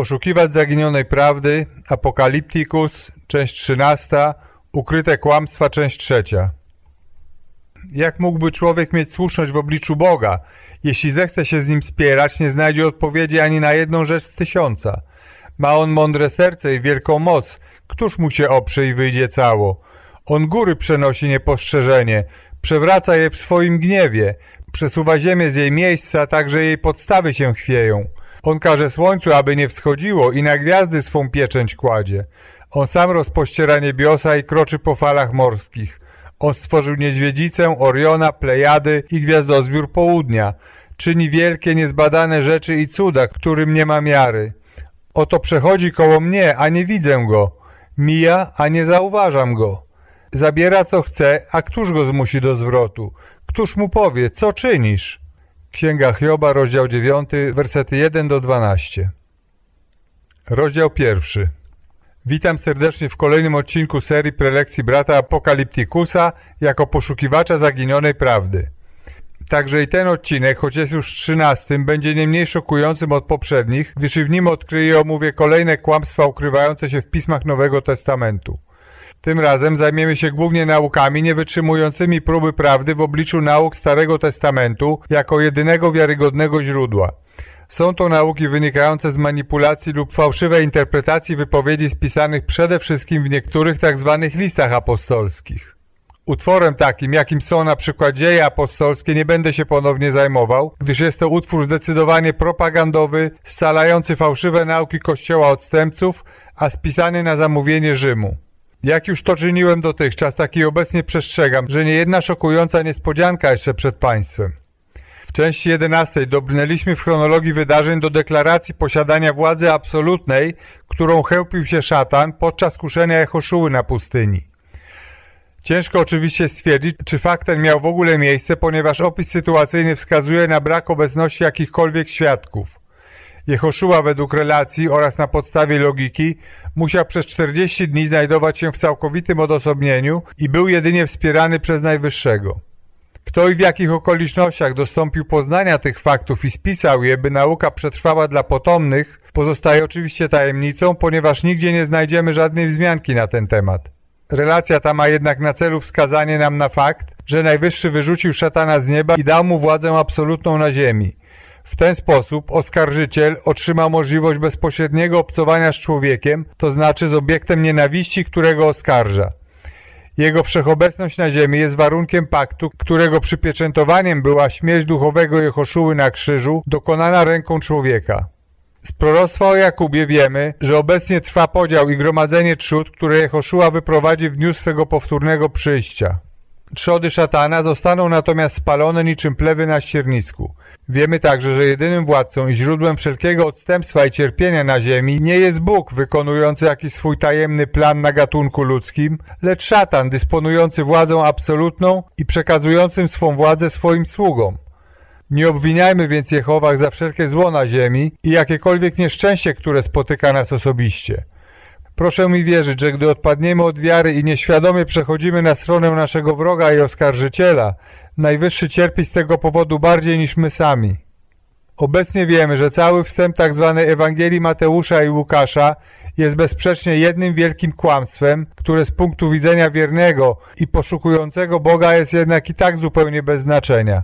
Poszukiwać zaginionej prawdy, Apokaliptikus, część 13, Ukryte kłamstwa, część trzecia. Jak mógłby człowiek mieć słuszność w obliczu Boga? Jeśli zechce się z nim spierać, nie znajdzie odpowiedzi ani na jedną rzecz z tysiąca. Ma on mądre serce i wielką moc. Któż mu się oprze i wyjdzie cało? On góry przenosi niepostrzeżenie, przewraca je w swoim gniewie, przesuwa ziemię z jej miejsca, tak że jej podstawy się chwieją. On każe słońcu, aby nie wschodziło i na gwiazdy swą pieczęć kładzie. On sam rozpościera niebiosa i kroczy po falach morskich. On stworzył niedźwiedzicę, Oriona, Plejady i gwiazdozbiór południa. Czyni wielkie, niezbadane rzeczy i cuda, którym nie ma miary. Oto przechodzi koło mnie, a nie widzę go. Mija, a nie zauważam go. Zabiera co chce, a któż go zmusi do zwrotu? Któż mu powie, co czynisz? Księga Hioba, rozdział 9, wersety 1 do 12. Rozdział pierwszy. Witam serdecznie w kolejnym odcinku serii prelekcji brata Apokaliptikusa jako poszukiwacza zaginionej prawdy. Także i ten odcinek, choć jest już trzynastym, będzie nie mniej szokującym od poprzednich, gdyż i w nim odkryję i omówię kolejne kłamstwa ukrywające się w pismach Nowego Testamentu. Tym razem zajmiemy się głównie naukami nie wytrzymującymi próby prawdy w obliczu nauk Starego Testamentu jako jedynego wiarygodnego źródła. Są to nauki wynikające z manipulacji lub fałszywej interpretacji wypowiedzi spisanych przede wszystkim w niektórych tzw. Tak listach apostolskich. Utworem takim, jakim są na przykład dzieje apostolskie, nie będę się ponownie zajmował, gdyż jest to utwór zdecydowanie propagandowy, scalający fałszywe nauki kościoła odstępców, a spisany na zamówienie Rzymu. Jak już to czyniłem dotychczas, tak i obecnie przestrzegam, że nie jedna szokująca niespodzianka jeszcze przed państwem. W części 11 dobrnęliśmy w chronologii wydarzeń do deklaracji posiadania władzy absolutnej, którą chełpił się szatan podczas kuszenia Jehoszuły na pustyni. Ciężko oczywiście stwierdzić, czy fakt ten miał w ogóle miejsce, ponieważ opis sytuacyjny wskazuje na brak obecności jakichkolwiek świadków. Jehoszua według relacji oraz na podstawie logiki musiał przez 40 dni znajdować się w całkowitym odosobnieniu i był jedynie wspierany przez Najwyższego. Kto i w jakich okolicznościach dostąpił poznania tych faktów i spisał je, by nauka przetrwała dla potomnych, pozostaje oczywiście tajemnicą, ponieważ nigdzie nie znajdziemy żadnej wzmianki na ten temat. Relacja ta ma jednak na celu wskazanie nam na fakt, że Najwyższy wyrzucił szatana z nieba i dał mu władzę absolutną na ziemi. W ten sposób oskarżyciel otrzymał możliwość bezpośredniego obcowania z człowiekiem, to znaczy z obiektem nienawiści, którego oskarża. Jego wszechobecność na ziemi jest warunkiem paktu, którego przypieczętowaniem była śmierć duchowego Jehoszuły na krzyżu, dokonana ręką człowieka. Z proroctwa o Jakubie wiemy, że obecnie trwa podział i gromadzenie trzód, które Jehoszuła wyprowadzi w dniu swego powtórnego przyjścia. Trzody szatana zostaną natomiast spalone niczym plewy na ściernisku. Wiemy także, że jedynym władcą i źródłem wszelkiego odstępstwa i cierpienia na ziemi nie jest Bóg wykonujący jakiś swój tajemny plan na gatunku ludzkim, lecz szatan dysponujący władzą absolutną i przekazującym swą władzę swoim sługom. Nie obwiniajmy więc Jehowach za wszelkie zło na ziemi i jakiekolwiek nieszczęście, które spotyka nas osobiście. Proszę mi wierzyć, że gdy odpadniemy od wiary i nieświadomie przechodzimy na stronę naszego wroga i oskarżyciela, Najwyższy cierpi z tego powodu bardziej niż my sami. Obecnie wiemy, że cały wstęp tzw. Tak Ewangelii Mateusza i Łukasza jest bezsprzecznie jednym wielkim kłamstwem, które z punktu widzenia wiernego i poszukującego Boga jest jednak i tak zupełnie bez znaczenia.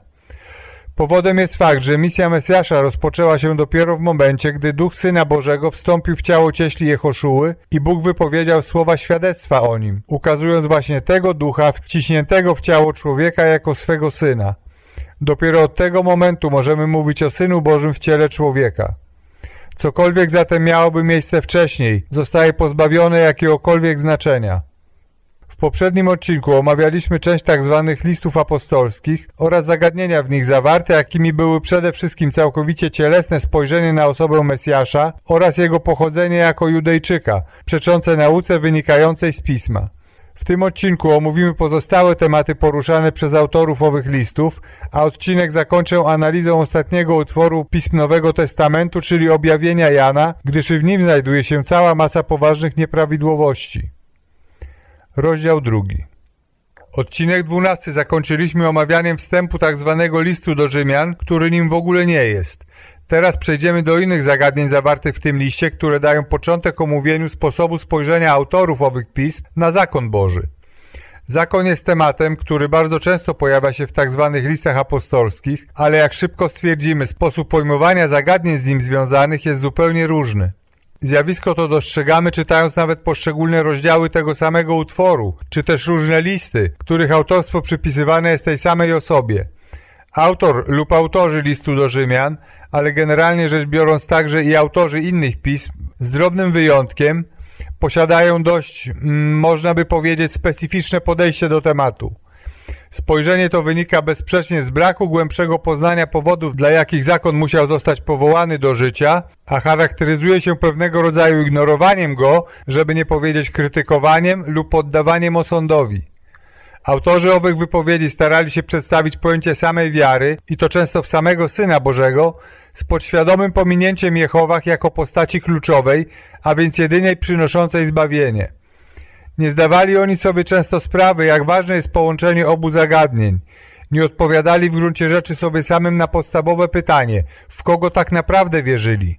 Powodem jest fakt, że misja Mesjasza rozpoczęła się dopiero w momencie, gdy Duch Syna Bożego wstąpił w ciało cieśli Jehoszuły i Bóg wypowiedział słowa świadectwa o nim, ukazując właśnie tego Ducha wciśniętego w ciało człowieka jako swego Syna. Dopiero od tego momentu możemy mówić o Synu Bożym w ciele człowieka. Cokolwiek zatem miałoby miejsce wcześniej, zostaje pozbawione jakiegokolwiek znaczenia. W poprzednim odcinku omawialiśmy część tzw. Tak listów apostolskich oraz zagadnienia w nich zawarte, jakimi były przede wszystkim całkowicie cielesne spojrzenie na osobę Mesjasza oraz jego pochodzenie jako Judejczyka, przeczące nauce wynikającej z Pisma. W tym odcinku omówimy pozostałe tematy poruszane przez autorów owych listów, a odcinek zakończę analizą ostatniego utworu Pism Nowego Testamentu, czyli objawienia Jana, gdyż w nim znajduje się cała masa poważnych nieprawidłowości. Rozdział drugi. Odcinek dwunasty zakończyliśmy omawianiem wstępu tak zwanego listu do Rzymian, który nim w ogóle nie jest. Teraz przejdziemy do innych zagadnień zawartych w tym liście, które dają początek omówieniu sposobu spojrzenia autorów owych pism na zakon Boży. Zakon jest tematem, który bardzo często pojawia się w tzw. Tak listach apostolskich, ale jak szybko stwierdzimy, sposób pojmowania zagadnień z nim związanych jest zupełnie różny. Zjawisko to dostrzegamy czytając nawet poszczególne rozdziały tego samego utworu, czy też różne listy, których autorstwo przypisywane jest tej samej osobie. Autor lub autorzy listu do Rzymian, ale generalnie rzecz biorąc także i autorzy innych pism, z drobnym wyjątkiem, posiadają dość, mm, można by powiedzieć, specyficzne podejście do tematu. Spojrzenie to wynika bezsprzecznie z braku głębszego poznania powodów, dla jakich zakon musiał zostać powołany do życia, a charakteryzuje się pewnego rodzaju ignorowaniem go, żeby nie powiedzieć krytykowaniem lub poddawaniem osądowi. Autorzy owych wypowiedzi starali się przedstawić pojęcie samej wiary i to często w samego Syna Bożego z podświadomym pominięciem Jehowach jako postaci kluczowej, a więc jedynej przynoszącej zbawienie. Nie zdawali oni sobie często sprawy, jak ważne jest połączenie obu zagadnień. Nie odpowiadali w gruncie rzeczy sobie samym na podstawowe pytanie, w kogo tak naprawdę wierzyli.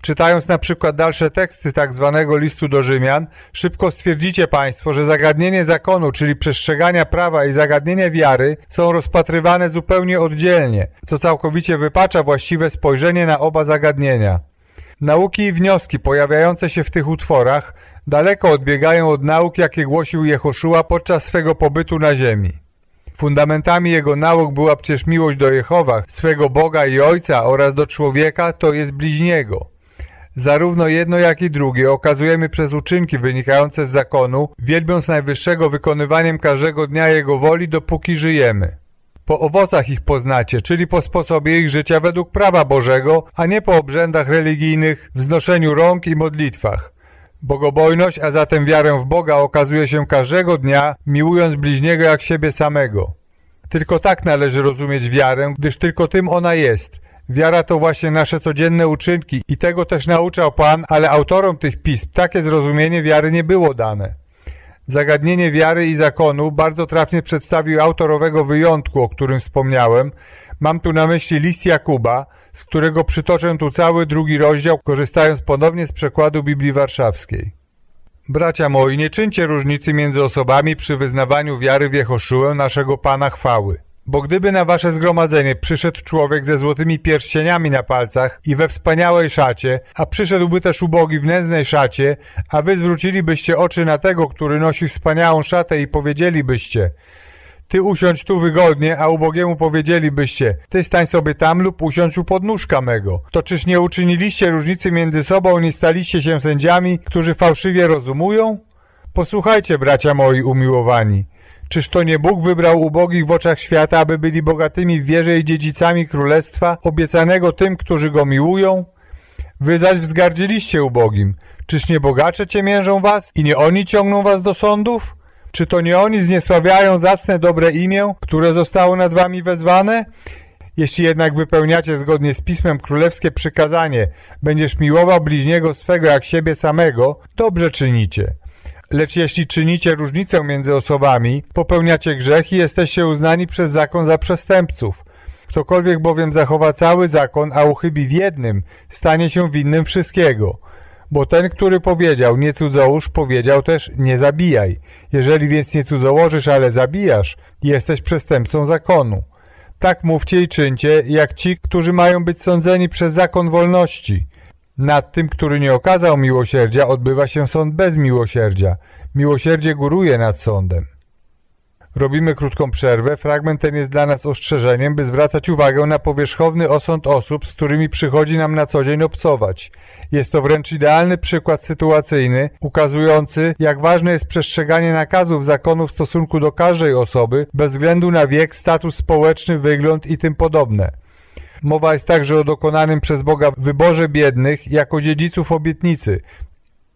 Czytając na przykład dalsze teksty tak zwanego listu do Rzymian, szybko stwierdzicie Państwo, że zagadnienie zakonu, czyli przestrzegania prawa i zagadnienie wiary są rozpatrywane zupełnie oddzielnie, co całkowicie wypacza właściwe spojrzenie na oba zagadnienia. Nauki i wnioski pojawiające się w tych utworach daleko odbiegają od nauk, jakie głosił Jehoszua podczas swego pobytu na ziemi. Fundamentami jego nauk była przecież miłość do Jehowa, swego Boga i Ojca oraz do człowieka, to jest bliźniego. Zarówno jedno, jak i drugie okazujemy przez uczynki wynikające z zakonu, wielbiąc Najwyższego wykonywaniem każdego dnia Jego woli, dopóki żyjemy. Po owocach ich poznacie, czyli po sposobie ich życia według prawa Bożego, a nie po obrzędach religijnych, wznoszeniu rąk i modlitwach. Bogobojność, a zatem wiarę w Boga okazuje się każdego dnia, miłując bliźniego jak siebie samego. Tylko tak należy rozumieć wiarę, gdyż tylko tym ona jest – Wiara to właśnie nasze codzienne uczynki i tego też nauczał Pan, ale autorom tych pism takie zrozumienie wiary nie było dane. Zagadnienie wiary i zakonu bardzo trafnie przedstawił autorowego wyjątku, o którym wspomniałem. Mam tu na myśli list Jakuba, z którego przytoczę tu cały drugi rozdział, korzystając ponownie z przekładu Biblii Warszawskiej. Bracia moi, nie czyńcie różnicy między osobami przy wyznawaniu wiary w Jehoszuę, naszego Pana chwały. Bo gdyby na wasze zgromadzenie przyszedł człowiek ze złotymi pierścieniami na palcach i we wspaniałej szacie, a przyszedłby też ubogi w nędznej szacie, a wy zwrócilibyście oczy na tego, który nosi wspaniałą szatę i powiedzielibyście ty usiądź tu wygodnie, a ubogiemu powiedzielibyście, ty stań sobie tam lub usiądź u podnóżka mego. To czyż nie uczyniliście różnicy między sobą, nie staliście się sędziami, którzy fałszywie rozumują? Posłuchajcie, bracia moi umiłowani. Czyż to nie Bóg wybrał ubogich w oczach świata, aby byli bogatymi w wierze i dziedzicami królestwa, obiecanego tym, którzy go miłują? Wy zaś wzgardziliście ubogim. Czyż nie bogacze ciemiężą was i nie oni ciągną was do sądów? Czy to nie oni zniesławiają zacne dobre imię, które zostało nad wami wezwane? Jeśli jednak wypełniacie zgodnie z Pismem królewskie przykazanie, będziesz miłował bliźniego swego jak siebie samego, dobrze czynicie. Lecz jeśli czynicie różnicę między osobami, popełniacie grzech i jesteście uznani przez zakon za przestępców. Ktokolwiek bowiem zachowa cały zakon, a uchybi w jednym, stanie się winnym wszystkiego. Bo ten, który powiedział nie cudzołóż, powiedział też nie zabijaj. Jeżeli więc nie cudzołożysz, ale zabijasz, jesteś przestępcą zakonu. Tak mówcie i czyńcie, jak ci, którzy mają być sądzeni przez zakon wolności. Nad tym, który nie okazał miłosierdzia, odbywa się sąd bez miłosierdzia. Miłosierdzie góruje nad sądem. Robimy krótką przerwę. Fragment ten jest dla nas ostrzeżeniem, by zwracać uwagę na powierzchowny osąd osób, z którymi przychodzi nam na co dzień obcować. Jest to wręcz idealny przykład sytuacyjny, ukazujący, jak ważne jest przestrzeganie nakazów zakonu w stosunku do każdej osoby, bez względu na wiek, status społeczny, wygląd i tym podobne. Mowa jest także o dokonanym przez Boga wyborze biednych jako dziedziców obietnicy.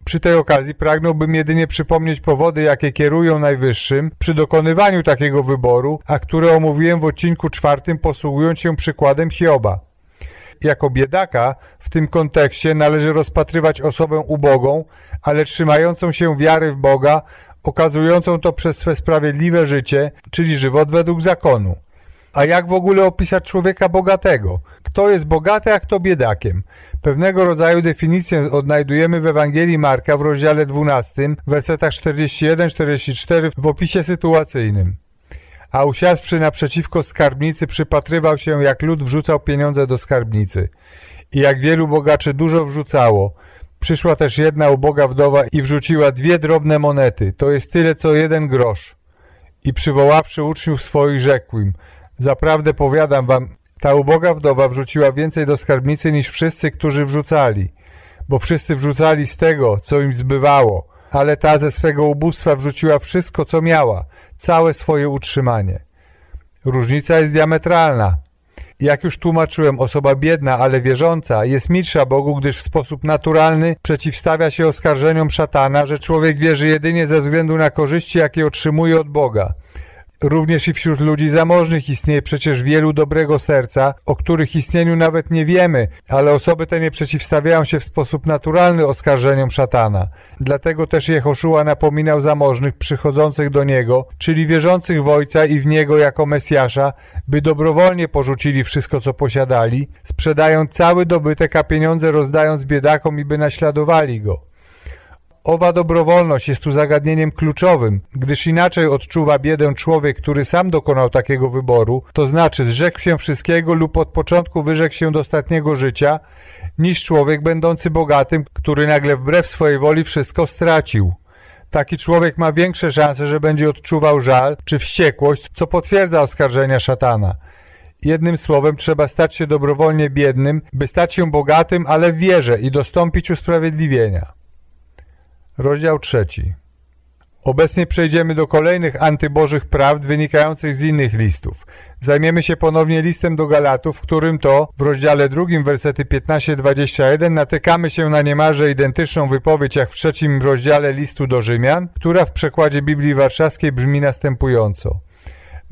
Przy tej okazji pragnąłbym jedynie przypomnieć powody, jakie kierują Najwyższym przy dokonywaniu takiego wyboru, a które omówiłem w odcinku czwartym posługując się przykładem Hioba. Jako biedaka w tym kontekście należy rozpatrywać osobę ubogą, ale trzymającą się wiary w Boga, okazującą to przez swe sprawiedliwe życie, czyli żywot według zakonu. A jak w ogóle opisać człowieka bogatego? Kto jest bogaty, a kto biedakiem? Pewnego rodzaju definicję odnajdujemy w Ewangelii Marka w rozdziale 12, w wersetach 41-44 w opisie sytuacyjnym. A usiadłszy naprzeciwko skarbnicy, przypatrywał się, jak lud wrzucał pieniądze do skarbnicy. I jak wielu bogaczy dużo wrzucało. Przyszła też jedna uboga wdowa i wrzuciła dwie drobne monety, to jest tyle co jeden grosz. I przywoławszy uczniów swoich, rzekł im, zaprawdę powiadam wam, ta uboga wdowa wrzuciła więcej do skarbnicy niż wszyscy, którzy wrzucali, bo wszyscy wrzucali z tego, co im zbywało, ale ta ze swego ubóstwa wrzuciła wszystko, co miała, całe swoje utrzymanie. Różnica jest diametralna. Jak już tłumaczyłem, osoba biedna, ale wierząca jest milsza Bogu, gdyż w sposób naturalny przeciwstawia się oskarżeniom szatana, że człowiek wierzy jedynie ze względu na korzyści, jakie otrzymuje od Boga. Również i wśród ludzi zamożnych istnieje przecież wielu dobrego serca, o których istnieniu nawet nie wiemy, ale osoby te nie przeciwstawiają się w sposób naturalny oskarżeniom szatana. Dlatego też Jehoszua napominał zamożnych przychodzących do niego, czyli wierzących w Ojca i w Niego jako Mesjasza, by dobrowolnie porzucili wszystko, co posiadali, sprzedając cały dobytek, a pieniądze rozdając biedakom i by naśladowali go. Owa dobrowolność jest tu zagadnieniem kluczowym, gdyż inaczej odczuwa biedę człowiek, który sam dokonał takiego wyboru, to znaczy zrzekł się wszystkiego lub od początku wyrzekł się do ostatniego życia, niż człowiek będący bogatym, który nagle wbrew swojej woli wszystko stracił. Taki człowiek ma większe szanse, że będzie odczuwał żal czy wściekłość, co potwierdza oskarżenia szatana. Jednym słowem trzeba stać się dobrowolnie biednym, by stać się bogatym, ale w wierze i dostąpić usprawiedliwienia. Rozdział trzeci. Obecnie przejdziemy do kolejnych antybożych prawd wynikających z innych listów. Zajmiemy się ponownie listem do Galatów, w którym to w rozdziale drugim, wersety 15-21 natykamy się na niemalże identyczną wypowiedź jak w trzecim rozdziale listu do Rzymian, która w przekładzie Biblii Warszawskiej brzmi następująco.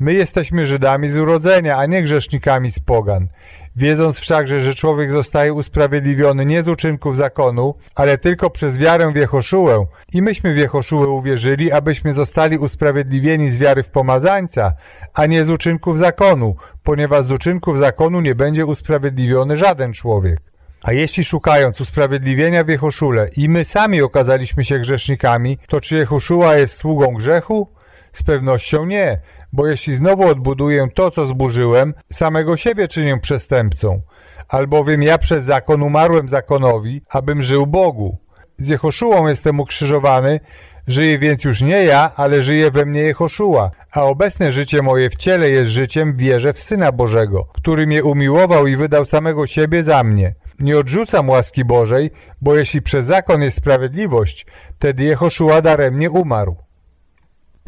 My jesteśmy Żydami z urodzenia, a nie grzesznikami z pogan. Wiedząc wszakże, że człowiek zostaje usprawiedliwiony nie z uczynków zakonu, ale tylko przez wiarę w Jehoszułę i myśmy w Jehoszułę uwierzyli, abyśmy zostali usprawiedliwieni z wiary w pomazańca, a nie z uczynków zakonu, ponieważ z uczynków zakonu nie będzie usprawiedliwiony żaden człowiek. A jeśli szukając usprawiedliwienia w Jehoszule i my sami okazaliśmy się grzesznikami, to czy Jehoszuła jest sługą grzechu? Z pewnością nie, bo jeśli znowu odbuduję to, co zburzyłem, samego siebie czynię przestępcą. Albowiem ja przez zakon umarłem zakonowi, abym żył Bogu. Z Jehoszułą jestem ukrzyżowany, żyję więc już nie ja, ale żyje we mnie Jehoszuła, a obecne życie moje w ciele jest życiem wierze w Syna Bożego, który mnie umiłował i wydał samego siebie za mnie. Nie odrzucam łaski Bożej, bo jeśli przez zakon jest sprawiedliwość, wtedy Jehoszuła daremnie umarł.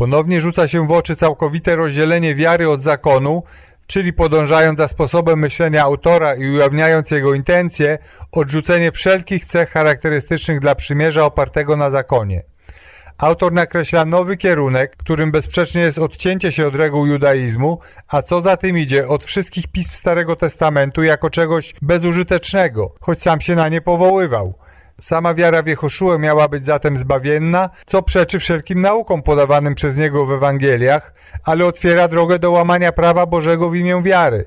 Ponownie rzuca się w oczy całkowite rozdzielenie wiary od zakonu, czyli podążając za sposobem myślenia autora i ujawniając jego intencje, odrzucenie wszelkich cech charakterystycznych dla przymierza opartego na zakonie. Autor nakreśla nowy kierunek, którym bezsprzecznie jest odcięcie się od reguł judaizmu, a co za tym idzie, od wszystkich pism Starego Testamentu jako czegoś bezużytecznego, choć sam się na nie powoływał. Sama wiara w Jehoszułę miała być zatem zbawienna, co przeczy wszelkim naukom podawanym przez niego w Ewangeliach, ale otwiera drogę do łamania prawa Bożego w imię wiary.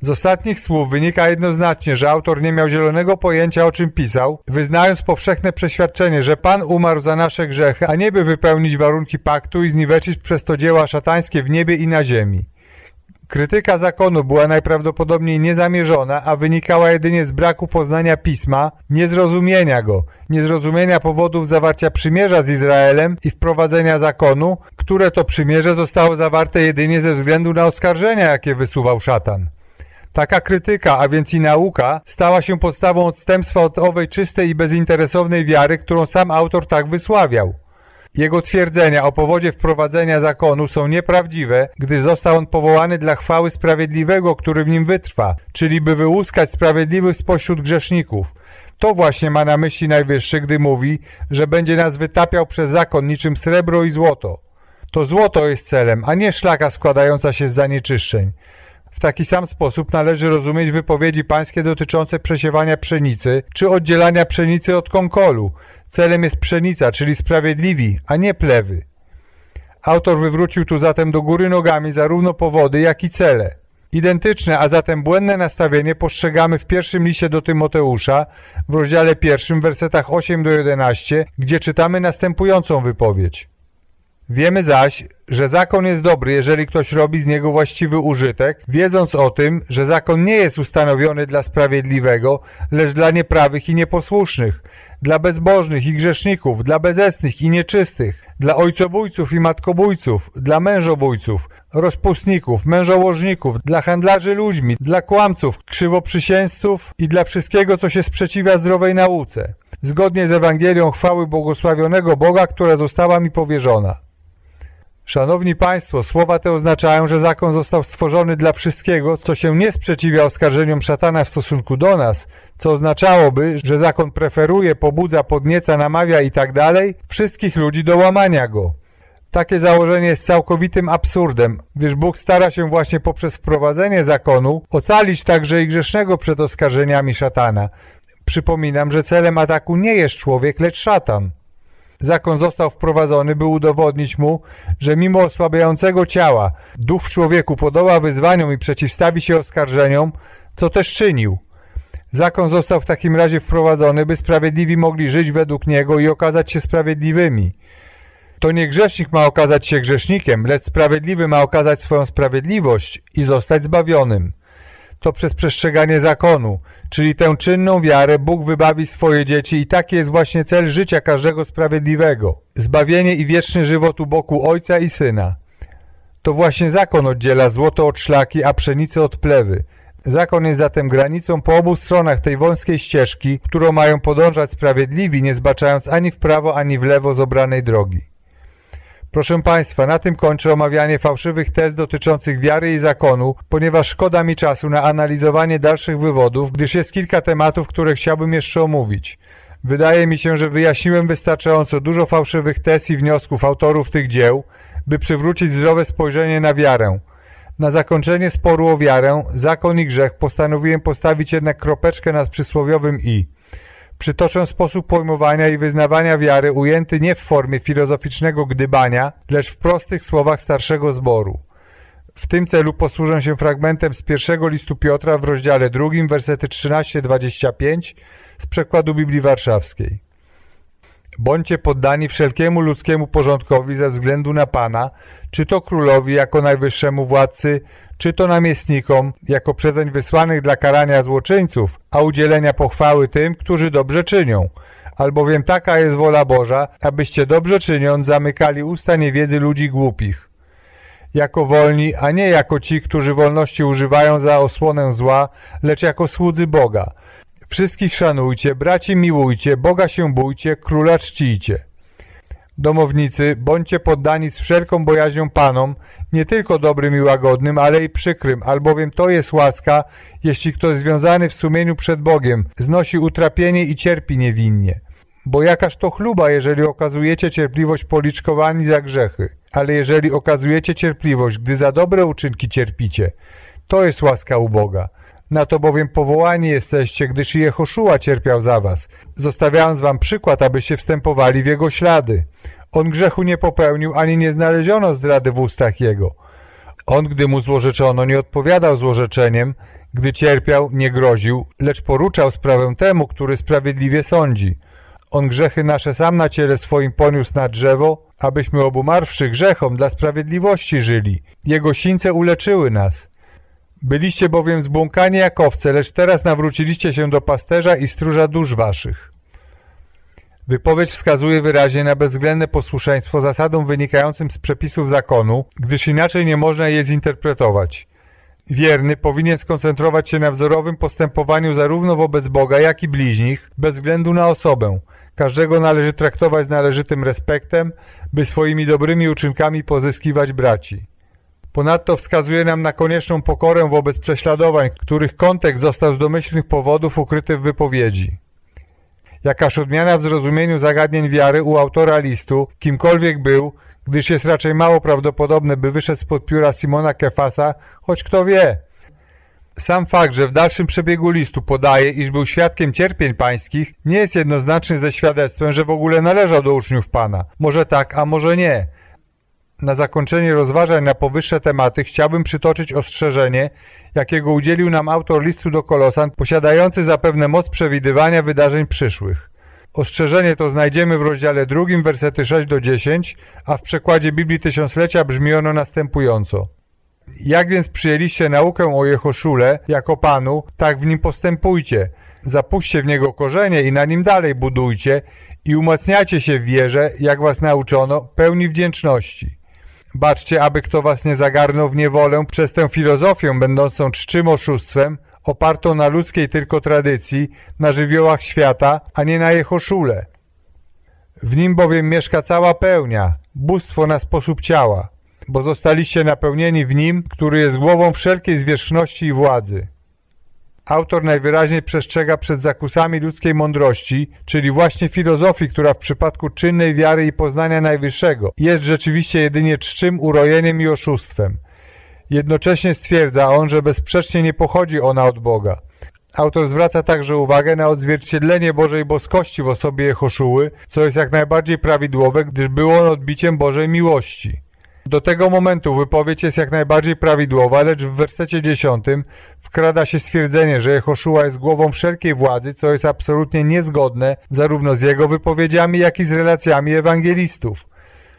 Z ostatnich słów wynika jednoznacznie, że autor nie miał zielonego pojęcia o czym pisał, wyznając powszechne przeświadczenie, że Pan umarł za nasze grzechy, a nie by wypełnić warunki paktu i zniweczyć przez to dzieła szatańskie w niebie i na ziemi. Krytyka zakonu była najprawdopodobniej niezamierzona, a wynikała jedynie z braku poznania pisma, niezrozumienia go, niezrozumienia powodów zawarcia przymierza z Izraelem i wprowadzenia zakonu, które to przymierze zostało zawarte jedynie ze względu na oskarżenia, jakie wysuwał szatan. Taka krytyka, a więc i nauka, stała się podstawą odstępstwa od owej czystej i bezinteresownej wiary, którą sam autor tak wysławiał. Jego twierdzenia o powodzie wprowadzenia zakonu są nieprawdziwe, gdyż został on powołany dla chwały sprawiedliwego, który w nim wytrwa, czyli by wyłuskać sprawiedliwych spośród grzeszników. To właśnie ma na myśli Najwyższy, gdy mówi, że będzie nas wytapiał przez zakon niczym srebro i złoto. To złoto jest celem, a nie szlaka składająca się z zanieczyszczeń. W taki sam sposób należy rozumieć wypowiedzi pańskie dotyczące przesiewania pszenicy czy oddzielania pszenicy od konkolu. Celem jest pszenica, czyli sprawiedliwi, a nie plewy. Autor wywrócił tu zatem do góry nogami zarówno powody, jak i cele. Identyczne, a zatem błędne nastawienie postrzegamy w pierwszym liście do Tymoteusza, w rozdziale pierwszym, wersetach 8 do 11, gdzie czytamy następującą wypowiedź. Wiemy zaś, że zakon jest dobry, jeżeli ktoś robi z niego właściwy użytek, wiedząc o tym, że zakon nie jest ustanowiony dla sprawiedliwego, lecz dla nieprawych i nieposłusznych, dla bezbożnych i grzeszników, dla bezecnych i nieczystych, dla ojcobójców i matkobójców, dla mężobójców, rozpustników, mężołożników, dla handlarzy ludźmi, dla kłamców, krzywoprzysięzców i dla wszystkiego, co się sprzeciwia zdrowej nauce, zgodnie z Ewangelią chwały błogosławionego Boga, która została mi powierzona. Szanowni Państwo, słowa te oznaczają, że zakon został stworzony dla wszystkiego, co się nie sprzeciwia oskarżeniom szatana w stosunku do nas, co oznaczałoby, że zakon preferuje, pobudza, podnieca, namawia i tak wszystkich ludzi do łamania go. Takie założenie jest całkowitym absurdem, gdyż Bóg stara się właśnie poprzez wprowadzenie zakonu ocalić także i grzesznego przed oskarżeniami szatana. Przypominam, że celem ataku nie jest człowiek, lecz szatan. Zakon został wprowadzony, by udowodnić mu, że mimo osłabiającego ciała, duch w człowieku podoła wyzwaniom i przeciwstawi się oskarżeniom, co też czynił. Zakon został w takim razie wprowadzony, by sprawiedliwi mogli żyć według niego i okazać się sprawiedliwymi. To nie grzesznik ma okazać się grzesznikiem, lecz sprawiedliwy ma okazać swoją sprawiedliwość i zostać zbawionym to przez przestrzeganie zakonu, czyli tę czynną wiarę Bóg wybawi swoje dzieci i taki jest właśnie cel życia każdego sprawiedliwego. Zbawienie i wieczny żywot u boku Ojca i Syna. To właśnie zakon oddziela złoto od szlaki, a pszenicę od plewy. Zakon jest zatem granicą po obu stronach tej wąskiej ścieżki, którą mają podążać sprawiedliwi, nie zbaczając ani w prawo, ani w lewo z obranej drogi. Proszę Państwa, na tym kończę omawianie fałszywych tez dotyczących wiary i zakonu, ponieważ szkoda mi czasu na analizowanie dalszych wywodów, gdyż jest kilka tematów, które chciałbym jeszcze omówić. Wydaje mi się, że wyjaśniłem wystarczająco dużo fałszywych tez i wniosków autorów tych dzieł, by przywrócić zdrowe spojrzenie na wiarę. Na zakończenie sporu o wiarę, zakon i grzech postanowiłem postawić jednak kropeczkę nad przysłowiowym i. Przytoczę sposób pojmowania i wyznawania wiary ujęty nie w formie filozoficznego gdybania, lecz w prostych słowach starszego zboru. W tym celu posłużę się fragmentem z pierwszego listu Piotra w rozdziale drugim, wersety 13-25 z przekładu Biblii Warszawskiej. Bądźcie poddani wszelkiemu ludzkiemu porządkowi ze względu na Pana, czy to królowi jako najwyższemu władcy, czy to namiestnikom jako przezeń wysłanych dla karania złoczyńców, a udzielenia pochwały tym, którzy dobrze czynią. Albowiem taka jest wola Boża, abyście dobrze czyniąc zamykali usta niewiedzy ludzi głupich. Jako wolni, a nie jako ci, którzy wolności używają za osłonę zła, lecz jako słudzy Boga – Wszystkich szanujcie, braci miłujcie, Boga się bójcie, króla czcijcie. Domownicy, bądźcie poddani z wszelką bojaźnią Panom, nie tylko dobrym i łagodnym, ale i przykrym, albowiem to jest łaska, jeśli ktoś związany w sumieniu przed Bogiem znosi utrapienie i cierpi niewinnie. Bo jakaż to chluba, jeżeli okazujecie cierpliwość policzkowani za grzechy, ale jeżeli okazujecie cierpliwość, gdy za dobre uczynki cierpicie, to jest łaska u Boga. Na to bowiem powołani jesteście, gdyż Jehoszua cierpiał za was, zostawiając wam przykład, abyście wstępowali w jego ślady. On grzechu nie popełnił, ani nie znaleziono zdrady w ustach jego. On, gdy mu złorzeczono, nie odpowiadał złorzeczeniem, gdy cierpiał, nie groził, lecz poruczał sprawę temu, który sprawiedliwie sądzi. On grzechy nasze sam na ciele swoim poniósł na drzewo, abyśmy obumarwszy grzechom dla sprawiedliwości żyli. Jego sińce uleczyły nas. Byliście bowiem zbłąkani jak owce, lecz teraz nawróciliście się do pasterza i stróża dusz waszych. Wypowiedź wskazuje wyraźnie na bezwzględne posłuszeństwo zasadom wynikającym z przepisów zakonu, gdyż inaczej nie można je zinterpretować. Wierny powinien skoncentrować się na wzorowym postępowaniu zarówno wobec Boga, jak i bliźnich, bez względu na osobę. Każdego należy traktować z należytym respektem, by swoimi dobrymi uczynkami pozyskiwać braci. Ponadto wskazuje nam na konieczną pokorę wobec prześladowań, których kontekst został z domyślnych powodów ukryty w wypowiedzi. Jakaż odmiana w zrozumieniu zagadnień wiary u autora listu, kimkolwiek był, gdyż jest raczej mało prawdopodobne, by wyszedł spod pióra Simona Kefasa, choć kto wie. Sam fakt, że w dalszym przebiegu listu podaje, iż był świadkiem cierpień pańskich, nie jest jednoznaczny ze świadectwem, że w ogóle należał do uczniów Pana. Może tak, a może nie. Na zakończenie rozważań na powyższe tematy chciałbym przytoczyć ostrzeżenie, jakiego udzielił nam autor listu do Kolosan, posiadający zapewne moc przewidywania wydarzeń przyszłych. Ostrzeżenie to znajdziemy w rozdziale drugim, wersety 6 do 10, a w przekładzie Biblii Tysiąclecia brzmi ono następująco. Jak więc przyjęliście naukę o Jehoszule jako Panu, tak w nim postępujcie. Zapuśćcie w niego korzenie i na nim dalej budujcie i umacniajcie się w wierze, jak was nauczono, pełni wdzięczności. Baczcie, aby kto was nie zagarnął w niewolę przez tę filozofię będącą czczym oszustwem, opartą na ludzkiej tylko tradycji, na żywiołach świata, a nie na Jehoszule. W nim bowiem mieszka cała pełnia, bóstwo na sposób ciała, bo zostaliście napełnieni w nim, który jest głową wszelkiej zwierzchności i władzy. Autor najwyraźniej przestrzega przed zakusami ludzkiej mądrości, czyli właśnie filozofii, która w przypadku czynnej wiary i poznania Najwyższego jest rzeczywiście jedynie czczym urojeniem i oszustwem. Jednocześnie stwierdza on, że bezsprzecznie nie pochodzi ona od Boga. Autor zwraca także uwagę na odzwierciedlenie Bożej boskości w osobie Jehoszuły, co jest jak najbardziej prawidłowe, gdyż było on odbiciem Bożej miłości. Do tego momentu wypowiedź jest jak najbardziej prawidłowa, lecz w wersecie 10 wkrada się stwierdzenie, że Jehoszua jest głową wszelkiej władzy, co jest absolutnie niezgodne zarówno z jego wypowiedziami, jak i z relacjami ewangelistów.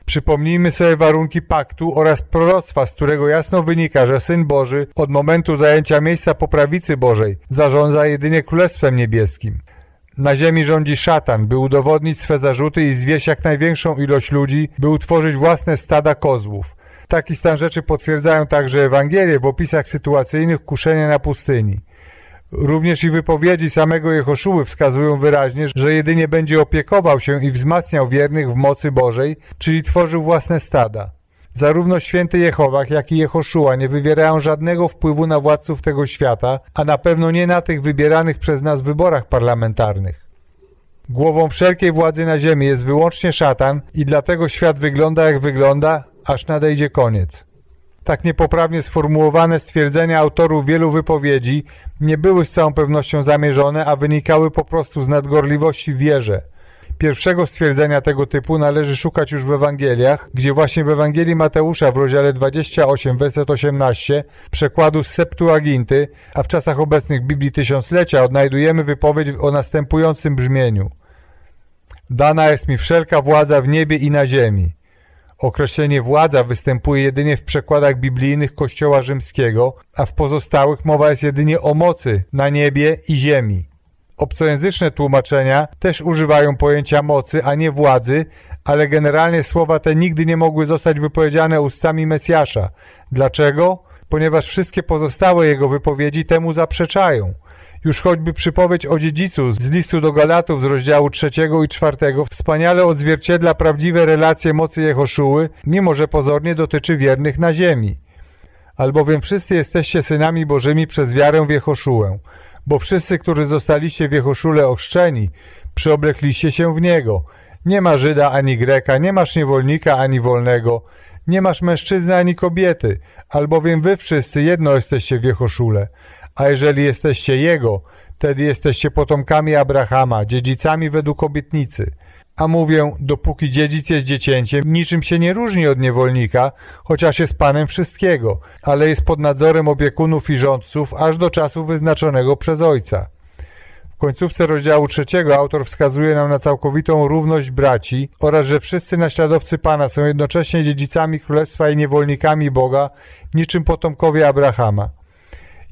Przypomnijmy sobie warunki paktu oraz proroctwa, z którego jasno wynika, że Syn Boży od momentu zajęcia miejsca po prawicy Bożej zarządza jedynie Królestwem Niebieskim. Na ziemi rządzi szatan, by udowodnić swe zarzuty i zwieść jak największą ilość ludzi, by utworzyć własne stada kozłów. Taki stan rzeczy potwierdzają także Ewangelie w opisach sytuacyjnych kuszenia na pustyni. Również i wypowiedzi samego Jehoszuły wskazują wyraźnie, że jedynie będzie opiekował się i wzmacniał wiernych w mocy Bożej, czyli tworzył własne stada. Zarówno święty Jehowach, jak i Jehoszua nie wywierają żadnego wpływu na władców tego świata, a na pewno nie na tych wybieranych przez nas wyborach parlamentarnych. Głową wszelkiej władzy na ziemi jest wyłącznie szatan i dlatego świat wygląda jak wygląda, aż nadejdzie koniec. Tak niepoprawnie sformułowane stwierdzenia autorów wielu wypowiedzi nie były z całą pewnością zamierzone, a wynikały po prostu z nadgorliwości wierze. Pierwszego stwierdzenia tego typu należy szukać już w Ewangeliach, gdzie właśnie w Ewangelii Mateusza w rozdziale 28, werset 18, przekładu z Septuaginty, a w czasach obecnych Biblii Tysiąclecia odnajdujemy wypowiedź o następującym brzmieniu. Dana jest mi wszelka władza w niebie i na ziemi. Określenie władza występuje jedynie w przekładach biblijnych Kościoła Rzymskiego, a w pozostałych mowa jest jedynie o mocy na niebie i ziemi. Obcojęzyczne tłumaczenia też używają pojęcia mocy, a nie władzy, ale generalnie słowa te nigdy nie mogły zostać wypowiedziane ustami Mesjasza. Dlaczego? Ponieważ wszystkie pozostałe jego wypowiedzi temu zaprzeczają. Już choćby przypowiedź o dziedzicu z listu do Galatów z rozdziału trzeciego i czwartego wspaniale odzwierciedla prawdziwe relacje mocy Jehoszuły, mimo że pozornie dotyczy wiernych na ziemi. Albowiem wszyscy jesteście synami Bożymi przez wiarę w Jehoszułę bo wszyscy, którzy zostaliście w Jehoszule ochrzczeni, przyoblekliście się w Niego. Nie ma Żyda ani Greka, nie masz niewolnika ani wolnego, nie masz mężczyzny ani kobiety, albowiem wy wszyscy jedno jesteście w Jehoszule. A jeżeli jesteście Jego, wtedy jesteście potomkami Abrahama, dziedzicami według obietnicy. A mówię, dopóki dziedzic jest dziecięciem, niczym się nie różni od niewolnika, chociaż jest panem wszystkiego, ale jest pod nadzorem opiekunów i rządców aż do czasu wyznaczonego przez ojca. W końcówce rozdziału trzeciego autor wskazuje nam na całkowitą równość braci oraz, że wszyscy naśladowcy Pana są jednocześnie dziedzicami Królestwa i niewolnikami Boga, niczym potomkowie Abrahama.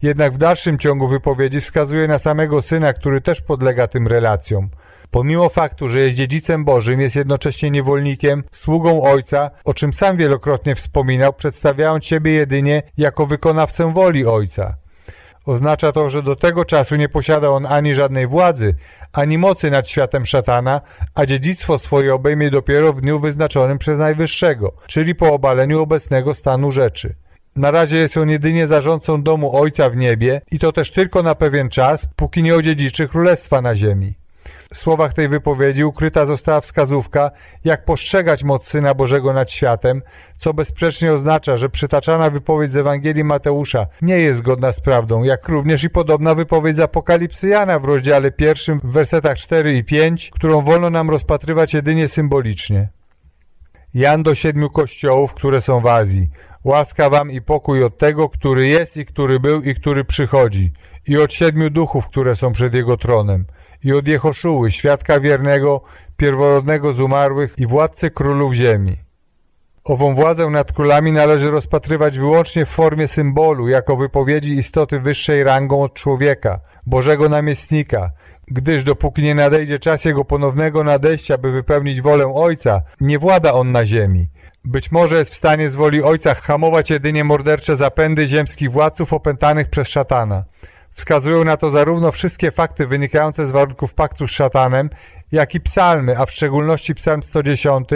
Jednak w dalszym ciągu wypowiedzi wskazuje na samego Syna, który też podlega tym relacjom – Pomimo faktu, że jest dziedzicem Bożym, jest jednocześnie niewolnikiem, sługą Ojca, o czym sam wielokrotnie wspominał, przedstawiając siebie jedynie jako wykonawcę woli Ojca. Oznacza to, że do tego czasu nie posiada on ani żadnej władzy, ani mocy nad światem szatana, a dziedzictwo swoje obejmie dopiero w dniu wyznaczonym przez Najwyższego, czyli po obaleniu obecnego stanu rzeczy. Na razie jest on jedynie zarządcą domu Ojca w niebie i to też tylko na pewien czas, póki nie odziedziczy królestwa na ziemi. W słowach tej wypowiedzi ukryta została wskazówka, jak postrzegać moc Syna Bożego nad światem, co bezsprzecznie oznacza, że przytaczana wypowiedź z Ewangelii Mateusza nie jest zgodna z prawdą, jak również i podobna wypowiedź z Apokalipsy Jana w rozdziale pierwszym w wersetach 4 i 5, którą wolno nam rozpatrywać jedynie symbolicznie. Jan do siedmiu kościołów, które są w Azji. Łaska wam i pokój od tego, który jest i który był i który przychodzi, i od siedmiu duchów, które są przed jego tronem, i od Jehoszuły, świadka wiernego, pierworodnego z umarłych i władcy królów ziemi. Ową władzę nad królami należy rozpatrywać wyłącznie w formie symbolu, jako wypowiedzi istoty wyższej rangą od człowieka, Bożego namiestnika, gdyż dopóki nie nadejdzie czas jego ponownego nadejścia, by wypełnić wolę Ojca, nie włada on na ziemi. Być może jest w stanie z woli Ojca hamować jedynie mordercze zapędy ziemskich władców opętanych przez szatana. Wskazują na to zarówno wszystkie fakty wynikające z warunków paktu z szatanem, jak i psalmy, a w szczególności psalm 110,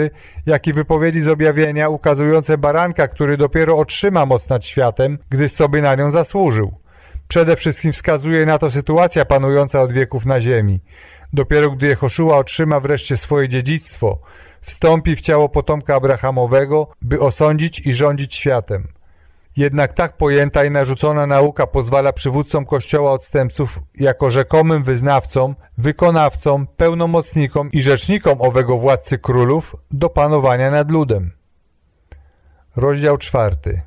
jak i wypowiedzi z objawienia ukazujące baranka, który dopiero otrzyma moc nad światem, gdyż sobie na nią zasłużył. Przede wszystkim wskazuje na to sytuacja panująca od wieków na ziemi. Dopiero gdy Jehoszua otrzyma wreszcie swoje dziedzictwo, wstąpi w ciało potomka Abrahamowego, by osądzić i rządzić światem. Jednak tak pojęta i narzucona nauka pozwala przywódcom Kościoła odstępców jako rzekomym wyznawcom, wykonawcom, pełnomocnikom i rzecznikom owego władcy królów do panowania nad ludem. Rozdział czwarty.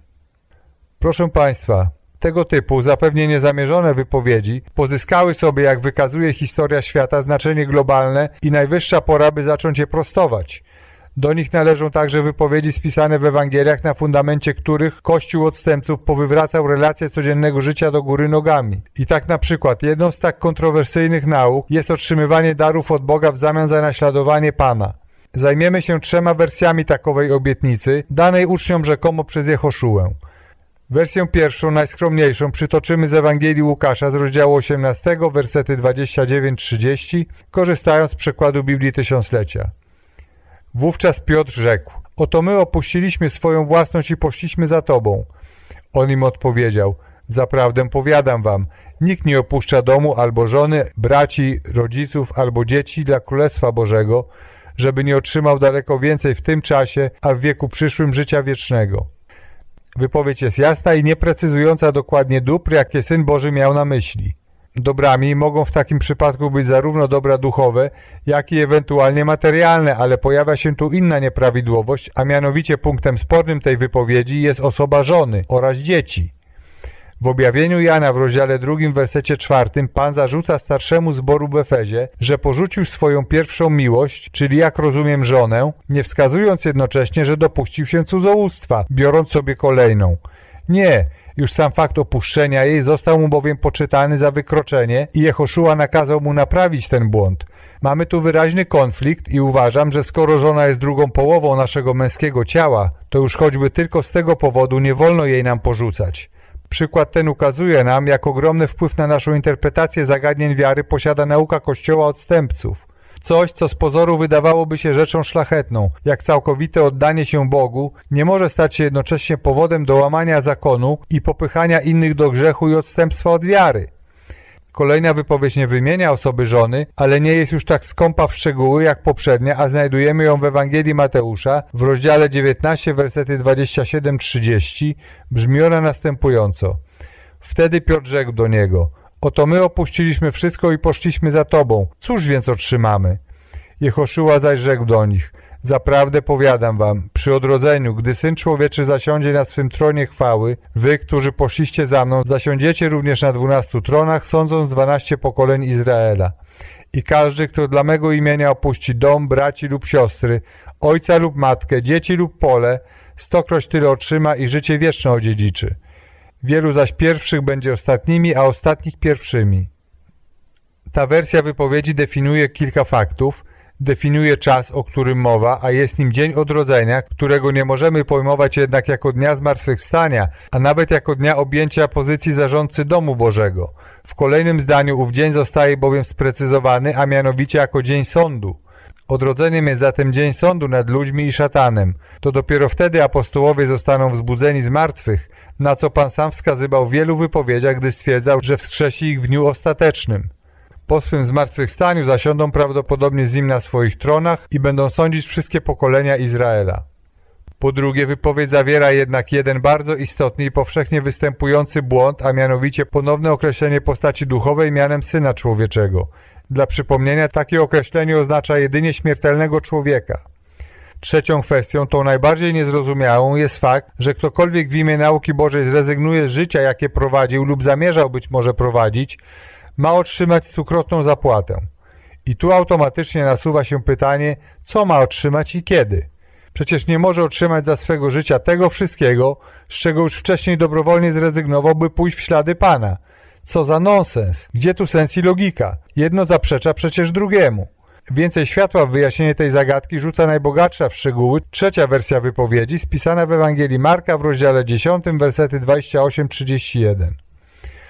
Proszę Państwa, tego typu zapewnie niezamierzone wypowiedzi pozyskały sobie, jak wykazuje historia świata, znaczenie globalne i najwyższa pora, by zacząć je prostować – do nich należą także wypowiedzi spisane w Ewangeliach, na fundamencie których Kościół odstępców powywracał relacje codziennego życia do góry nogami. I tak na przykład jedną z tak kontrowersyjnych nauk jest otrzymywanie darów od Boga w zamian za naśladowanie Pana. Zajmiemy się trzema wersjami takowej obietnicy, danej uczniom rzekomo przez Jehoszułę. Wersję pierwszą, najskromniejszą, przytoczymy z Ewangelii Łukasza z rozdziału 18, wersety 29-30, korzystając z przekładu Biblii Tysiąclecia. Wówczas Piotr rzekł, oto my opuściliśmy swoją własność i poszliśmy za Tobą. On im odpowiedział, zaprawdę powiadam wam, nikt nie opuszcza domu albo żony, braci, rodziców albo dzieci dla Królestwa Bożego, żeby nie otrzymał daleko więcej w tym czasie, a w wieku przyszłym życia wiecznego. Wypowiedź jest jasna i nieprecyzująca dokładnie dóbr, jakie Syn Boży miał na myśli. Dobrami mogą w takim przypadku być zarówno dobra duchowe, jak i ewentualnie materialne, ale pojawia się tu inna nieprawidłowość, a mianowicie punktem spornym tej wypowiedzi jest osoba żony oraz dzieci. W objawieniu Jana w rozdziale drugim, wersecie czwartym Pan zarzuca starszemu zboru w Efezie, że porzucił swoją pierwszą miłość, czyli jak rozumiem żonę, nie wskazując jednocześnie, że dopuścił się cudzołóstwa, biorąc sobie kolejną. Nie, już sam fakt opuszczenia jej został mu bowiem poczytany za wykroczenie i Jehoszua nakazał mu naprawić ten błąd. Mamy tu wyraźny konflikt i uważam, że skoro żona jest drugą połową naszego męskiego ciała, to już choćby tylko z tego powodu nie wolno jej nam porzucać. Przykład ten ukazuje nam, jak ogromny wpływ na naszą interpretację zagadnień wiary posiada nauka Kościoła odstępców. Coś, co z pozoru wydawałoby się rzeczą szlachetną, jak całkowite oddanie się Bogu, nie może stać się jednocześnie powodem do łamania zakonu i popychania innych do grzechu i odstępstwa od wiary. Kolejna wypowiedź nie wymienia osoby żony, ale nie jest już tak skąpa w szczegóły jak poprzednia, a znajdujemy ją w Ewangelii Mateusza w rozdziale 19, wersety 27-30, brzmi ona następująco. Wtedy Piotr rzekł do niego – Oto my opuściliśmy wszystko i poszliśmy za Tobą. Cóż więc otrzymamy? Jehoszua zaś rzekł do nich, Zaprawdę powiadam wam, przy odrodzeniu, gdy Syn Człowieczy zasiądzie na swym tronie chwały, wy, którzy poszliście za mną, zasiądziecie również na dwunastu tronach, sądząc dwanaście pokoleń Izraela. I każdy, kto dla mego imienia opuści dom, braci lub siostry, ojca lub matkę, dzieci lub pole, stokroć tyle otrzyma i życie wieczne odziedziczy. Wielu zaś pierwszych będzie ostatnimi, a ostatnich pierwszymi. Ta wersja wypowiedzi definiuje kilka faktów, definiuje czas, o którym mowa, a jest nim dzień odrodzenia, którego nie możemy pojmować jednak jako dnia zmartwychwstania, a nawet jako dnia objęcia pozycji zarządcy domu Bożego. W kolejnym zdaniu ów dzień zostaje bowiem sprecyzowany, a mianowicie jako dzień sądu. Odrodzeniem jest zatem dzień sądu nad ludźmi i szatanem. To dopiero wtedy apostołowie zostaną wzbudzeni z martwych, na co Pan sam wskazywał w wielu wypowiedziach, gdy stwierdzał, że wskrzesi ich w dniu ostatecznym. Po swym zmartwychwstaniu zasiądą prawdopodobnie z nim na swoich tronach i będą sądzić wszystkie pokolenia Izraela. Po drugie, wypowiedź zawiera jednak jeden bardzo istotny i powszechnie występujący błąd, a mianowicie ponowne określenie postaci duchowej mianem Syna Człowieczego. Dla przypomnienia, takie określenie oznacza jedynie śmiertelnego człowieka. Trzecią kwestią, tą najbardziej niezrozumiałą, jest fakt, że ktokolwiek w imię nauki Bożej zrezygnuje z życia, jakie prowadził lub zamierzał być może prowadzić, ma otrzymać stukrotną zapłatę. I tu automatycznie nasuwa się pytanie, co ma otrzymać i kiedy. Przecież nie może otrzymać za swego życia tego wszystkiego, z czego już wcześniej dobrowolnie zrezygnował, by pójść w ślady Pana. Co za nonsens! Gdzie tu sens i logika? Jedno zaprzecza przecież drugiemu. Więcej światła w wyjaśnienie tej zagadki rzuca najbogatsza w szczegóły trzecia wersja wypowiedzi spisana w Ewangelii Marka w rozdziale 10, wersety 28-31.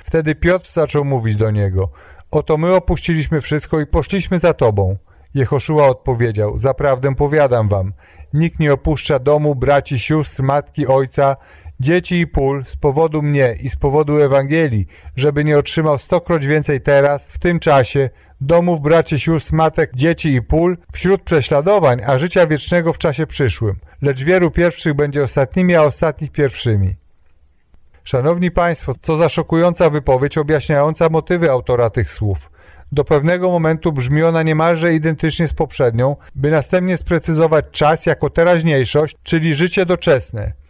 Wtedy Piotr zaczął mówić do niego: Oto my opuściliśmy wszystko i poszliśmy za tobą. Jehoszua odpowiedział: Zaprawdę powiadam wam, nikt nie opuszcza domu, braci, sióstr, matki, ojca, dzieci i pól z powodu mnie i z powodu Ewangelii, żeby nie otrzymał stokroć więcej teraz, w tym czasie, domów, braci, sióstr, matek, dzieci i pól, wśród prześladowań, a życia wiecznego w czasie przyszłym. Lecz wielu pierwszych będzie ostatnimi, a ostatnich pierwszymi. Szanowni Państwo, co za szokująca wypowiedź objaśniająca motywy autora tych słów. Do pewnego momentu brzmi ona niemalże identycznie z poprzednią, by następnie sprecyzować czas jako teraźniejszość, czyli życie doczesne.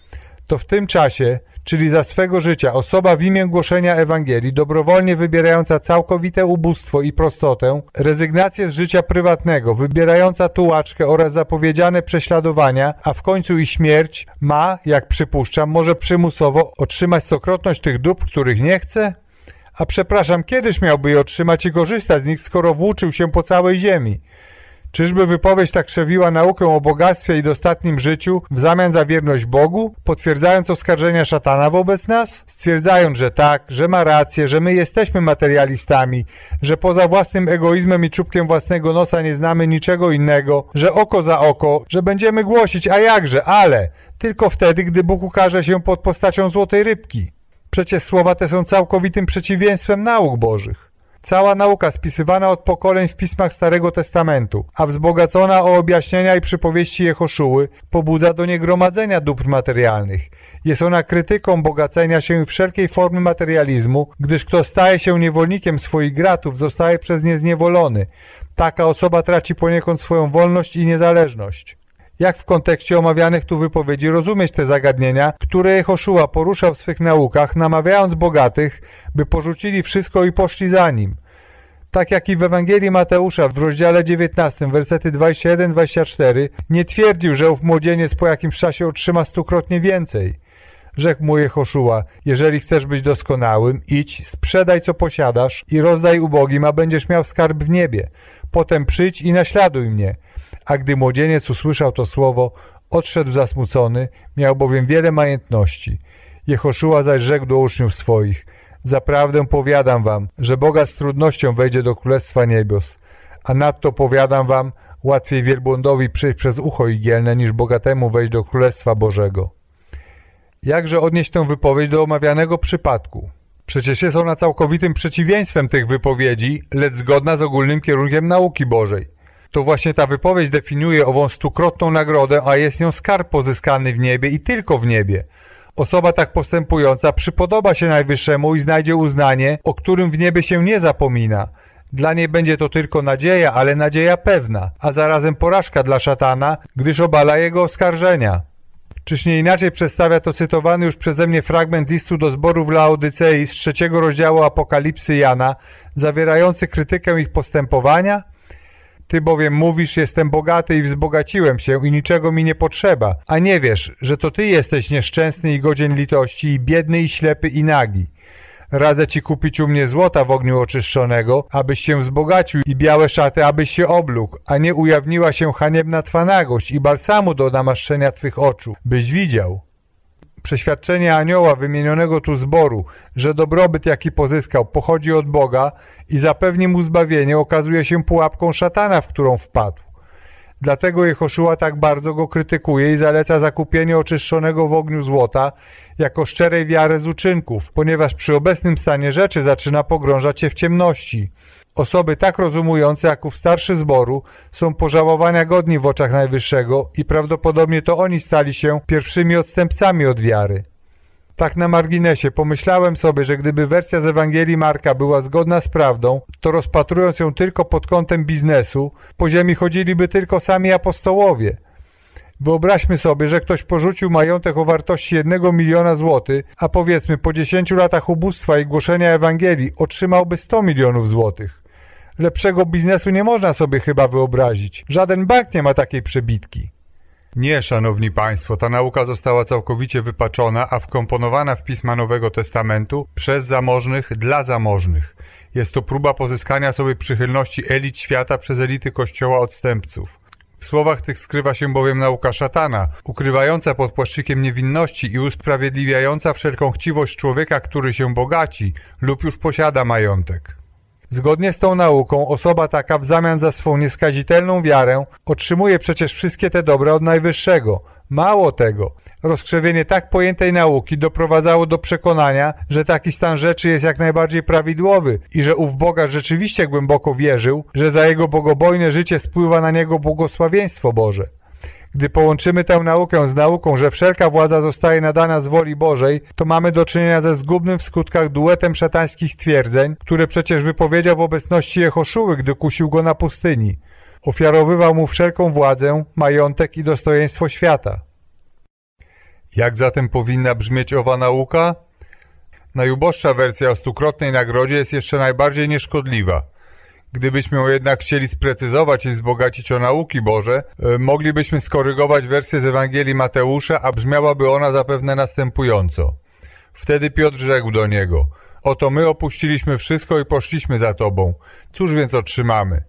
To w tym czasie, czyli za swego życia, osoba w imię głoszenia Ewangelii, dobrowolnie wybierająca całkowite ubóstwo i prostotę, rezygnację z życia prywatnego, wybierająca tułaczkę oraz zapowiedziane prześladowania, a w końcu i śmierć, ma, jak przypuszczam, może przymusowo otrzymać stokrotność tych dóbr, których nie chce? A przepraszam, kiedyś miałby je otrzymać i korzystać z nich, skoro włóczył się po całej ziemi? Czyżby wypowiedź tak krzewiła naukę o bogactwie i dostatnim życiu w zamian za wierność Bogu, potwierdzając oskarżenia szatana wobec nas? Stwierdzając, że tak, że ma rację, że my jesteśmy materialistami, że poza własnym egoizmem i czubkiem własnego nosa nie znamy niczego innego, że oko za oko, że będziemy głosić, a jakże, ale tylko wtedy, gdy Bóg ukaże się pod postacią złotej rybki. Przecież słowa te są całkowitym przeciwieństwem nauk bożych. Cała nauka spisywana od pokoleń w pismach Starego Testamentu, a wzbogacona o objaśnienia i przypowieści Jehoszuły, pobudza do niegromadzenia dóbr materialnych. Jest ona krytyką bogacenia się wszelkiej formy materializmu, gdyż kto staje się niewolnikiem swoich gratów, zostaje przez nie zniewolony. Taka osoba traci poniekąd swoją wolność i niezależność. Jak w kontekście omawianych tu wypowiedzi rozumieć te zagadnienia, które Jehoszua poruszał w swych naukach, namawiając bogatych, by porzucili wszystko i poszli za nim? Tak jak i w Ewangelii Mateusza w rozdziale 19, wersety 21-24, nie twierdził, że ów młodzieniec po jakimś czasie otrzyma stukrotnie więcej. Rzekł mu Jehoszua, jeżeli chcesz być doskonałym, idź, sprzedaj co posiadasz i rozdaj ubogim, a będziesz miał skarb w niebie. Potem przyjdź i naśladuj mnie. A gdy młodzieniec usłyszał to słowo, odszedł zasmucony, miał bowiem wiele majątności. Jehoszua zaś rzekł do uczniów swoich, Zaprawdę powiadam wam, że Boga z trudnością wejdzie do Królestwa Niebios. A nadto powiadam wam, łatwiej wielbłądowi przejść przez ucho igielne, niż bogatemu wejść do Królestwa Bożego. Jakże odnieść tę wypowiedź do omawianego przypadku? Przecież jest ona całkowitym przeciwieństwem tych wypowiedzi, lecz zgodna z ogólnym kierunkiem nauki Bożej. To właśnie ta wypowiedź definiuje ową stukrotną nagrodę, a jest nią skarb pozyskany w niebie i tylko w niebie. Osoba tak postępująca przypodoba się Najwyższemu i znajdzie uznanie, o którym w niebie się nie zapomina. Dla niej będzie to tylko nadzieja, ale nadzieja pewna, a zarazem porażka dla szatana, gdyż obala jego oskarżenia. Czyż nie inaczej przedstawia to cytowany już przeze mnie fragment listu do zborów Laodycei z trzeciego rozdziału Apokalipsy Jana, zawierający krytykę ich postępowania? Ty bowiem mówisz, jestem bogaty i wzbogaciłem się i niczego mi nie potrzeba, a nie wiesz, że to ty jesteś nieszczęsny i godzien litości i biedny i ślepy i nagi. Radzę ci kupić u mnie złota w ogniu oczyszczonego, abyś się wzbogacił i białe szaty, abyś się oblógł, a nie ujawniła się haniebna twa nagość i balsamu do namaszczenia twych oczu, byś widział. Przeświadczenie anioła wymienionego tu zboru, że dobrobyt jaki pozyskał pochodzi od Boga i zapewni mu zbawienie okazuje się pułapką szatana, w którą wpadł. Dlatego Jehoszua tak bardzo go krytykuje i zaleca zakupienie oczyszczonego w ogniu złota jako szczerej wiary z uczynków, ponieważ przy obecnym stanie rzeczy zaczyna pogrążać się w ciemności. Osoby tak rozumujące jak ów starszy zboru są pożałowania godni w oczach Najwyższego i prawdopodobnie to oni stali się pierwszymi odstępcami od wiary. Tak na marginesie pomyślałem sobie, że gdyby wersja z Ewangelii Marka była zgodna z prawdą, to rozpatrując ją tylko pod kątem biznesu, po ziemi chodziliby tylko sami apostołowie. Wyobraźmy sobie, że ktoś porzucił majątek o wartości 1 miliona złotych, a powiedzmy po 10 latach ubóstwa i głoszenia Ewangelii otrzymałby 100 milionów złotych. Lepszego biznesu nie można sobie chyba wyobrazić. Żaden bank nie ma takiej przebitki. Nie, szanowni państwo, ta nauka została całkowicie wypaczona, a wkomponowana w pisma Nowego Testamentu przez zamożnych dla zamożnych. Jest to próba pozyskania sobie przychylności elit świata przez elity kościoła odstępców. W słowach tych skrywa się bowiem nauka szatana, ukrywająca pod płaszczykiem niewinności i usprawiedliwiająca wszelką chciwość człowieka, który się bogaci lub już posiada majątek. Zgodnie z tą nauką osoba taka w zamian za swą nieskazitelną wiarę otrzymuje przecież wszystkie te dobra od Najwyższego. Mało tego, rozkrzewienie tak pojętej nauki doprowadzało do przekonania, że taki stan rzeczy jest jak najbardziej prawidłowy i że ów Boga rzeczywiście głęboko wierzył, że za jego bogobojne życie spływa na niego błogosławieństwo Boże. Gdy połączymy tę naukę z nauką, że wszelka władza zostaje nadana z woli Bożej, to mamy do czynienia ze zgubnym w skutkach duetem szatańskich twierdzeń, które przecież wypowiedział w obecności Jehoszuły, gdy kusił go na pustyni. Ofiarowywał mu wszelką władzę, majątek i dostojeństwo świata. Jak zatem powinna brzmieć owa nauka? Najuboższa wersja o stukrotnej nagrodzie jest jeszcze najbardziej nieszkodliwa – Gdybyśmy ją jednak chcieli sprecyzować i wzbogacić o nauki Boże, e, moglibyśmy skorygować wersję z Ewangelii Mateusza, a brzmiałaby ona zapewne następująco. Wtedy Piotr rzekł do niego, oto my opuściliśmy wszystko i poszliśmy za Tobą. Cóż więc otrzymamy?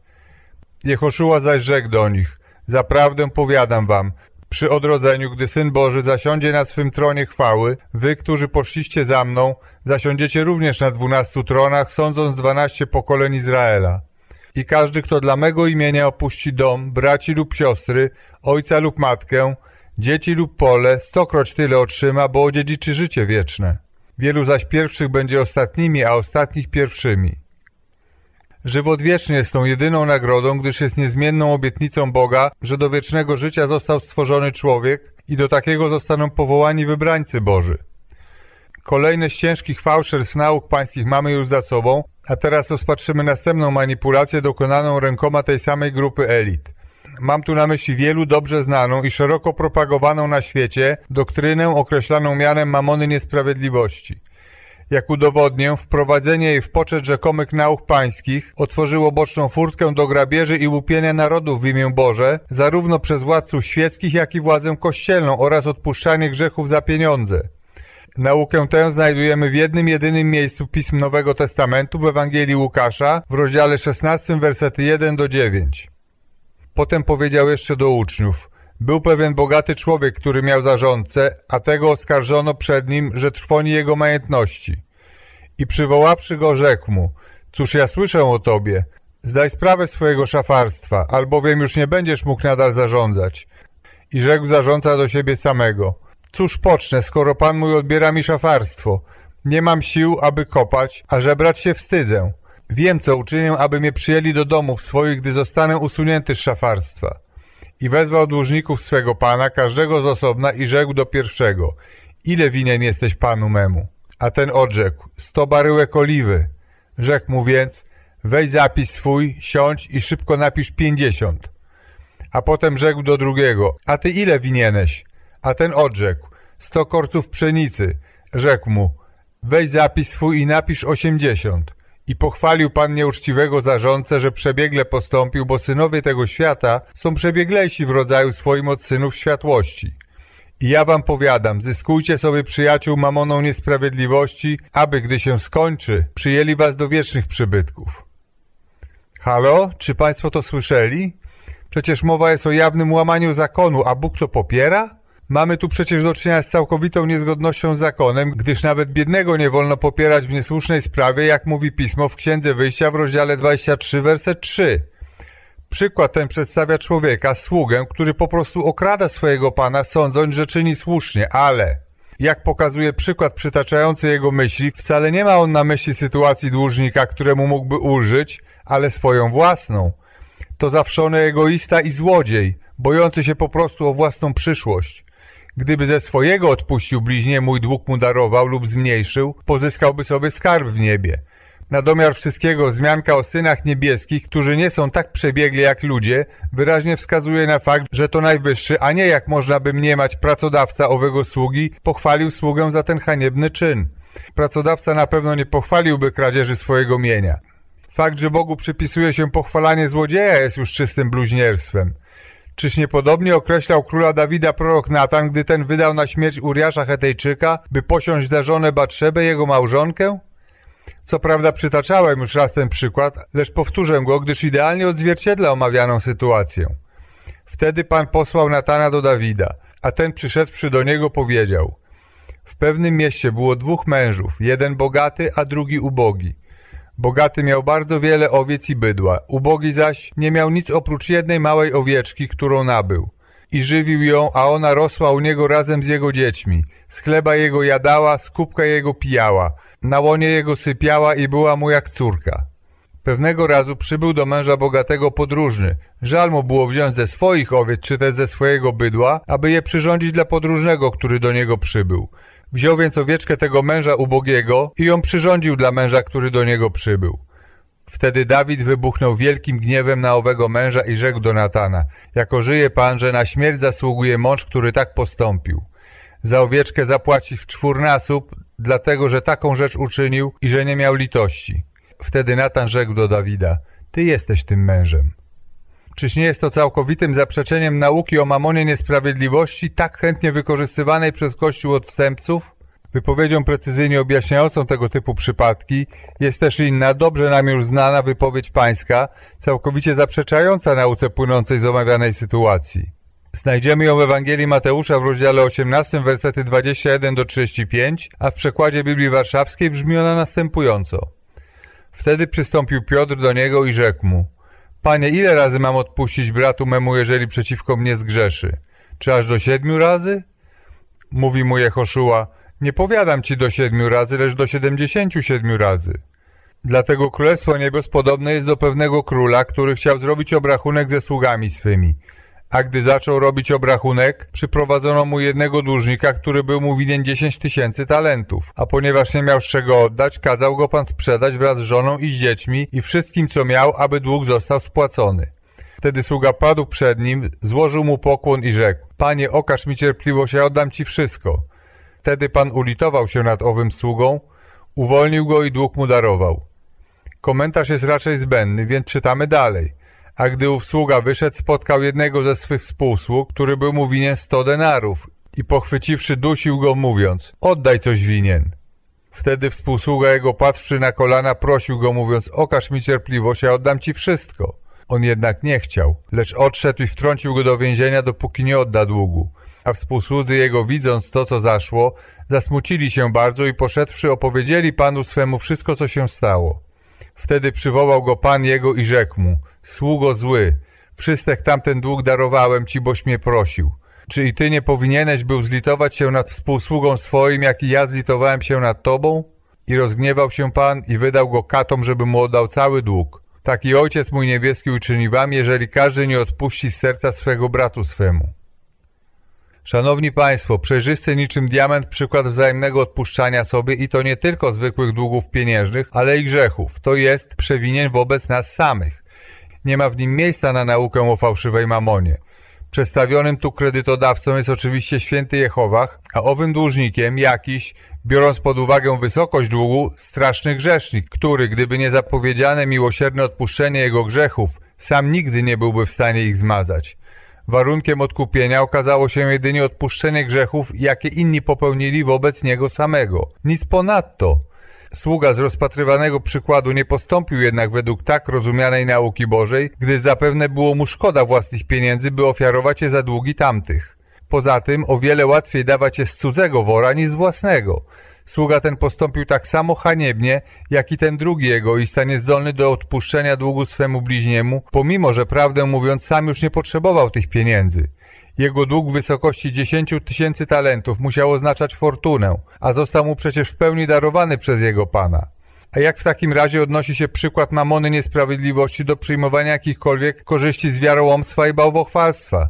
Jehoszua zaś rzekł do nich, zaprawdę powiadam wam, przy odrodzeniu, gdy Syn Boży zasiądzie na swym tronie chwały, wy, którzy poszliście za mną, zasiądziecie również na dwunastu tronach, sądząc dwanaście pokoleń Izraela. I każdy, kto dla mego imienia opuści dom, braci lub siostry, ojca lub matkę, dzieci lub pole, stokroć tyle otrzyma, bo odziedziczy życie wieczne. Wielu zaś pierwszych będzie ostatnimi, a ostatnich pierwszymi. Żywot wieczny jest tą jedyną nagrodą, gdyż jest niezmienną obietnicą Boga, że do wiecznego życia został stworzony człowiek i do takiego zostaną powołani wybrańcy Boży. Kolejne z ciężkich fałszerstw nauk pańskich mamy już za sobą, a teraz rozpatrzymy następną manipulację dokonaną rękoma tej samej grupy elit. Mam tu na myśli wielu dobrze znaną i szeroko propagowaną na świecie doktrynę określaną mianem mamony niesprawiedliwości. Jak udowodnię, wprowadzenie jej w poczet rzekomych nauk pańskich otworzyło boczną furtkę do grabieży i łupienia narodów w imię Boże, zarówno przez władców świeckich, jak i władzę kościelną oraz odpuszczanie grzechów za pieniądze. Naukę tę znajdujemy w jednym jedynym miejscu Pism Nowego Testamentu w Ewangelii Łukasza w rozdziale 16, wersety 1 do 9. Potem powiedział jeszcze do uczniów: Był pewien bogaty człowiek, który miał zarządcę, a tego oskarżono przed nim, że trwoni jego majątności. I przywoławszy go, rzekł mu: Cóż ja słyszę o tobie? Zdaj sprawę swojego szafarstwa, albowiem już nie będziesz mógł nadal zarządzać. I rzekł zarządca do siebie samego: Cóż pocznę, skoro pan mój odbiera mi szafarstwo? Nie mam sił, aby kopać, a żebrać się wstydzę. Wiem, co uczynię, aby mnie przyjęli do domów swoich, gdy zostanę usunięty z szafarstwa. I wezwał dłużników swego pana, każdego z osobna i rzekł do pierwszego, ile winien jesteś panu memu? A ten odrzekł, sto baryłek oliwy. Rzekł mu więc, weź zapis swój, siądź i szybko napisz pięćdziesiąt. A potem rzekł do drugiego, a ty ile winieneś? A ten odrzekł, sto korców pszenicy. Rzekł mu, weź zapis swój i napisz osiemdziesiąt. I pochwalił pan nieuczciwego zarządcę, że przebiegle postąpił, bo synowie tego świata są przebieglejsi w rodzaju swoim od synów światłości. I ja wam powiadam, zyskujcie sobie przyjaciół mamoną niesprawiedliwości, aby, gdy się skończy, przyjęli was do wiecznych przybytków. Halo, czy państwo to słyszeli? Przecież mowa jest o jawnym łamaniu zakonu, a Bóg to popiera? Mamy tu przecież do czynienia z całkowitą niezgodnością z zakonem, gdyż nawet biednego nie wolno popierać w niesłusznej sprawie, jak mówi pismo w Księdze Wyjścia w rozdziale 23, werset 3. Przykład ten przedstawia człowieka, sługę, który po prostu okrada swojego pana, sądząc, że czyni słusznie, ale... Jak pokazuje przykład przytaczający jego myśli, wcale nie ma on na myśli sytuacji dłużnika, któremu mógłby ulżyć, ale swoją własną. To zawszony egoista i złodziej, bojący się po prostu o własną przyszłość. Gdyby ze swojego odpuścił bliźnie, mój dług mu darował lub zmniejszył, pozyskałby sobie skarb w niebie. Na domiar wszystkiego wzmianka o synach niebieskich, którzy nie są tak przebiegli jak ludzie, wyraźnie wskazuje na fakt, że to najwyższy, a nie jak można by mniemać pracodawca owego sługi, pochwalił sługę za ten haniebny czyn. Pracodawca na pewno nie pochwaliłby kradzieży swojego mienia. Fakt, że Bogu przypisuje się pochwalanie złodzieja jest już czystym bluźnierstwem. Czyż niepodobnie określał króla Dawida prorok Natan, gdy ten wydał na śmierć Uriasza Hetejczyka, by posiąść za żonę Batrzebę, jego małżonkę? Co prawda przytaczałem już raz ten przykład, lecz powtórzę go, gdyż idealnie odzwierciedla omawianą sytuację. Wtedy Pan posłał Natana do Dawida, a ten przyszedłszy do niego powiedział W pewnym mieście było dwóch mężów, jeden bogaty, a drugi ubogi. Bogaty miał bardzo wiele owiec i bydła, ubogi zaś nie miał nic oprócz jednej małej owieczki, którą nabył. I żywił ją, a ona rosła u niego razem z jego dziećmi. Z chleba jego jadała, z kubka jego pijała. Na łonie jego sypiała i była mu jak córka. Pewnego razu przybył do męża bogatego podróżny. Żal mu było wziąć ze swoich owiec czy też ze swojego bydła, aby je przyrządzić dla podróżnego, który do niego przybył. Wziął więc owieczkę tego męża ubogiego i ją przyrządził dla męża, który do niego przybył. Wtedy Dawid wybuchnął wielkim gniewem na owego męża i rzekł do Natana, jako żyje Pan, że na śmierć zasługuje mąż, który tak postąpił. Za owieczkę zapłaci w czwórnasób, dlatego, że taką rzecz uczynił i że nie miał litości. Wtedy Natan rzekł do Dawida, ty jesteś tym mężem. Czyż nie jest to całkowitym zaprzeczeniem nauki o mamonie niesprawiedliwości, tak chętnie wykorzystywanej przez Kościół odstępców? Wypowiedzią precyzyjnie objaśniającą tego typu przypadki jest też inna, dobrze nam już znana wypowiedź pańska, całkowicie zaprzeczająca nauce płynącej z omawianej sytuacji. Znajdziemy ją w Ewangelii Mateusza w rozdziale 18, wersety 21 do 35, a w przekładzie Biblii Warszawskiej brzmi ona następująco. Wtedy przystąpił Piotr do niego i rzekł mu – Panie, ile razy mam odpuścić bratu memu, jeżeli przeciwko mnie zgrzeszy? Czy aż do siedmiu razy? Mówi mu Jehoszua, nie powiadam ci do siedmiu razy, lecz do siedemdziesięciu siedmiu razy. Dlatego Królestwo Niebios podobne jest do pewnego króla, który chciał zrobić obrachunek ze sługami swymi. A gdy zaczął robić obrachunek, przyprowadzono mu jednego dłużnika, który był mu winien dziesięć tysięcy talentów. A ponieważ nie miał z czego oddać, kazał go pan sprzedać wraz z żoną i z dziećmi i wszystkim, co miał, aby dług został spłacony. Wtedy sługa padł przed nim, złożył mu pokłon i rzekł, Panie, okaż mi cierpliwość, ja oddam ci wszystko. Wtedy pan ulitował się nad owym sługą, uwolnił go i dług mu darował. Komentarz jest raczej zbędny, więc czytamy dalej. A gdy ów sługa wyszedł, spotkał jednego ze swych współsług, który był mu winien sto denarów i pochwyciwszy dusił go mówiąc, oddaj coś winien. Wtedy współsługa jego patrzszy na kolana prosił go mówiąc, okaż mi cierpliwość, ja oddam ci wszystko. On jednak nie chciał, lecz odszedł i wtrącił go do więzienia, dopóki nie odda długu. A współsłudzy jego, widząc to, co zaszło, zasmucili się bardzo i poszedłszy opowiedzieli panu swemu wszystko, co się stało. Wtedy przywołał go pan jego i rzekł mu, sługo zły, wszystek tamten dług darowałem ci, boś mnie prosił. Czy i ty nie powinieneś był zlitować się nad współsługą swoim, jak i ja zlitowałem się nad tobą? I rozgniewał się pan i wydał go katom, żeby mu oddał cały dług. Taki ojciec mój niebieski uczyni wam, jeżeli każdy nie odpuści z serca swego bratu swemu. Szanowni Państwo, przejrzysty niczym diament przykład wzajemnego odpuszczania sobie i to nie tylko zwykłych długów pieniężnych, ale i grzechów, to jest przewinień wobec nas samych. Nie ma w nim miejsca na naukę o fałszywej mamonie. Przedstawionym tu kredytodawcą jest oczywiście święty Jehowach, a owym dłużnikiem jakiś, biorąc pod uwagę wysokość długu, straszny grzesznik, który, gdyby nie zapowiedziane miłosierne odpuszczenie jego grzechów, sam nigdy nie byłby w stanie ich zmazać. Warunkiem odkupienia okazało się jedynie odpuszczenie grzechów, jakie inni popełnili wobec niego samego. Nic ponadto. Sługa z rozpatrywanego przykładu nie postąpił jednak według tak rozumianej nauki Bożej, gdyż zapewne było mu szkoda własnych pieniędzy, by ofiarować je za długi tamtych. Poza tym o wiele łatwiej dawać je z cudzego wora niż z własnego. Sługa ten postąpił tak samo haniebnie, jak i ten drugi egoista niezdolny do odpuszczenia długu swemu bliźniemu, pomimo że prawdę mówiąc sam już nie potrzebował tych pieniędzy. Jego dług w wysokości 10 tysięcy talentów musiał oznaczać fortunę, a został mu przecież w pełni darowany przez jego pana. A jak w takim razie odnosi się przykład mamony niesprawiedliwości do przyjmowania jakichkolwiek korzyści z wiarołomstwa i bałwochwalstwa?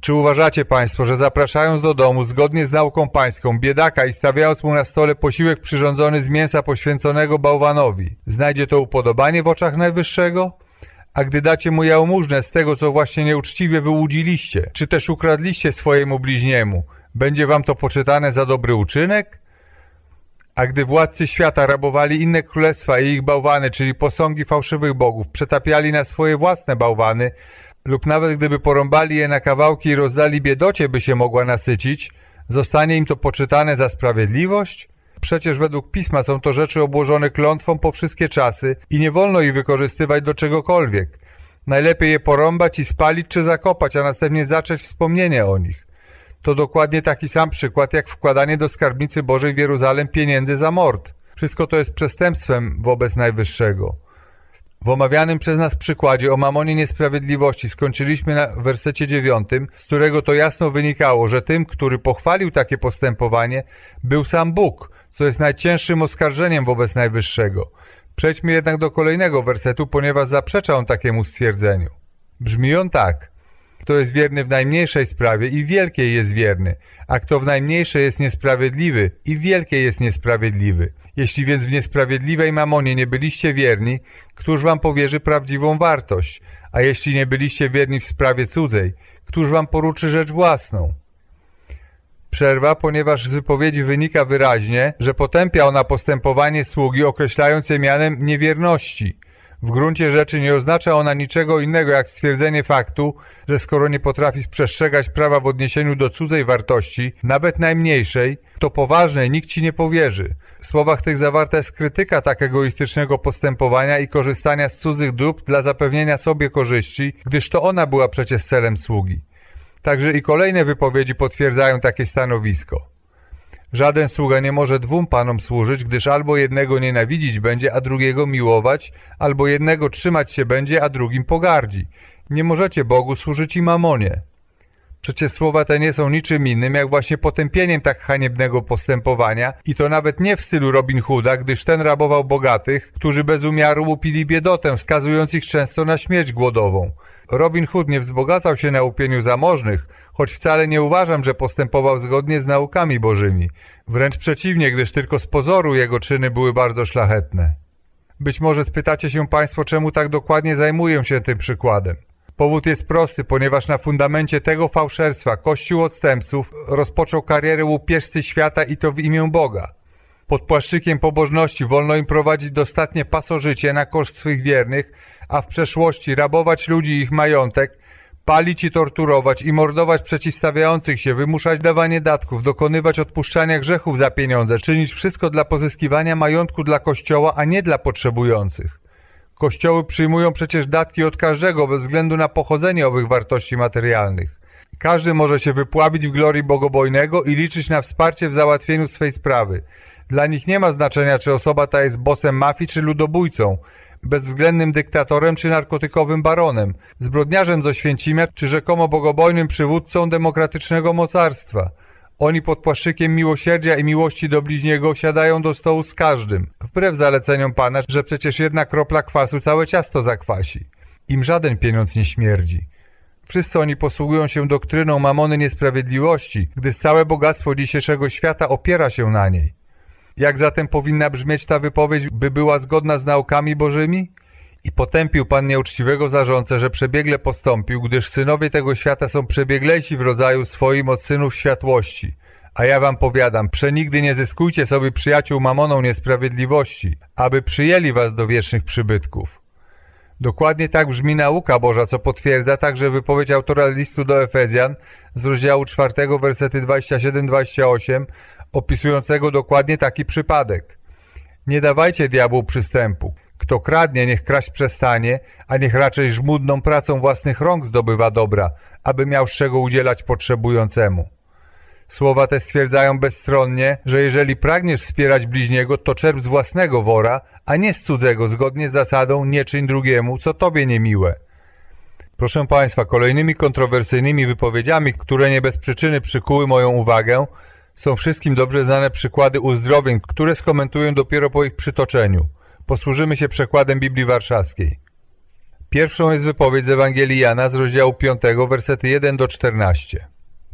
Czy uważacie Państwo, że zapraszając do domu zgodnie z nauką pańską biedaka i stawiając mu na stole posiłek przyrządzony z mięsa poświęconego bałwanowi, znajdzie to upodobanie w oczach Najwyższego? A gdy dacie mu jałmużnę z tego, co właśnie nieuczciwie wyłudziliście, czy też ukradliście swojemu bliźniemu, będzie wam to poczytane za dobry uczynek? A gdy władcy świata rabowali inne królestwa i ich bałwany, czyli posągi fałszywych bogów, przetapiali na swoje własne bałwany, lub nawet gdyby porąbali je na kawałki i rozdali biedocie, by się mogła nasycić, zostanie im to poczytane za sprawiedliwość? Przecież według pisma są to rzeczy obłożone klątwą po wszystkie czasy i nie wolno ich wykorzystywać do czegokolwiek. Najlepiej je porąbać i spalić czy zakopać, a następnie zacząć wspomnienie o nich. To dokładnie taki sam przykład jak wkładanie do skarbnicy Bożej w Jeruzalem pieniędzy za mord. Wszystko to jest przestępstwem wobec Najwyższego. W omawianym przez nas przykładzie o mamonie niesprawiedliwości skończyliśmy na wersecie dziewiątym, z którego to jasno wynikało, że tym, który pochwalił takie postępowanie, był sam Bóg, co jest najcięższym oskarżeniem wobec Najwyższego. Przejdźmy jednak do kolejnego wersetu, ponieważ zaprzecza on takiemu stwierdzeniu. Brzmi on tak. Kto jest wierny w najmniejszej sprawie i wielkiej jest wierny, a kto w najmniejszej jest niesprawiedliwy i wielkiej jest niesprawiedliwy. Jeśli więc w niesprawiedliwej mamonie nie byliście wierni, któż wam powierzy prawdziwą wartość? A jeśli nie byliście wierni w sprawie cudzej, któż wam poruczy rzecz własną? Przerwa, ponieważ z wypowiedzi wynika wyraźnie, że potępia ona postępowanie sługi, określając je mianem niewierności – w gruncie rzeczy nie oznacza ona niczego innego jak stwierdzenie faktu, że skoro nie potrafisz przestrzegać prawa w odniesieniu do cudzej wartości, nawet najmniejszej, to poważnej nikt ci nie powierzy. W słowach tych zawarta jest krytyka tak egoistycznego postępowania i korzystania z cudzych dóbr dla zapewnienia sobie korzyści, gdyż to ona była przecież celem sługi. Także i kolejne wypowiedzi potwierdzają takie stanowisko. Żaden sługa nie może dwóm panom służyć, gdyż albo jednego nienawidzić będzie, a drugiego miłować, albo jednego trzymać się będzie, a drugim pogardzi. Nie możecie Bogu służyć i mamonie. Przecież słowa te nie są niczym innym, jak właśnie potępieniem tak haniebnego postępowania i to nawet nie w stylu Robin Hooda, gdyż ten rabował bogatych, którzy bez umiaru łupili biedotę, wskazując ich często na śmierć głodową. Robin Hood nie wzbogacał się na łupieniu zamożnych, choć wcale nie uważam, że postępował zgodnie z naukami bożymi. Wręcz przeciwnie, gdyż tylko z pozoru jego czyny były bardzo szlachetne. Być może spytacie się Państwo, czemu tak dokładnie zajmuję się tym przykładem. Powód jest prosty, ponieważ na fundamencie tego fałszerstwa Kościół odstępców rozpoczął karierę łupieżcy świata i to w imię Boga. Pod płaszczykiem pobożności wolno im prowadzić dostatnie pasożycie na koszt swych wiernych, a w przeszłości rabować ludzi ich majątek, palić i torturować i mordować przeciwstawiających się, wymuszać dawanie datków, dokonywać odpuszczania grzechów za pieniądze, czynić wszystko dla pozyskiwania majątku dla Kościoła, a nie dla potrzebujących. Kościoły przyjmują przecież datki od każdego bez względu na pochodzenie owych wartości materialnych. Każdy może się wypławić w glorii bogobojnego i liczyć na wsparcie w załatwieniu swej sprawy. Dla nich nie ma znaczenia, czy osoba ta jest bosem mafii czy ludobójcą, bezwzględnym dyktatorem czy narkotykowym baronem, zbrodniarzem z Oświęcimia czy rzekomo bogobojnym przywódcą demokratycznego mocarstwa. Oni pod płaszczykiem miłosierdzia i miłości do bliźniego siadają do stołu z każdym, wbrew zaleceniom Pana, że przecież jedna kropla kwasu całe ciasto zakwasi. Im żaden pieniądz nie śmierdzi. Wszyscy oni posługują się doktryną mamony niesprawiedliwości, gdyż całe bogactwo dzisiejszego świata opiera się na niej. Jak zatem powinna brzmieć ta wypowiedź, by była zgodna z naukami bożymi? I potępił Pan nieuczciwego zarządcę, że przebiegle postąpił, gdyż synowie tego świata są przebieglejsi w rodzaju swoim od synów światłości. A ja wam powiadam, przenigdy nie zyskujcie sobie przyjaciół mamoną niesprawiedliwości, aby przyjęli was do wiecznych przybytków. Dokładnie tak brzmi nauka Boża, co potwierdza także wypowiedź autora listu do Efezjan z rozdziału 4, wersety 27-28, opisującego dokładnie taki przypadek. Nie dawajcie diabłu przystępu. Kto kradnie, niech kraść przestanie, a niech raczej żmudną pracą własnych rąk zdobywa dobra, aby miał z czego udzielać potrzebującemu. Słowa te stwierdzają bezstronnie, że jeżeli pragniesz wspierać bliźniego, to czerp z własnego wora, a nie z cudzego, zgodnie z zasadą nie czyń drugiemu, co tobie niemiłe. Proszę Państwa, kolejnymi kontrowersyjnymi wypowiedziami, które nie bez przyczyny przykuły moją uwagę, są wszystkim dobrze znane przykłady uzdrowień, które skomentuję dopiero po ich przytoczeniu. Posłużymy się przekładem Biblii Warszawskiej. Pierwszą jest wypowiedź z Ewangelii Jana z rozdziału 5, versety 1 do 14.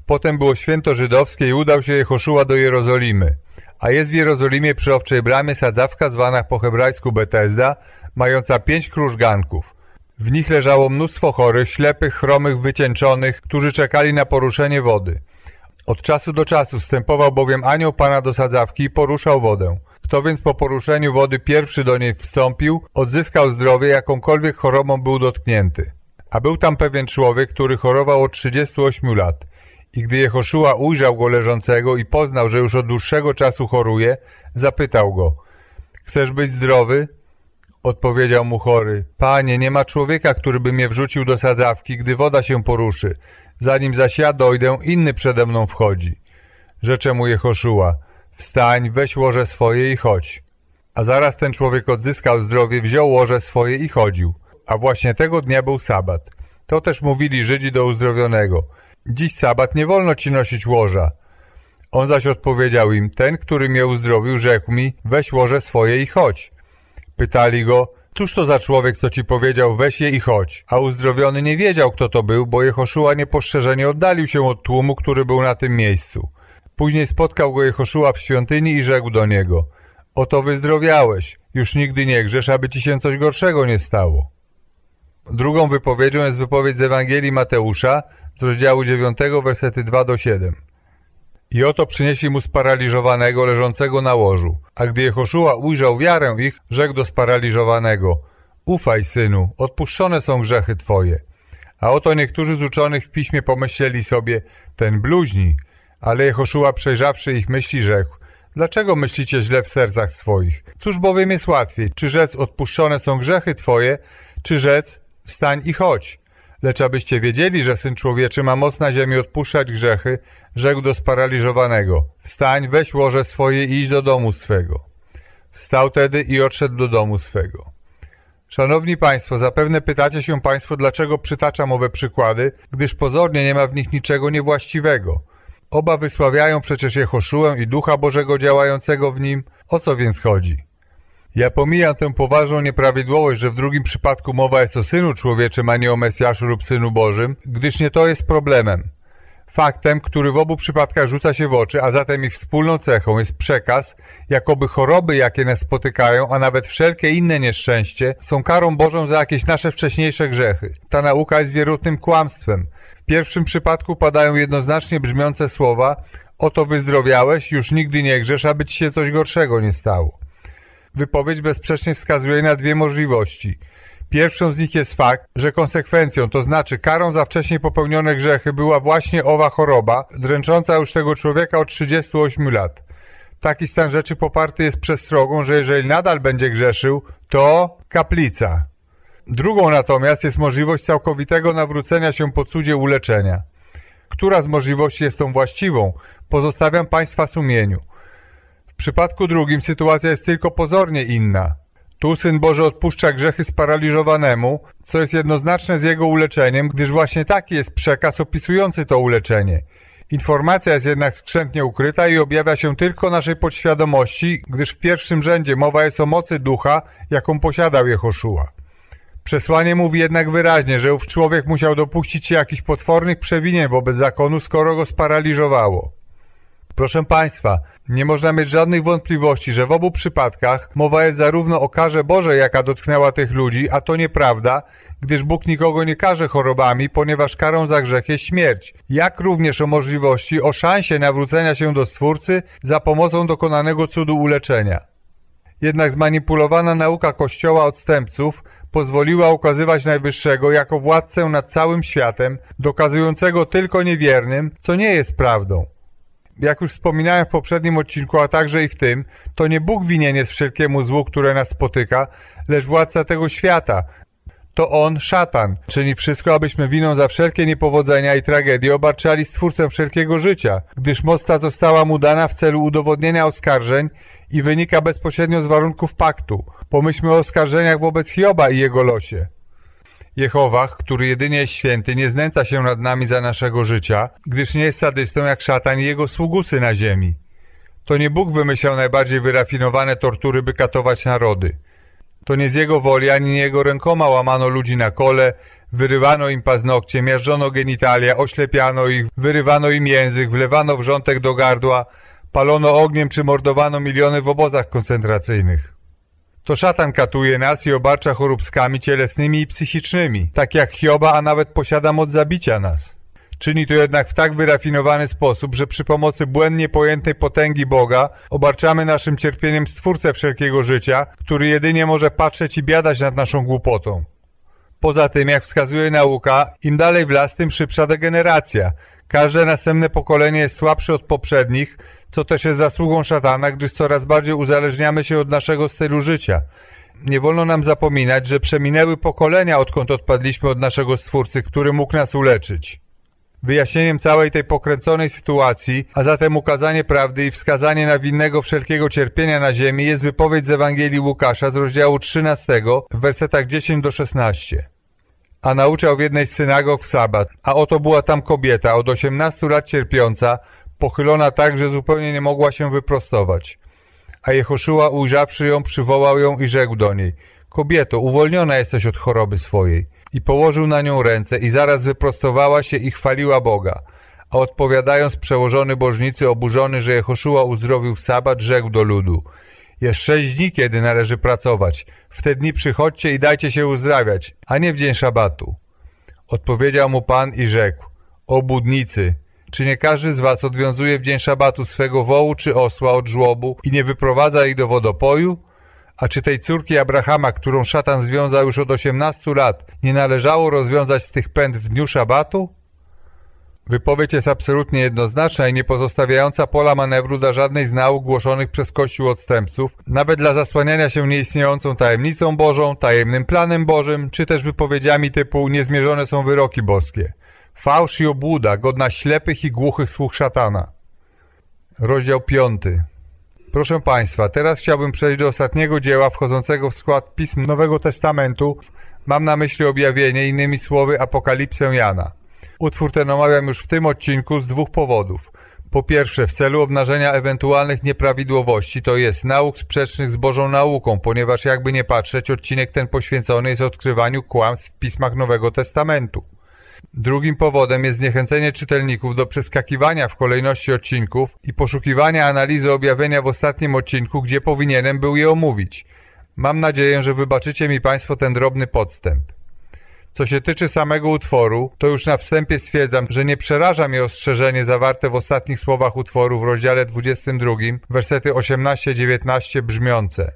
Potem było święto żydowskie i udał się Jehoszua do Jerozolimy. A jest w Jerozolimie przy Owczej Bramie sadzawka zwana po hebrajsku Betesda, mająca pięć krużganków. W nich leżało mnóstwo chorych, ślepych, chromych, wycieńczonych, którzy czekali na poruszenie wody. Od czasu do czasu wstępował bowiem anioł Pana do sadzawki i poruszał wodę. Kto więc po poruszeniu wody pierwszy do niej wstąpił, odzyskał zdrowie, jakąkolwiek chorobą był dotknięty. A był tam pewien człowiek, który chorował od 38 lat. I gdy Jehoszua ujrzał go leżącego i poznał, że już od dłuższego czasu choruje, zapytał go, chcesz być zdrowy? Odpowiedział mu chory, panie, nie ma człowieka, który by mnie wrzucił do sadzawki, gdy woda się poruszy. Zanim zaś ja dojdę, inny przede mną wchodzi. Rzecze mu Jehoszua, wstań, weź łoże swoje i chodź. A zaraz ten człowiek odzyskał zdrowie, wziął łoże swoje i chodził. A właśnie tego dnia był sabat. To też mówili Żydzi do uzdrowionego. Dziś sabat, nie wolno ci nosić łoża. On zaś odpowiedział im, ten, który mnie uzdrowił, rzekł mi, weź łoże swoje i chodź. Pytali go, cóż to za człowiek, co ci powiedział, weź je i chodź. A uzdrowiony nie wiedział, kto to był, bo Jehoszua niepostrzeżenie oddalił się od tłumu, który był na tym miejscu. Później spotkał go Jehoszua w świątyni i rzekł do niego, oto wyzdrowiałeś, już nigdy nie grzesz, aby ci się coś gorszego nie stało. Drugą wypowiedzią jest wypowiedź z Ewangelii Mateusza z rozdziału 9, versety 2 do 7. I oto przynieśli mu sparaliżowanego leżącego na łożu. A gdy Jehoszua ujrzał wiarę ich, rzekł do sparaliżowanego Ufaj, synu, odpuszczone są grzechy twoje. A oto niektórzy z uczonych w piśmie pomyśleli sobie, ten bluźni. Ale Jehoszua przejrzawszy ich myśli rzekł, dlaczego myślicie źle w sercach swoich? Cóż bowiem jest łatwiej, czy rzec odpuszczone są grzechy twoje, czy rzec wstań i chodź. Lecz abyście wiedzieli, że Syn Człowieczy ma moc na ziemi odpuszczać grzechy, rzekł do sparaliżowanego, wstań, weź łoże swoje i idź do domu swego. Wstał tedy i odszedł do domu swego. Szanowni Państwo, zapewne pytacie się Państwo, dlaczego przytaczam owe przykłady, gdyż pozornie nie ma w nich niczego niewłaściwego. Oba wysławiają przecież Jehoszuę i Ducha Bożego działającego w nim. O co więc chodzi? Ja pomijam tę poważną nieprawidłowość, że w drugim przypadku mowa jest o Synu Człowieczym, a nie o Mesjaszu lub Synu Bożym, gdyż nie to jest problemem. Faktem, który w obu przypadkach rzuca się w oczy, a zatem ich wspólną cechą jest przekaz, jakoby choroby, jakie nas spotykają, a nawet wszelkie inne nieszczęście, są karą Bożą za jakieś nasze wcześniejsze grzechy. Ta nauka jest wierutnym kłamstwem. W pierwszym przypadku padają jednoznacznie brzmiące słowa Oto wyzdrowiałeś, już nigdy nie grzesz, aby ci się coś gorszego nie stało. Wypowiedź bezsprzecznie wskazuje na dwie możliwości. Pierwszą z nich jest fakt, że konsekwencją, to znaczy karą za wcześniej popełnione grzechy była właśnie owa choroba, dręcząca już tego człowieka od 38 lat. Taki stan rzeczy poparty jest przestrogą, że jeżeli nadal będzie grzeszył, to kaplica. Drugą natomiast jest możliwość całkowitego nawrócenia się po cudzie uleczenia. Która z możliwości jest tą właściwą, pozostawiam Państwa sumieniu. Przypadku drugim sytuacja jest tylko pozornie inna. Tu Syn Boży odpuszcza grzechy sparaliżowanemu, co jest jednoznaczne z jego uleczeniem, gdyż właśnie taki jest przekaz opisujący to uleczenie. Informacja jest jednak skrzętnie ukryta i objawia się tylko naszej podświadomości, gdyż w pierwszym rzędzie mowa jest o mocy ducha, jaką posiadał Jehoszua. Przesłanie mówi jednak wyraźnie, że ów człowiek musiał dopuścić się jakichś potwornych przewinień wobec zakonu, skoro go sparaliżowało. Proszę Państwa, nie można mieć żadnych wątpliwości, że w obu przypadkach mowa jest zarówno o karze Bożej, jaka dotknęła tych ludzi, a to nieprawda, gdyż Bóg nikogo nie karze chorobami, ponieważ karą za grzech jest śmierć, jak również o możliwości, o szansie nawrócenia się do Stwórcy za pomocą dokonanego cudu uleczenia. Jednak zmanipulowana nauka Kościoła odstępców pozwoliła ukazywać Najwyższego jako władcę nad całym światem, dokazującego tylko niewiernym, co nie jest prawdą jak już wspominałem w poprzednim odcinku, a także i w tym, to nie Bóg winien jest wszelkiemu złu, które nas spotyka, lecz władca tego świata. To on, szatan, czyni wszystko, abyśmy winą za wszelkie niepowodzenia i tragedie obarczali Stwórcę wszelkiego życia, gdyż moc ta została mu dana w celu udowodnienia oskarżeń i wynika bezpośrednio z warunków paktu. Pomyślmy o oskarżeniach wobec Hioba i jego losie. Jehowach, który jedynie jest święty, nie znęca się nad nami za naszego życia, gdyż nie jest sadystą jak szatan i jego sługusy na ziemi. To nie Bóg wymyślał najbardziej wyrafinowane tortury, by katować narody. To nie z jego woli, ani nie jego rękoma łamano ludzi na kole, wyrywano im paznokcie, miażdżono genitalia, oślepiano ich, wyrywano im język, wlewano wrzątek do gardła, palono ogniem czy mordowano miliony w obozach koncentracyjnych. To szatan katuje nas i obarcza choróbskami cielesnymi i psychicznymi, tak jak Hioba, a nawet posiada moc zabicia nas. Czyni to jednak w tak wyrafinowany sposób, że przy pomocy błędnie pojętej potęgi Boga obarczamy naszym cierpieniem Stwórcę wszelkiego życia, który jedynie może patrzeć i biadać nad naszą głupotą. Poza tym, jak wskazuje nauka, im dalej w las, tym szybsza degeneracja. Każde następne pokolenie jest słabsze od poprzednich, co też jest zasługą szatana, gdyż coraz bardziej uzależniamy się od naszego stylu życia. Nie wolno nam zapominać, że przeminęły pokolenia, odkąd odpadliśmy od naszego Stwórcy, który mógł nas uleczyć. Wyjaśnieniem całej tej pokręconej sytuacji, a zatem ukazanie prawdy i wskazanie na winnego wszelkiego cierpienia na ziemi jest wypowiedź z Ewangelii Łukasza z rozdziału 13 w wersetach 10 do 16. A nauczał w jednej z synagog w sabat, a oto była tam kobieta od 18 lat cierpiąca, pochylona tak, że zupełnie nie mogła się wyprostować. A Jehoszua ujrzawszy ją, przywołał ją i rzekł do niej, kobieto, uwolniona jesteś od choroby swojej. I położył na nią ręce i zaraz wyprostowała się i chwaliła Boga. A odpowiadając przełożony bożnicy oburzony, że Jehoszua uzdrowił w sabat, rzekł do ludu. Jest sześć dni, kiedy należy pracować. W te dni przychodźcie i dajcie się uzdrawiać, a nie w dzień szabatu. Odpowiedział mu Pan i rzekł. O budnicy, czy nie każdy z was odwiązuje w dzień szabatu swego wołu czy osła od żłobu i nie wyprowadza ich do wodopoju? A czy tej córki Abrahama, którą szatan związał już od 18 lat, nie należało rozwiązać z tych pęd w dniu szabatu? Wypowiedź jest absolutnie jednoznaczna i nie pozostawiająca pola manewru dla żadnej z nauk głoszonych przez Kościół odstępców, nawet dla zasłaniania się nieistniejącą tajemnicą Bożą, tajemnym planem Bożym, czy też wypowiedziami typu niezmierzone są wyroki boskie. Fałsz i obłuda, godna ślepych i głuchych słuch szatana. Rozdział piąty. Proszę Państwa, teraz chciałbym przejść do ostatniego dzieła wchodzącego w skład pism Nowego Testamentu. Mam na myśli objawienie, innymi słowy Apokalipsę Jana. Utwór ten omawiam już w tym odcinku z dwóch powodów. Po pierwsze, w celu obnażenia ewentualnych nieprawidłowości, to jest nauk sprzecznych z Bożą nauką, ponieważ jakby nie patrzeć, odcinek ten poświęcony jest odkrywaniu kłamstw w pismach Nowego Testamentu. Drugim powodem jest zniechęcenie czytelników do przeskakiwania w kolejności odcinków i poszukiwania analizy objawienia w ostatnim odcinku, gdzie powinienem był je omówić. Mam nadzieję, że wybaczycie mi Państwo ten drobny podstęp. Co się tyczy samego utworu, to już na wstępie stwierdzam, że nie przeraża mnie ostrzeżenie zawarte w ostatnich słowach utworu w rozdziale 22, wersety 18-19 brzmiące.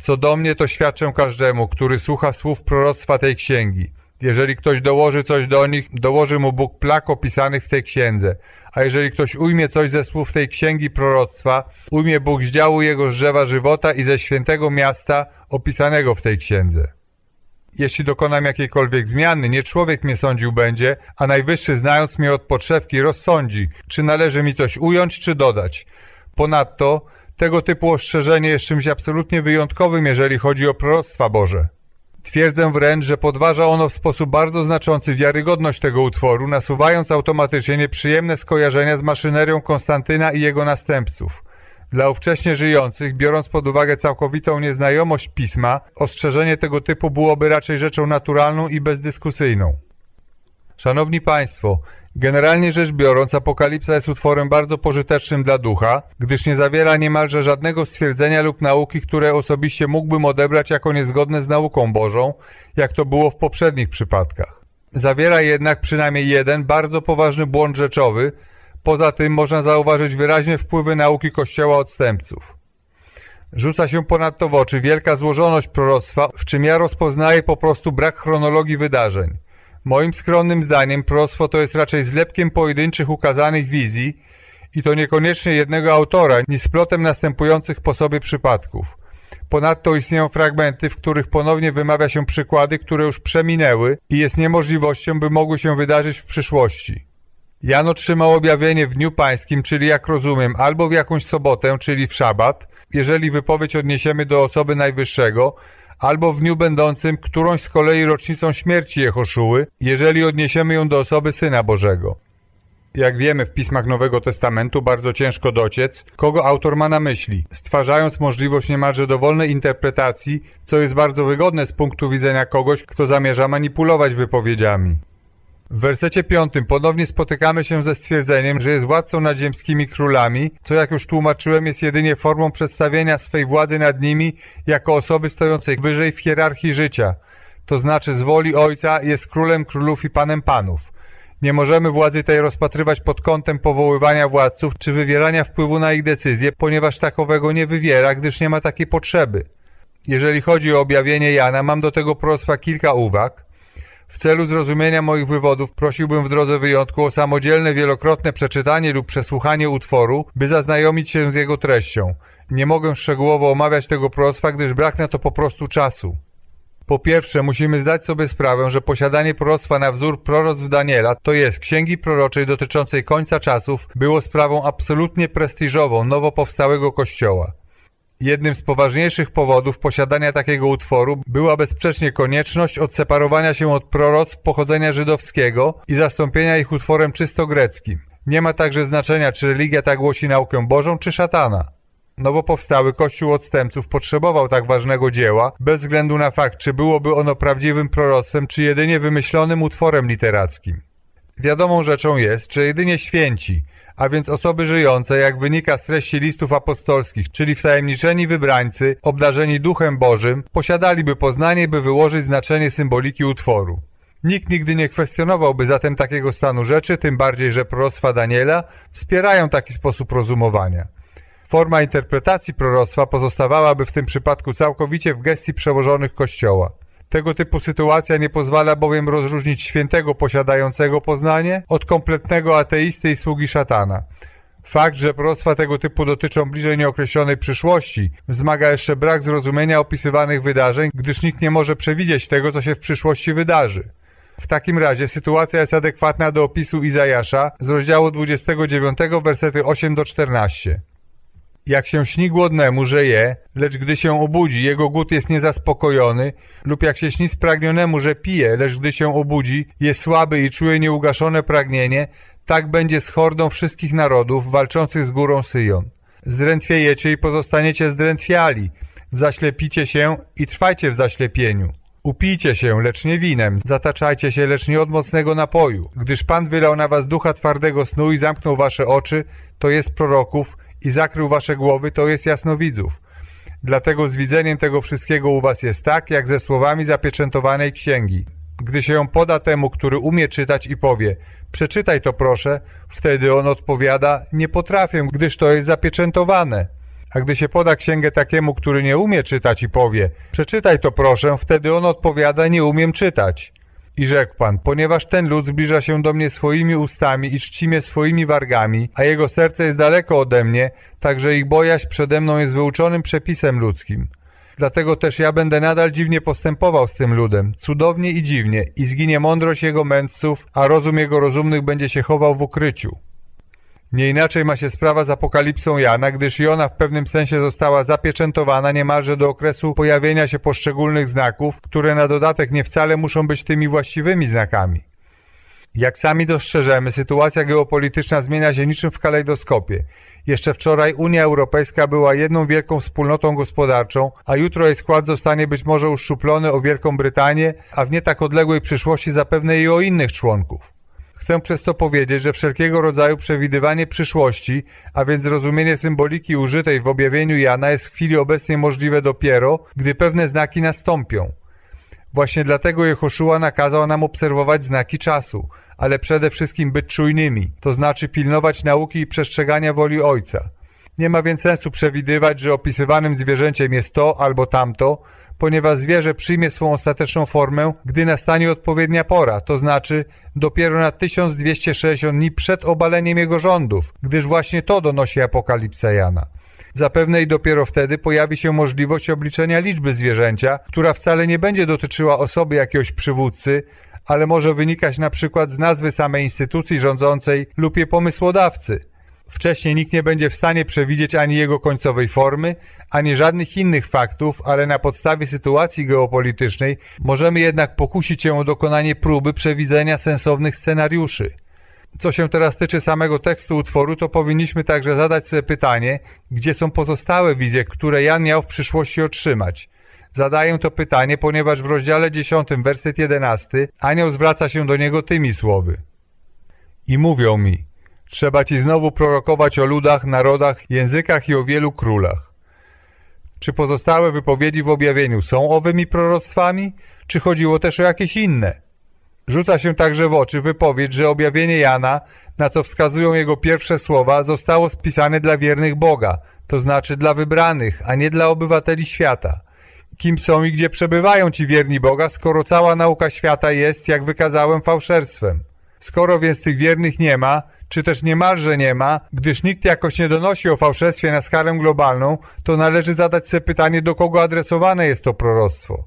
Co do mnie, to świadczę każdemu, który słucha słów proroctwa tej księgi. Jeżeli ktoś dołoży coś do nich, dołoży mu Bóg plak opisanych w tej księdze. A jeżeli ktoś ujmie coś ze słów tej księgi proroctwa, ujmie Bóg z działu jego drzewa żywota i ze świętego miasta opisanego w tej księdze. Jeśli dokonam jakiejkolwiek zmiany, nie człowiek mnie sądził będzie, a Najwyższy znając mnie od podszewki rozsądzi, czy należy mi coś ująć, czy dodać. Ponadto, tego typu ostrzeżenie jest czymś absolutnie wyjątkowym, jeżeli chodzi o proroctwa Boże. Twierdzę wręcz, że podważa ono w sposób bardzo znaczący wiarygodność tego utworu, nasuwając automatycznie nieprzyjemne skojarzenia z maszynerią Konstantyna i jego następców. Dla ówcześnie żyjących, biorąc pod uwagę całkowitą nieznajomość pisma, ostrzeżenie tego typu byłoby raczej rzeczą naturalną i bezdyskusyjną. Szanowni Państwo, generalnie rzecz biorąc, Apokalipsa jest utworem bardzo pożytecznym dla ducha, gdyż nie zawiera niemalże żadnego stwierdzenia lub nauki, które osobiście mógłbym odebrać jako niezgodne z nauką Bożą, jak to było w poprzednich przypadkach. Zawiera jednak przynajmniej jeden bardzo poważny błąd rzeczowy, poza tym można zauważyć wyraźne wpływy nauki Kościoła odstępców. Rzuca się ponadto w oczy wielka złożoność proroctwa, w czym ja rozpoznaję po prostu brak chronologii wydarzeń. Moim skromnym zdaniem proroctwo to jest raczej zlepkiem pojedynczych ukazanych wizji i to niekoniecznie jednego autora, niż splotem następujących po sobie przypadków. Ponadto istnieją fragmenty, w których ponownie wymawia się przykłady, które już przeminęły i jest niemożliwością, by mogły się wydarzyć w przyszłości. Jan otrzymał objawienie w Dniu Pańskim, czyli jak rozumiem, albo w jakąś sobotę, czyli w szabat, jeżeli wypowiedź odniesiemy do osoby Najwyższego, albo w dniu będącym którąś z kolei rocznicą śmierci Jehoszuły, jeżeli odniesiemy ją do osoby Syna Bożego. Jak wiemy w pismach Nowego Testamentu bardzo ciężko dociec, kogo autor ma na myśli, stwarzając możliwość niemalże dowolnej interpretacji, co jest bardzo wygodne z punktu widzenia kogoś, kto zamierza manipulować wypowiedziami. W wersecie piątym ponownie spotykamy się ze stwierdzeniem, że jest władcą nad ziemskimi królami, co jak już tłumaczyłem jest jedynie formą przedstawienia swej władzy nad nimi jako osoby stojącej wyżej w hierarchii życia, to znaczy z woli Ojca jest królem królów i panem panów. Nie możemy władzy tej rozpatrywać pod kątem powoływania władców czy wywierania wpływu na ich decyzje, ponieważ takowego nie wywiera, gdyż nie ma takiej potrzeby. Jeżeli chodzi o objawienie Jana, mam do tego proroctwa kilka uwag. W celu zrozumienia moich wywodów prosiłbym w drodze wyjątku o samodzielne, wielokrotne przeczytanie lub przesłuchanie utworu, by zaznajomić się z jego treścią. Nie mogę szczegółowo omawiać tego proroctwa, gdyż brak na to po prostu czasu. Po pierwsze, musimy zdać sobie sprawę, że posiadanie proroctwa na wzór proroctw Daniela, to jest księgi proroczej dotyczącej końca czasów, było sprawą absolutnie prestiżową nowo powstałego kościoła. Jednym z poważniejszych powodów posiadania takiego utworu była bezsprzecznie konieczność odseparowania się od proroctw pochodzenia żydowskiego i zastąpienia ich utworem czysto greckim. Nie ma także znaczenia, czy religia ta głosi naukę Bożą, czy szatana. Nowo powstały Kościół odstępców potrzebował tak ważnego dzieła, bez względu na fakt, czy byłoby ono prawdziwym proroctwem, czy jedynie wymyślonym utworem literackim. Wiadomą rzeczą jest, że jedynie święci, a więc osoby żyjące, jak wynika z treści listów apostolskich, czyli wtajemniczeni wybrańcy, obdarzeni Duchem Bożym, posiadaliby poznanie, by wyłożyć znaczenie symboliki utworu. Nikt nigdy nie kwestionowałby zatem takiego stanu rzeczy, tym bardziej, że proroctwa Daniela wspierają taki sposób rozumowania. Forma interpretacji proroctwa pozostawałaby w tym przypadku całkowicie w gestii przełożonych Kościoła. Tego typu sytuacja nie pozwala bowiem rozróżnić świętego posiadającego poznanie od kompletnego ateisty i sługi szatana. Fakt, że proroctwa tego typu dotyczą bliżej nieokreślonej przyszłości, wzmaga jeszcze brak zrozumienia opisywanych wydarzeń, gdyż nikt nie może przewidzieć tego, co się w przyszłości wydarzy. W takim razie sytuacja jest adekwatna do opisu Izajasza z rozdziału 29, versety 8 do 14. Jak się śni głodnemu, że je, lecz gdy się obudzi, jego głód jest niezaspokojony, lub jak się śni spragnionemu, że pije, lecz gdy się obudzi, jest słaby i czuje nieugaszone pragnienie, tak będzie z hordą wszystkich narodów walczących z górą Syjon. Zdrętwiejecie i pozostaniecie zdrętwiali, zaślepicie się i trwajcie w zaślepieniu. Upijcie się, lecz nie winem, zataczajcie się, lecz nie od mocnego napoju, gdyż Pan wylał na was ducha twardego snu i zamknął wasze oczy, to jest proroków, i zakrył wasze głowy, to jest jasnowidzów. Dlatego z widzeniem tego wszystkiego u was jest tak, jak ze słowami zapieczętowanej księgi. Gdy się ją poda temu, który umie czytać i powie, przeczytaj to proszę, wtedy on odpowiada, nie potrafię, gdyż to jest zapieczętowane. A gdy się poda księgę takiemu, który nie umie czytać i powie, przeczytaj to proszę, wtedy on odpowiada, nie umiem czytać. I rzekł Pan, ponieważ ten lud zbliża się do mnie swoimi ustami i czci mnie swoimi wargami, a jego serce jest daleko ode mnie, także ich bojaźń przede mną jest wyuczonym przepisem ludzkim. Dlatego też ja będę nadal dziwnie postępował z tym ludem, cudownie i dziwnie, i zginie mądrość jego mędrców, a rozum jego rozumnych będzie się chował w ukryciu. Nie inaczej ma się sprawa z apokalipsą Jana, gdyż i ona w pewnym sensie została zapieczętowana niemalże do okresu pojawienia się poszczególnych znaków, które na dodatek nie wcale muszą być tymi właściwymi znakami. Jak sami dostrzeżemy, sytuacja geopolityczna zmienia się niczym w kalejdoskopie. Jeszcze wczoraj Unia Europejska była jedną wielką wspólnotą gospodarczą, a jutro jej skład zostanie być może uszczuplony o Wielką Brytanię, a w nie tak odległej przyszłości zapewne i o innych członków. Chcę przez to powiedzieć, że wszelkiego rodzaju przewidywanie przyszłości, a więc zrozumienie symboliki użytej w objawieniu Jana jest w chwili obecnej możliwe dopiero, gdy pewne znaki nastąpią. Właśnie dlatego Jehoszua nakazał nam obserwować znaki czasu, ale przede wszystkim być czujnymi, to znaczy pilnować nauki i przestrzegania woli Ojca. Nie ma więc sensu przewidywać, że opisywanym zwierzęciem jest to albo tamto, ponieważ zwierzę przyjmie swą ostateczną formę, gdy nastanie odpowiednia pora, to znaczy dopiero na 1260 dni przed obaleniem jego rządów, gdyż właśnie to donosi apokalipsa Jana. Zapewne i dopiero wtedy pojawi się możliwość obliczenia liczby zwierzęcia, która wcale nie będzie dotyczyła osoby jakiegoś przywódcy, ale może wynikać na przykład z nazwy samej instytucji rządzącej lub jej pomysłodawcy. Wcześniej nikt nie będzie w stanie przewidzieć ani jego końcowej formy, ani żadnych innych faktów, ale na podstawie sytuacji geopolitycznej możemy jednak pokusić się o dokonanie próby przewidzenia sensownych scenariuszy. Co się teraz tyczy samego tekstu utworu, to powinniśmy także zadać sobie pytanie, gdzie są pozostałe wizje, które Jan miał w przyszłości otrzymać. Zadaję to pytanie, ponieważ w rozdziale 10, werset 11, anioł zwraca się do niego tymi słowy. I mówią mi, trzeba ci znowu prorokować o ludach, narodach, językach i o wielu królach. Czy pozostałe wypowiedzi w objawieniu są owymi proroctwami, czy chodziło też o jakieś inne? Rzuca się także w oczy wypowiedź, że objawienie Jana, na co wskazują jego pierwsze słowa, zostało spisane dla wiernych Boga, to znaczy dla wybranych, a nie dla obywateli świata. Kim są i gdzie przebywają ci wierni Boga, skoro cała nauka świata jest, jak wykazałem, fałszerstwem? Skoro więc tych wiernych nie ma, czy też niemalże nie ma, gdyż nikt jakoś nie donosi o fałszerstwie na skalę globalną, to należy zadać sobie pytanie, do kogo adresowane jest to proroctwo.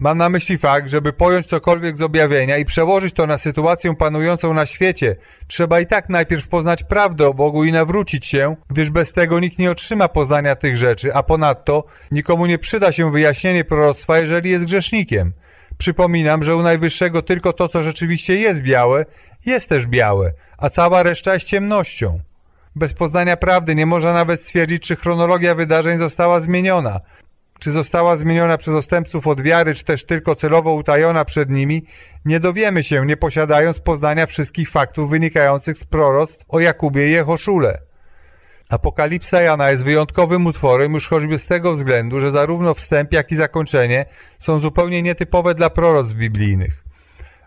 Mam na myśli fakt, żeby pojąć cokolwiek z objawienia i przełożyć to na sytuację panującą na świecie, trzeba i tak najpierw poznać prawdę o Bogu i nawrócić się, gdyż bez tego nikt nie otrzyma poznania tych rzeczy, a ponadto nikomu nie przyda się wyjaśnienie proroctwa, jeżeli jest grzesznikiem. Przypominam, że u Najwyższego tylko to, co rzeczywiście jest białe, jest też białe, a cała reszta jest ciemnością. Bez poznania prawdy nie można nawet stwierdzić, czy chronologia wydarzeń została zmieniona. Czy została zmieniona przez ostępców od wiary, czy też tylko celowo utajona przed nimi, nie dowiemy się, nie posiadając poznania wszystkich faktów wynikających z proroctw o Jakubie i Jehoszule. Apokalipsa Jana jest wyjątkowym utworem już choćby z tego względu, że zarówno wstęp, jak i zakończenie są zupełnie nietypowe dla proroctw biblijnych.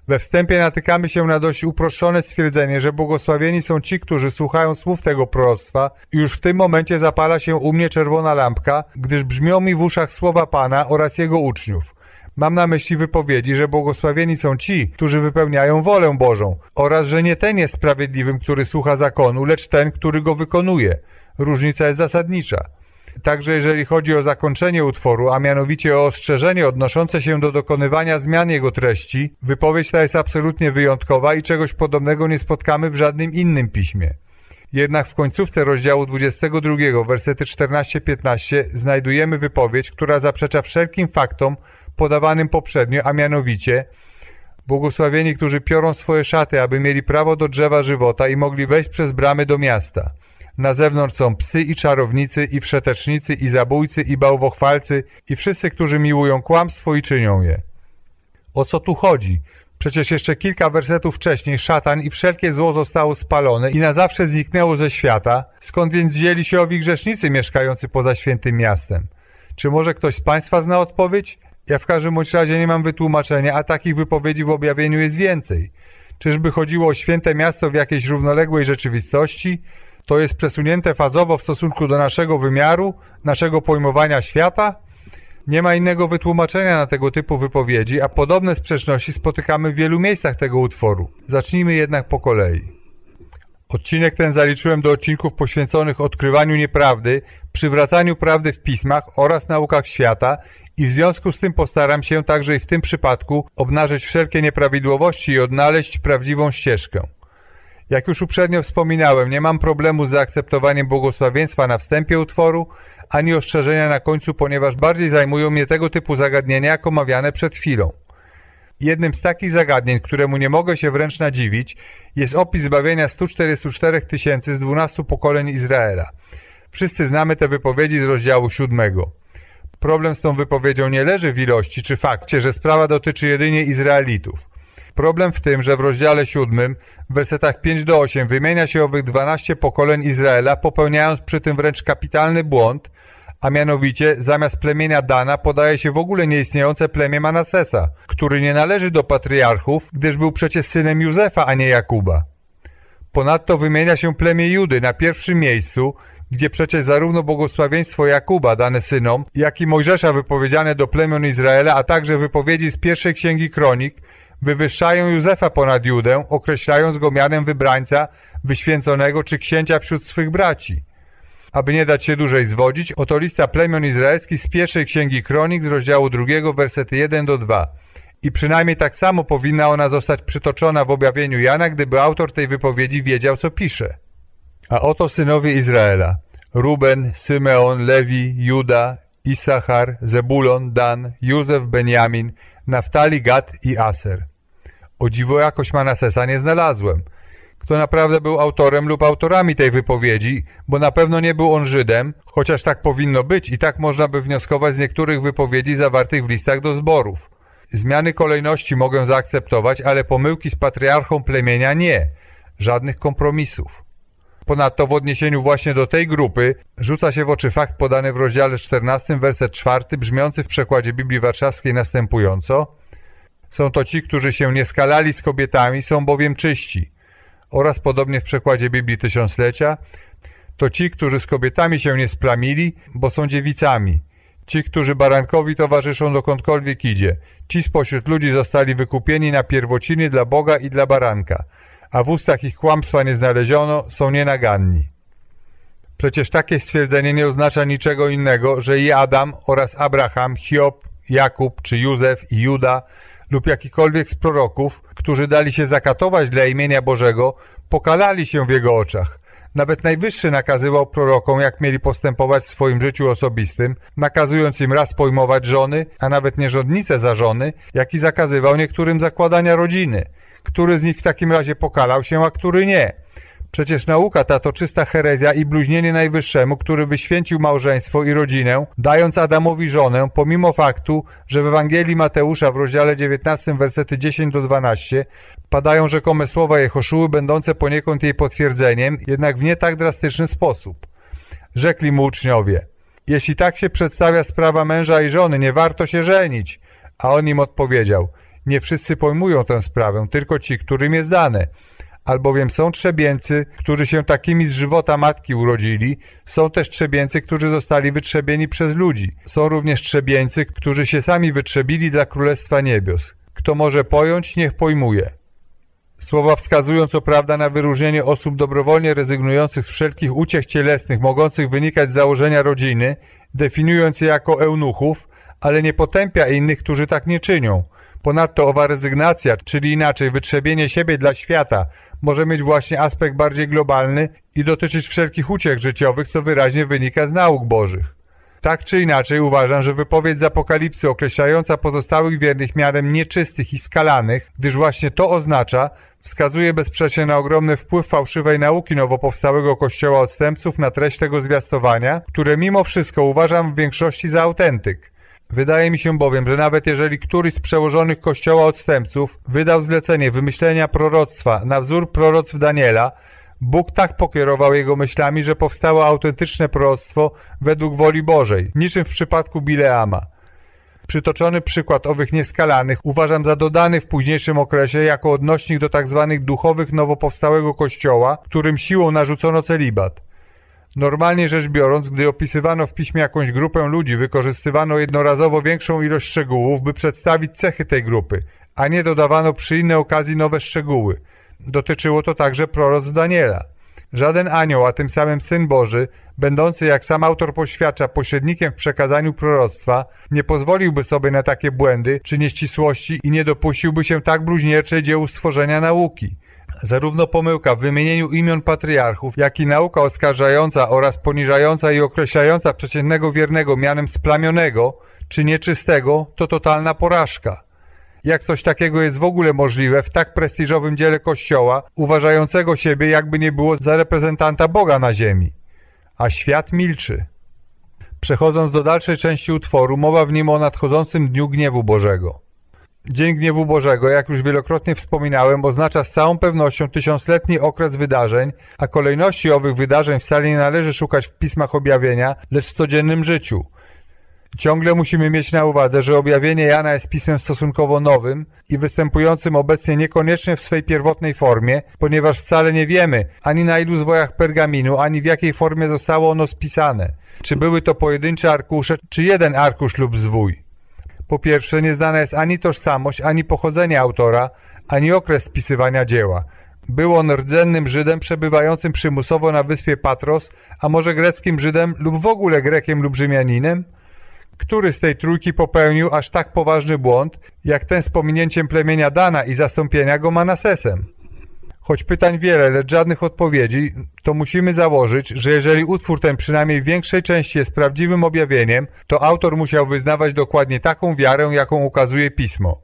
We wstępie natykamy się na dość uproszczone stwierdzenie, że błogosławieni są ci, którzy słuchają słów tego proroctwa już w tym momencie zapala się u mnie czerwona lampka, gdyż brzmią mi w uszach słowa Pana oraz Jego uczniów. Mam na myśli wypowiedzi, że błogosławieni są ci, którzy wypełniają wolę Bożą oraz, że nie ten jest sprawiedliwym, który słucha zakonu, lecz ten, który go wykonuje. Różnica jest zasadnicza. Także jeżeli chodzi o zakończenie utworu, a mianowicie o ostrzeżenie odnoszące się do dokonywania zmian jego treści, wypowiedź ta jest absolutnie wyjątkowa i czegoś podobnego nie spotkamy w żadnym innym piśmie. Jednak w końcówce rozdziału 22, wersety 14-15 znajdujemy wypowiedź, która zaprzecza wszelkim faktom podawanym poprzednio, a mianowicie Błogosławieni, którzy piorą swoje szaty, aby mieli prawo do drzewa żywota i mogli wejść przez bramy do miasta. Na zewnątrz są psy i czarownicy, i wszetecznicy, i zabójcy, i bałwochwalcy, i wszyscy, którzy miłują kłamstwo i czynią je. O co tu chodzi? Przecież jeszcze kilka wersetów wcześniej szatan i wszelkie zło zostało spalone i na zawsze zniknęło ze świata, skąd więc wzięli się owi grzesznicy mieszkający poza świętym miastem? Czy może ktoś z Państwa zna odpowiedź? Ja w każdym bądź razie nie mam wytłumaczenia, a takich wypowiedzi w objawieniu jest więcej. Czyżby chodziło o święte miasto w jakiejś równoległej rzeczywistości? To jest przesunięte fazowo w stosunku do naszego wymiaru, naszego pojmowania świata? Nie ma innego wytłumaczenia na tego typu wypowiedzi, a podobne sprzeczności spotykamy w wielu miejscach tego utworu. Zacznijmy jednak po kolei. Odcinek ten zaliczyłem do odcinków poświęconych odkrywaniu nieprawdy, przywracaniu prawdy w pismach oraz naukach świata i w związku z tym postaram się także i w tym przypadku obnażyć wszelkie nieprawidłowości i odnaleźć prawdziwą ścieżkę. Jak już uprzednio wspominałem, nie mam problemu z zaakceptowaniem błogosławieństwa na wstępie utworu, ani ostrzeżenia na końcu, ponieważ bardziej zajmują mnie tego typu zagadnienia, jak omawiane przed chwilą. Jednym z takich zagadnień, któremu nie mogę się wręcz nadziwić, jest opis zbawienia 144 tysięcy z 12 pokoleń Izraela. Wszyscy znamy te wypowiedzi z rozdziału 7. Problem z tą wypowiedzią nie leży w ilości czy fakcie, że sprawa dotyczy jedynie Izraelitów. Problem w tym, że w rozdziale 7, w wersetach 5 do 8 wymienia się owych 12 pokoleń Izraela, popełniając przy tym wręcz kapitalny błąd, a mianowicie zamiast plemienia Dana podaje się w ogóle nieistniejące plemię Manasesa, który nie należy do patriarchów, gdyż był przecież synem Józefa, a nie Jakuba. Ponadto wymienia się plemię Judy na pierwszym miejscu, gdzie przecież zarówno błogosławieństwo Jakuba dane synom, jak i Mojżesza wypowiedziane do plemion Izraela, a także wypowiedzi z pierwszej księgi kronik, wywyższają Józefa ponad Judę, określając go mianem wybrańca, wyświęconego czy księcia wśród swych braci. Aby nie dać się dłużej zwodzić, oto lista plemion izraelskich z pierwszej księgi kronik z rozdziału drugiego, wersety 1 do 2. I przynajmniej tak samo powinna ona zostać przytoczona w objawieniu Jana, gdyby autor tej wypowiedzi wiedział, co pisze. A oto synowie Izraela. Ruben, Symeon, Lewi, Juda, Isachar, Zebulon, Dan, Józef, Benjamin, Naftali, Gad i Aser. O dziwo jakoś Manasesa nie znalazłem – kto naprawdę był autorem lub autorami tej wypowiedzi, bo na pewno nie był on Żydem, chociaż tak powinno być i tak można by wnioskować z niektórych wypowiedzi zawartych w listach do zborów. Zmiany kolejności mogę zaakceptować, ale pomyłki z patriarchą plemienia nie. Żadnych kompromisów. Ponadto w odniesieniu właśnie do tej grupy rzuca się w oczy fakt podany w rozdziale 14, werset 4, brzmiący w przekładzie Biblii Warszawskiej następująco. Są to ci, którzy się nie skalali z kobietami, są bowiem czyści. Oraz podobnie w przekładzie Biblii Tysiąclecia, to ci, którzy z kobietami się nie splamili, bo są dziewicami. Ci, którzy barankowi towarzyszą dokądkolwiek idzie. Ci spośród ludzi zostali wykupieni na pierwociny dla Boga i dla baranka a w ustach ich kłamstwa nie znaleziono, są nienaganni. Przecież takie stwierdzenie nie oznacza niczego innego, że i Adam oraz Abraham, Hiob, Jakub czy Józef i Juda lub jakikolwiek z proroków, którzy dali się zakatować dla imienia Bożego, pokalali się w jego oczach. Nawet Najwyższy nakazywał prorokom, jak mieli postępować w swoim życiu osobistym, nakazując im raz pojmować żony, a nawet nierządnice za żony, jak i zakazywał niektórym zakładania rodziny – który z nich w takim razie pokalał się, a który nie? Przecież nauka ta to czysta herezja i bluźnienie Najwyższemu, który wyświęcił małżeństwo i rodzinę, dając Adamowi żonę, pomimo faktu, że w Ewangelii Mateusza w rozdziale 19, versety 10 do 12 padają rzekome słowa Jehoszuły, będące poniekąd jej potwierdzeniem, jednak w nie tak drastyczny sposób. Rzekli mu uczniowie, jeśli tak się przedstawia sprawa męża i żony, nie warto się żenić. A on im odpowiedział, nie wszyscy pojmują tę sprawę, tylko ci, którym jest dane. Albowiem są trzebieńcy, którzy się takimi z żywota matki urodzili, są też trzebieńcy, którzy zostali wytrzebieni przez ludzi. Są również trzebieńcy, którzy się sami wytrzebili dla Królestwa Niebios. Kto może pojąć, niech pojmuje. Słowa wskazują co prawda na wyróżnienie osób dobrowolnie rezygnujących z wszelkich uciech cielesnych mogących wynikać z założenia rodziny, definiując je jako eunuchów, ale nie potępia innych, którzy tak nie czynią – Ponadto owa rezygnacja, czyli inaczej wytrzebienie siebie dla świata, może mieć właśnie aspekt bardziej globalny i dotyczyć wszelkich uciech życiowych, co wyraźnie wynika z nauk bożych. Tak czy inaczej uważam, że wypowiedź z Apokalipsy określająca pozostałych wiernych miarem nieczystych i skalanych, gdyż właśnie to oznacza, wskazuje bezsprzecznie na ogromny wpływ fałszywej nauki nowopowstałego kościoła odstępców na treść tego zwiastowania, które mimo wszystko uważam w większości za autentyk. Wydaje mi się bowiem, że nawet jeżeli któryś z przełożonych kościoła odstępców wydał zlecenie wymyślenia proroctwa na wzór proroctw Daniela, Bóg tak pokierował jego myślami, że powstało autentyczne proroctwo według woli Bożej, niczym w przypadku Bileama. Przytoczony przykład owych nieskalanych uważam za dodany w późniejszym okresie jako odnośnik do tzw. Tak duchowych nowopowstałego kościoła, którym siłą narzucono celibat. Normalnie rzecz biorąc, gdy opisywano w piśmie jakąś grupę ludzi, wykorzystywano jednorazowo większą ilość szczegółów, by przedstawić cechy tej grupy, a nie dodawano przy innej okazji nowe szczegóły. Dotyczyło to także proroc Daniela. Żaden anioł, a tym samym Syn Boży, będący, jak sam autor poświadcza, pośrednikiem w przekazaniu proroctwa, nie pozwoliłby sobie na takie błędy czy nieścisłości i nie dopuściłby się tak bluźnierczej dziełu stworzenia nauki. Zarówno pomyłka w wymienieniu imion patriarchów, jak i nauka oskarżająca oraz poniżająca i określająca przeciętnego wiernego mianem splamionego czy nieczystego to totalna porażka. Jak coś takiego jest w ogóle możliwe w tak prestiżowym dziele Kościoła, uważającego siebie jakby nie było za reprezentanta Boga na ziemi? A świat milczy. Przechodząc do dalszej części utworu, mowa w nim o nadchodzącym dniu gniewu Bożego. Dzień Gniewu Bożego, jak już wielokrotnie wspominałem, oznacza z całą pewnością tysiącletni okres wydarzeń, a kolejności owych wydarzeń wcale nie należy szukać w pismach objawienia, lecz w codziennym życiu. Ciągle musimy mieć na uwadze, że objawienie Jana jest pismem stosunkowo nowym i występującym obecnie niekoniecznie w swej pierwotnej formie, ponieważ wcale nie wiemy ani na ilu zwojach pergaminu, ani w jakiej formie zostało ono spisane. Czy były to pojedyncze arkusze, czy jeden arkusz lub zwój. Po pierwsze, nieznana jest ani tożsamość, ani pochodzenie autora, ani okres spisywania dzieła. Był on rdzennym Żydem przebywającym przymusowo na wyspie Patros, a może greckim Żydem lub w ogóle Grekiem lub Rzymianinem? Który z tej trójki popełnił aż tak poważny błąd, jak ten z pominięciem plemienia Dana i zastąpienia go Manasesem? Choć pytań wiele, lecz żadnych odpowiedzi, to musimy założyć, że jeżeli utwór ten przynajmniej w większej części jest prawdziwym objawieniem, to autor musiał wyznawać dokładnie taką wiarę, jaką ukazuje Pismo.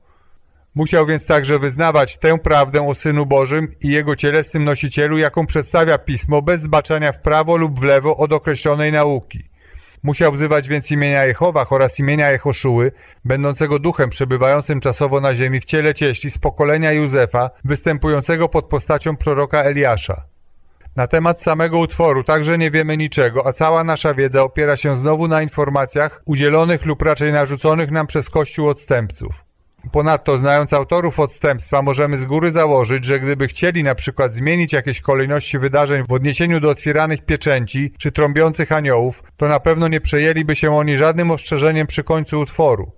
Musiał więc także wyznawać tę prawdę o Synu Bożym i Jego cielesnym nosicielu, jaką przedstawia Pismo, bez zbaczania w prawo lub w lewo od określonej nauki. Musiał wzywać więc imienia Jehowa oraz imienia Jehoszuły, będącego duchem przebywającym czasowo na ziemi w ciele cieśli z pokolenia Józefa, występującego pod postacią proroka Eliasza. Na temat samego utworu także nie wiemy niczego, a cała nasza wiedza opiera się znowu na informacjach udzielonych lub raczej narzuconych nam przez Kościół odstępców. Ponadto, znając autorów odstępstwa, możemy z góry założyć, że gdyby chcieli na przykład zmienić jakieś kolejności wydarzeń w odniesieniu do otwieranych pieczęci czy trąbiących aniołów, to na pewno nie przejęliby się oni żadnym ostrzeżeniem przy końcu utworu.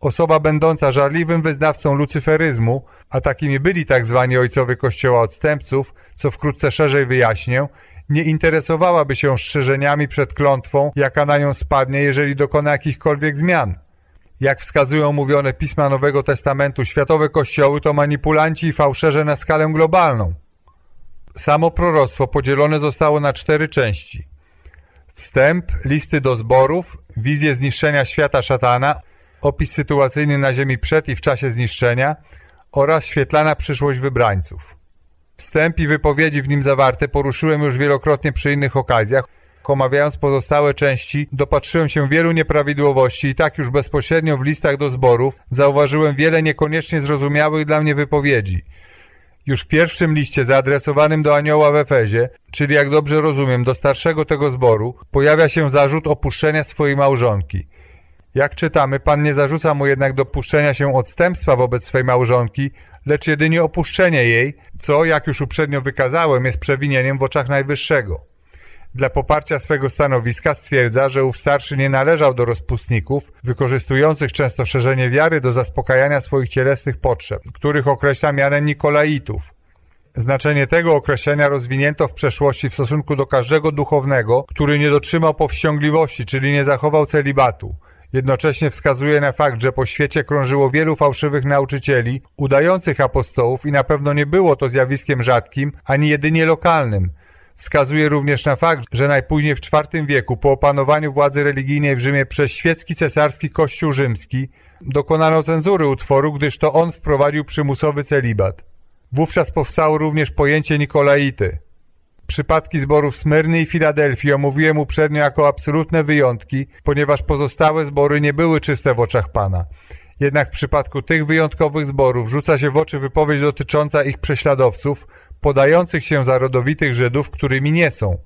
Osoba będąca żarliwym wyznawcą lucyferyzmu, a takimi byli tak zwani ojcowie kościoła odstępców, co wkrótce szerzej wyjaśnię, nie interesowałaby się strzeżeniami przed klątwą, jaka na nią spadnie, jeżeli dokona jakichkolwiek zmian. Jak wskazują mówione pisma Nowego Testamentu, światowe kościoły to manipulanci i fałszerze na skalę globalną. Samo proroctwo podzielone zostało na cztery części. Wstęp, listy do zborów, wizję zniszczenia świata szatana, opis sytuacyjny na ziemi przed i w czasie zniszczenia oraz świetlana przyszłość wybrańców. Wstęp i wypowiedzi w nim zawarte poruszyłem już wielokrotnie przy innych okazjach, omawiając pozostałe części, dopatrzyłem się wielu nieprawidłowości i tak już bezpośrednio w listach do zborów zauważyłem wiele niekoniecznie zrozumiałych dla mnie wypowiedzi. Już w pierwszym liście zaadresowanym do anioła w Efezie, czyli jak dobrze rozumiem do starszego tego zboru, pojawia się zarzut opuszczenia swojej małżonki. Jak czytamy, Pan nie zarzuca mu jednak dopuszczenia się odstępstwa wobec swej małżonki, lecz jedynie opuszczenie jej, co, jak już uprzednio wykazałem, jest przewinieniem w oczach Najwyższego. Dla poparcia swego stanowiska stwierdza, że ów starszy nie należał do rozpustników, wykorzystujących często szerzenie wiary do zaspokajania swoich cielesnych potrzeb, których określa mianem Nikolaitów. Znaczenie tego określenia rozwinięto w przeszłości w stosunku do każdego duchownego, który nie dotrzymał powściągliwości, czyli nie zachował celibatu. Jednocześnie wskazuje na fakt, że po świecie krążyło wielu fałszywych nauczycieli, udających apostołów i na pewno nie było to zjawiskiem rzadkim, ani jedynie lokalnym. Wskazuje również na fakt, że najpóźniej w IV wieku, po opanowaniu władzy religijnej w Rzymie przez świecki cesarski kościół rzymski, dokonano cenzury utworu, gdyż to on wprowadził przymusowy celibat. Wówczas powstało również pojęcie Nikolaity. Przypadki zborów Smyrny i Filadelfii omówiłem uprzednio jako absolutne wyjątki, ponieważ pozostałe zbory nie były czyste w oczach Pana. Jednak w przypadku tych wyjątkowych zborów rzuca się w oczy wypowiedź dotycząca ich prześladowców, podających się za rodowitych Żydów, którymi nie są.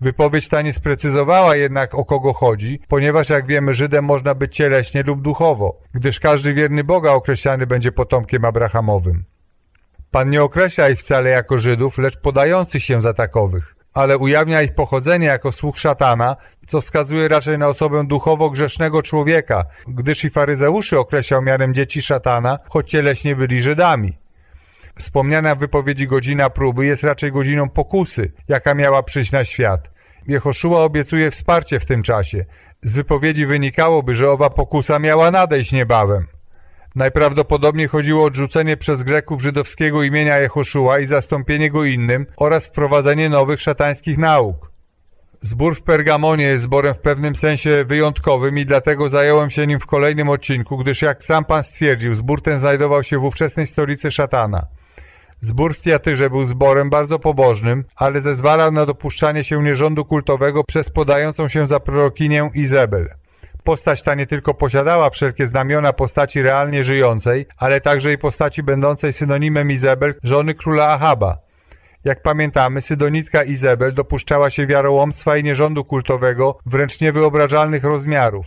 Wypowiedź ta nie sprecyzowała jednak o kogo chodzi, ponieważ jak wiemy Żydem można być cieleśnie lub duchowo, gdyż każdy wierny Boga określany będzie potomkiem Abrahamowym. Pan nie określa ich wcale jako Żydów, lecz podających się za takowych, ale ujawnia ich pochodzenie jako słuch szatana, co wskazuje raczej na osobę duchowo grzesznego człowieka, gdyż i faryzeuszy określał mianem dzieci szatana, choć cieleśnie byli Żydami. Wspomniana w wypowiedzi godzina próby jest raczej godziną pokusy, jaka miała przyjść na świat. Jehoszua obiecuje wsparcie w tym czasie. Z wypowiedzi wynikałoby, że owa pokusa miała nadejść niebawem. Najprawdopodobniej chodziło o odrzucenie przez Greków żydowskiego imienia Jehoszua i zastąpienie go innym oraz wprowadzenie nowych szatańskich nauk. Zbór w Pergamonie jest zborem w pewnym sensie wyjątkowym i dlatego zająłem się nim w kolejnym odcinku, gdyż jak sam pan stwierdził, zbór ten znajdował się w ówczesnej stolicy szatana. Zbór w Tiatyrze był zborem bardzo pobożnym, ale zezwalał na dopuszczanie się nierządu kultowego przez podającą się za prorokinię Izabel. Postać ta nie tylko posiadała wszelkie znamiona postaci realnie żyjącej, ale także i postaci będącej synonimem Izabel, żony króla Ahaba. Jak pamiętamy, Sydonitka Izabel dopuszczała się wiarołomstwa i nierządu kultowego wręcz niewyobrażalnych rozmiarów.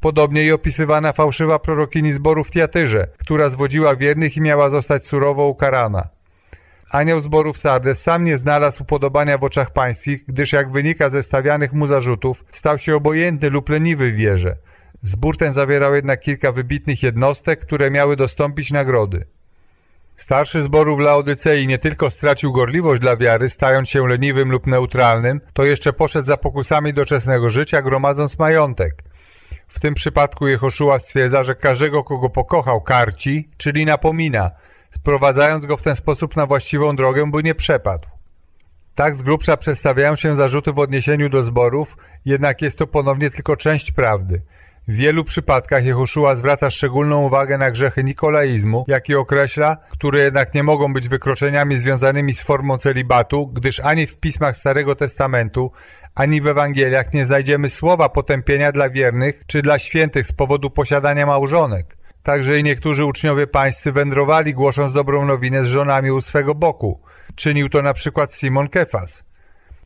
Podobnie i opisywana fałszywa prorokini zboru w Tiatyrze, która zwodziła wiernych i miała zostać surowo ukarana. Anioł zborów Sardes sam nie znalazł upodobania w oczach pańskich, gdyż jak wynika ze stawianych mu zarzutów, stał się obojętny lub leniwy w wierze. Zbór ten zawierał jednak kilka wybitnych jednostek, które miały dostąpić nagrody. Starszy zboru w Laodycei nie tylko stracił gorliwość dla wiary, stając się leniwym lub neutralnym, to jeszcze poszedł za pokusami doczesnego życia, gromadząc majątek. W tym przypadku Jehoszua stwierdza, że każdego, kogo pokochał, karci, czyli napomina – sprowadzając go w ten sposób na właściwą drogę, by nie przepadł. Tak z grubsza przedstawiają się zarzuty w odniesieniu do zborów, jednak jest to ponownie tylko część prawdy. W wielu przypadkach Jehoszua zwraca szczególną uwagę na grzechy nikolaizmu, jak i określa, które jednak nie mogą być wykroczeniami związanymi z formą celibatu, gdyż ani w pismach Starego Testamentu, ani w Ewangeliach nie znajdziemy słowa potępienia dla wiernych czy dla świętych z powodu posiadania małżonek. Także i niektórzy uczniowie pańscy wędrowali, głosząc dobrą nowinę z żonami u swego boku. Czynił to na przykład Simon Kefas.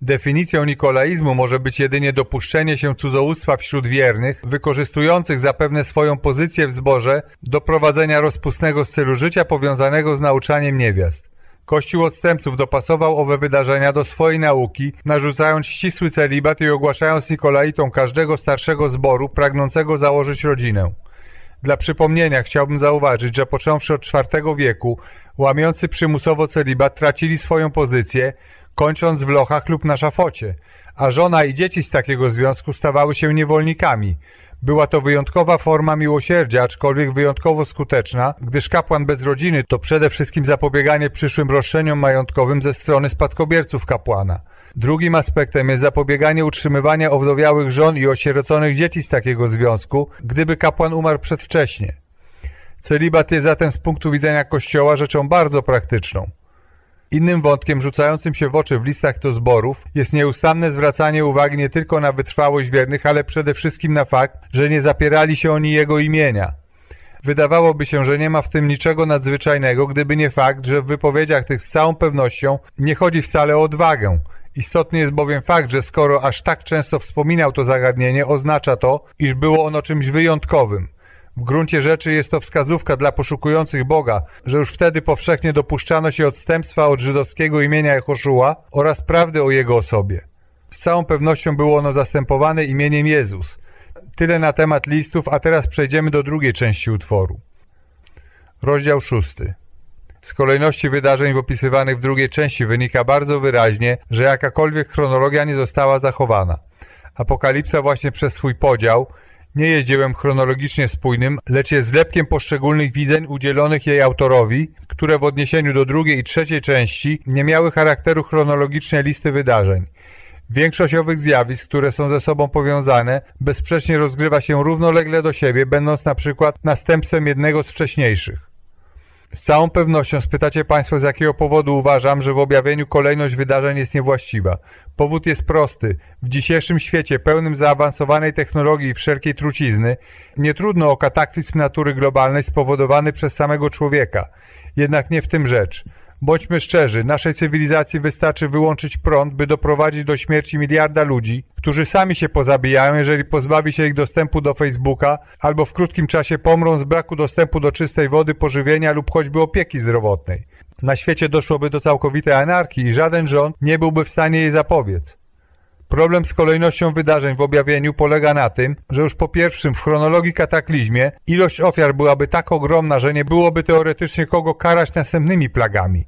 Definicją nikolaizmu może być jedynie dopuszczenie się cudzołóstwa wśród wiernych, wykorzystujących zapewne swoją pozycję w zborze do prowadzenia rozpustnego stylu życia powiązanego z nauczaniem niewiast. Kościół odstępców dopasował owe wydarzenia do swojej nauki, narzucając ścisły celibat i ogłaszając Nikolaitom każdego starszego zboru pragnącego założyć rodzinę. Dla przypomnienia chciałbym zauważyć, że począwszy od IV wieku, łamiący przymusowo celibat tracili swoją pozycję, kończąc w lochach lub na szafocie, a żona i dzieci z takiego związku stawały się niewolnikami. Była to wyjątkowa forma miłosierdzia, aczkolwiek wyjątkowo skuteczna, gdyż kapłan bez rodziny to przede wszystkim zapobieganie przyszłym roszczeniom majątkowym ze strony spadkobierców kapłana. Drugim aspektem jest zapobieganie utrzymywania owdowiałych żon i osieroconych dzieci z takiego związku, gdyby kapłan umarł przedwcześnie. Celibat jest zatem z punktu widzenia Kościoła rzeczą bardzo praktyczną. Innym wątkiem rzucającym się w oczy w listach do zborów jest nieustanne zwracanie uwagi nie tylko na wytrwałość wiernych, ale przede wszystkim na fakt, że nie zapierali się oni jego imienia. Wydawałoby się, że nie ma w tym niczego nadzwyczajnego, gdyby nie fakt, że w wypowiedziach tych z całą pewnością nie chodzi wcale o odwagę. Istotny jest bowiem fakt, że skoro aż tak często wspominał to zagadnienie, oznacza to, iż było ono czymś wyjątkowym. W gruncie rzeczy jest to wskazówka dla poszukujących Boga, że już wtedy powszechnie dopuszczano się odstępstwa od żydowskiego imienia Jehoszua oraz prawdy o jego osobie. Z całą pewnością było ono zastępowane imieniem Jezus. Tyle na temat listów, a teraz przejdziemy do drugiej części utworu. Rozdział szósty. Z kolejności wydarzeń opisywanych w drugiej części wynika bardzo wyraźnie, że jakakolwiek chronologia nie została zachowana. Apokalipsa właśnie przez swój podział nie jest dziełem chronologicznie spójnym, lecz jest zlepkiem poszczególnych widzeń udzielonych jej autorowi, które w odniesieniu do drugiej i trzeciej części nie miały charakteru chronologicznej listy wydarzeń. Większość owych zjawisk, które są ze sobą powiązane, bezsprzecznie rozgrywa się równolegle do siebie, będąc na przykład następstwem jednego z wcześniejszych. Z całą pewnością spytacie Państwo, z jakiego powodu uważam, że w objawieniu kolejność wydarzeń jest niewłaściwa. Powód jest prosty. W dzisiejszym świecie pełnym zaawansowanej technologii i wszelkiej trucizny nie trudno o kataklizm natury globalnej spowodowany przez samego człowieka. Jednak nie w tym rzecz. Bądźmy szczerzy, naszej cywilizacji wystarczy wyłączyć prąd, by doprowadzić do śmierci miliarda ludzi, którzy sami się pozabijają, jeżeli pozbawi się ich dostępu do Facebooka, albo w krótkim czasie pomrą z braku dostępu do czystej wody, pożywienia lub choćby opieki zdrowotnej. Na świecie doszłoby do całkowitej anarchii i żaden rząd nie byłby w stanie jej zapobiec. Problem z kolejnością wydarzeń w objawieniu polega na tym, że już po pierwszym w chronologii kataklizmie ilość ofiar byłaby tak ogromna, że nie byłoby teoretycznie kogo karać następnymi plagami.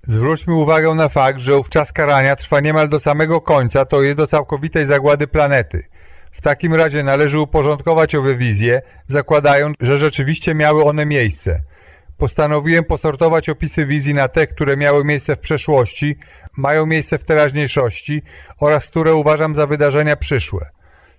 Zwróćmy uwagę na fakt, że ów czas karania trwa niemal do samego końca, to jest do całkowitej zagłady planety. W takim razie należy uporządkować owe wizje, zakładając, że rzeczywiście miały one miejsce. Postanowiłem posortować opisy wizji na te, które miały miejsce w przeszłości, mają miejsce w teraźniejszości oraz które uważam za wydarzenia przyszłe.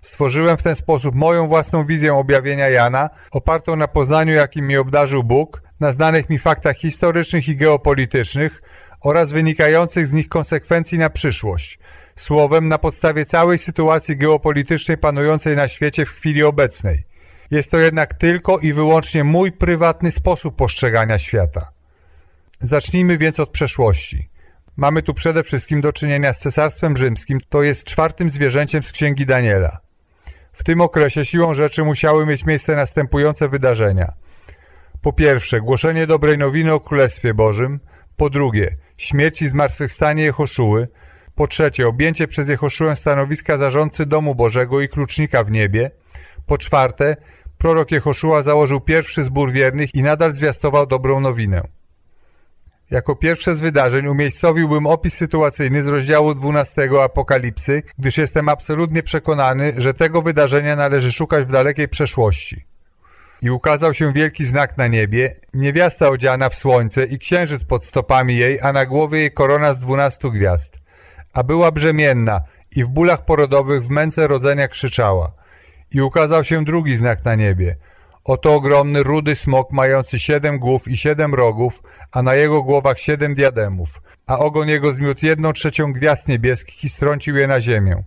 Stworzyłem w ten sposób moją własną wizję objawienia Jana, opartą na poznaniu, jakim mi obdarzył Bóg, na znanych mi faktach historycznych i geopolitycznych oraz wynikających z nich konsekwencji na przyszłość. Słowem, na podstawie całej sytuacji geopolitycznej panującej na świecie w chwili obecnej. Jest to jednak tylko i wyłącznie mój prywatny sposób postrzegania świata. Zacznijmy więc od przeszłości. Mamy tu przede wszystkim do czynienia z Cesarstwem Rzymskim, to jest czwartym zwierzęciem z Księgi Daniela. W tym okresie siłą rzeczy musiały mieć miejsce następujące wydarzenia. Po pierwsze, głoszenie dobrej nowiny o Królestwie Bożym. Po drugie, śmierć i zmartwychwstanie Jehoszuły. Po trzecie, objęcie przez Jehoszułę stanowiska zarządcy Domu Bożego i klucznika w niebie. Po czwarte, prorok Jehoszua założył pierwszy zbór wiernych i nadal zwiastował dobrą nowinę. Jako pierwsze z wydarzeń umiejscowiłbym opis sytuacyjny z rozdziału 12 Apokalipsy, gdyż jestem absolutnie przekonany, że tego wydarzenia należy szukać w dalekiej przeszłości. I ukazał się wielki znak na niebie, niewiasta odziana w słońce i księżyc pod stopami jej, a na głowie jej korona z dwunastu gwiazd. A była brzemienna i w bólach porodowych w męce rodzenia krzyczała – I ukazał się drugi znak na niebie. Oto ogromny, rudy smok mający siedem głów i siedem rogów, a na jego głowach siedem diademów. A ogon jego zmiótł jedną trzecią gwiazd niebieskich i strącił je na ziemię.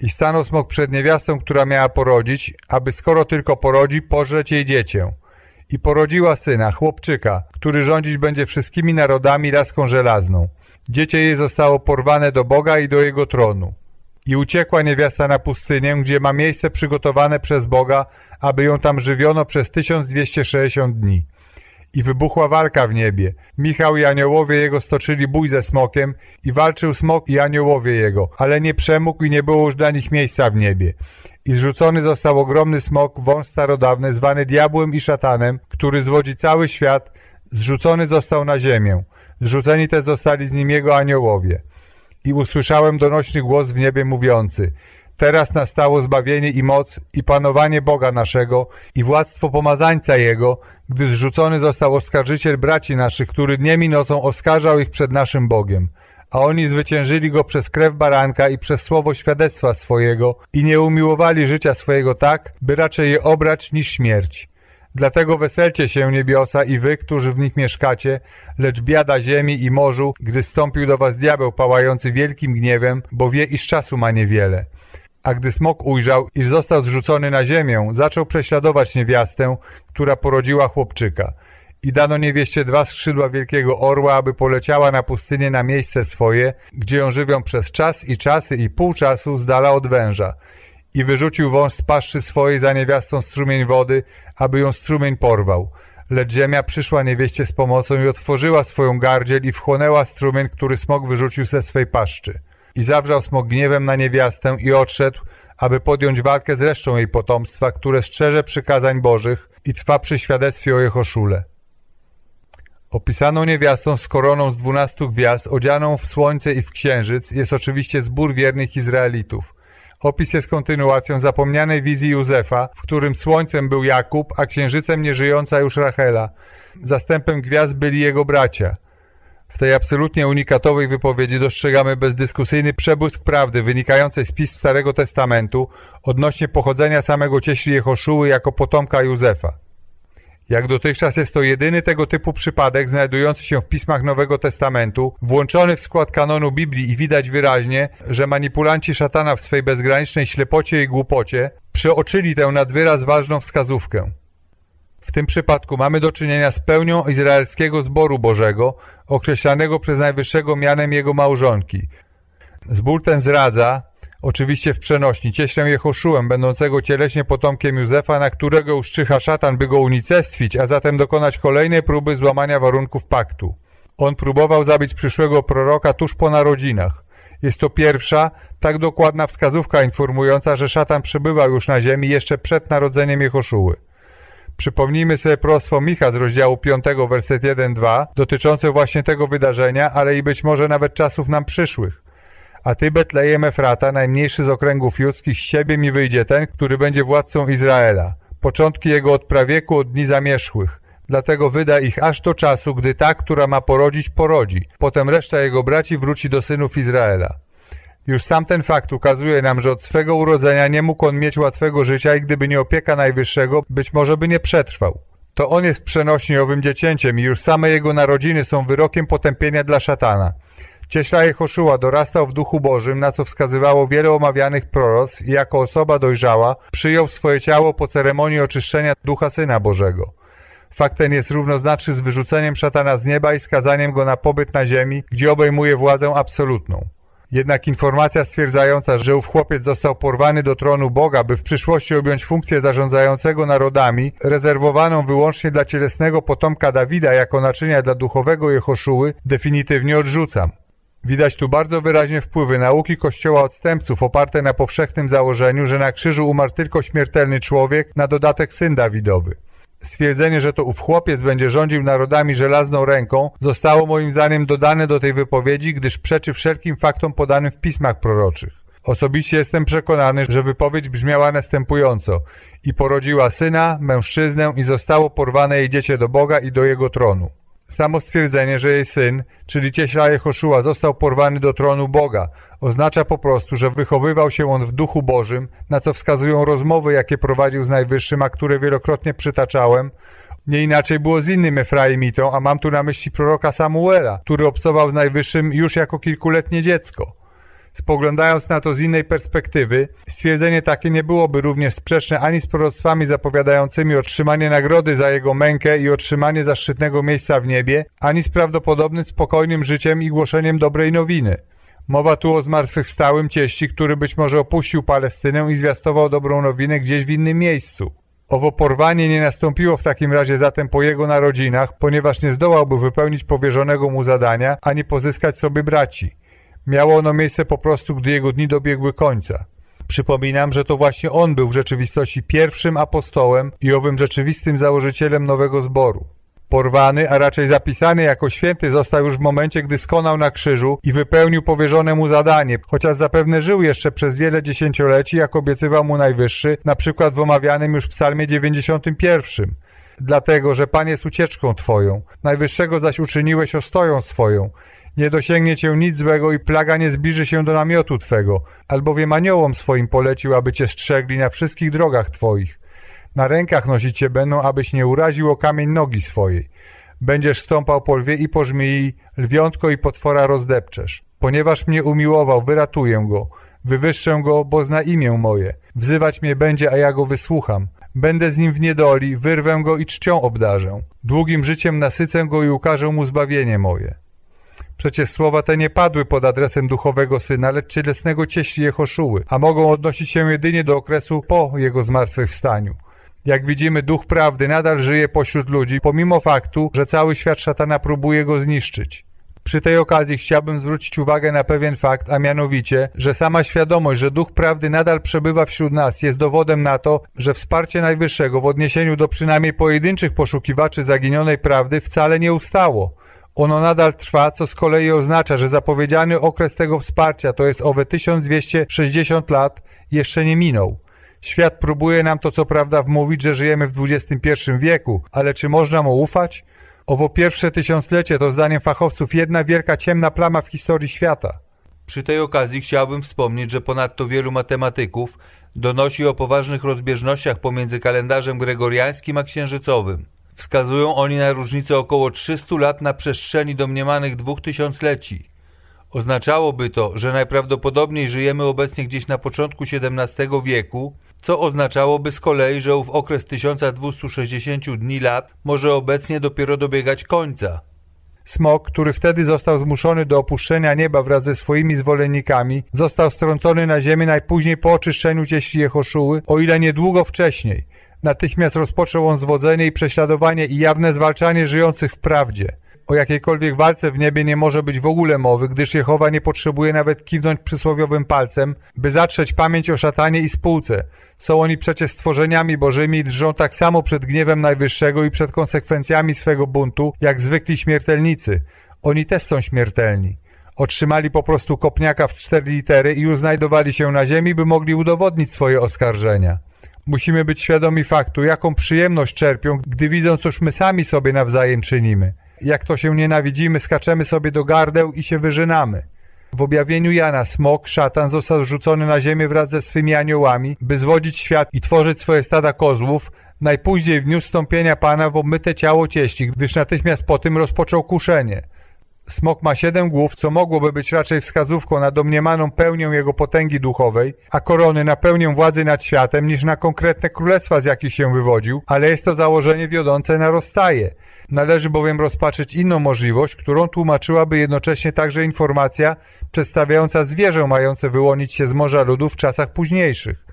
I stanął smok przed niewiastą, która miała porodzić, aby skoro tylko porodzi, pożreć jej dziecię. I porodziła syna, chłopczyka, który rządzić będzie wszystkimi narodami laską żelazną. Dziecię jej zostało porwane do Boga i do jego tronu. I uciekła niewiasta na pustynię, gdzie ma miejsce przygotowane przez Boga, aby ją tam żywiono przez 1260 dni. I wybuchła walka w niebie. Michał i aniołowie jego stoczyli bój ze smokiem i walczył smok i aniołowie jego, ale nie przemógł i nie było już dla nich miejsca w niebie. I zrzucony został ogromny smok, wąż starodawny, zwany diabłem i szatanem, który zwodzi cały świat, zrzucony został na ziemię. Zrzuceni też zostali z nim jego aniołowie. I usłyszałem donośny głos w niebie mówiący Teraz nastało zbawienie i moc i panowanie Boga naszego i władztwo pomazańca Jego, gdy zrzucony został oskarżyciel braci naszych, który dniem i nocą oskarżał ich przed naszym Bogiem. A oni zwyciężyli go przez krew baranka i przez słowo świadectwa swojego i nie umiłowali życia swojego tak, by raczej je obrać niż śmierć. Dlatego weselcie się niebiosa i wy, którzy w nich mieszkacie, lecz biada ziemi i morzu, gdy stąpił do was diabeł pałający wielkim gniewem, bo wie, iż czasu ma niewiele. A gdy smok ujrzał, iż został zrzucony na ziemię, zaczął prześladować niewiastę, która porodziła chłopczyka. I dano niewieście dwa skrzydła wielkiego orła, aby poleciała na pustynię na miejsce swoje, gdzie ją żywią przez czas i czasy i pół czasu z dala od węża. I wyrzucił wąż z paszczy swojej za niewiastą strumień wody, aby ją strumień porwał. Lecz ziemia przyszła niewieście z pomocą i otworzyła swoją gardziel i wchłonęła strumień, który smok wyrzucił ze swej paszczy. I zawrzał smok gniewem na niewiastę i odszedł, aby podjąć walkę z resztą jej potomstwa, które strzeże przykazań bożych i trwa przy świadectwie o Jehoszule. Opisaną niewiastą z koroną z dwunastu gwiazd, odzianą w słońce i w księżyc, jest oczywiście zbór wiernych Izraelitów. Opis jest kontynuacją zapomnianej wizji Józefa, w którym słońcem był Jakub, a księżycem nieżyjąca już Rachela. Zastępem gwiazd byli jego bracia. W tej absolutnie unikatowej wypowiedzi dostrzegamy bezdyskusyjny przebłysk prawdy wynikającej z pism Starego Testamentu odnośnie pochodzenia samego cieśli Jehoszuły jako potomka Józefa. Jak dotychczas jest to jedyny tego typu przypadek znajdujący się w pismach Nowego Testamentu, włączony w skład kanonu Biblii i widać wyraźnie, że manipulanci szatana w swej bezgranicznej ślepocie i głupocie przeoczyli tę nad wyraz ważną wskazówkę. W tym przypadku mamy do czynienia z pełnią izraelskiego zboru Bożego, określanego przez Najwyższego mianem jego małżonki. Zbór ten zradza, oczywiście w przenośni, cieślę Jehoszułem, będącego cieleśnie potomkiem Józefa, na którego uszczycha szatan, by go unicestwić, a zatem dokonać kolejnej próby złamania warunków paktu. On próbował zabić przyszłego proroka tuż po narodzinach. Jest to pierwsza, tak dokładna wskazówka informująca, że szatan przebywał już na ziemi jeszcze przed narodzeniem Jehoszuły. Przypomnijmy sobie prostwo Micha z rozdziału 5, werset 1-2, dotyczące właśnie tego wydarzenia, ale i być może nawet czasów nam przyszłych. A ty, Betlejem Efrata, najmniejszy z okręgów judzkich, z siebie mi wyjdzie ten, który będzie władcą Izraela. Początki jego od prawieku, od dni zamierzchłych. Dlatego wyda ich aż do czasu, gdy ta, która ma porodzić, porodzi. Potem reszta jego braci wróci do synów Izraela. Już sam ten fakt ukazuje nam, że od swego urodzenia nie mógł on mieć łatwego życia i gdyby nie opieka Najwyższego, być może by nie przetrwał. To on jest przenośnie owym dziecięciem i już same jego narodziny są wyrokiem potępienia dla szatana. Cieśla Jehoszuła dorastał w duchu Bożym, na co wskazywało wiele omawianych proroc i jako osoba dojrzała przyjął swoje ciało po ceremonii oczyszczenia ducha Syna Bożego. Fakt ten jest równoznaczny z wyrzuceniem szatana z nieba i skazaniem go na pobyt na ziemi, gdzie obejmuje władzę absolutną. Jednak informacja stwierdzająca, że ów chłopiec został porwany do tronu Boga, by w przyszłości objąć funkcję zarządzającego narodami, rezerwowaną wyłącznie dla cielesnego potomka Dawida jako naczynia dla duchowego Jehoszuły, definitywnie odrzucam. Widać tu bardzo wyraźnie wpływy nauki kościoła odstępców oparte na powszechnym założeniu, że na krzyżu umarł tylko śmiertelny człowiek, na dodatek syn Dawidowy. Stwierdzenie, że to ów chłopiec będzie rządził narodami żelazną ręką, zostało moim zdaniem dodane do tej wypowiedzi, gdyż przeczy wszelkim faktom podanym w pismach proroczych. Osobiście jestem przekonany, że wypowiedź brzmiała następująco i porodziła syna, mężczyznę i zostało porwane jej dziecię do Boga i do jego tronu. Samo stwierdzenie, że jej syn, czyli cieśla Jehoszua, został porwany do tronu Boga, oznacza po prostu, że wychowywał się on w duchu Bożym, na co wskazują rozmowy, jakie prowadził z Najwyższym, a które wielokrotnie przytaczałem. Nie inaczej było z innym Efraimitą, a mam tu na myśli proroka Samuela, który obcował z Najwyższym już jako kilkuletnie dziecko. Spoglądając na to z innej perspektywy, stwierdzenie takie nie byłoby również sprzeczne ani z proroctwami zapowiadającymi otrzymanie nagrody za jego mękę i otrzymanie zaszczytnego miejsca w niebie, ani z prawdopodobnym spokojnym życiem i głoszeniem dobrej nowiny. Mowa tu o zmartwychwstałym cieści, który być może opuścił Palestynę i zwiastował dobrą nowinę gdzieś w innym miejscu. Owo porwanie nie nastąpiło w takim razie zatem po jego narodzinach, ponieważ nie zdołałby wypełnić powierzonego mu zadania, ani pozyskać sobie braci. Miało ono miejsce po prostu, gdy jego dni dobiegły końca. Przypominam, że to właśnie on był w rzeczywistości pierwszym apostołem i owym rzeczywistym założycielem nowego zboru. Porwany, a raczej zapisany jako święty został już w momencie, gdy skonał na krzyżu i wypełnił powierzone mu zadanie, chociaż zapewne żył jeszcze przez wiele dziesięcioleci, jak obiecywał mu Najwyższy, na przykład w omawianym już psalmie 91. Dlatego, że Pan jest ucieczką Twoją, Najwyższego zaś uczyniłeś ostoją swoją. Nie dosięgnie cię nic złego i plaga nie zbliży się do namiotu Twego, albowiem aniołom swoim polecił, aby Cię strzegli na wszystkich drogach Twoich. Na rękach nosić Cię będą, abyś nie uraził o kamień nogi swojej. Będziesz stąpał po lwie i po żmii, lwiątko i potwora rozdepczesz. Ponieważ mnie umiłował, wyratuję go. Wywyższę go, bo zna imię moje. Wzywać mnie będzie, a ja go wysłucham. Będę z nim w niedoli, wyrwę go i czcią obdarzę. Długim życiem nasycę go i ukażę mu zbawienie moje. Przecież słowa te nie padły pod adresem duchowego syna, lecz cielesnego cieśli Jehoszuły, a mogą odnosić się jedynie do okresu po jego zmartwychwstaniu. Jak widzimy, duch prawdy nadal żyje pośród ludzi, pomimo faktu, że cały świat szatana próbuje go zniszczyć. Przy tej okazji chciałbym zwrócić uwagę na pewien fakt, a mianowicie, że sama świadomość, że duch prawdy nadal przebywa wśród nas, jest dowodem na to, że wsparcie Najwyższego w odniesieniu do przynajmniej pojedynczych poszukiwaczy zaginionej prawdy wcale nie ustało. Ono nadal trwa, co z kolei oznacza, że zapowiedziany okres tego wsparcia, to jest owe 1260 lat, jeszcze nie minął. Świat próbuje nam to co prawda wmówić, że żyjemy w XXI wieku, ale czy można mu ufać? Owo pierwsze tysiąclecie to zdaniem fachowców jedna wielka ciemna plama w historii świata. Przy tej okazji chciałbym wspomnieć, że ponadto wielu matematyków donosi o poważnych rozbieżnościach pomiędzy kalendarzem gregoriańskim a księżycowym. Wskazują oni na różnicę około 300 lat na przestrzeni domniemanych dwóch tysiącleci. Oznaczałoby to, że najprawdopodobniej żyjemy obecnie gdzieś na początku XVII wieku, co oznaczałoby z kolei, że ów okres 1260 dni lat może obecnie dopiero dobiegać końca. Smok, który wtedy został zmuszony do opuszczenia nieba wraz ze swoimi zwolennikami, został strącony na ziemię najpóźniej po oczyszczeniu cieśli Jehoszuły, o ile niedługo wcześniej. Natychmiast rozpoczął on zwodzenie i prześladowanie i jawne zwalczanie żyjących w prawdzie. O jakiejkolwiek walce w niebie nie może być w ogóle mowy, gdyż Jehowa nie potrzebuje nawet kiwnąć przysłowiowym palcem, by zatrzeć pamięć o szatanie i spółce. Są oni przecież stworzeniami bożymi i drżą tak samo przed gniewem Najwyższego i przed konsekwencjami swego buntu, jak zwykli śmiertelnicy. Oni też są śmiertelni. Otrzymali po prostu kopniaka w cztery litery i już znajdowali się na ziemi, by mogli udowodnić swoje oskarżenia. Musimy być świadomi faktu, jaką przyjemność czerpią, gdy widzą, coż my sami sobie nawzajem czynimy. Jak to się nienawidzimy, skaczemy sobie do gardeł i się wyżynamy. W objawieniu Jana smok, szatan, został rzucony na ziemię wraz ze swymi aniołami, by zwodzić świat i tworzyć swoje stada kozłów, najpóźniej w dniu wstąpienia Pana w obmyte ciało cieści, gdyż natychmiast po tym rozpoczął kuszenie. Smok ma siedem głów, co mogłoby być raczej wskazówką na domniemaną pełnię jego potęgi duchowej, a korony na pełnię władzy nad światem niż na konkretne królestwa, z jakich się wywodził, ale jest to założenie wiodące na rozstaje. Należy bowiem rozpatrzyć inną możliwość, którą tłumaczyłaby jednocześnie także informacja przedstawiająca zwierzę mające wyłonić się z morza ludu w czasach późniejszych.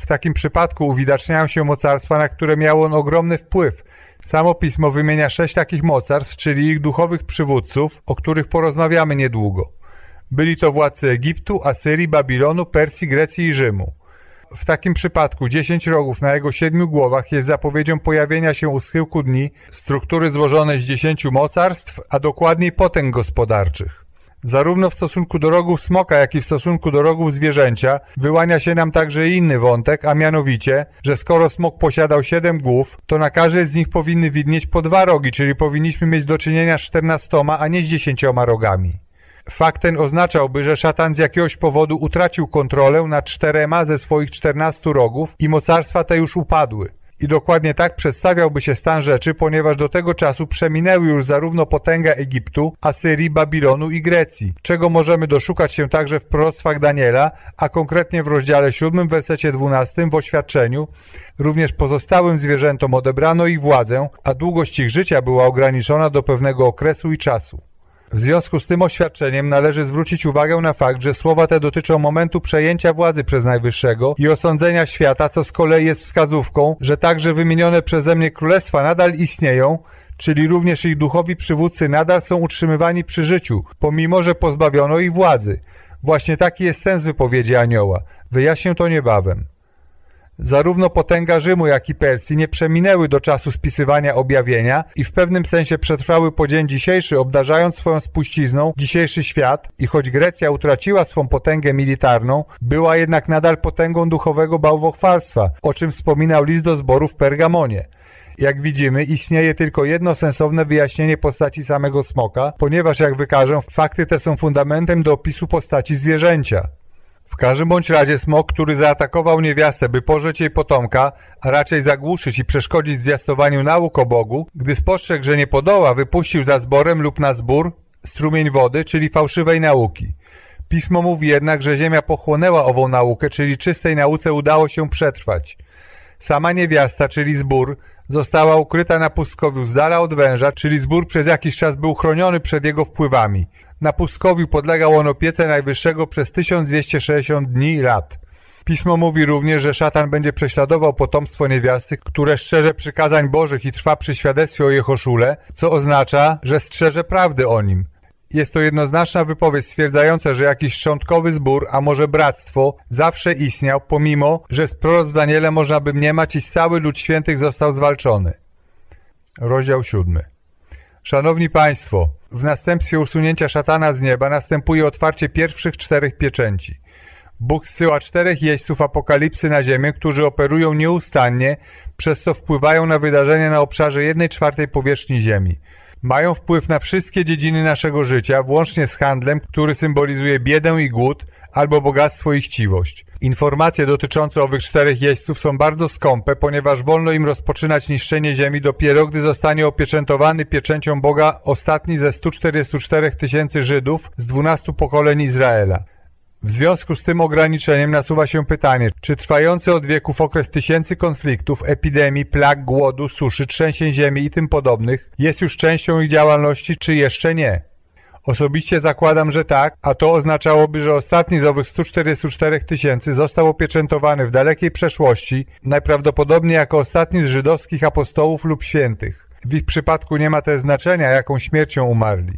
W takim przypadku uwidaczniają się mocarstwa, na które miał on ogromny wpływ. Samo pismo wymienia sześć takich mocarstw, czyli ich duchowych przywódców, o których porozmawiamy niedługo. Byli to władcy Egiptu, Asyrii, Babilonu, Persji, Grecji i Rzymu. W takim przypadku dziesięć rogów na jego siedmiu głowach jest zapowiedzią pojawienia się u schyłku dni struktury złożonej z dziesięciu mocarstw, a dokładniej potęg gospodarczych. Zarówno w stosunku do rogów smoka, jak i w stosunku do rogów zwierzęcia wyłania się nam także inny wątek, a mianowicie, że skoro smok posiadał siedem głów, to na każdej z nich powinny widnieć po dwa rogi, czyli powinniśmy mieć do czynienia z czternastoma, a nie z dziesięcioma rogami. Fakt ten oznaczałby, że szatan z jakiegoś powodu utracił kontrolę nad czterema ze swoich czternastu rogów i mocarstwa te już upadły. I dokładnie tak przedstawiałby się stan rzeczy, ponieważ do tego czasu przeminęły już zarówno potęga Egiptu, Asyrii, Babilonu i Grecji, czego możemy doszukać się także w proroctwach Daniela, a konkretnie w rozdziale 7, wersecie 12 w oświadczeniu, również pozostałym zwierzętom odebrano ich władzę, a długość ich życia była ograniczona do pewnego okresu i czasu. W związku z tym oświadczeniem należy zwrócić uwagę na fakt, że słowa te dotyczą momentu przejęcia władzy przez Najwyższego i osądzenia świata, co z kolei jest wskazówką, że także wymienione przeze mnie królestwa nadal istnieją, czyli również ich duchowi przywódcy nadal są utrzymywani przy życiu, pomimo że pozbawiono ich władzy. Właśnie taki jest sens wypowiedzi anioła. Wyjaśnię to niebawem. Zarówno potęga Rzymu, jak i Persji nie przeminęły do czasu spisywania objawienia i w pewnym sensie przetrwały po dzień dzisiejszy, obdarzając swoją spuścizną dzisiejszy świat i choć Grecja utraciła swą potęgę militarną, była jednak nadal potęgą duchowego bałwochwalstwa, o czym wspominał list do zboru w Pergamonie. Jak widzimy, istnieje tylko jedno sensowne wyjaśnienie postaci samego smoka, ponieważ jak wykażę, fakty te są fundamentem do opisu postaci zwierzęcia. W każdym bądź razie smok, który zaatakował niewiastę, by pożeć jej potomka, a raczej zagłuszyć i przeszkodzić zwiastowaniu nauk o Bogu, gdy spostrzegł, że nie podoła, wypuścił za zborem lub na zbór strumień wody, czyli fałszywej nauki. Pismo mówi jednak, że ziemia pochłonęła ową naukę, czyli czystej nauce udało się przetrwać. Sama niewiasta, czyli zbór, została ukryta na pustkowiu z dala od węża, czyli zbór przez jakiś czas był chroniony przed jego wpływami. Na pustkowiu podlegał on opiece Najwyższego przez 1260 dni lat. Pismo mówi również, że szatan będzie prześladował potomstwo niewiasty, które szczerze przykazań Bożych i trwa przy świadectwie o Jehoszule, co oznacza, że strzeże prawdy o nim. Jest to jednoznaczna wypowiedź stwierdzająca, że jakiś szczątkowy zbór, a może bractwo, zawsze istniał, pomimo, że z proroc Daniele można by mniemać, iż cały lud świętych został zwalczony. Rozdział siódmy. Szanowni Państwo, w następstwie usunięcia szatana z nieba następuje otwarcie pierwszych czterech pieczęci. Bóg zsyła czterech jeźdźców apokalipsy na ziemię, którzy operują nieustannie, przez co wpływają na wydarzenia na obszarze jednej czwartej powierzchni ziemi. Mają wpływ na wszystkie dziedziny naszego życia, włącznie z handlem, który symbolizuje biedę i głód, albo bogactwo i chciwość. Informacje dotyczące owych czterech jeźdźców są bardzo skąpe, ponieważ wolno im rozpoczynać niszczenie ziemi dopiero, gdy zostanie opieczętowany pieczęcią Boga ostatni ze 144 tysięcy Żydów z 12 pokoleń Izraela. W związku z tym ograniczeniem nasuwa się pytanie, czy trwający od wieków okres tysięcy konfliktów, epidemii, plag, głodu, suszy, trzęsień ziemi i tym podobnych jest już częścią ich działalności, czy jeszcze nie? Osobiście zakładam, że tak, a to oznaczałoby, że ostatni z owych 144 tysięcy został opieczętowany w dalekiej przeszłości, najprawdopodobniej jako ostatni z żydowskich apostołów lub świętych. W ich przypadku nie ma też znaczenia, jaką śmiercią umarli.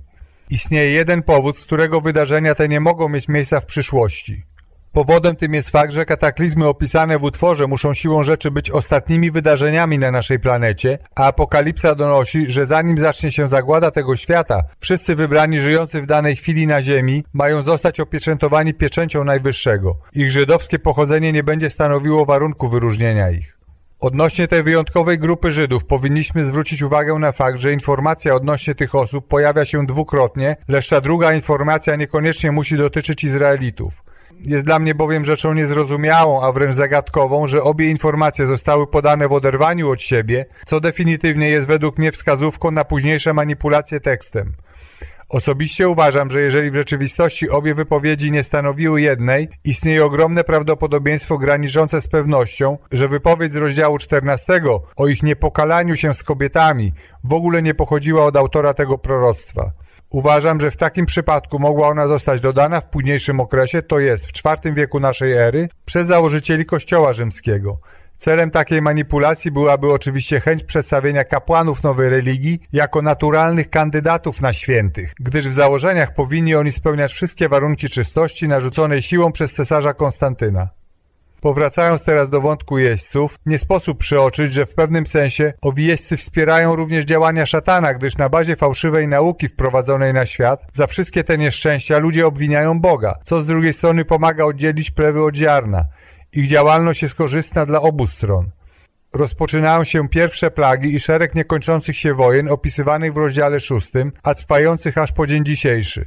Istnieje jeden powód, z którego wydarzenia te nie mogą mieć miejsca w przyszłości. Powodem tym jest fakt, że kataklizmy opisane w utworze muszą siłą rzeczy być ostatnimi wydarzeniami na naszej planecie, a Apokalipsa donosi, że zanim zacznie się zagłada tego świata, wszyscy wybrani żyjący w danej chwili na Ziemi mają zostać opieczętowani pieczęcią Najwyższego. Ich żydowskie pochodzenie nie będzie stanowiło warunku wyróżnienia ich. Odnośnie tej wyjątkowej grupy Żydów powinniśmy zwrócić uwagę na fakt, że informacja odnośnie tych osób pojawia się dwukrotnie, lecz ta druga informacja niekoniecznie musi dotyczyć Izraelitów. Jest dla mnie bowiem rzeczą niezrozumiałą, a wręcz zagadkową, że obie informacje zostały podane w oderwaniu od siebie, co definitywnie jest według mnie wskazówką na późniejsze manipulacje tekstem. Osobiście uważam, że jeżeli w rzeczywistości obie wypowiedzi nie stanowiły jednej, istnieje ogromne prawdopodobieństwo graniczące z pewnością, że wypowiedź z rozdziału 14 o ich niepokalaniu się z kobietami w ogóle nie pochodziła od autora tego proroctwa. Uważam, że w takim przypadku mogła ona zostać dodana w późniejszym okresie, to jest w IV wieku naszej ery, przez założycieli Kościoła Rzymskiego. Celem takiej manipulacji byłaby oczywiście chęć przedstawienia kapłanów nowej religii jako naturalnych kandydatów na świętych, gdyż w założeniach powinni oni spełniać wszystkie warunki czystości narzuconej siłą przez cesarza Konstantyna. Powracając teraz do wątku jeźdźców, nie sposób przeoczyć, że w pewnym sensie owi jeźdźcy wspierają również działania szatana, gdyż na bazie fałszywej nauki wprowadzonej na świat za wszystkie te nieszczęścia ludzie obwiniają Boga, co z drugiej strony pomaga oddzielić plewy od ziarna. Ich działalność jest korzystna dla obu stron. Rozpoczynają się pierwsze plagi i szereg niekończących się wojen opisywanych w rozdziale szóstym, a trwających aż po dzień dzisiejszy.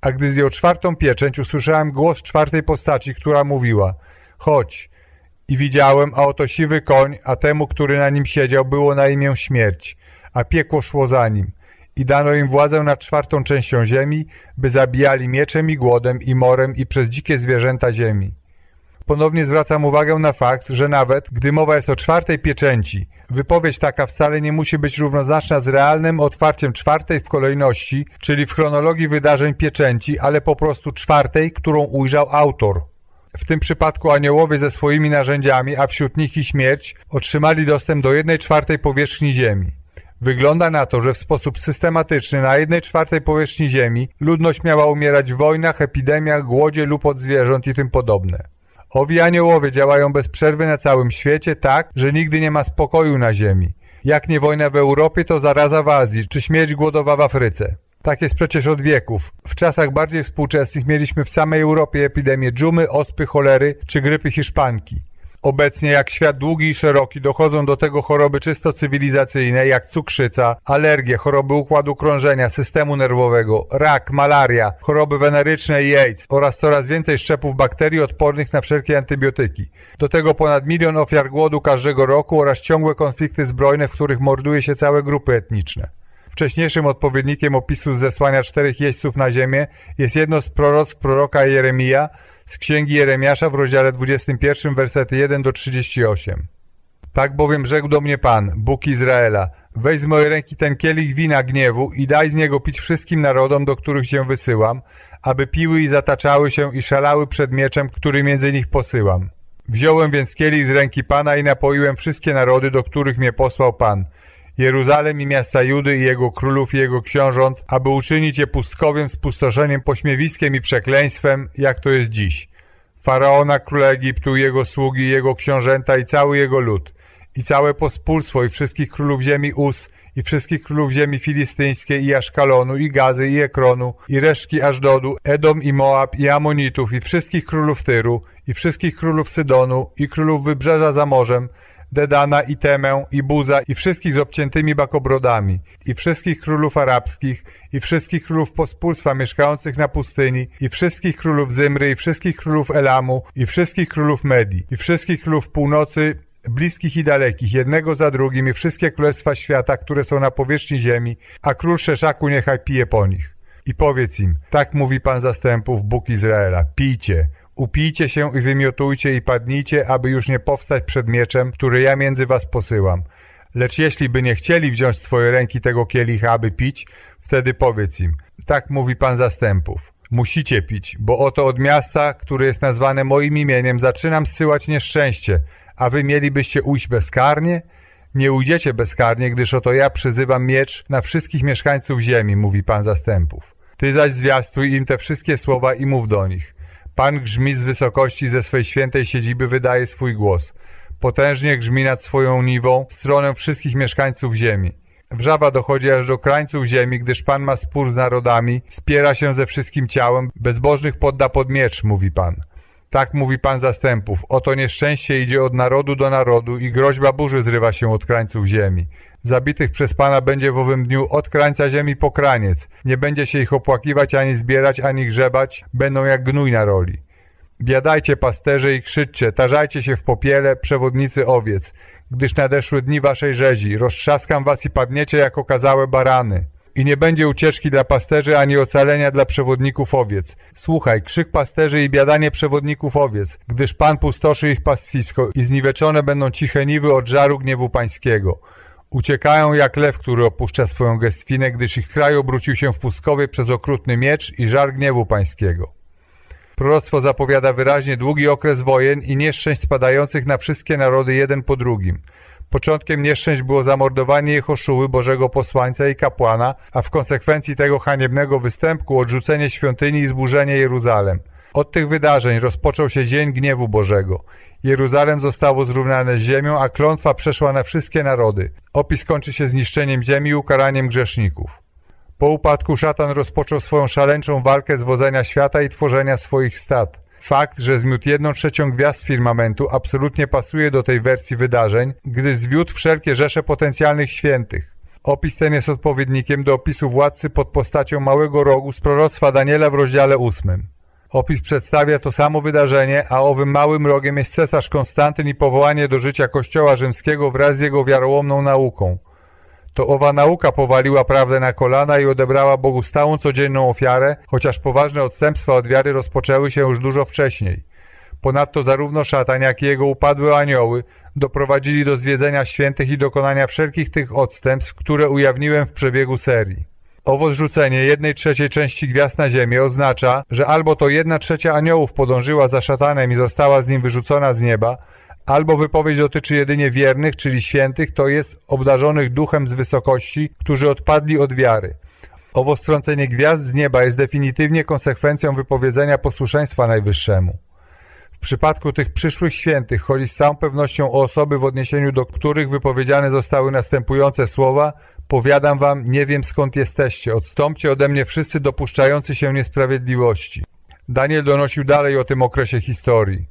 A gdy zdjął czwartą pieczęć, usłyszałem głos czwartej postaci, która mówiła Chodź. I widziałem, a oto siwy koń, a temu, który na nim siedział, było na imię śmierć, a piekło szło za nim. I dano im władzę nad czwartą częścią ziemi, by zabijali mieczem i głodem i morem i przez dzikie zwierzęta ziemi. Ponownie zwracam uwagę na fakt, że nawet gdy mowa jest o czwartej pieczęci, wypowiedź taka wcale nie musi być równoznaczna z realnym otwarciem czwartej w kolejności, czyli w chronologii wydarzeń pieczęci, ale po prostu czwartej, którą ujrzał autor. W tym przypadku aniołowie ze swoimi narzędziami, a wśród nich i śmierć, otrzymali dostęp do jednej czwartej powierzchni Ziemi. Wygląda na to, że w sposób systematyczny na jednej czwartej powierzchni Ziemi ludność miała umierać w wojnach, epidemiach, głodzie lub od zwierząt i tym podobne. Owi aniołowie działają bez przerwy na całym świecie tak, że nigdy nie ma spokoju na ziemi. Jak nie wojna w Europie, to zaraza w Azji, czy śmierć głodowa w Afryce. Tak jest przecież od wieków. W czasach bardziej współczesnych mieliśmy w samej Europie epidemię dżumy, ospy, cholery czy grypy hiszpanki. Obecnie jak świat długi i szeroki dochodzą do tego choroby czysto cywilizacyjne jak cukrzyca, alergie, choroby układu krążenia, systemu nerwowego, rak, malaria, choroby weneryczne i AIDS oraz coraz więcej szczepów bakterii odpornych na wszelkie antybiotyki. Do tego ponad milion ofiar głodu każdego roku oraz ciągłe konflikty zbrojne, w których morduje się całe grupy etniczne. Wcześniejszym odpowiednikiem opisu zesłania czterech jeźdźców na ziemię jest jedno z proroctw proroka Jeremija z księgi Jeremiasza w rozdziale 21, wersety 1 do 38. Tak bowiem rzekł do mnie Pan, Bóg Izraela, weź z mojej ręki ten kielich wina gniewu i daj z niego pić wszystkim narodom, do których cię wysyłam, aby piły i zataczały się i szalały przed mieczem, który między nich posyłam. Wziąłem więc kielich z ręki Pana i napoiłem wszystkie narody, do których mnie posłał Pan, Jeruzalem i miasta Judy i jego królów i jego książąt, aby uczynić je pustkowiem, spustoszeniem, pośmiewiskiem i przekleństwem, jak to jest dziś. Faraona, króla Egiptu, jego sługi, jego książęta i cały jego lud, i całe pospólstwo i wszystkich królów ziemi Us, i wszystkich królów ziemi filistyńskiej, i Aszkalonu, i Gazy, i Ekronu, i resztki Ażdodu, Edom i Moab, i Amonitów, i wszystkich królów Tyru, i wszystkich królów Sydonu, i królów wybrzeża za morzem, Dedana i Temę i Buza i wszystkich z obciętymi bakobrodami i wszystkich królów arabskich i wszystkich królów pospólstwa mieszkających na pustyni i wszystkich królów Zymry i wszystkich królów Elamu i wszystkich królów Medii i wszystkich królów północy bliskich i dalekich, jednego za drugim i wszystkie królestwa świata, które są na powierzchni ziemi, a król Szeszaku niechaj pije po nich. I powiedz im, tak mówi Pan zastępów, Bóg Izraela, pijcie, Upijcie się i wymiotujcie i padnijcie, aby już nie powstać przed mieczem, który ja między was posyłam. Lecz jeśli by nie chcieli wziąć z twojej ręki tego kielicha, aby pić, wtedy powiedz im, tak mówi Pan zastępów. Musicie pić, bo oto od miasta, które jest nazwane moim imieniem, zaczynam zsyłać nieszczęście, a wy mielibyście ujść bezkarnie? Nie ujdziecie bezkarnie, gdyż oto ja przyzywam miecz na wszystkich mieszkańców ziemi, mówi Pan zastępów. Ty zaś zwiastuj im te wszystkie słowa i mów do nich. Pan grzmi z wysokości ze swej świętej siedziby wydaje swój głos. Potężnie grzmi nad swoją niwą w stronę wszystkich mieszkańców ziemi. Wrzawa dochodzi aż do krańców ziemi, gdyż Pan ma spór z narodami, spiera się ze wszystkim ciałem, bezbożnych podda pod miecz, mówi Pan. Tak mówi Pan zastępów. Oto nieszczęście idzie od narodu do narodu i groźba burzy zrywa się od krańców ziemi. Zabitych przez Pana będzie w owym dniu od krańca ziemi po kraniec. Nie będzie się ich opłakiwać, ani zbierać, ani grzebać. Będą jak gnój na roli. Biadajcie pasterze i krzyczcie, tarzajcie się w popiele, przewodnicy owiec, gdyż nadeszły dni waszej rzezi. Roztrzaskam was i padniecie jak okazałe barany. I nie będzie ucieczki dla pasterzy, ani ocalenia dla przewodników owiec. Słuchaj, krzyk pasterzy i biadanie przewodników owiec, gdyż Pan pustoszy ich pastwisko i zniweczone będą ciche niwy od żaru gniewu pańskiego. Uciekają jak lew, który opuszcza swoją gestwinę, gdyż ich kraj obrócił się w pustkowie przez okrutny miecz i żar gniewu pańskiego. Proroctwo zapowiada wyraźnie długi okres wojen i nieszczęść spadających na wszystkie narody jeden po drugim. Początkiem nieszczęść było zamordowanie Jehoszuły, Bożego posłańca i kapłana, a w konsekwencji tego haniebnego występku odrzucenie świątyni i zburzenie Jeruzalem. Od tych wydarzeń rozpoczął się dzień gniewu Bożego. Jeruzalem zostało zrównane z ziemią, a klątwa przeszła na wszystkie narody. Opis kończy się zniszczeniem ziemi i ukaraniem grzeszników. Po upadku szatan rozpoczął swoją szaleńczą walkę zwodzenia świata i tworzenia swoich stad. Fakt, że zmiótł jedną trzecią gwiazd firmamentu absolutnie pasuje do tej wersji wydarzeń, gdy zwiódł wszelkie rzesze potencjalnych świętych. Opis ten jest odpowiednikiem do opisu władcy pod postacią małego rogu z proroctwa Daniela w rozdziale ósmym. Opis przedstawia to samo wydarzenie, a owym małym rogiem jest cesarz Konstantyn i powołanie do życia kościoła rzymskiego wraz z jego wiarołomną nauką. To owa nauka powaliła prawdę na kolana i odebrała Bogu stałą codzienną ofiarę, chociaż poważne odstępstwa od wiary rozpoczęły się już dużo wcześniej. Ponadto zarówno szatan, jak i jego upadłe anioły doprowadzili do zwiedzenia świętych i dokonania wszelkich tych odstępstw, które ujawniłem w przebiegu serii. Owo zrzucenie jednej trzeciej części gwiazd na ziemię oznacza, że albo to jedna trzecia aniołów podążyła za szatanem i została z nim wyrzucona z nieba, albo wypowiedź dotyczy jedynie wiernych, czyli świętych, to jest obdarzonych duchem z wysokości, którzy odpadli od wiary. Owo strącenie gwiazd z nieba jest definitywnie konsekwencją wypowiedzenia posłuszeństwa Najwyższemu. Przypadku tych przyszłych świętych chodzi z całą pewnością o osoby, w odniesieniu do których wypowiedziane zostały następujące słowa Powiadam wam, nie wiem skąd jesteście, odstąpcie ode mnie wszyscy dopuszczający się niesprawiedliwości. Daniel donosił dalej o tym okresie historii.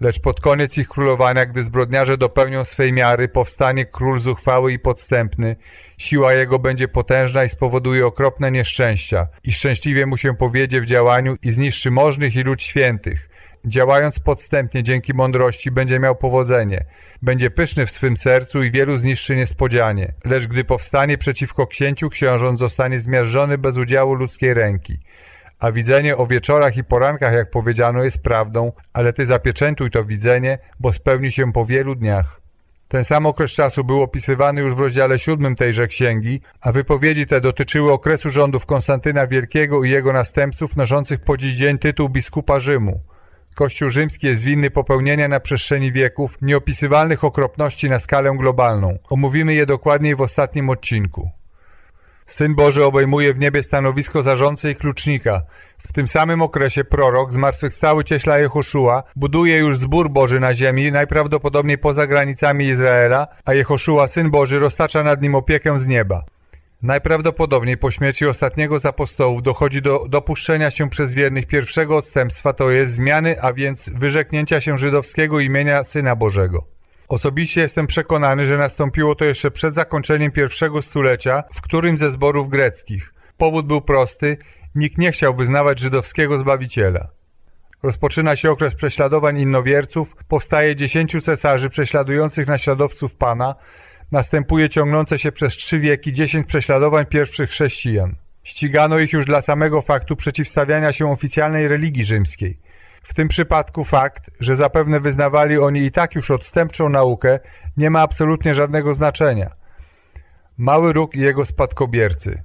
Lecz pod koniec ich królowania, gdy zbrodniarze dopełnią swej miary, powstanie król zuchwały i podstępny. Siła jego będzie potężna i spowoduje okropne nieszczęścia. I szczęśliwie mu się powiedzie w działaniu i zniszczy możnych i lud świętych. Działając podstępnie dzięki mądrości będzie miał powodzenie. Będzie pyszny w swym sercu i wielu zniszczy niespodzianie. Lecz gdy powstanie przeciwko księciu, książąt zostanie zmiażdżony bez udziału ludzkiej ręki. A widzenie o wieczorach i porankach, jak powiedziano, jest prawdą, ale ty zapieczętuj to widzenie, bo spełni się po wielu dniach. Ten sam okres czasu był opisywany już w rozdziale siódmym tejże księgi, a wypowiedzi te dotyczyły okresu rządów Konstantyna Wielkiego i jego następców noszących po dziś dzień tytuł biskupa Rzymu. Kościół rzymski jest winny popełnienia na przestrzeni wieków nieopisywalnych okropności na skalę globalną. Omówimy je dokładniej w ostatnim odcinku. Syn Boży obejmuje w niebie stanowisko zarządcy i klucznika. W tym samym okresie prorok, zmartwychwstały cieśla Jehoszua, buduje już zbór Boży na ziemi, najprawdopodobniej poza granicami Izraela, a Jehoszua, Syn Boży, roztacza nad nim opiekę z nieba. Najprawdopodobniej po śmierci ostatniego z apostołów dochodzi do dopuszczenia się przez wiernych pierwszego odstępstwa, to jest zmiany, a więc wyrzeknięcia się żydowskiego imienia Syna Bożego. Osobiście jestem przekonany, że nastąpiło to jeszcze przed zakończeniem pierwszego stulecia w którym ze zborów greckich. Powód był prosty, nikt nie chciał wyznawać żydowskiego Zbawiciela. Rozpoczyna się okres prześladowań innowierców, powstaje dziesięciu cesarzy prześladujących naśladowców Pana, następuje ciągnące się przez trzy wieki dziesięć prześladowań pierwszych chrześcijan. Ścigano ich już dla samego faktu przeciwstawiania się oficjalnej religii rzymskiej. W tym przypadku fakt, że zapewne wyznawali oni i tak już odstępczą naukę, nie ma absolutnie żadnego znaczenia. Mały róg i jego spadkobiercy.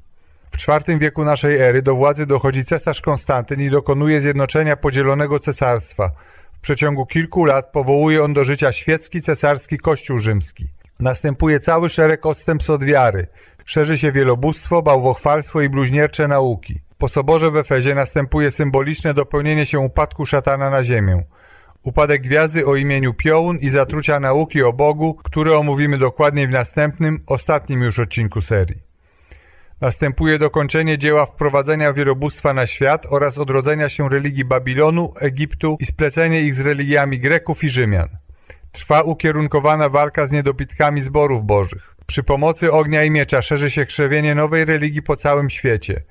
W IV wieku naszej ery do władzy dochodzi cesarz Konstantyn i dokonuje zjednoczenia podzielonego cesarstwa. W przeciągu kilku lat powołuje on do życia świecki cesarski kościół rzymski. Następuje cały szereg odstępstw od wiary. Szerzy się wielobóstwo, bałwochwalstwo i bluźniercze nauki. Po soborze w Efezie następuje symboliczne dopełnienie się upadku szatana na ziemię. Upadek gwiazdy o imieniu Piołun i zatrucia nauki o Bogu, które omówimy dokładniej w następnym, ostatnim już odcinku serii. Następuje dokończenie dzieła wprowadzenia wielobóstwa na świat oraz odrodzenia się religii Babilonu, Egiptu i splecenie ich z religiami Greków i Rzymian. Trwa ukierunkowana walka z niedobitkami zborów bożych. Przy pomocy ognia i miecza szerzy się krzewienie nowej religii po całym świecie.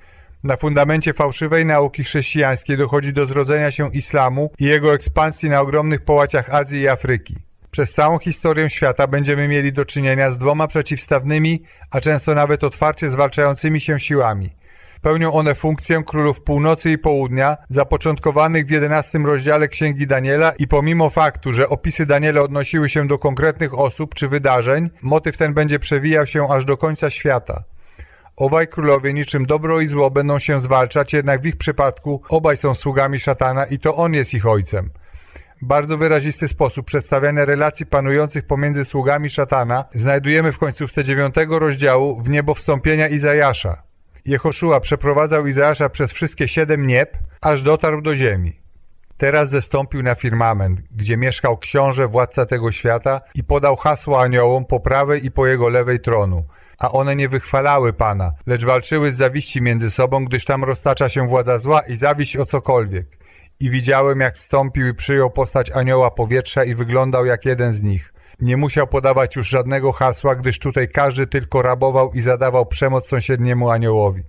Na fundamencie fałszywej nauki chrześcijańskiej dochodzi do zrodzenia się islamu i jego ekspansji na ogromnych połaciach Azji i Afryki. Przez całą historię świata będziemy mieli do czynienia z dwoma przeciwstawnymi, a często nawet otwarcie zwalczającymi się siłami – Pełnią one funkcję królów północy i południa, zapoczątkowanych w jedenastym rozdziale Księgi Daniela i pomimo faktu, że opisy Daniela odnosiły się do konkretnych osób czy wydarzeń, motyw ten będzie przewijał się aż do końca świata. Obaj królowie niczym dobro i zło będą się zwalczać, jednak w ich przypadku obaj są sługami szatana i to on jest ich ojcem. Bardzo wyrazisty sposób przedstawiania relacji panujących pomiędzy sługami szatana znajdujemy w końcówce dziewiątego rozdziału w niebo wstąpienia Izajasza. Jehoszua przeprowadzał Izaasza przez wszystkie siedem nieb, aż dotarł do ziemi. Teraz zestąpił na firmament, gdzie mieszkał książę, władca tego świata i podał hasło aniołom po prawej i po jego lewej tronu. A one nie wychwalały Pana, lecz walczyły z zawiści między sobą, gdyż tam roztacza się władza zła i zawiść o cokolwiek. I widziałem, jak stąpił i przyjął postać anioła powietrza i wyglądał jak jeden z nich. Nie musiał podawać już żadnego hasła, gdyż tutaj każdy tylko rabował i zadawał przemoc sąsiedniemu aniołowi.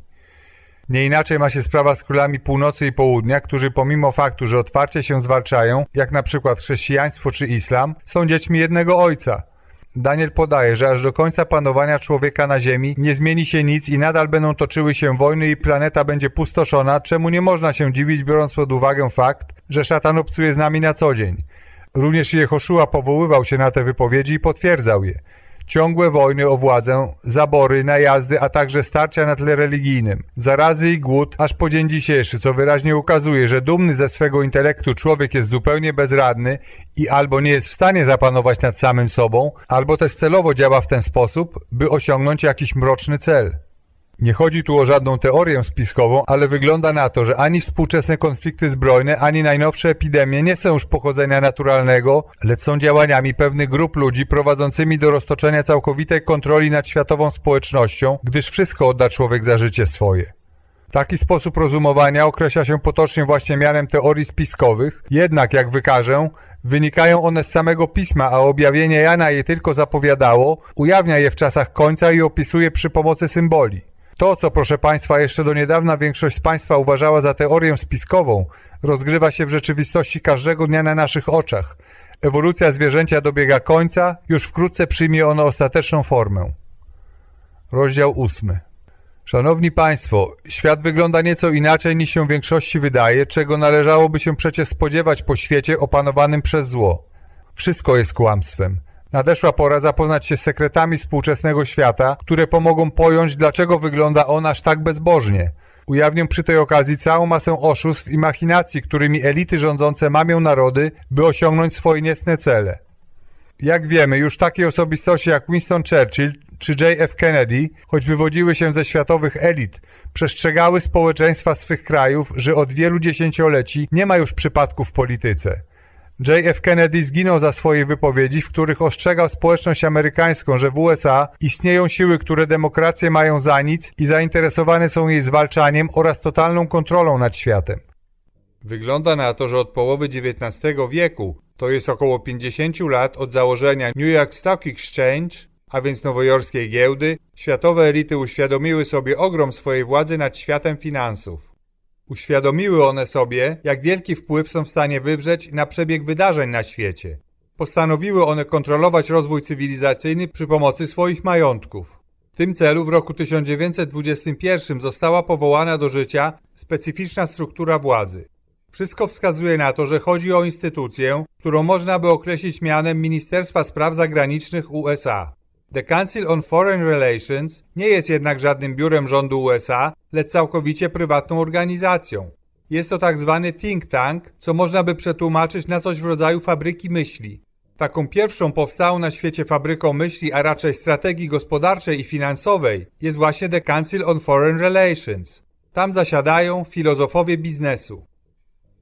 Nie inaczej ma się sprawa z królami północy i południa, którzy pomimo faktu, że otwarcie się zwalczają, jak na przykład chrześcijaństwo czy islam, są dziećmi jednego ojca. Daniel podaje, że aż do końca panowania człowieka na ziemi nie zmieni się nic i nadal będą toczyły się wojny i planeta będzie pustoszona, czemu nie można się dziwić biorąc pod uwagę fakt, że szatan obcuje z nami na co dzień. Również Jehoszua powoływał się na te wypowiedzi i potwierdzał je. Ciągłe wojny o władzę, zabory, najazdy, a także starcia na tle religijnym, zarazy i głód, aż po dzień dzisiejszy, co wyraźnie ukazuje, że dumny ze swego intelektu człowiek jest zupełnie bezradny i albo nie jest w stanie zapanować nad samym sobą, albo też celowo działa w ten sposób, by osiągnąć jakiś mroczny cel. Nie chodzi tu o żadną teorię spiskową, ale wygląda na to, że ani współczesne konflikty zbrojne, ani najnowsze epidemie nie są już pochodzenia naturalnego, lecz są działaniami pewnych grup ludzi prowadzącymi do roztoczenia całkowitej kontroli nad światową społecznością, gdyż wszystko odda człowiek za życie swoje. Taki sposób rozumowania określa się potocznie właśnie mianem teorii spiskowych, jednak, jak wykażę, wynikają one z samego pisma, a objawienie Jana je tylko zapowiadało, ujawnia je w czasach końca i opisuje przy pomocy symboli. To, co proszę Państwa jeszcze do niedawna większość z Państwa uważała za teorię spiskową, rozgrywa się w rzeczywistości każdego dnia na naszych oczach. Ewolucja zwierzęcia dobiega końca, już wkrótce przyjmie ono ostateczną formę. Rozdział ósmy. Szanowni Państwo, świat wygląda nieco inaczej niż się większości wydaje, czego należałoby się przecież spodziewać po świecie opanowanym przez zło. Wszystko jest kłamstwem. Nadeszła pora zapoznać się z sekretami współczesnego świata, które pomogą pojąć, dlaczego wygląda on aż tak bezbożnie. Ujawnię przy tej okazji całą masę oszustw i machinacji, którymi elity rządzące mamią narody, by osiągnąć swoje niecne cele. Jak wiemy, już takie osobistości jak Winston Churchill czy J.F. Kennedy, choć wywodziły się ze światowych elit, przestrzegały społeczeństwa swych krajów, że od wielu dziesięcioleci nie ma już przypadków w polityce. J.F. Kennedy zginął za swoje wypowiedzi, w których ostrzegał społeczność amerykańską, że w USA istnieją siły, które demokrację mają za nic i zainteresowane są jej zwalczaniem oraz totalną kontrolą nad światem. Wygląda na to, że od połowy XIX wieku, to jest około 50 lat od założenia New York Stock Exchange, a więc nowojorskiej giełdy, światowe elity uświadomiły sobie ogrom swojej władzy nad światem finansów. Uświadomiły one sobie, jak wielki wpływ są w stanie wywrzeć na przebieg wydarzeń na świecie. Postanowiły one kontrolować rozwój cywilizacyjny przy pomocy swoich majątków. W tym celu w roku 1921 została powołana do życia specyficzna struktura władzy. Wszystko wskazuje na to, że chodzi o instytucję, którą można by określić mianem Ministerstwa Spraw Zagranicznych USA. The Council on Foreign Relations nie jest jednak żadnym biurem rządu USA, lecz całkowicie prywatną organizacją. Jest to tak zwany think tank, co można by przetłumaczyć na coś w rodzaju fabryki myśli. Taką pierwszą powstałą na świecie fabryką myśli, a raczej strategii gospodarczej i finansowej jest właśnie The Council on Foreign Relations. Tam zasiadają filozofowie biznesu.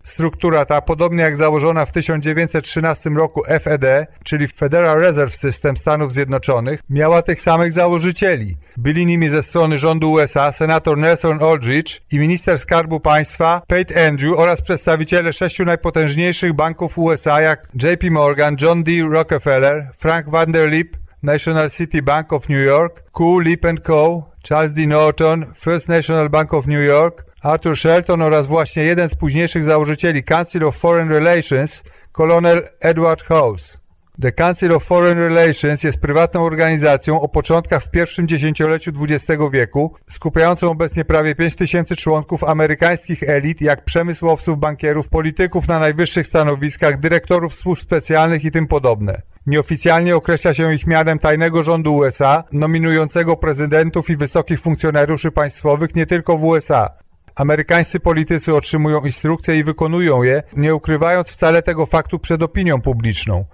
Struktura ta, podobnie jak założona w 1913 roku FED, czyli Federal Reserve System Stanów Zjednoczonych, miała tych samych założycieli. Byli nimi ze strony rządu USA senator Nelson Aldrich i minister skarbu państwa Pate Andrew oraz przedstawiciele sześciu najpotężniejszych banków USA jak JP Morgan, John D. Rockefeller, Frank Vanderlip, National City Bank of New York, Q, Lip Co., Charles D. Norton, First National Bank of New York, Arthur Shelton oraz właśnie jeden z późniejszych założycieli Council of Foreign Relations, kolonel Edward House. The Council of Foreign Relations jest prywatną organizacją o początkach w pierwszym dziesięcioleciu XX wieku, skupiającą obecnie prawie 5 tysięcy członków amerykańskich elit, jak przemysłowców, bankierów, polityków na najwyższych stanowiskach, dyrektorów służb specjalnych i tym podobne. Nieoficjalnie określa się ich mianem tajnego rządu USA, nominującego prezydentów i wysokich funkcjonariuszy państwowych nie tylko w USA. Amerykańscy politycy otrzymują instrukcje i wykonują je, nie ukrywając wcale tego faktu przed opinią publiczną.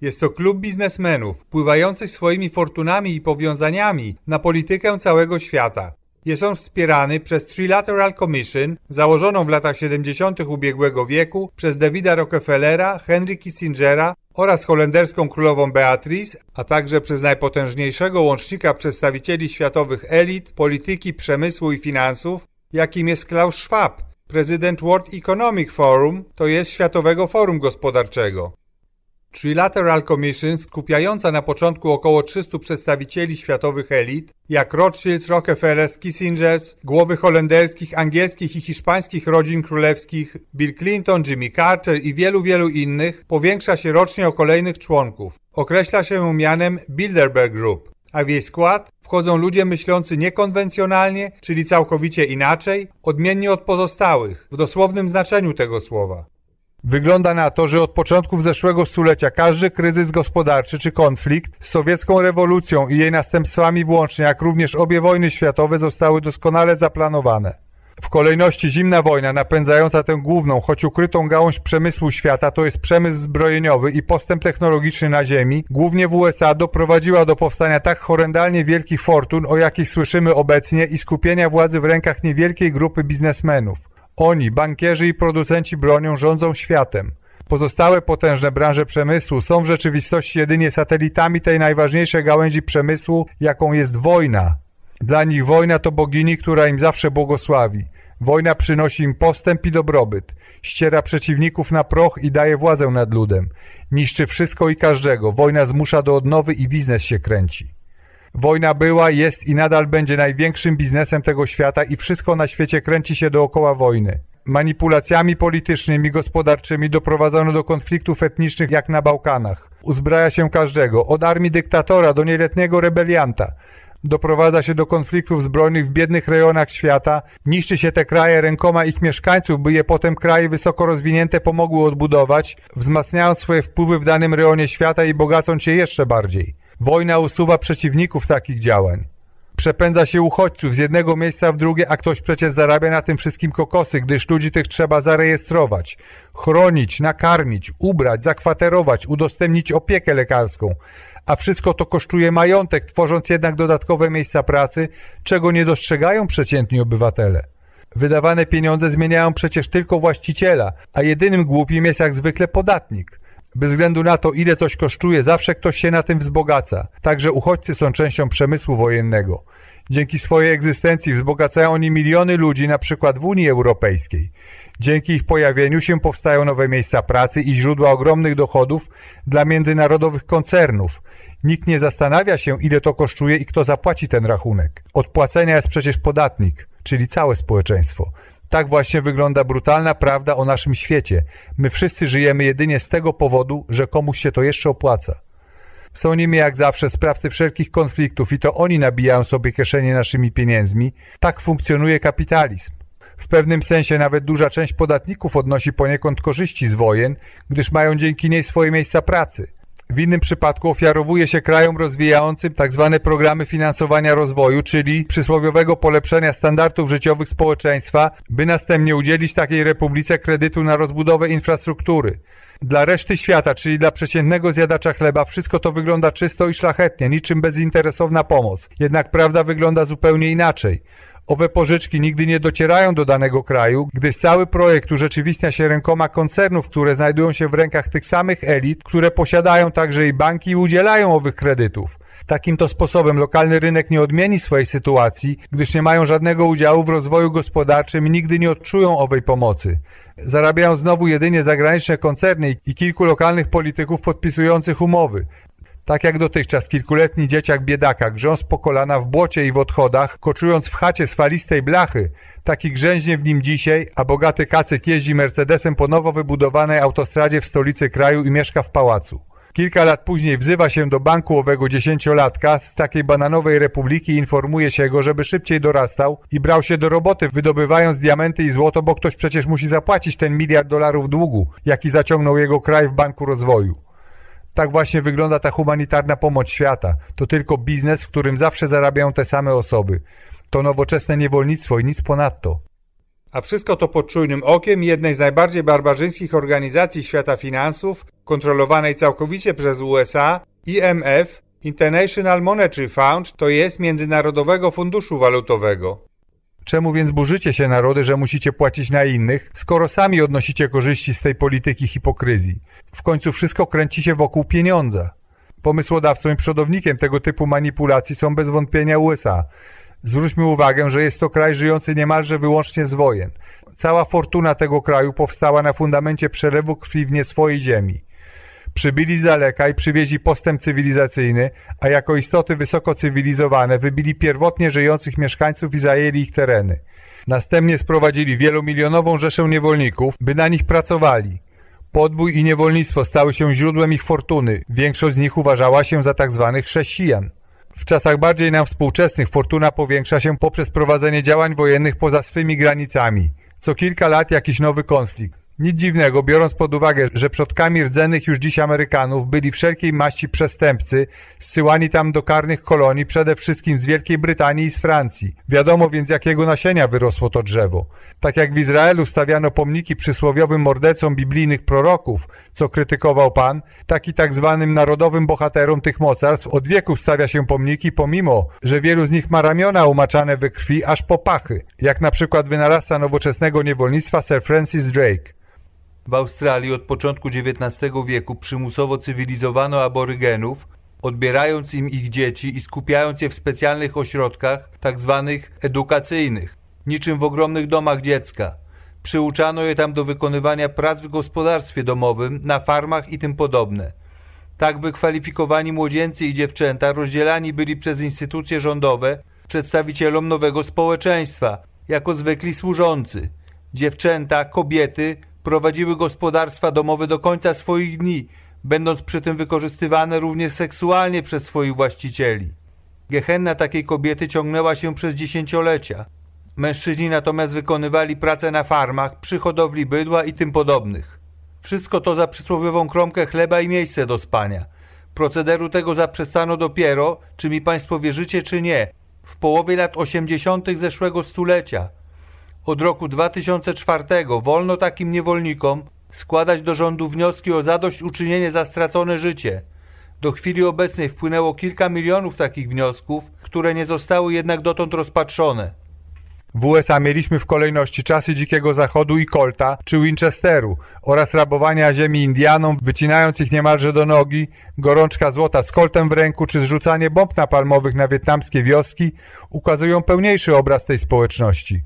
Jest to klub biznesmenów, wpływających swoimi fortunami i powiązaniami na politykę całego świata. jest on wspierany przez Trilateral Commission, założoną w latach 70. ubiegłego wieku przez Davida Rockefellera, Henry Kissingera oraz holenderską królową Beatrice, a także przez najpotężniejszego łącznika przedstawicieli światowych elit, polityki, przemysłu i finansów, jakim jest Klaus Schwab, prezydent World Economic Forum, to jest Światowego Forum Gospodarczego. Trilateral Commission, skupiająca na początku około 300 przedstawicieli światowych elit, jak Rothschilds, Rockefellers, Kissingers, głowy holenderskich, angielskich i hiszpańskich rodzin królewskich, Bill Clinton, Jimmy Carter i wielu, wielu innych, powiększa się rocznie o kolejnych członków. Określa się ją mianem Bilderberg Group, a w jej skład wchodzą ludzie myślący niekonwencjonalnie, czyli całkowicie inaczej, odmiennie od pozostałych, w dosłownym znaczeniu tego słowa. Wygląda na to, że od początków zeszłego stulecia każdy kryzys gospodarczy czy konflikt z sowiecką rewolucją i jej następstwami włącznie, jak również obie wojny światowe zostały doskonale zaplanowane. W kolejności zimna wojna napędzająca tę główną, choć ukrytą gałąź przemysłu świata, to jest przemysł zbrojeniowy i postęp technologiczny na ziemi, głównie w USA doprowadziła do powstania tak horrendalnie wielkich fortun, o jakich słyszymy obecnie i skupienia władzy w rękach niewielkiej grupy biznesmenów. Oni, bankierzy i producenci bronią, rządzą światem. Pozostałe potężne branże przemysłu są w rzeczywistości jedynie satelitami tej najważniejszej gałęzi przemysłu, jaką jest wojna. Dla nich wojna to bogini, która im zawsze błogosławi. Wojna przynosi im postęp i dobrobyt, ściera przeciwników na proch i daje władzę nad ludem. Niszczy wszystko i każdego. Wojna zmusza do odnowy i biznes się kręci. Wojna była, jest i nadal będzie największym biznesem tego świata i wszystko na świecie kręci się dookoła wojny. Manipulacjami politycznymi, gospodarczymi doprowadzono do konfliktów etnicznych jak na Bałkanach. Uzbraja się każdego, od armii dyktatora do nieletniego rebelianta. Doprowadza się do konfliktów zbrojnych w biednych rejonach świata, niszczy się te kraje rękoma ich mieszkańców, by je potem kraje wysoko rozwinięte pomogły odbudować, wzmacniając swoje wpływy w danym rejonie świata i bogacąc się jeszcze bardziej. Wojna usuwa przeciwników takich działań. Przepędza się uchodźców z jednego miejsca w drugie, a ktoś przecież zarabia na tym wszystkim kokosy, gdyż ludzi tych trzeba zarejestrować, chronić, nakarmić, ubrać, zakwaterować, udostępnić opiekę lekarską. A wszystko to kosztuje majątek, tworząc jednak dodatkowe miejsca pracy, czego nie dostrzegają przeciętni obywatele. Wydawane pieniądze zmieniają przecież tylko właściciela, a jedynym głupim jest jak zwykle podatnik – bez względu na to, ile coś kosztuje, zawsze ktoś się na tym wzbogaca. Także uchodźcy są częścią przemysłu wojennego. Dzięki swojej egzystencji wzbogacają oni miliony ludzi, na przykład w Unii Europejskiej. Dzięki ich pojawieniu się powstają nowe miejsca pracy i źródła ogromnych dochodów dla międzynarodowych koncernów. Nikt nie zastanawia się, ile to kosztuje i kto zapłaci ten rachunek. Od płacenia jest przecież podatnik, czyli całe społeczeństwo. Tak właśnie wygląda brutalna prawda o naszym świecie. My wszyscy żyjemy jedynie z tego powodu, że komuś się to jeszcze opłaca. Są nimi jak zawsze sprawcy wszelkich konfliktów i to oni nabijają sobie kieszenie naszymi pieniędzmi. Tak funkcjonuje kapitalizm. W pewnym sensie nawet duża część podatników odnosi poniekąd korzyści z wojen, gdyż mają dzięki niej swoje miejsca pracy. W innym przypadku ofiarowuje się krajom rozwijającym tzw. Tak programy finansowania rozwoju, czyli przysłowiowego polepszenia standardów życiowych społeczeństwa, by następnie udzielić takiej republice kredytu na rozbudowę infrastruktury. Dla reszty świata, czyli dla przeciętnego zjadacza chleba, wszystko to wygląda czysto i szlachetnie, niczym bezinteresowna pomoc. Jednak prawda wygląda zupełnie inaczej. Owe pożyczki nigdy nie docierają do danego kraju, gdyż cały projekt urzeczywistnia się rękoma koncernów, które znajdują się w rękach tych samych elit, które posiadają także i banki i udzielają owych kredytów. Takim to sposobem lokalny rynek nie odmieni swojej sytuacji, gdyż nie mają żadnego udziału w rozwoju gospodarczym i nigdy nie odczują owej pomocy. Zarabiają znowu jedynie zagraniczne koncerny i kilku lokalnych polityków podpisujących umowy. Tak jak dotychczas kilkuletni dzieciak biedaka grząs po kolana w błocie i w odchodach, koczując w chacie z falistej blachy, taki grzęźnie w nim dzisiaj, a bogaty kacyk jeździ Mercedesem po nowo wybudowanej autostradzie w stolicy kraju i mieszka w pałacu. Kilka lat później wzywa się do banku owego dziesięciolatka z takiej bananowej republiki i informuje się go, żeby szybciej dorastał i brał się do roboty, wydobywając diamenty i złoto, bo ktoś przecież musi zapłacić ten miliard dolarów długu, jaki zaciągnął jego kraj w Banku Rozwoju. Tak właśnie wygląda ta humanitarna pomoc świata. To tylko biznes, w którym zawsze zarabiają te same osoby. To nowoczesne niewolnictwo i nic ponadto. A wszystko to pod czujnym okiem jednej z najbardziej barbarzyńskich organizacji świata finansów, kontrolowanej całkowicie przez USA, IMF, International Monetary Fund, to jest Międzynarodowego Funduszu Walutowego. Czemu więc burzycie się narody, że musicie płacić na innych, skoro sami odnosicie korzyści z tej polityki hipokryzji? W końcu wszystko kręci się wokół pieniądza. Pomysłodawcą i przodownikiem tego typu manipulacji są bez wątpienia USA. Zwróćmy uwagę, że jest to kraj żyjący niemalże wyłącznie z wojen. Cała fortuna tego kraju powstała na fundamencie przelewu krwi w nie swojej ziemi. Przybyli z daleka i przywieźli postęp cywilizacyjny, a jako istoty wysoko cywilizowane wybili pierwotnie żyjących mieszkańców i zajęli ich tereny. Następnie sprowadzili wielomilionową rzeszę niewolników, by na nich pracowali. Podbój i niewolnictwo stały się źródłem ich fortuny. Większość z nich uważała się za tak zwanych chrześcijan. W czasach bardziej nam współczesnych fortuna powiększa się poprzez prowadzenie działań wojennych poza swymi granicami. Co kilka lat jakiś nowy konflikt. Nic dziwnego, biorąc pod uwagę, że przodkami rdzennych już dziś Amerykanów byli wszelkiej maści przestępcy, zsyłani tam do karnych kolonii, przede wszystkim z Wielkiej Brytanii i z Francji. Wiadomo więc, jakiego nasienia wyrosło to drzewo. Tak jak w Izraelu stawiano pomniki przysłowiowym mordercom biblijnych proroków, co krytykował Pan, tak i tak zwanym narodowym bohaterom tych mocarstw od wieków stawia się pomniki, pomimo, że wielu z nich ma ramiona umaczane we krwi aż po pachy, jak na przykład wynalazca nowoczesnego niewolnictwa Sir Francis Drake. W Australii od początku XIX wieku przymusowo cywilizowano aborygenów, odbierając im ich dzieci i skupiając je w specjalnych ośrodkach, tak zwanych edukacyjnych, niczym w ogromnych domach dziecka. Przyuczano je tam do wykonywania prac w gospodarstwie domowym, na farmach i tym podobne. Tak wykwalifikowani młodzieńcy i dziewczęta rozdzielani byli przez instytucje rządowe przedstawicielom nowego społeczeństwa, jako zwykli służący. Dziewczęta, kobiety prowadziły gospodarstwa domowe do końca swoich dni, będąc przy tym wykorzystywane również seksualnie przez swoich właścicieli. Gehenna takiej kobiety ciągnęła się przez dziesięciolecia. Mężczyźni natomiast wykonywali pracę na farmach, przy hodowli bydła i tym podobnych. Wszystko to za przysłowiową kromkę chleba i miejsce do spania. Procederu tego zaprzestano dopiero, czy mi Państwo wierzycie czy nie, w połowie lat 80. zeszłego stulecia – od roku 2004 wolno takim niewolnikom składać do rządu wnioski o zadośćuczynienie za stracone życie. Do chwili obecnej wpłynęło kilka milionów takich wniosków, które nie zostały jednak dotąd rozpatrzone. W USA mieliśmy w kolejności czasy Dzikiego Zachodu i Colta czy Winchesteru oraz rabowania ziemi Indianom, wycinając ich niemalże do nogi, gorączka złota z Coltem w ręku czy zrzucanie bomb napalmowych na wietnamskie wioski ukazują pełniejszy obraz tej społeczności.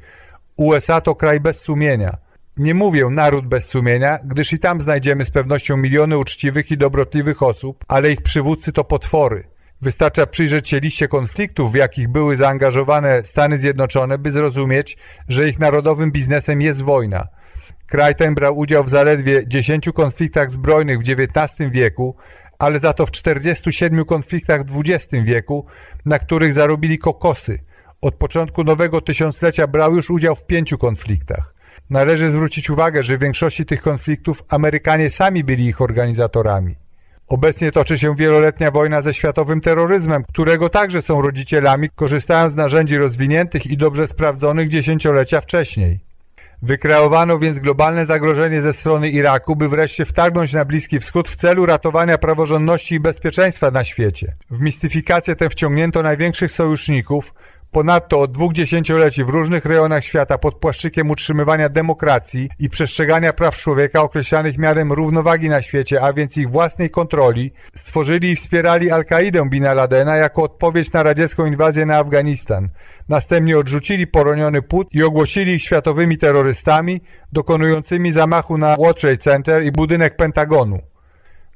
USA to kraj bez sumienia. Nie mówię naród bez sumienia, gdyż i tam znajdziemy z pewnością miliony uczciwych i dobrotliwych osób, ale ich przywódcy to potwory. Wystarcza przyjrzeć się liście konfliktów, w jakich były zaangażowane Stany Zjednoczone, by zrozumieć, że ich narodowym biznesem jest wojna. Kraj ten brał udział w zaledwie 10 konfliktach zbrojnych w XIX wieku, ale za to w 47 konfliktach w XX wieku, na których zarobili kokosy – od początku nowego tysiąclecia brał już udział w pięciu konfliktach. Należy zwrócić uwagę, że w większości tych konfliktów Amerykanie sami byli ich organizatorami. Obecnie toczy się wieloletnia wojna ze światowym terroryzmem, którego także są rodzicielami, korzystając z narzędzi rozwiniętych i dobrze sprawdzonych dziesięciolecia wcześniej. Wykreowano więc globalne zagrożenie ze strony Iraku, by wreszcie wtargnąć na Bliski Wschód w celu ratowania praworządności i bezpieczeństwa na świecie. W mistyfikację tę wciągnięto największych sojuszników, Ponadto od dwóch dziesięcioleci w różnych rejonach świata pod płaszczykiem utrzymywania demokracji i przestrzegania praw człowieka określanych miarem równowagi na świecie, a więc ich własnej kontroli, stworzyli i wspierali Al-Kaidę Bin Ladena jako odpowiedź na radziecką inwazję na Afganistan. Następnie odrzucili poroniony put i ogłosili ich światowymi terrorystami dokonującymi zamachu na World Trade Center i budynek Pentagonu.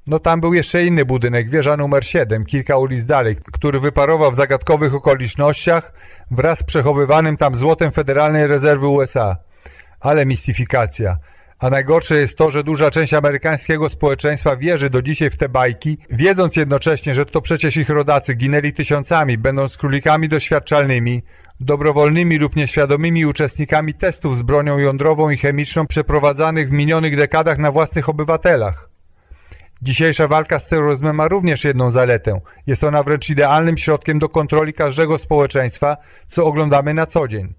No tam był jeszcze inny budynek, wieża numer 7, kilka ulic dalej, który wyparował w zagadkowych okolicznościach wraz z przechowywanym tam złotem Federalnej Rezerwy USA. Ale mistyfikacja. A najgorsze jest to, że duża część amerykańskiego społeczeństwa wierzy do dzisiaj w te bajki, wiedząc jednocześnie, że to przecież ich rodacy ginęli tysiącami, będąc królikami doświadczalnymi, dobrowolnymi lub nieświadomymi uczestnikami testów z bronią jądrową i chemiczną przeprowadzanych w minionych dekadach na własnych obywatelach. Dzisiejsza walka z terroryzmem ma również jedną zaletę. Jest ona wręcz idealnym środkiem do kontroli każdego społeczeństwa, co oglądamy na co dzień.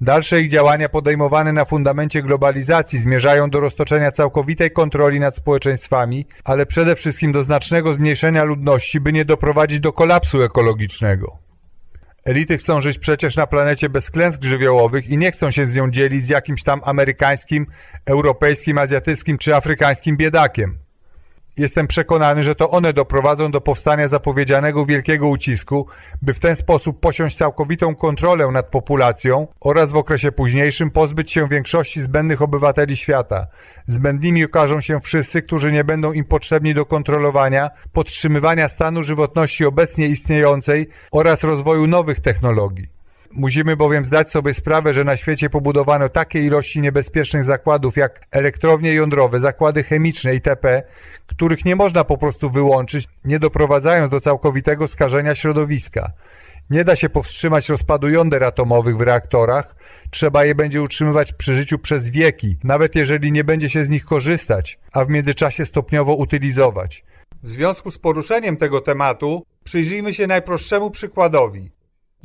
Dalsze ich działania podejmowane na fundamencie globalizacji zmierzają do roztoczenia całkowitej kontroli nad społeczeństwami, ale przede wszystkim do znacznego zmniejszenia ludności, by nie doprowadzić do kolapsu ekologicznego. Elity chcą żyć przecież na planecie bez klęsk żywiołowych i nie chcą się z nią dzielić z jakimś tam amerykańskim, europejskim, azjatyckim czy afrykańskim biedakiem. Jestem przekonany, że to one doprowadzą do powstania zapowiedzianego wielkiego ucisku, by w ten sposób posiąść całkowitą kontrolę nad populacją oraz w okresie późniejszym pozbyć się większości zbędnych obywateli świata. Zbędnymi okażą się wszyscy, którzy nie będą im potrzebni do kontrolowania, podtrzymywania stanu żywotności obecnie istniejącej oraz rozwoju nowych technologii. Musimy bowiem zdać sobie sprawę, że na świecie pobudowano takie ilości niebezpiecznych zakładów jak elektrownie jądrowe, zakłady chemiczne itp., których nie można po prostu wyłączyć, nie doprowadzając do całkowitego skażenia środowiska. Nie da się powstrzymać rozpadu jąder atomowych w reaktorach, trzeba je będzie utrzymywać przy życiu przez wieki, nawet jeżeli nie będzie się z nich korzystać, a w międzyczasie stopniowo utylizować. W związku z poruszeniem tego tematu przyjrzyjmy się najprostszemu przykładowi.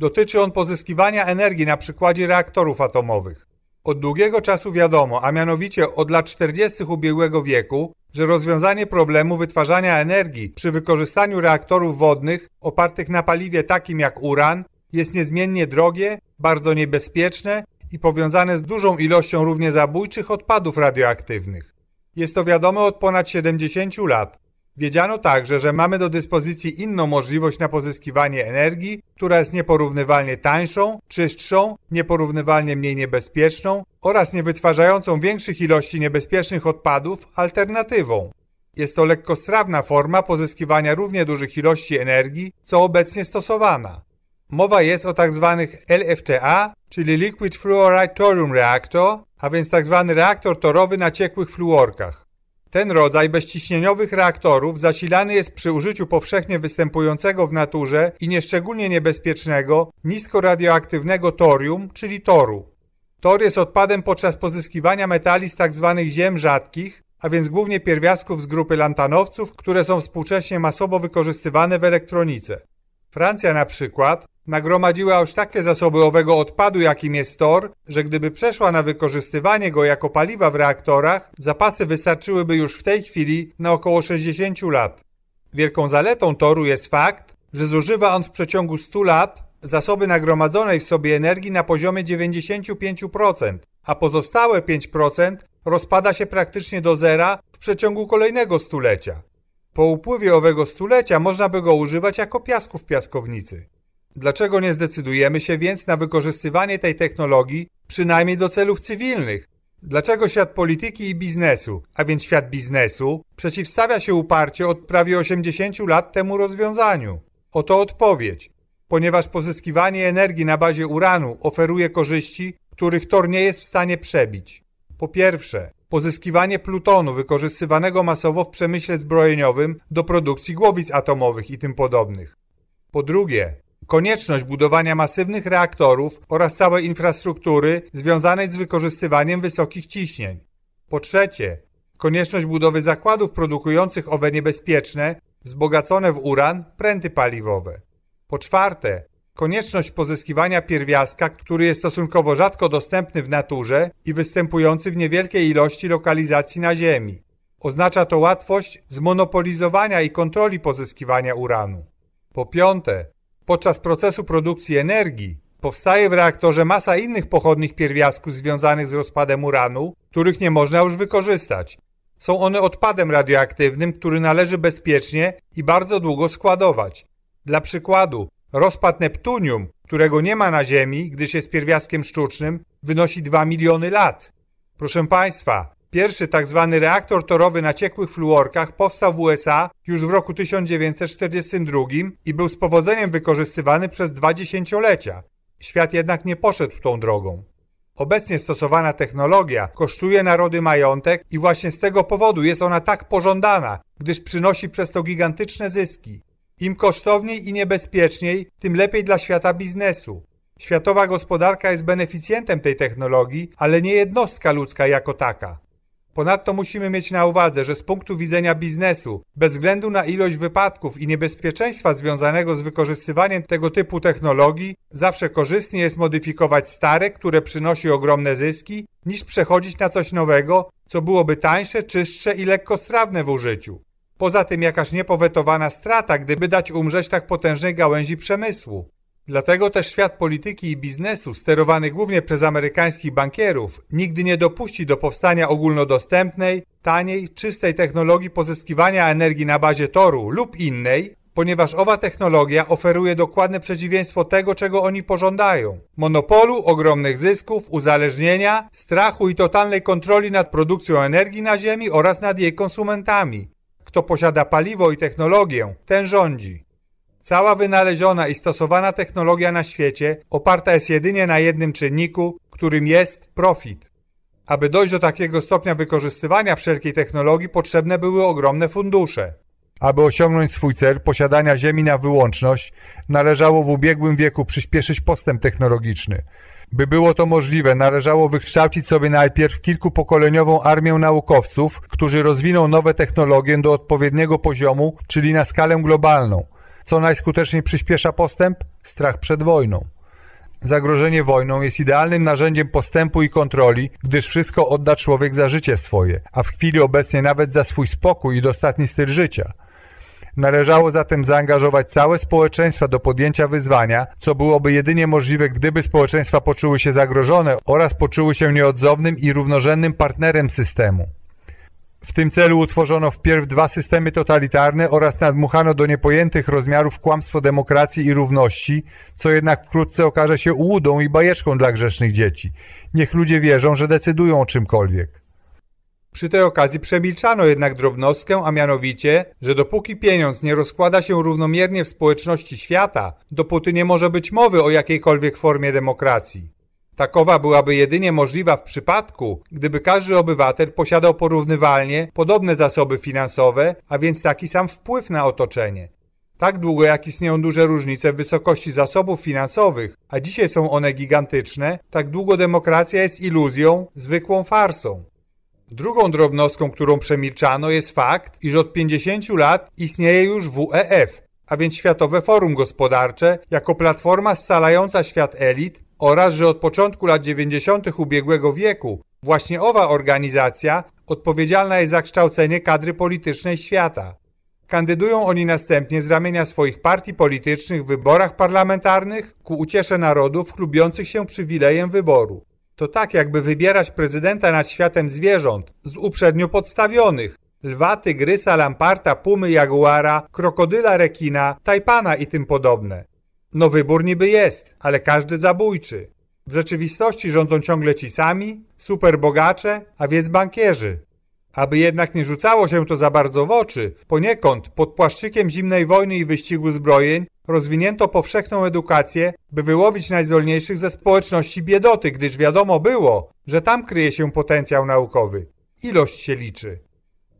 Dotyczy on pozyskiwania energii na przykładzie reaktorów atomowych. Od długiego czasu wiadomo, a mianowicie od lat 40. ubiegłego wieku, że rozwiązanie problemu wytwarzania energii przy wykorzystaniu reaktorów wodnych opartych na paliwie takim jak uran jest niezmiennie drogie, bardzo niebezpieczne i powiązane z dużą ilością równie zabójczych odpadów radioaktywnych. Jest to wiadome od ponad 70 lat, Wiedziano także, że mamy do dyspozycji inną możliwość na pozyskiwanie energii, która jest nieporównywalnie tańszą, czystszą, nieporównywalnie mniej niebezpieczną oraz nie wytwarzającą większych ilości niebezpiecznych odpadów alternatywą. Jest to lekkostrawna forma pozyskiwania równie dużych ilości energii, co obecnie stosowana. Mowa jest o tzw. Tak LFTA, czyli Liquid Fluoride Thorium Reactor, a więc tzw. Tak reaktor torowy na ciekłych fluorkach. Ten rodzaj bezciśnieniowych reaktorów zasilany jest przy użyciu powszechnie występującego w naturze i nieszczególnie niebezpiecznego niskoradioaktywnego torium, czyli toru. Tor jest odpadem podczas pozyskiwania metali z tzw. Tak ziem rzadkich, a więc głównie pierwiastków z grupy lantanowców, które są współcześnie masowo wykorzystywane w elektronice. Francja na przykład nagromadziła już takie zasoby owego odpadu, jakim jest tor, że gdyby przeszła na wykorzystywanie go jako paliwa w reaktorach, zapasy wystarczyłyby już w tej chwili na około 60 lat. Wielką zaletą toru jest fakt, że zużywa on w przeciągu 100 lat zasoby nagromadzonej w sobie energii na poziomie 95%, a pozostałe 5% rozpada się praktycznie do zera w przeciągu kolejnego stulecia. Po upływie owego stulecia można by go używać jako piasku w piaskownicy. Dlaczego nie zdecydujemy się więc na wykorzystywanie tej technologii przynajmniej do celów cywilnych? Dlaczego świat polityki i biznesu, a więc świat biznesu, przeciwstawia się uparcie od prawie 80 lat temu rozwiązaniu? Oto odpowiedź. Ponieważ pozyskiwanie energii na bazie uranu oferuje korzyści, których Tor nie jest w stanie przebić. Po pierwsze, pozyskiwanie plutonu wykorzystywanego masowo w przemyśle zbrojeniowym do produkcji głowic atomowych i tym podobnych. Po drugie, konieczność budowania masywnych reaktorów oraz całej infrastruktury związanej z wykorzystywaniem wysokich ciśnień. Po trzecie, konieczność budowy zakładów produkujących owe niebezpieczne, wzbogacone w uran, pręty paliwowe. Po czwarte, konieczność pozyskiwania pierwiastka, który jest stosunkowo rzadko dostępny w naturze i występujący w niewielkiej ilości lokalizacji na Ziemi. Oznacza to łatwość zmonopolizowania i kontroli pozyskiwania uranu. Po piąte, podczas procesu produkcji energii powstaje w reaktorze masa innych pochodnych pierwiastków związanych z rozpadem uranu, których nie można już wykorzystać. Są one odpadem radioaktywnym, który należy bezpiecznie i bardzo długo składować. Dla przykładu, Rozpad Neptunium, którego nie ma na Ziemi, gdyż jest pierwiastkiem sztucznym, wynosi 2 miliony lat. Proszę Państwa, pierwszy. Tak reaktor torowy na ciekłych fluorkach powstał w USA już w roku 1942 i był z powodzeniem wykorzystywany przez dwa dziesięciolecia. Świat jednak nie poszedł tą drogą. Obecnie stosowana technologia kosztuje narody majątek i właśnie z tego powodu jest ona tak pożądana, gdyż przynosi przez to gigantyczne zyski. Im kosztowniej i niebezpieczniej, tym lepiej dla świata biznesu. Światowa gospodarka jest beneficjentem tej technologii, ale nie jednostka ludzka jako taka. Ponadto musimy mieć na uwadze, że z punktu widzenia biznesu, bez względu na ilość wypadków i niebezpieczeństwa związanego z wykorzystywaniem tego typu technologii, zawsze korzystnie jest modyfikować stare, które przynosi ogromne zyski, niż przechodzić na coś nowego, co byłoby tańsze, czystsze i lekkostrawne w użyciu. Poza tym jakaż niepowetowana strata, gdyby dać umrzeć tak potężnej gałęzi przemysłu. Dlatego też świat polityki i biznesu, sterowany głównie przez amerykańskich bankierów, nigdy nie dopuści do powstania ogólnodostępnej, taniej, czystej technologii pozyskiwania energii na bazie toru lub innej, ponieważ owa technologia oferuje dokładne przeciwieństwo tego, czego oni pożądają. Monopolu, ogromnych zysków, uzależnienia, strachu i totalnej kontroli nad produkcją energii na Ziemi oraz nad jej konsumentami. Kto posiada paliwo i technologię, ten rządzi. Cała wynaleziona i stosowana technologia na świecie oparta jest jedynie na jednym czynniku, którym jest profit. Aby dojść do takiego stopnia wykorzystywania wszelkiej technologii potrzebne były ogromne fundusze. Aby osiągnąć swój cel posiadania Ziemi na wyłączność, należało w ubiegłym wieku przyspieszyć postęp technologiczny. By było to możliwe, należało wykształcić sobie najpierw kilkupokoleniową armię naukowców, którzy rozwiną nowe technologie do odpowiedniego poziomu, czyli na skalę globalną. Co najskuteczniej przyspiesza postęp? Strach przed wojną. Zagrożenie wojną jest idealnym narzędziem postępu i kontroli, gdyż wszystko odda człowiek za życie swoje, a w chwili obecnej nawet za swój spokój i dostatni styl życia. Należało zatem zaangażować całe społeczeństwa do podjęcia wyzwania, co byłoby jedynie możliwe, gdyby społeczeństwa poczuły się zagrożone oraz poczuły się nieodzownym i równorzędnym partnerem systemu. W tym celu utworzono wpierw dwa systemy totalitarne oraz nadmuchano do niepojętych rozmiarów kłamstwo demokracji i równości, co jednak wkrótce okaże się ułudą i bajeczką dla grzesznych dzieci. Niech ludzie wierzą, że decydują o czymkolwiek. Przy tej okazji przemilczano jednak drobnostkę, a mianowicie, że dopóki pieniądz nie rozkłada się równomiernie w społeczności świata, dopóty nie może być mowy o jakiejkolwiek formie demokracji. Takowa byłaby jedynie możliwa w przypadku, gdyby każdy obywatel posiadał porównywalnie podobne zasoby finansowe, a więc taki sam wpływ na otoczenie. Tak długo jak istnieją duże różnice w wysokości zasobów finansowych, a dzisiaj są one gigantyczne, tak długo demokracja jest iluzją, zwykłą farsą. Drugą drobnostką, którą przemilczano jest fakt, iż od 50 lat istnieje już WEF, a więc Światowe Forum Gospodarcze, jako platforma scalająca świat elit oraz, że od początku lat 90. ubiegłego wieku właśnie owa organizacja odpowiedzialna jest za kształcenie kadry politycznej świata. Kandydują oni następnie z ramienia swoich partii politycznych w wyborach parlamentarnych ku uciesze narodów chlubiących się przywilejem wyboru. To tak jakby wybierać prezydenta nad światem zwierząt z uprzednio podstawionych. Lwa, tygrysa, lamparta, pumy, jaguara, krokodyla, rekina, tajpana i tym podobne. No wybór niby jest, ale każdy zabójczy. W rzeczywistości rządzą ciągle ci sami, superbogacze, a więc bankierzy. Aby jednak nie rzucało się to za bardzo w oczy, poniekąd pod płaszczykiem zimnej wojny i wyścigu zbrojeń rozwinięto powszechną edukację, by wyłowić najzdolniejszych ze społeczności biedoty, gdyż wiadomo było, że tam kryje się potencjał naukowy. Ilość się liczy.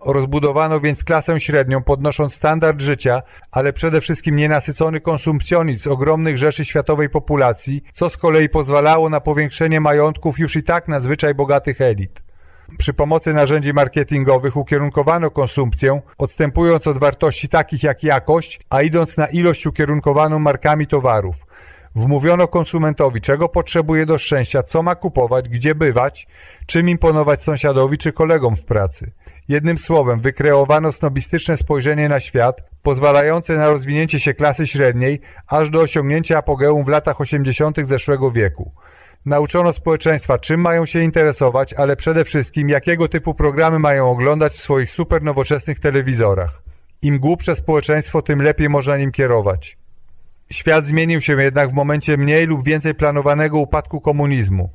Rozbudowano więc klasę średnią, podnosząc standard życia, ale przede wszystkim nienasycony konsumpcjonizm ogromnych rzeszy światowej populacji, co z kolei pozwalało na powiększenie majątków już i tak nadzwyczaj bogatych elit. Przy pomocy narzędzi marketingowych ukierunkowano konsumpcję, odstępując od wartości takich jak jakość, a idąc na ilość ukierunkowaną markami towarów. Wmówiono konsumentowi, czego potrzebuje do szczęścia, co ma kupować, gdzie bywać, czym imponować sąsiadowi czy kolegom w pracy. Jednym słowem, wykreowano snobistyczne spojrzenie na świat, pozwalające na rozwinięcie się klasy średniej, aż do osiągnięcia apogeum w latach 80. zeszłego wieku. Nauczono społeczeństwa, czym mają się interesować, ale przede wszystkim jakiego typu programy mają oglądać w swoich super nowoczesnych telewizorach. Im głupsze społeczeństwo, tym lepiej można nim kierować. Świat zmienił się jednak w momencie mniej lub więcej planowanego upadku komunizmu.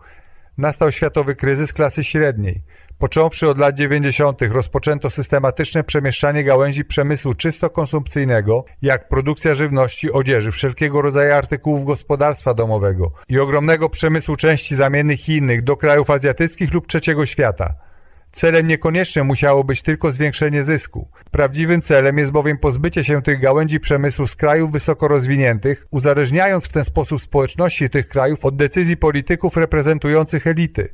Nastał światowy kryzys klasy średniej. Począwszy od lat 90. rozpoczęto systematyczne przemieszczanie gałęzi przemysłu czysto konsumpcyjnego, jak produkcja żywności, odzieży, wszelkiego rodzaju artykułów gospodarstwa domowego i ogromnego przemysłu części zamiennych i innych do krajów azjatyckich lub trzeciego świata. Celem niekoniecznie musiało być tylko zwiększenie zysku. Prawdziwym celem jest bowiem pozbycie się tych gałęzi przemysłu z krajów wysoko rozwiniętych, uzależniając w ten sposób społeczności tych krajów od decyzji polityków reprezentujących elity.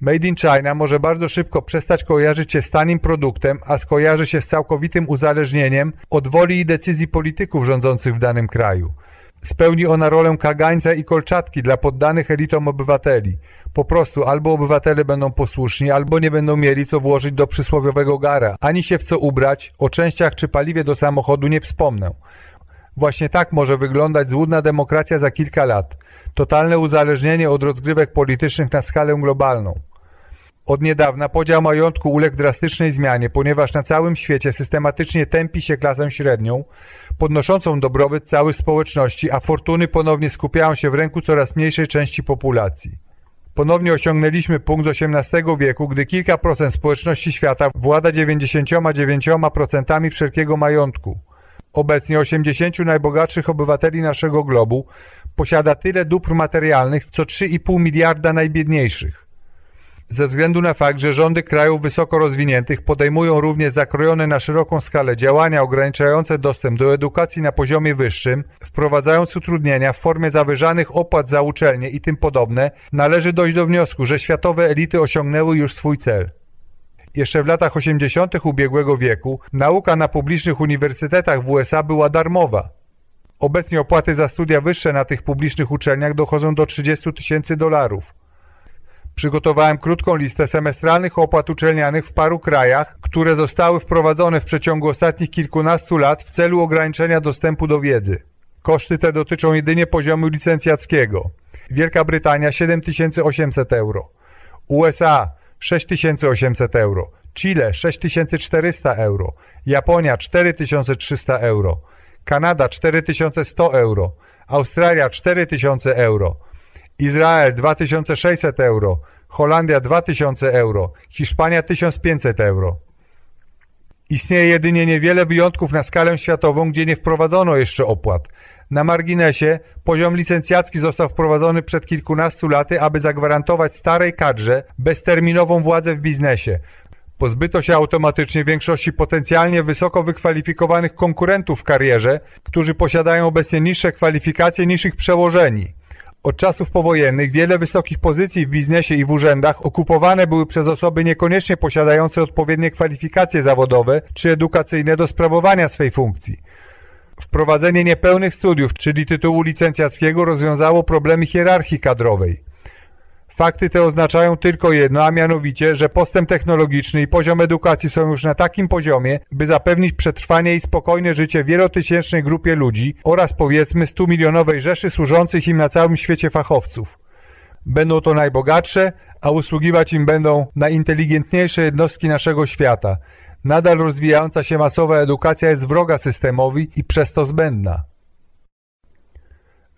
Made in China może bardzo szybko przestać kojarzyć się z tanim produktem, a skojarzy się z całkowitym uzależnieniem od woli i decyzji polityków rządzących w danym kraju. Spełni ona rolę kagańca i kolczatki dla poddanych elitom obywateli. Po prostu albo obywatele będą posłuszni, albo nie będą mieli co włożyć do przysłowiowego gara, ani się w co ubrać, o częściach czy paliwie do samochodu nie wspomnę. Właśnie tak może wyglądać złudna demokracja za kilka lat. Totalne uzależnienie od rozgrywek politycznych na skalę globalną. Od niedawna podział majątku uległ drastycznej zmianie, ponieważ na całym świecie systematycznie tępi się klasę średnią, podnoszącą dobrobyt całej społeczności, a fortuny ponownie skupiają się w ręku coraz mniejszej części populacji. Ponownie osiągnęliśmy punkt z XVIII wieku, gdy kilka procent społeczności świata włada 99% wszelkiego majątku. Obecnie 80 najbogatszych obywateli naszego globu posiada tyle dóbr materialnych, co 3,5 miliarda najbiedniejszych. Ze względu na fakt, że rządy krajów wysoko rozwiniętych podejmują również zakrojone na szeroką skalę działania ograniczające dostęp do edukacji na poziomie wyższym, wprowadzając utrudnienia w formie zawyżanych opłat za uczelnie i tym podobne, należy dojść do wniosku, że światowe elity osiągnęły już swój cel. Jeszcze w latach 80. ubiegłego wieku nauka na publicznych uniwersytetach w USA była darmowa. Obecnie opłaty za studia wyższe na tych publicznych uczelniach dochodzą do 30 tysięcy dolarów. Przygotowałem krótką listę semestralnych opłat uczelnianych w paru krajach, które zostały wprowadzone w przeciągu ostatnich kilkunastu lat w celu ograniczenia dostępu do wiedzy. Koszty te dotyczą jedynie poziomu licencjackiego. Wielka Brytania 7800 euro, USA 6800 euro, Chile 6400 euro, Japonia 4300 euro, Kanada 4100 euro, Australia 4000 euro, Izrael 2600 euro, Holandia 2000 euro, Hiszpania 1500 euro. Istnieje jedynie niewiele wyjątków na skalę światową, gdzie nie wprowadzono jeszcze opłat. Na marginesie poziom licencjacki został wprowadzony przed kilkunastu laty, aby zagwarantować starej kadrze bezterminową władzę w biznesie. Pozbyto się automatycznie większości potencjalnie wysoko wykwalifikowanych konkurentów w karierze, którzy posiadają obecnie niższe kwalifikacje niż ich przełożeni. Od czasów powojennych wiele wysokich pozycji w biznesie i w urzędach okupowane były przez osoby niekoniecznie posiadające odpowiednie kwalifikacje zawodowe czy edukacyjne do sprawowania swej funkcji. Wprowadzenie niepełnych studiów, czyli tytułu licencjackiego rozwiązało problemy hierarchii kadrowej. Fakty te oznaczają tylko jedno, a mianowicie, że postęp technologiczny i poziom edukacji są już na takim poziomie, by zapewnić przetrwanie i spokojne życie wielotysięcznej grupie ludzi oraz powiedzmy 100 milionowej rzeszy służących im na całym świecie fachowców. Będą to najbogatsze, a usługiwać im będą najinteligentniejsze jednostki naszego świata. Nadal rozwijająca się masowa edukacja jest wroga systemowi i przez to zbędna.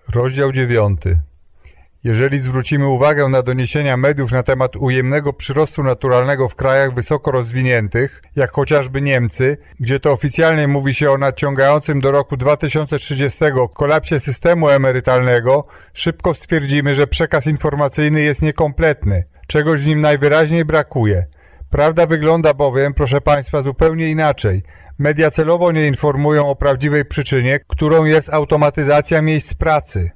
Rozdział dziewiąty. Jeżeli zwrócimy uwagę na doniesienia mediów na temat ujemnego przyrostu naturalnego w krajach wysoko rozwiniętych, jak chociażby Niemcy, gdzie to oficjalnie mówi się o nadciągającym do roku 2030 kolapsie systemu emerytalnego, szybko stwierdzimy, że przekaz informacyjny jest niekompletny, czegoś w nim najwyraźniej brakuje. Prawda wygląda bowiem, proszę Państwa, zupełnie inaczej. Media celowo nie informują o prawdziwej przyczynie, którą jest automatyzacja miejsc pracy.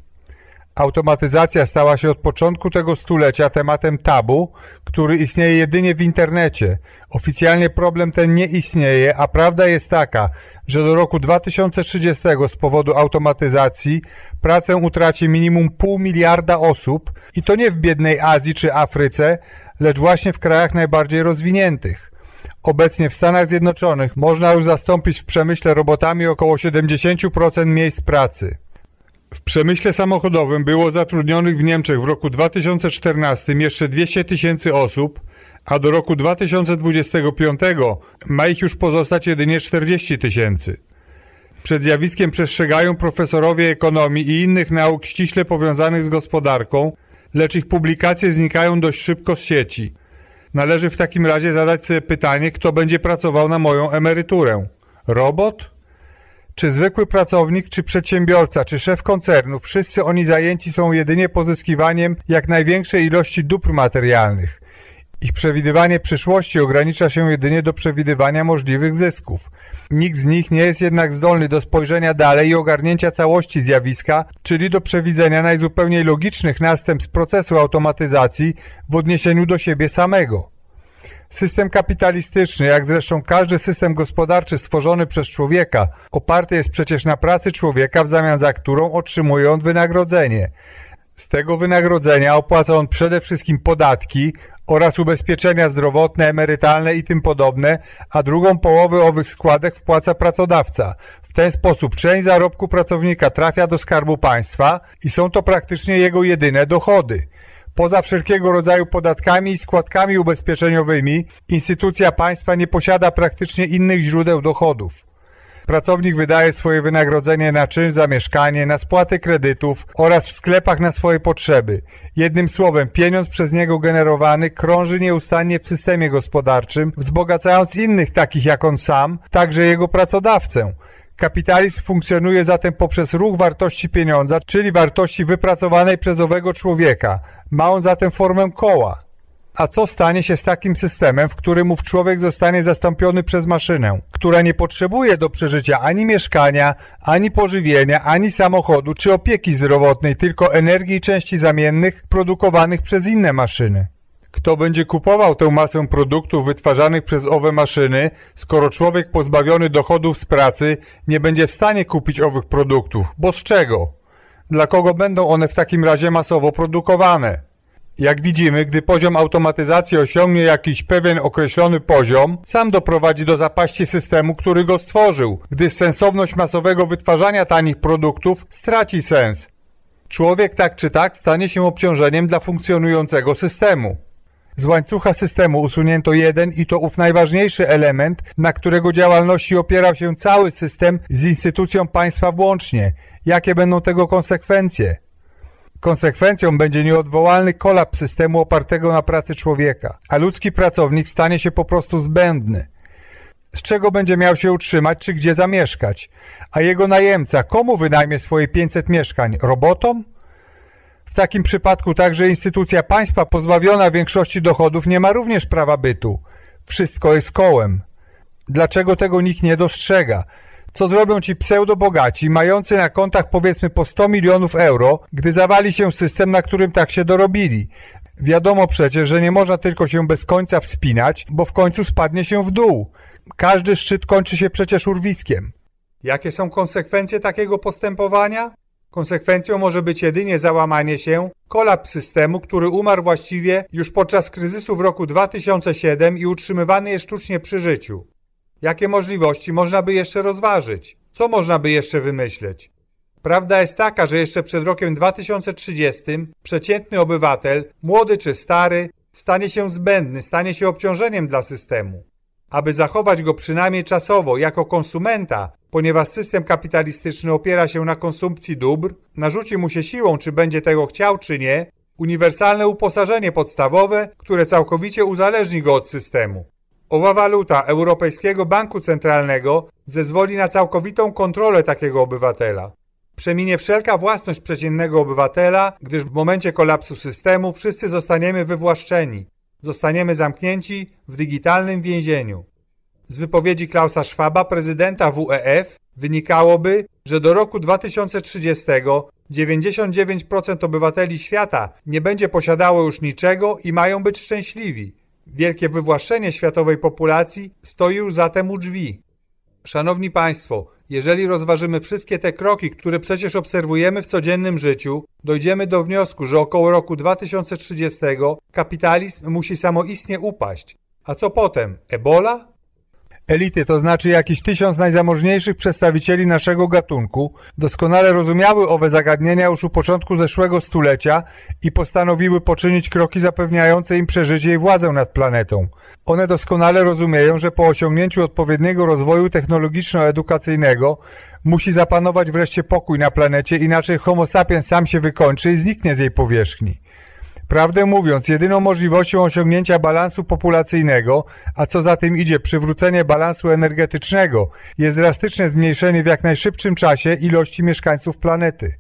Automatyzacja stała się od początku tego stulecia tematem tabu, który istnieje jedynie w internecie. Oficjalnie problem ten nie istnieje, a prawda jest taka, że do roku 2030 z powodu automatyzacji pracę utraci minimum pół miliarda osób i to nie w biednej Azji czy Afryce, lecz właśnie w krajach najbardziej rozwiniętych. Obecnie w Stanach Zjednoczonych można już zastąpić w przemyśle robotami około 70% miejsc pracy. W przemyśle samochodowym było zatrudnionych w Niemczech w roku 2014 jeszcze 200 tysięcy osób, a do roku 2025 ma ich już pozostać jedynie 40 tysięcy. Przed zjawiskiem przestrzegają profesorowie ekonomii i innych nauk ściśle powiązanych z gospodarką, lecz ich publikacje znikają dość szybko z sieci. Należy w takim razie zadać sobie pytanie, kto będzie pracował na moją emeryturę. Robot? Czy zwykły pracownik, czy przedsiębiorca, czy szef koncernu, wszyscy oni zajęci są jedynie pozyskiwaniem jak największej ilości dóbr materialnych. Ich przewidywanie przyszłości ogranicza się jedynie do przewidywania możliwych zysków. Nikt z nich nie jest jednak zdolny do spojrzenia dalej i ogarnięcia całości zjawiska, czyli do przewidzenia najzupełniej logicznych następstw procesu automatyzacji w odniesieniu do siebie samego. System kapitalistyczny, jak zresztą każdy system gospodarczy stworzony przez człowieka, oparty jest przecież na pracy człowieka, w zamian za którą otrzymuje on wynagrodzenie. Z tego wynagrodzenia opłaca on przede wszystkim podatki oraz ubezpieczenia zdrowotne, emerytalne i tym podobne, a drugą połowę owych składek wpłaca pracodawca. W ten sposób część zarobku pracownika trafia do skarbu państwa i są to praktycznie jego jedyne dochody. Poza wszelkiego rodzaju podatkami i składkami ubezpieczeniowymi, instytucja państwa nie posiada praktycznie innych źródeł dochodów. Pracownik wydaje swoje wynagrodzenie na czynsz za mieszkanie, na spłatę kredytów oraz w sklepach na swoje potrzeby. Jednym słowem, pieniądz przez niego generowany krąży nieustannie w systemie gospodarczym, wzbogacając innych takich jak on sam, także jego pracodawcę. Kapitalizm funkcjonuje zatem poprzez ruch wartości pieniądza, czyli wartości wypracowanej przez owego człowieka. Ma on zatem formę koła. A co stanie się z takim systemem, w którym ów człowiek zostanie zastąpiony przez maszynę, która nie potrzebuje do przeżycia ani mieszkania, ani pożywienia, ani samochodu czy opieki zdrowotnej, tylko energii i części zamiennych produkowanych przez inne maszyny? Kto będzie kupował tę masę produktów wytwarzanych przez owe maszyny, skoro człowiek pozbawiony dochodów z pracy nie będzie w stanie kupić owych produktów? Bo z czego? Dla kogo będą one w takim razie masowo produkowane? Jak widzimy, gdy poziom automatyzacji osiągnie jakiś pewien określony poziom, sam doprowadzi do zapaści systemu, który go stworzył, gdyż sensowność masowego wytwarzania tanich produktów straci sens. Człowiek tak czy tak stanie się obciążeniem dla funkcjonującego systemu. Z łańcucha systemu usunięto jeden i to ów najważniejszy element, na którego działalności opierał się cały system z instytucją państwa włącznie. Jakie będą tego konsekwencje? Konsekwencją będzie nieodwołalny kolaps systemu opartego na pracy człowieka, a ludzki pracownik stanie się po prostu zbędny. Z czego będzie miał się utrzymać, czy gdzie zamieszkać? A jego najemca komu wynajmie swoje 500 mieszkań? Robotom? W takim przypadku także instytucja państwa pozbawiona większości dochodów nie ma również prawa bytu. Wszystko jest kołem. Dlaczego tego nikt nie dostrzega? Co zrobią ci pseudobogaci, mający na kontach powiedzmy po 100 milionów euro, gdy zawali się system, na którym tak się dorobili? Wiadomo przecież, że nie można tylko się bez końca wspinać, bo w końcu spadnie się w dół. Każdy szczyt kończy się przecież urwiskiem. Jakie są konsekwencje takiego postępowania? Konsekwencją może być jedynie załamanie się, kolaps systemu, który umarł właściwie już podczas kryzysu w roku 2007 i utrzymywany jest sztucznie przy życiu. Jakie możliwości można by jeszcze rozważyć? Co można by jeszcze wymyśleć? Prawda jest taka, że jeszcze przed rokiem 2030 przeciętny obywatel, młody czy stary, stanie się zbędny, stanie się obciążeniem dla systemu. Aby zachować go przynajmniej czasowo jako konsumenta, ponieważ system kapitalistyczny opiera się na konsumpcji dóbr, narzuci mu się siłą, czy będzie tego chciał, czy nie, uniwersalne uposażenie podstawowe, które całkowicie uzależni go od systemu. Owa waluta Europejskiego Banku Centralnego zezwoli na całkowitą kontrolę takiego obywatela. Przeminie wszelka własność przeciętnego obywatela, gdyż w momencie kolapsu systemu wszyscy zostaniemy wywłaszczeni. Zostaniemy zamknięci w digitalnym więzieniu. Z wypowiedzi Klausa Schwaba, prezydenta WEF, wynikałoby, że do roku 2030 99% obywateli świata nie będzie posiadało już niczego i mają być szczęśliwi. Wielkie wywłaszczenie światowej populacji stoi już zatem u drzwi. Szanowni Państwo, jeżeli rozważymy wszystkie te kroki, które przecież obserwujemy w codziennym życiu, dojdziemy do wniosku, że około roku 2030 kapitalizm musi samoistnie upaść. A co potem? Ebola? Elity, to znaczy jakiś tysiąc najzamożniejszych przedstawicieli naszego gatunku, doskonale rozumiały owe zagadnienia już u początku zeszłego stulecia i postanowiły poczynić kroki zapewniające im przeżycie i władzę nad planetą. One doskonale rozumieją, że po osiągnięciu odpowiedniego rozwoju technologiczno-edukacyjnego musi zapanować wreszcie pokój na planecie, inaczej homo sapiens sam się wykończy i zniknie z jej powierzchni. Prawdę mówiąc, jedyną możliwością osiągnięcia balansu populacyjnego, a co za tym idzie przywrócenie balansu energetycznego, jest drastyczne zmniejszenie w jak najszybszym czasie ilości mieszkańców planety.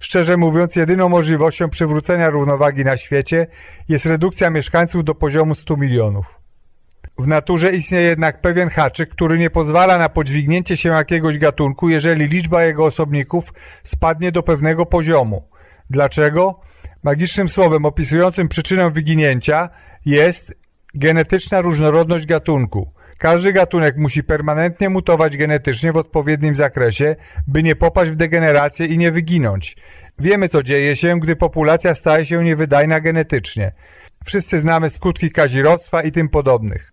Szczerze mówiąc, jedyną możliwością przywrócenia równowagi na świecie jest redukcja mieszkańców do poziomu 100 milionów. W naturze istnieje jednak pewien haczyk, który nie pozwala na podźwignięcie się jakiegoś gatunku, jeżeli liczba jego osobników spadnie do pewnego poziomu. Dlaczego? Magicznym słowem opisującym przyczynę wyginięcia jest genetyczna różnorodność gatunku. Każdy gatunek musi permanentnie mutować genetycznie w odpowiednim zakresie, by nie popaść w degenerację i nie wyginąć. Wiemy, co dzieje się, gdy populacja staje się niewydajna genetycznie. Wszyscy znamy skutki kazirodztwa i tym podobnych.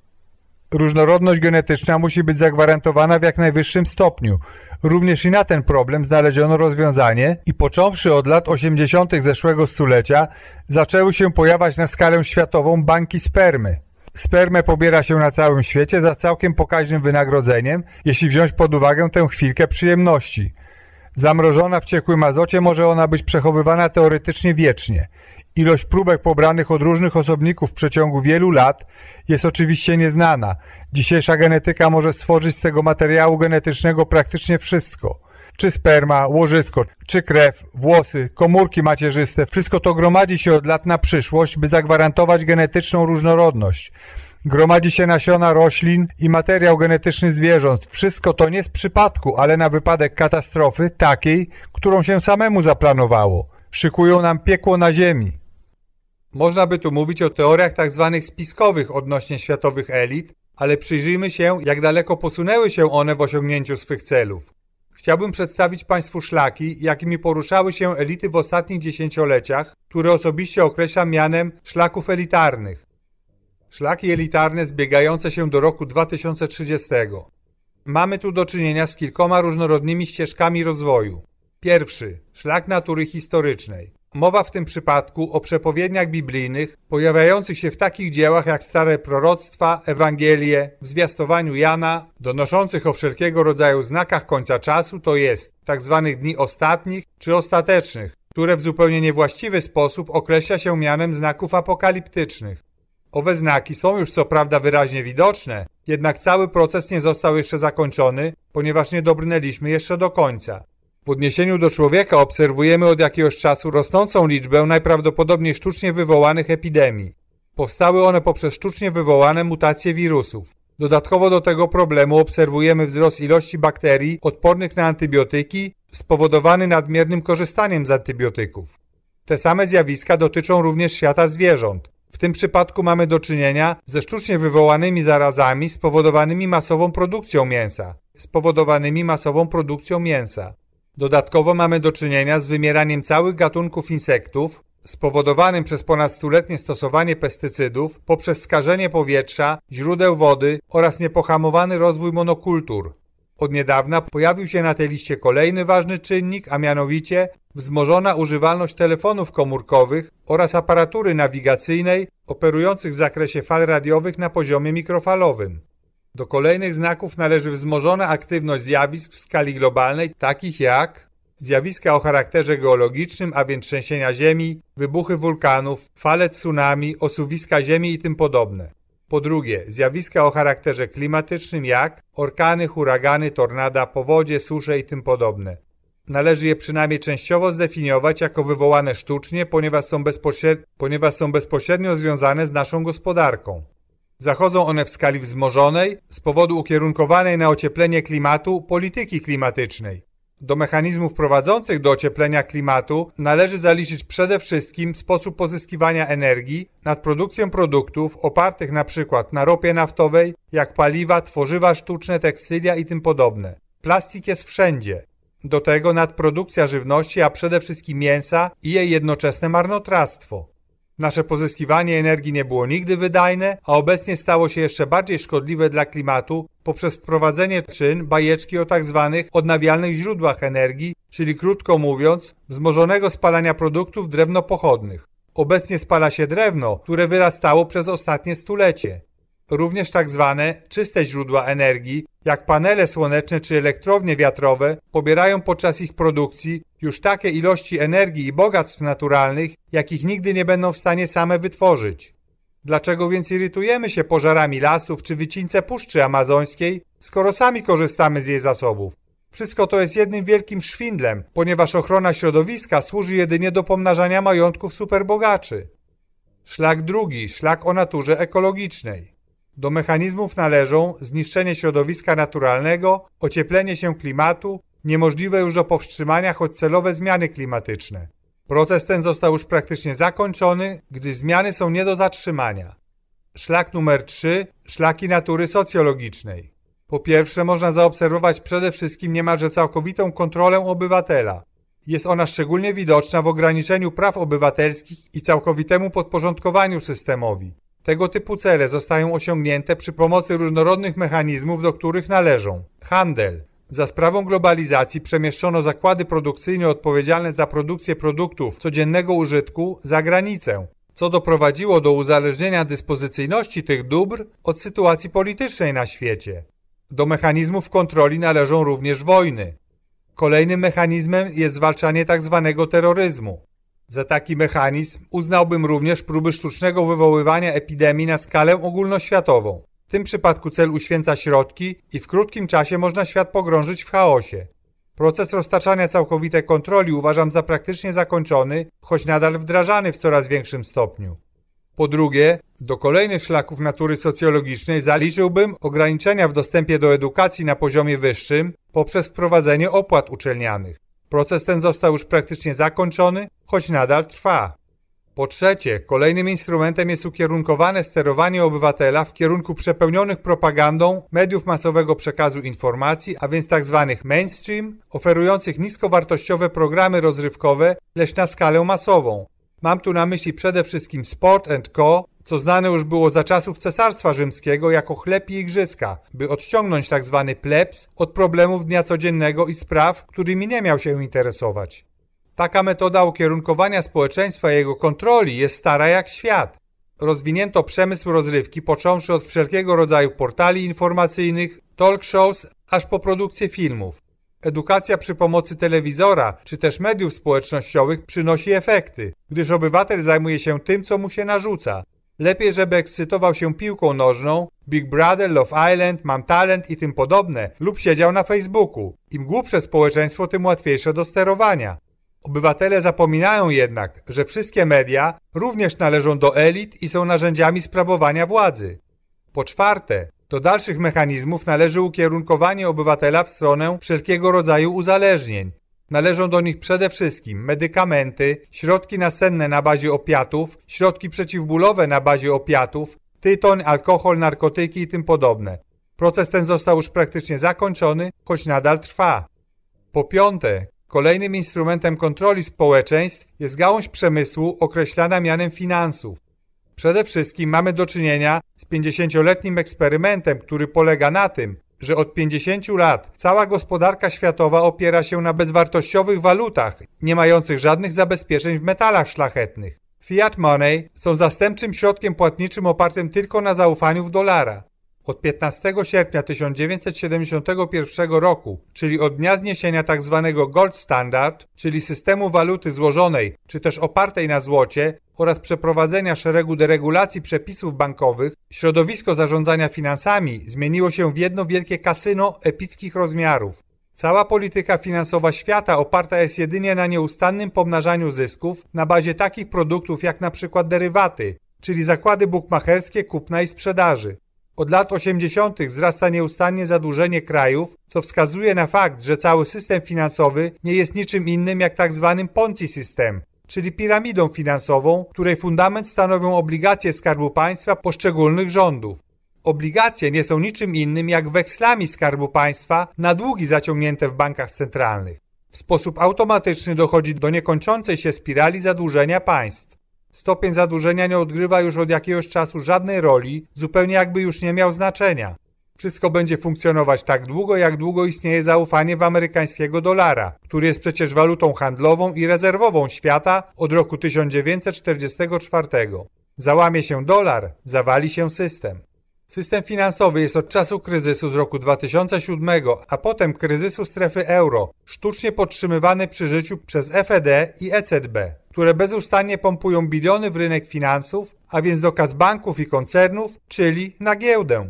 Różnorodność genetyczna musi być zagwarantowana w jak najwyższym stopniu. Również i na ten problem znaleziono rozwiązanie i począwszy od lat 80. zeszłego stulecia zaczęły się pojawiać na skalę światową banki spermy. Spermę pobiera się na całym świecie za całkiem pokaźnym wynagrodzeniem, jeśli wziąć pod uwagę tę chwilkę przyjemności. Zamrożona w ciekłym azocie może ona być przechowywana teoretycznie wiecznie. Ilość próbek pobranych od różnych osobników w przeciągu wielu lat jest oczywiście nieznana. Dzisiejsza genetyka może stworzyć z tego materiału genetycznego praktycznie wszystko. Czy sperma, łożysko, czy krew, włosy, komórki macierzyste, wszystko to gromadzi się od lat na przyszłość, by zagwarantować genetyczną różnorodność. Gromadzi się nasiona roślin i materiał genetyczny zwierząt. Wszystko to nie z przypadku, ale na wypadek katastrofy takiej, którą się samemu zaplanowało. Szykują nam piekło na ziemi. Można by tu mówić o teoriach tzw. Tak spiskowych odnośnie światowych elit, ale przyjrzyjmy się, jak daleko posunęły się one w osiągnięciu swych celów. Chciałbym przedstawić Państwu szlaki, jakimi poruszały się elity w ostatnich dziesięcioleciach, które osobiście określam mianem szlaków elitarnych. Szlaki elitarne zbiegające się do roku 2030. Mamy tu do czynienia z kilkoma różnorodnymi ścieżkami rozwoju. Pierwszy szlak natury historycznej. Mowa w tym przypadku o przepowiedniach biblijnych pojawiających się w takich dziełach jak stare proroctwa, Ewangelie, w zwiastowaniu Jana, donoszących o wszelkiego rodzaju znakach końca czasu, to jest tzw. Tak dni ostatnich czy ostatecznych, które w zupełnie niewłaściwy sposób określa się mianem znaków apokaliptycznych. Owe znaki są już co prawda wyraźnie widoczne, jednak cały proces nie został jeszcze zakończony, ponieważ nie dobrnęliśmy jeszcze do końca. W odniesieniu do człowieka obserwujemy od jakiegoś czasu rosnącą liczbę najprawdopodobniej sztucznie wywołanych epidemii. Powstały one poprzez sztucznie wywołane mutacje wirusów. Dodatkowo do tego problemu obserwujemy wzrost ilości bakterii odpornych na antybiotyki spowodowany nadmiernym korzystaniem z antybiotyków. Te same zjawiska dotyczą również świata zwierząt. W tym przypadku mamy do czynienia ze sztucznie wywołanymi zarazami spowodowanymi masową produkcją mięsa. Spowodowanymi masową produkcją mięsa. Dodatkowo mamy do czynienia z wymieraniem całych gatunków insektów, spowodowanym przez ponad stuletnie stosowanie pestycydów poprzez skażenie powietrza, źródeł wody oraz niepohamowany rozwój monokultur. Od niedawna pojawił się na tej liście kolejny ważny czynnik, a mianowicie wzmożona używalność telefonów komórkowych oraz aparatury nawigacyjnej operujących w zakresie fal radiowych na poziomie mikrofalowym. Do kolejnych znaków należy wzmożona aktywność zjawisk w skali globalnej, takich jak zjawiska o charakterze geologicznym, a więc trzęsienia ziemi, wybuchy wulkanów, fale tsunami, osuwiska ziemi i tym podobne. Po drugie, zjawiska o charakterze klimatycznym jak orkany, huragany, tornada, powodzie, susze i tym podobne. Należy je przynajmniej częściowo zdefiniować jako wywołane sztucznie, ponieważ są, bezpośred... ponieważ są bezpośrednio związane z naszą gospodarką. Zachodzą one w skali wzmożonej z powodu ukierunkowanej na ocieplenie klimatu polityki klimatycznej. Do mechanizmów prowadzących do ocieplenia klimatu należy zaliczyć przede wszystkim sposób pozyskiwania energii nad produkcją produktów opartych np. na ropie naftowej, jak paliwa, tworzywa sztuczne, tekstylia i tym podobne. Plastik jest wszędzie. Do tego nadprodukcja żywności, a przede wszystkim mięsa i jej jednoczesne marnotrawstwo. Nasze pozyskiwanie energii nie było nigdy wydajne, a obecnie stało się jeszcze bardziej szkodliwe dla klimatu poprzez wprowadzenie czyn bajeczki o tzw. Tak odnawialnych źródłach energii, czyli krótko mówiąc, wzmożonego spalania produktów drewnopochodnych. Obecnie spala się drewno, które wyrastało przez ostatnie stulecie. Również tak zwane czyste źródła energii, jak panele słoneczne czy elektrownie wiatrowe, pobierają podczas ich produkcji już takie ilości energii i bogactw naturalnych, jakich nigdy nie będą w stanie same wytworzyć. Dlaczego więc irytujemy się pożarami lasów czy wycince Puszczy Amazońskiej, skoro sami korzystamy z jej zasobów? Wszystko to jest jednym wielkim szwindlem, ponieważ ochrona środowiska służy jedynie do pomnażania majątków superbogaczy. Szlak drugi, szlak o naturze ekologicznej. Do mechanizmów należą zniszczenie środowiska naturalnego, ocieplenie się klimatu, niemożliwe już do powstrzymania choć celowe zmiany klimatyczne. Proces ten został już praktycznie zakończony, gdyż zmiany są nie do zatrzymania. Szlak numer 3. Szlaki natury socjologicznej. Po pierwsze można zaobserwować przede wszystkim niemalże całkowitą kontrolę obywatela. Jest ona szczególnie widoczna w ograniczeniu praw obywatelskich i całkowitemu podporządkowaniu systemowi. Tego typu cele zostają osiągnięte przy pomocy różnorodnych mechanizmów, do których należą handel. Za sprawą globalizacji przemieszczono zakłady produkcyjne odpowiedzialne za produkcję produktów codziennego użytku za granicę, co doprowadziło do uzależnienia dyspozycyjności tych dóbr od sytuacji politycznej na świecie. Do mechanizmów kontroli należą również wojny. Kolejnym mechanizmem jest zwalczanie tzw. Tak terroryzmu. Za taki mechanizm uznałbym również próby sztucznego wywoływania epidemii na skalę ogólnoświatową. W tym przypadku cel uświęca środki i w krótkim czasie można świat pogrążyć w chaosie. Proces roztaczania całkowitej kontroli uważam za praktycznie zakończony, choć nadal wdrażany w coraz większym stopniu. Po drugie, do kolejnych szlaków natury socjologicznej zaliczyłbym ograniczenia w dostępie do edukacji na poziomie wyższym poprzez wprowadzenie opłat uczelnianych. Proces ten został już praktycznie zakończony, choć nadal trwa. Po trzecie, kolejnym instrumentem jest ukierunkowane sterowanie obywatela w kierunku przepełnionych propagandą mediów masowego przekazu informacji, a więc tzw. Tak mainstream, oferujących niskowartościowe programy rozrywkowe, lecz na skalę masową. Mam tu na myśli przede wszystkim Sport and Co., co znane już było za czasów Cesarstwa Rzymskiego jako chleb i igrzyska, by odciągnąć tzw. Tak plebs od problemów dnia codziennego i spraw, którymi nie miał się interesować. Taka metoda ukierunkowania społeczeństwa i jego kontroli jest stara jak świat. Rozwinięto przemysł rozrywki, począwszy od wszelkiego rodzaju portali informacyjnych, talk shows, aż po produkcję filmów. Edukacja przy pomocy telewizora czy też mediów społecznościowych przynosi efekty, gdyż obywatel zajmuje się tym, co mu się narzuca. Lepiej, żeby ekscytował się piłką nożną, Big Brother, Love Island, Mam Talent i tym podobne, lub siedział na Facebooku. Im głupsze społeczeństwo, tym łatwiejsze do sterowania. Obywatele zapominają jednak, że wszystkie media również należą do elit i są narzędziami sprawowania władzy. Po czwarte, do dalszych mechanizmów należy ukierunkowanie obywatela w stronę wszelkiego rodzaju uzależnień. Należą do nich przede wszystkim medykamenty, środki nasenne na bazie opiatów, środki przeciwbólowe na bazie opiatów, tytoń, alkohol, narkotyki i tym podobne. Proces ten został już praktycznie zakończony, choć nadal trwa. Po piąte, Kolejnym instrumentem kontroli społeczeństw jest gałąź przemysłu określana mianem finansów. Przede wszystkim mamy do czynienia z 50-letnim eksperymentem, który polega na tym, że od 50 lat cała gospodarka światowa opiera się na bezwartościowych walutach, nie mających żadnych zabezpieczeń w metalach szlachetnych. Fiat money są zastępczym środkiem płatniczym opartym tylko na zaufaniu w dolara. Od 15 sierpnia 1971 roku, czyli od dnia zniesienia tzw. Tak gold standard, czyli systemu waluty złożonej czy też opartej na złocie oraz przeprowadzenia szeregu deregulacji przepisów bankowych, środowisko zarządzania finansami zmieniło się w jedno wielkie kasyno epickich rozmiarów. Cała polityka finansowa świata oparta jest jedynie na nieustannym pomnażaniu zysków na bazie takich produktów jak przykład derywaty, czyli zakłady bukmacherskie kupna i sprzedaży. Od lat 80. wzrasta nieustannie zadłużenie krajów, co wskazuje na fakt, że cały system finansowy nie jest niczym innym jak tak zwanym Ponzi system, czyli piramidą finansową, której fundament stanowią obligacje Skarbu Państwa poszczególnych rządów. Obligacje nie są niczym innym jak wekslami Skarbu Państwa na długi zaciągnięte w bankach centralnych. W sposób automatyczny dochodzi do niekończącej się spirali zadłużenia państw. Stopień zadłużenia nie odgrywa już od jakiegoś czasu żadnej roli, zupełnie jakby już nie miał znaczenia. Wszystko będzie funkcjonować tak długo, jak długo istnieje zaufanie w amerykańskiego dolara, który jest przecież walutą handlową i rezerwową świata od roku 1944. Załamie się dolar, zawali się system. System finansowy jest od czasu kryzysu z roku 2007, a potem kryzysu strefy euro, sztucznie podtrzymywany przy życiu przez FED i ECB które bezustannie pompują biliony w rynek finansów, a więc do kas banków i koncernów, czyli na giełdę.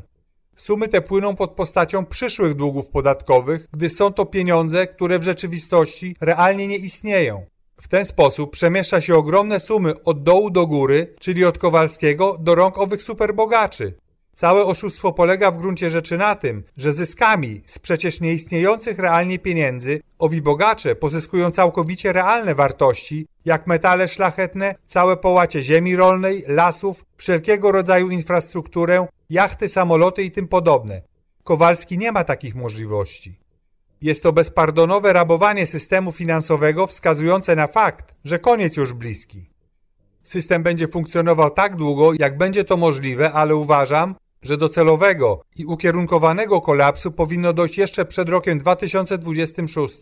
Sumy te płyną pod postacią przyszłych długów podatkowych, gdy są to pieniądze, które w rzeczywistości realnie nie istnieją. W ten sposób przemieszcza się ogromne sumy od dołu do góry, czyli od Kowalskiego do rąk owych superbogaczy. Całe oszustwo polega w gruncie rzeczy na tym, że zyskami z przecież nieistniejących realnie pieniędzy owi bogacze pozyskują całkowicie realne wartości, jak metale szlachetne, całe połacie ziemi rolnej, lasów, wszelkiego rodzaju infrastrukturę, jachty, samoloty i tym podobne. Kowalski nie ma takich możliwości. Jest to bezpardonowe rabowanie systemu finansowego wskazujące na fakt, że koniec już bliski. System będzie funkcjonował tak długo, jak będzie to możliwe, ale uważam, że do celowego i ukierunkowanego kolapsu powinno dojść jeszcze przed rokiem 2026.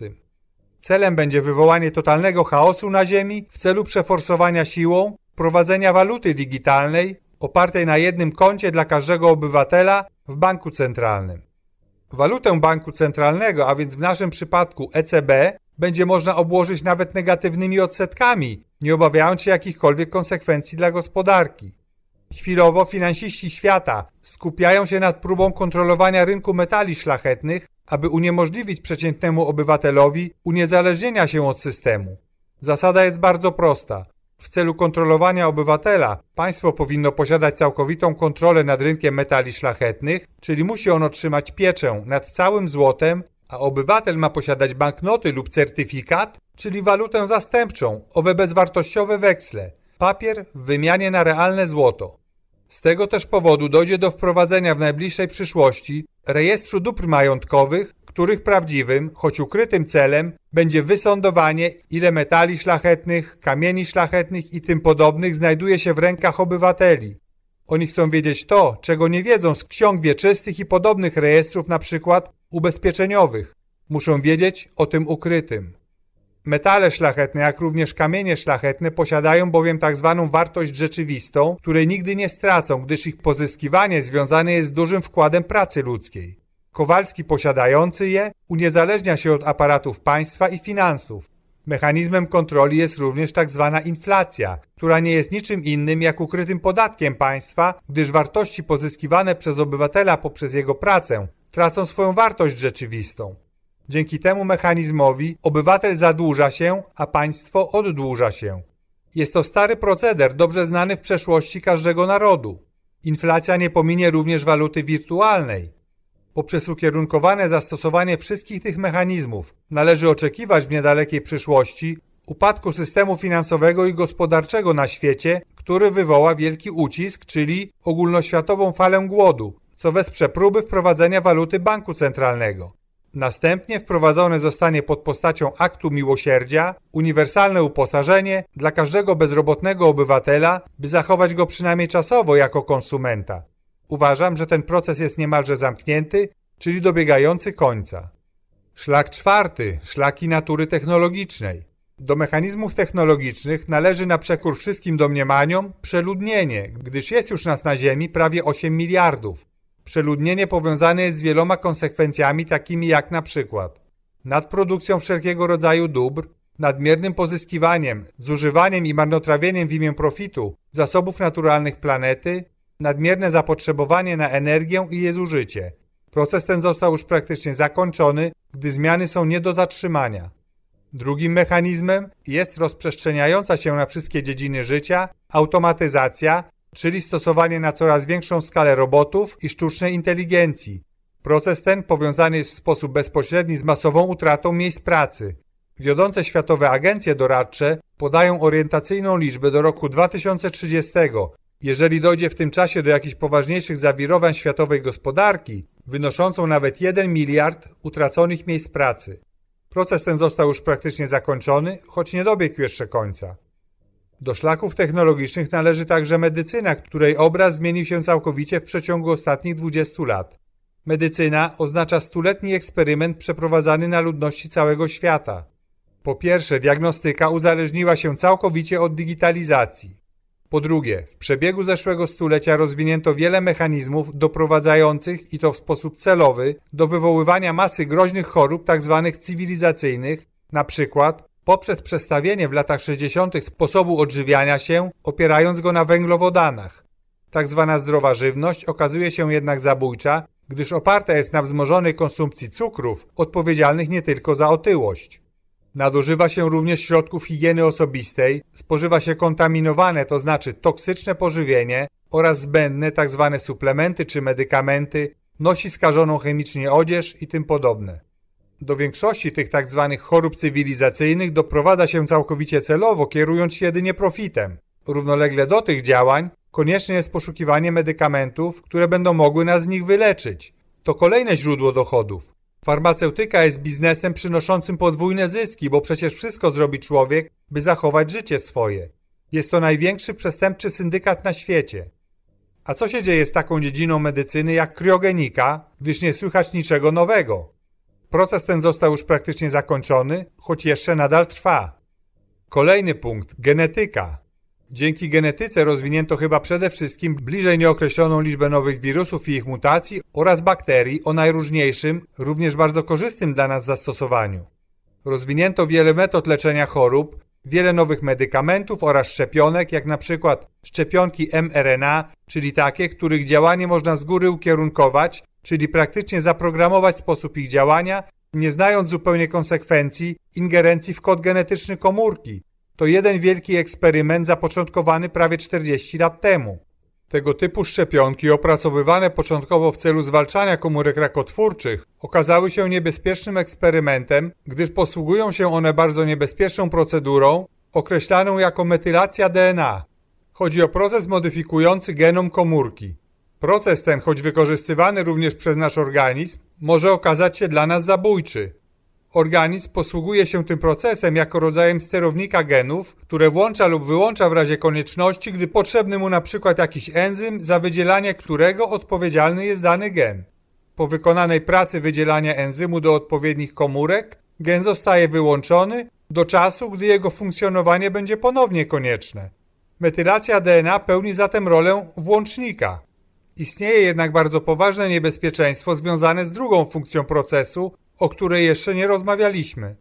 Celem będzie wywołanie totalnego chaosu na Ziemi w celu przeforsowania siłą prowadzenia waluty digitalnej opartej na jednym koncie dla każdego obywatela w banku centralnym. Walutę banku centralnego, a więc w naszym przypadku ECB, będzie można obłożyć nawet negatywnymi odsetkami, nie obawiając się jakichkolwiek konsekwencji dla gospodarki. Chwilowo finansiści świata skupiają się nad próbą kontrolowania rynku metali szlachetnych, aby uniemożliwić przeciętnemu obywatelowi uniezależnienia się od systemu. Zasada jest bardzo prosta. W celu kontrolowania obywatela państwo powinno posiadać całkowitą kontrolę nad rynkiem metali szlachetnych, czyli musi on otrzymać pieczę nad całym złotem, a obywatel ma posiadać banknoty lub certyfikat, czyli walutę zastępczą, owe bezwartościowe weksle, papier w wymianie na realne złoto. Z tego też powodu dojdzie do wprowadzenia w najbliższej przyszłości rejestru dóbr majątkowych, których prawdziwym, choć ukrytym celem będzie wysądowanie, ile metali szlachetnych, kamieni szlachetnych i tym podobnych znajduje się w rękach obywateli. Oni chcą wiedzieć to, czego nie wiedzą z ksiąg wieczystych i podobnych rejestrów, na przykład ubezpieczeniowych. Muszą wiedzieć o tym ukrytym. Metale szlachetne, jak również kamienie szlachetne posiadają bowiem tak zwaną wartość rzeczywistą, której nigdy nie stracą, gdyż ich pozyskiwanie związane jest z dużym wkładem pracy ludzkiej. Kowalski posiadający je uniezależnia się od aparatów państwa i finansów. Mechanizmem kontroli jest również tak zwana inflacja, która nie jest niczym innym jak ukrytym podatkiem państwa, gdyż wartości pozyskiwane przez obywatela poprzez jego pracę tracą swoją wartość rzeczywistą. Dzięki temu mechanizmowi obywatel zadłuża się, a państwo oddłuża się. Jest to stary proceder, dobrze znany w przeszłości każdego narodu. Inflacja nie pominie również waluty wirtualnej. Poprzez ukierunkowane zastosowanie wszystkich tych mechanizmów należy oczekiwać w niedalekiej przyszłości upadku systemu finansowego i gospodarczego na świecie, który wywoła wielki ucisk, czyli ogólnoświatową falę głodu, co wesprze próby wprowadzenia waluty banku centralnego. Następnie wprowadzone zostanie pod postacią aktu miłosierdzia uniwersalne uposażenie dla każdego bezrobotnego obywatela, by zachować go przynajmniej czasowo jako konsumenta. Uważam, że ten proces jest niemalże zamknięty, czyli dobiegający końca. Szlak czwarty szlaki natury technologicznej. Do mechanizmów technologicznych należy na przekór wszystkim domniemaniom przeludnienie, gdyż jest już nas na Ziemi prawie 8 miliardów. Przeludnienie powiązane jest z wieloma konsekwencjami, takimi jak na przykład nadprodukcją wszelkiego rodzaju dóbr, nadmiernym pozyskiwaniem, zużywaniem i marnotrawieniem w imię profitu zasobów naturalnych planety, nadmierne zapotrzebowanie na energię i jej zużycie. Proces ten został już praktycznie zakończony, gdy zmiany są nie do zatrzymania. Drugim mechanizmem jest rozprzestrzeniająca się na wszystkie dziedziny życia automatyzacja, czyli stosowanie na coraz większą skalę robotów i sztucznej inteligencji. Proces ten powiązany jest w sposób bezpośredni z masową utratą miejsc pracy. Wiodące światowe agencje doradcze podają orientacyjną liczbę do roku 2030. Jeżeli dojdzie w tym czasie do jakichś poważniejszych zawirowań światowej gospodarki, wynoszącą nawet 1 miliard utraconych miejsc pracy. Proces ten został już praktycznie zakończony, choć nie dobiegł jeszcze końca. Do szlaków technologicznych należy także medycyna, której obraz zmienił się całkowicie w przeciągu ostatnich 20 lat. Medycyna oznacza stuletni eksperyment przeprowadzany na ludności całego świata. Po pierwsze, diagnostyka uzależniła się całkowicie od digitalizacji. Po drugie, w przebiegu zeszłego stulecia rozwinięto wiele mechanizmów doprowadzających, i to w sposób celowy, do wywoływania masy groźnych chorób tzw. Tak cywilizacyjnych, przykład poprzez przestawienie w latach 60. sposobu odżywiania się, opierając go na węglowodanach. Tak zwana zdrowa żywność okazuje się jednak zabójcza, gdyż oparta jest na wzmożonej konsumpcji cukrów, odpowiedzialnych nie tylko za otyłość. Nadużywa się również środków higieny osobistej, spożywa się kontaminowane, to znaczy toksyczne pożywienie oraz zbędne tzw. Tak suplementy czy medykamenty, nosi skażoną chemicznie odzież i tym podobne. Do większości tych tzw. Tak chorób cywilizacyjnych doprowadza się całkowicie celowo, kierując się jedynie profitem. Równolegle do tych działań konieczne jest poszukiwanie medykamentów, które będą mogły nas z nich wyleczyć. To kolejne źródło dochodów. Farmaceutyka jest biznesem przynoszącym podwójne zyski, bo przecież wszystko zrobi człowiek, by zachować życie swoje. Jest to największy przestępczy syndykat na świecie. A co się dzieje z taką dziedziną medycyny jak kriogenika, gdyż nie słychać niczego nowego? Proces ten został już praktycznie zakończony, choć jeszcze nadal trwa. Kolejny punkt genetyka. Dzięki genetyce rozwinięto chyba przede wszystkim bliżej nieokreśloną liczbę nowych wirusów i ich mutacji oraz bakterii o najróżniejszym, również bardzo korzystnym dla nas zastosowaniu. Rozwinięto wiele metod leczenia chorób, wiele nowych medykamentów oraz szczepionek, jak na przykład szczepionki mRNA, czyli takie, których działanie można z góry ukierunkować, czyli praktycznie zaprogramować sposób ich działania, nie znając zupełnie konsekwencji ingerencji w kod genetyczny komórki. To jeden wielki eksperyment zapoczątkowany prawie 40 lat temu. Tego typu szczepionki, opracowywane początkowo w celu zwalczania komórek rakotwórczych, okazały się niebezpiecznym eksperymentem, gdyż posługują się one bardzo niebezpieczną procedurą, określaną jako metylacja DNA. Chodzi o proces modyfikujący genom komórki. Proces ten, choć wykorzystywany również przez nasz organizm, może okazać się dla nas zabójczy. Organizm posługuje się tym procesem jako rodzajem sterownika genów, które włącza lub wyłącza w razie konieczności, gdy potrzebny mu na przykład jakiś enzym, za wydzielanie którego odpowiedzialny jest dany gen. Po wykonanej pracy wydzielania enzymu do odpowiednich komórek, gen zostaje wyłączony do czasu, gdy jego funkcjonowanie będzie ponownie konieczne. Metylacja DNA pełni zatem rolę włącznika. Istnieje jednak bardzo poważne niebezpieczeństwo związane z drugą funkcją procesu, o której jeszcze nie rozmawialiśmy.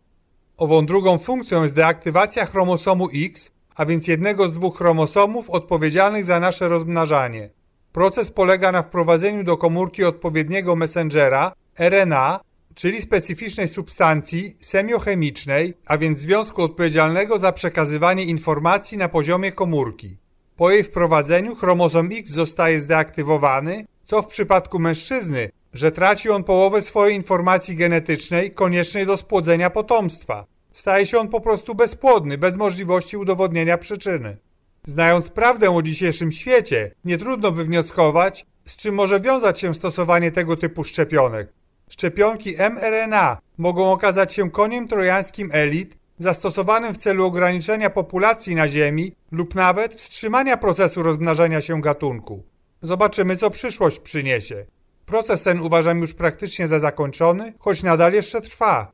Ową drugą funkcją jest deaktywacja chromosomu X, a więc jednego z dwóch chromosomów odpowiedzialnych za nasze rozmnażanie. Proces polega na wprowadzeniu do komórki odpowiedniego messengera RNA, czyli specyficznej substancji semiochemicznej, a więc związku odpowiedzialnego za przekazywanie informacji na poziomie komórki. Po jej wprowadzeniu chromosom X zostaje zdeaktywowany, co w przypadku mężczyzny że traci on połowę swojej informacji genetycznej koniecznej do spłodzenia potomstwa. Staje się on po prostu bezpłodny, bez możliwości udowodnienia przyczyny. Znając prawdę o dzisiejszym świecie, nie trudno wywnioskować, z czym może wiązać się stosowanie tego typu szczepionek. Szczepionki mRNA mogą okazać się koniem trojańskim elit, zastosowanym w celu ograniczenia populacji na Ziemi lub nawet wstrzymania procesu rozmnażania się gatunku. Zobaczymy, co przyszłość przyniesie. Proces ten uważam już praktycznie za zakończony, choć nadal jeszcze trwa.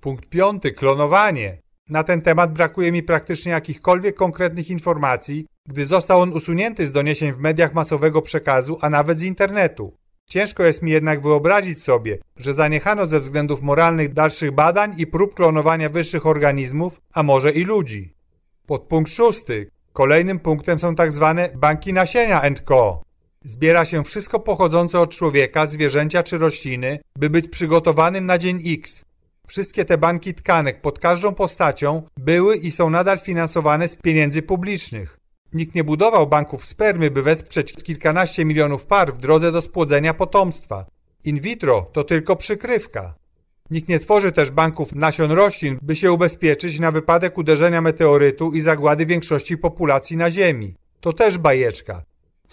Punkt piąty. Klonowanie. Na ten temat brakuje mi praktycznie jakichkolwiek konkretnych informacji, gdy został on usunięty z doniesień w mediach masowego przekazu, a nawet z internetu. Ciężko jest mi jednak wyobrazić sobie, że zaniechano ze względów moralnych dalszych badań i prób klonowania wyższych organizmów, a może i ludzi. Podpunkt szósty. Kolejnym punktem są tak zwane banki nasienia Co. Zbiera się wszystko pochodzące od człowieka, zwierzęcia czy rośliny, by być przygotowanym na dzień X. Wszystkie te banki tkanek pod każdą postacią były i są nadal finansowane z pieniędzy publicznych. Nikt nie budował banków spermy, by wesprzeć kilkanaście milionów par w drodze do spłodzenia potomstwa. In vitro to tylko przykrywka. Nikt nie tworzy też banków nasion roślin, by się ubezpieczyć na wypadek uderzenia meteorytu i zagłady większości populacji na Ziemi. To też bajeczka.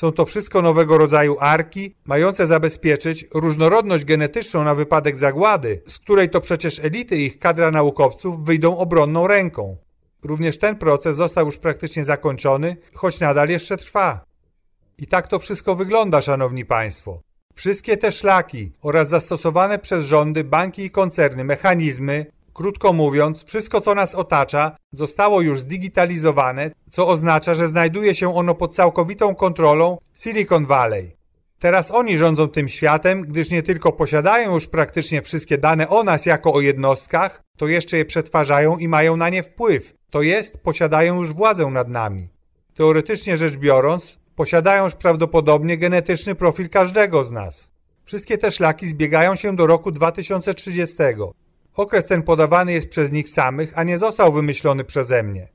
Są to wszystko nowego rodzaju arki, mające zabezpieczyć różnorodność genetyczną na wypadek zagłady, z której to przecież elity ich kadra naukowców wyjdą obronną ręką. Również ten proces został już praktycznie zakończony, choć nadal jeszcze trwa. I tak to wszystko wygląda, szanowni państwo. Wszystkie te szlaki oraz zastosowane przez rządy, banki i koncerny mechanizmy Krótko mówiąc, wszystko co nas otacza zostało już zdigitalizowane, co oznacza, że znajduje się ono pod całkowitą kontrolą Silicon Valley. Teraz oni rządzą tym światem, gdyż nie tylko posiadają już praktycznie wszystkie dane o nas jako o jednostkach, to jeszcze je przetwarzają i mają na nie wpływ, to jest posiadają już władzę nad nami. Teoretycznie rzecz biorąc, posiadają już prawdopodobnie genetyczny profil każdego z nas. Wszystkie te szlaki zbiegają się do roku 2030. Okres ten podawany jest przez nich samych, a nie został wymyślony przeze mnie.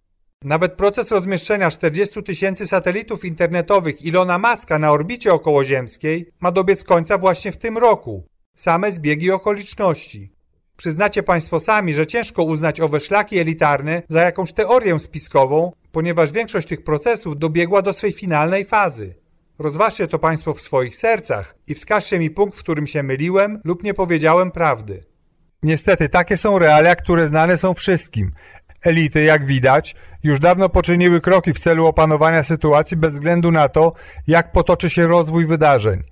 Nawet proces rozmieszczenia 40 tysięcy satelitów internetowych Ilona Maska na orbicie okołoziemskiej ma dobiec końca właśnie w tym roku. Same zbiegi okoliczności. Przyznacie Państwo sami, że ciężko uznać owe szlaki elitarne za jakąś teorię spiskową, ponieważ większość tych procesów dobiegła do swej finalnej fazy. Rozważcie to Państwo w swoich sercach i wskażcie mi punkt, w którym się myliłem lub nie powiedziałem prawdy. Niestety, takie są realia, które znane są wszystkim. Elity, jak widać, już dawno poczyniły kroki w celu opanowania sytuacji bez względu na to, jak potoczy się rozwój wydarzeń.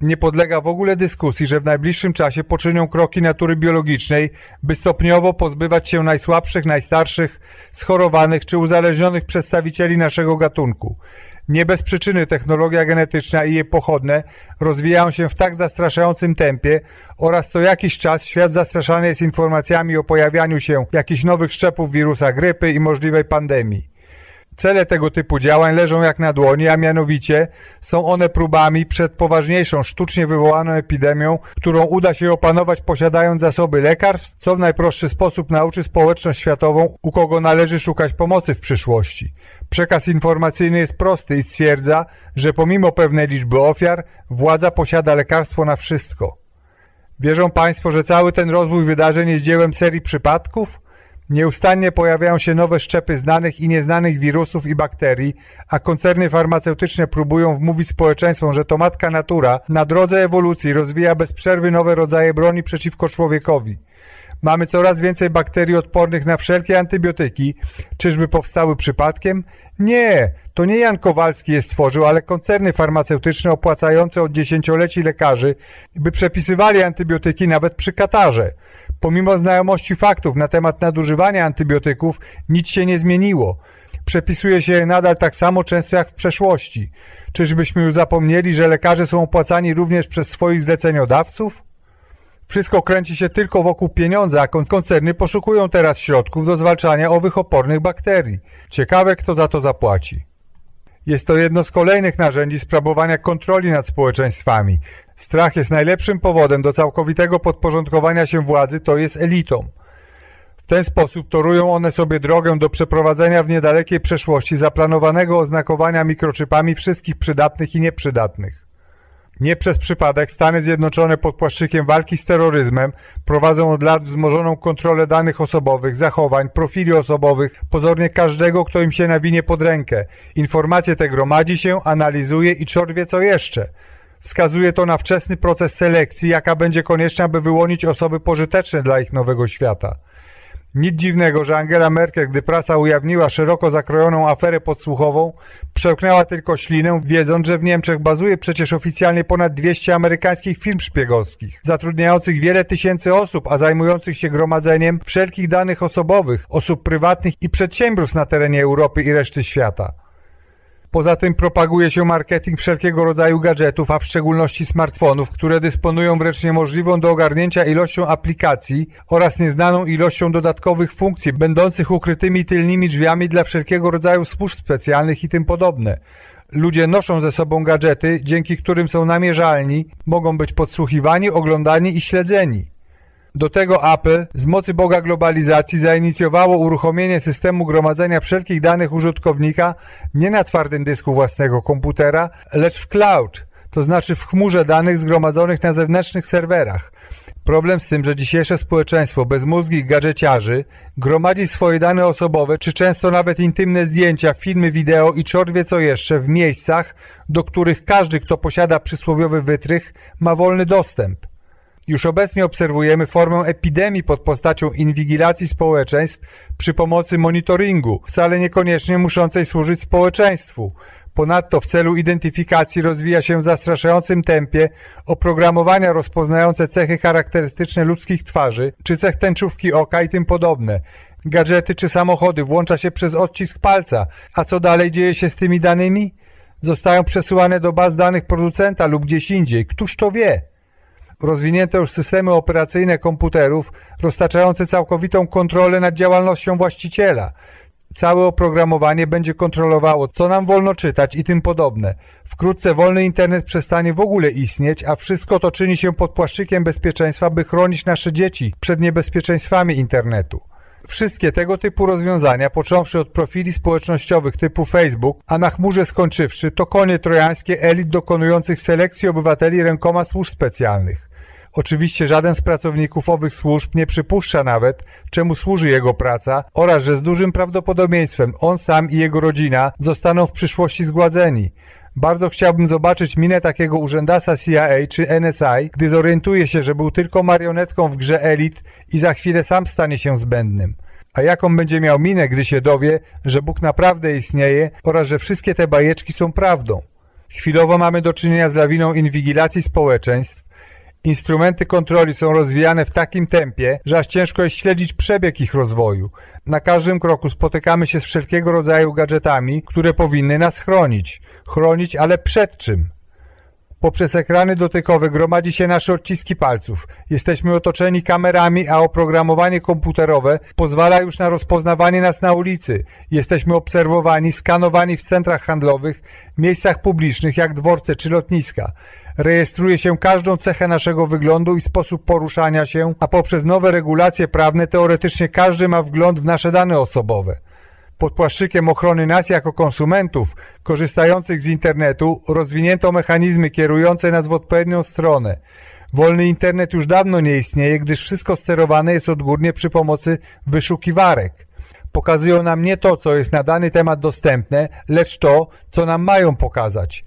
Nie podlega w ogóle dyskusji, że w najbliższym czasie poczynią kroki natury biologicznej, by stopniowo pozbywać się najsłabszych, najstarszych, schorowanych czy uzależnionych przedstawicieli naszego gatunku. Nie bez przyczyny technologia genetyczna i jej pochodne rozwijają się w tak zastraszającym tempie oraz co jakiś czas świat zastraszany jest informacjami o pojawianiu się jakichś nowych szczepów wirusa grypy i możliwej pandemii. Cele tego typu działań leżą jak na dłoni, a mianowicie są one próbami przed poważniejszą, sztucznie wywołaną epidemią, którą uda się opanować posiadając zasoby lekarstw, co w najprostszy sposób nauczy społeczność światową, u kogo należy szukać pomocy w przyszłości. Przekaz informacyjny jest prosty i stwierdza, że pomimo pewnej liczby ofiar, władza posiada lekarstwo na wszystko. Wierzą Państwo, że cały ten rozwój wydarzeń jest dziełem serii przypadków? Nieustannie pojawiają się nowe szczepy znanych i nieznanych wirusów i bakterii, a koncerny farmaceutyczne próbują wmówić społeczeństwom, że to matka natura na drodze ewolucji rozwija bez przerwy nowe rodzaje broni przeciwko człowiekowi. Mamy coraz więcej bakterii odpornych na wszelkie antybiotyki. Czyżby powstały przypadkiem? Nie, to nie Jan Kowalski je stworzył, ale koncerny farmaceutyczne opłacające od dziesięcioleci lekarzy, by przepisywali antybiotyki nawet przy katarze. Pomimo znajomości faktów na temat nadużywania antybiotyków, nic się nie zmieniło. Przepisuje się je nadal tak samo często jak w przeszłości. Czyżbyśmy już zapomnieli, że lekarze są opłacani również przez swoich zleceniodawców? Wszystko kręci się tylko wokół pieniądza, a koncerny poszukują teraz środków do zwalczania owych opornych bakterii. Ciekawe, kto za to zapłaci. Jest to jedno z kolejnych narzędzi sprawowania kontroli nad społeczeństwami. Strach jest najlepszym powodem do całkowitego podporządkowania się władzy, to jest elitą. W ten sposób torują one sobie drogę do przeprowadzenia w niedalekiej przeszłości zaplanowanego oznakowania mikroczypami wszystkich przydatnych i nieprzydatnych. Nie przez przypadek Stany Zjednoczone pod płaszczykiem walki z terroryzmem prowadzą od lat wzmożoną kontrolę danych osobowych, zachowań, profili osobowych, pozornie każdego, kto im się nawinie pod rękę. Informacje te gromadzi się, analizuje i czor wie co jeszcze. Wskazuje to na wczesny proces selekcji, jaka będzie konieczna, by wyłonić osoby pożyteczne dla ich nowego świata. Nic dziwnego, że Angela Merkel, gdy prasa ujawniła szeroko zakrojoną aferę podsłuchową, przełknęła tylko ślinę, wiedząc, że w Niemczech bazuje przecież oficjalnie ponad 200 amerykańskich firm szpiegowskich, zatrudniających wiele tysięcy osób, a zajmujących się gromadzeniem wszelkich danych osobowych, osób prywatnych i przedsiębiorstw na terenie Europy i reszty świata. Poza tym propaguje się marketing wszelkiego rodzaju gadżetów, a w szczególności smartfonów, które dysponują wręcz niemożliwą do ogarnięcia ilością aplikacji oraz nieznaną ilością dodatkowych funkcji, będących ukrytymi tylnymi drzwiami dla wszelkiego rodzaju służb specjalnych i tym podobne. Ludzie noszą ze sobą gadżety, dzięki którym są namierzalni, mogą być podsłuchiwani, oglądani i śledzeni. Do tego Apple z mocy Boga globalizacji zainicjowało uruchomienie systemu gromadzenia wszelkich danych użytkownika nie na twardym dysku własnego komputera, lecz w cloud, to znaczy w chmurze danych zgromadzonych na zewnętrznych serwerach. Problem z tym, że dzisiejsze społeczeństwo bezmózgich gadżeciarzy gromadzi swoje dane osobowe, czy często nawet intymne zdjęcia, filmy, wideo i czor wie co jeszcze w miejscach, do których każdy, kto posiada przysłowiowy wytrych, ma wolny dostęp. Już obecnie obserwujemy formę epidemii pod postacią inwigilacji społeczeństw przy pomocy monitoringu, wcale niekoniecznie muszącej służyć społeczeństwu. Ponadto w celu identyfikacji rozwija się w zastraszającym tempie oprogramowania rozpoznające cechy charakterystyczne ludzkich twarzy, czy cech tęczówki oka i tym podobne. Gadżety czy samochody włącza się przez odcisk palca. A co dalej dzieje się z tymi danymi? Zostają przesyłane do baz danych producenta lub gdzieś indziej. Któż to wie? Rozwinięte już systemy operacyjne komputerów roztaczające całkowitą kontrolę nad działalnością właściciela. Całe oprogramowanie będzie kontrolowało, co nam wolno czytać i tym podobne. Wkrótce wolny internet przestanie w ogóle istnieć, a wszystko to czyni się pod płaszczykiem bezpieczeństwa, by chronić nasze dzieci przed niebezpieczeństwami internetu. Wszystkie tego typu rozwiązania, począwszy od profili społecznościowych typu Facebook, a na chmurze skończywszy, to konie trojańskie elit dokonujących selekcji obywateli rękoma służb specjalnych. Oczywiście żaden z pracowników owych służb nie przypuszcza nawet, czemu służy jego praca oraz, że z dużym prawdopodobieństwem on sam i jego rodzina zostaną w przyszłości zgładzeni. Bardzo chciałbym zobaczyć minę takiego urzędasa CIA czy NSA, gdy zorientuje się, że był tylko marionetką w grze elit i za chwilę sam stanie się zbędnym. A jaką będzie miał minę, gdy się dowie, że Bóg naprawdę istnieje oraz że wszystkie te bajeczki są prawdą? Chwilowo mamy do czynienia z lawiną inwigilacji społeczeństw, Instrumenty kontroli są rozwijane w takim tempie, że aż ciężko jest śledzić przebieg ich rozwoju. Na każdym kroku spotykamy się z wszelkiego rodzaju gadżetami, które powinny nas chronić. Chronić, ale przed czym? Poprzez ekrany dotykowe gromadzi się nasze odciski palców. Jesteśmy otoczeni kamerami, a oprogramowanie komputerowe pozwala już na rozpoznawanie nas na ulicy. Jesteśmy obserwowani, skanowani w centrach handlowych, miejscach publicznych jak dworce czy lotniska. Rejestruje się każdą cechę naszego wyglądu i sposób poruszania się, a poprzez nowe regulacje prawne teoretycznie każdy ma wgląd w nasze dane osobowe pod płaszczykiem ochrony nas jako konsumentów korzystających z internetu rozwinięto mechanizmy kierujące nas w odpowiednią stronę. Wolny internet już dawno nie istnieje, gdyż wszystko sterowane jest odgórnie przy pomocy wyszukiwarek. Pokazują nam nie to, co jest na dany temat dostępne, lecz to, co nam mają pokazać.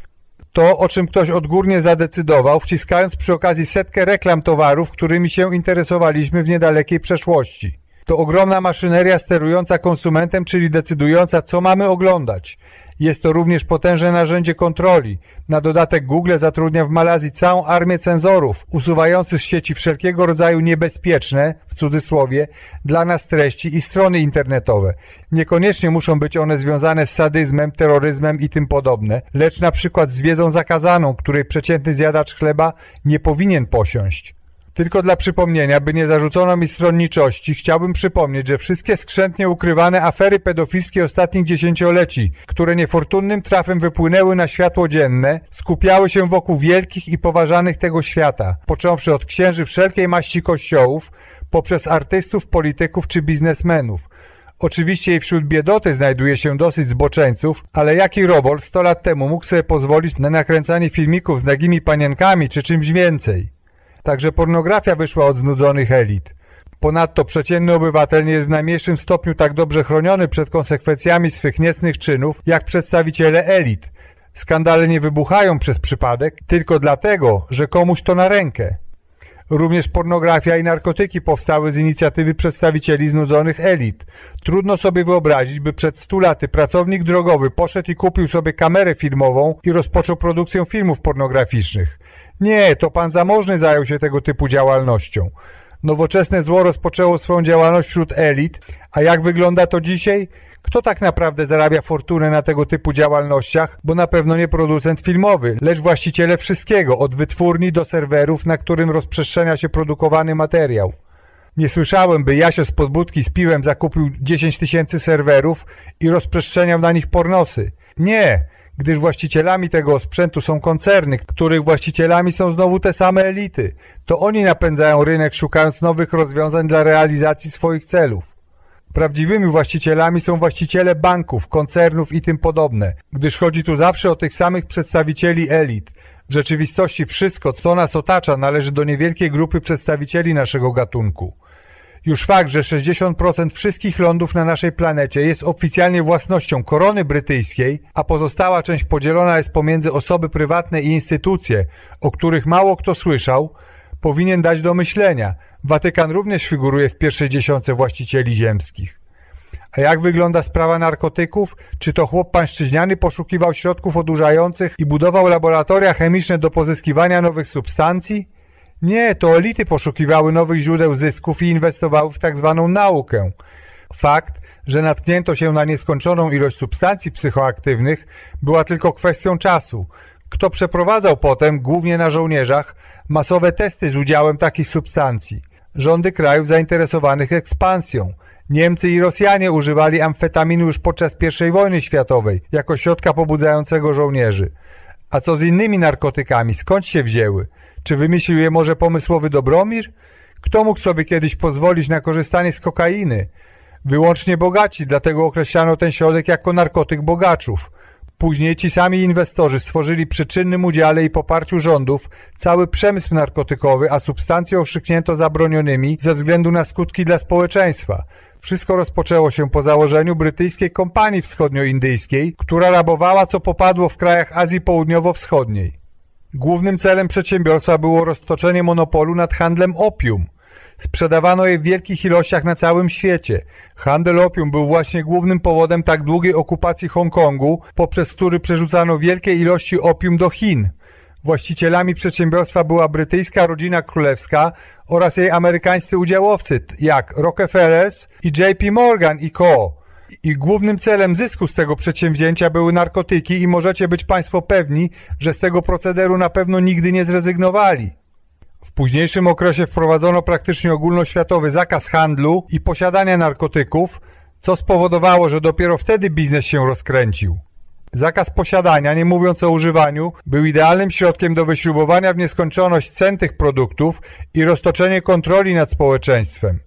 To, o czym ktoś odgórnie zadecydował, wciskając przy okazji setkę reklam towarów, którymi się interesowaliśmy w niedalekiej przeszłości. To ogromna maszyneria sterująca konsumentem, czyli decydująca, co mamy oglądać. Jest to również potężne narzędzie kontroli. Na dodatek Google zatrudnia w Malazji całą armię cenzorów, usuwających z sieci wszelkiego rodzaju niebezpieczne, w cudzysłowie, dla nas treści i strony internetowe. Niekoniecznie muszą być one związane z sadyzmem, terroryzmem i tym podobne, lecz na przykład z wiedzą zakazaną, której przeciętny zjadacz chleba nie powinien posiąść. Tylko dla przypomnienia, by nie zarzucono mi stronniczości, chciałbym przypomnieć, że wszystkie skrzętnie ukrywane afery pedofilskie ostatnich dziesięcioleci, które niefortunnym trafem wypłynęły na światło dzienne, skupiały się wokół wielkich i poważanych tego świata, począwszy od księży wszelkiej maści kościołów, poprzez artystów, polityków czy biznesmenów. Oczywiście i wśród biedoty znajduje się dosyć zboczeńców, ale jaki robol 100 lat temu mógł sobie pozwolić na nakręcanie filmików z nagimi panienkami czy czymś więcej? Także pornografia wyszła od znudzonych elit. Ponadto przeciętny obywatel nie jest w najmniejszym stopniu tak dobrze chroniony przed konsekwencjami swych niecnych czynów, jak przedstawiciele elit. Skandale nie wybuchają przez przypadek, tylko dlatego, że komuś to na rękę. Również pornografia i narkotyki powstały z inicjatywy przedstawicieli znudzonych elit. Trudno sobie wyobrazić, by przed stu laty pracownik drogowy poszedł i kupił sobie kamerę filmową i rozpoczął produkcję filmów pornograficznych. Nie, to pan zamożny zajął się tego typu działalnością. Nowoczesne zło rozpoczęło swoją działalność wśród elit, a jak wygląda to dzisiaj? Kto tak naprawdę zarabia fortunę na tego typu działalnościach? Bo na pewno nie producent filmowy, lecz właściciele wszystkiego, od wytwórni do serwerów, na którym rozprzestrzenia się produkowany materiał. Nie słyszałem, by Jasio z podbudki z piwem zakupił 10 tysięcy serwerów i rozprzestrzeniał na nich pornosy. Nie, gdyż właścicielami tego sprzętu są koncerny, których właścicielami są znowu te same elity. To oni napędzają rynek szukając nowych rozwiązań dla realizacji swoich celów. Prawdziwymi właścicielami są właściciele banków, koncernów i tym podobne, gdyż chodzi tu zawsze o tych samych przedstawicieli elit. W rzeczywistości wszystko, co nas otacza, należy do niewielkiej grupy przedstawicieli naszego gatunku. Już fakt, że 60% wszystkich lądów na naszej planecie jest oficjalnie własnością korony brytyjskiej, a pozostała część podzielona jest pomiędzy osoby prywatne i instytucje, o których mało kto słyszał, powinien dać do myślenia. Watykan również figuruje w pierwszej dziesiątce właścicieli ziemskich. A jak wygląda sprawa narkotyków? Czy to chłop pańszczyźniany poszukiwał środków odurzających i budował laboratoria chemiczne do pozyskiwania nowych substancji? Nie, to elity poszukiwały nowych źródeł zysków i inwestowały w tak zwaną naukę. Fakt, że natknięto się na nieskończoną ilość substancji psychoaktywnych, była tylko kwestią czasu. Kto przeprowadzał potem, głównie na żołnierzach, masowe testy z udziałem takich substancji? Rządy krajów zainteresowanych ekspansją. Niemcy i Rosjanie używali amfetaminu już podczas I wojny światowej jako środka pobudzającego żołnierzy. A co z innymi narkotykami? Skąd się wzięły? Czy wymyślił je może pomysłowy Dobromir? Kto mógł sobie kiedyś pozwolić na korzystanie z kokainy? Wyłącznie bogaci, dlatego określano ten środek jako narkotyk bogaczów. Później ci sami inwestorzy stworzyli przy czynnym udziale i poparciu rządów cały przemysł narkotykowy, a substancje okrzyknięto zabronionymi ze względu na skutki dla społeczeństwa. Wszystko rozpoczęło się po założeniu brytyjskiej kompanii wschodnioindyjskiej, która rabowała co popadło w krajach Azji Południowo-Wschodniej. Głównym celem przedsiębiorstwa było roztoczenie monopolu nad handlem opium. Sprzedawano je w wielkich ilościach na całym świecie. Handel opium był właśnie głównym powodem tak długiej okupacji Hongkongu, poprzez który przerzucano wielkie ilości opium do Chin. Właścicielami przedsiębiorstwa była brytyjska rodzina królewska oraz jej amerykańscy udziałowcy, jak Rockefellers i JP Morgan i Co. I głównym celem zysku z tego przedsięwzięcia były narkotyki i możecie być Państwo pewni, że z tego procederu na pewno nigdy nie zrezygnowali. W późniejszym okresie wprowadzono praktycznie ogólnoświatowy zakaz handlu i posiadania narkotyków, co spowodowało, że dopiero wtedy biznes się rozkręcił. Zakaz posiadania, nie mówiąc o używaniu, był idealnym środkiem do wyśrubowania w nieskończoność cen tych produktów i roztoczenie kontroli nad społeczeństwem.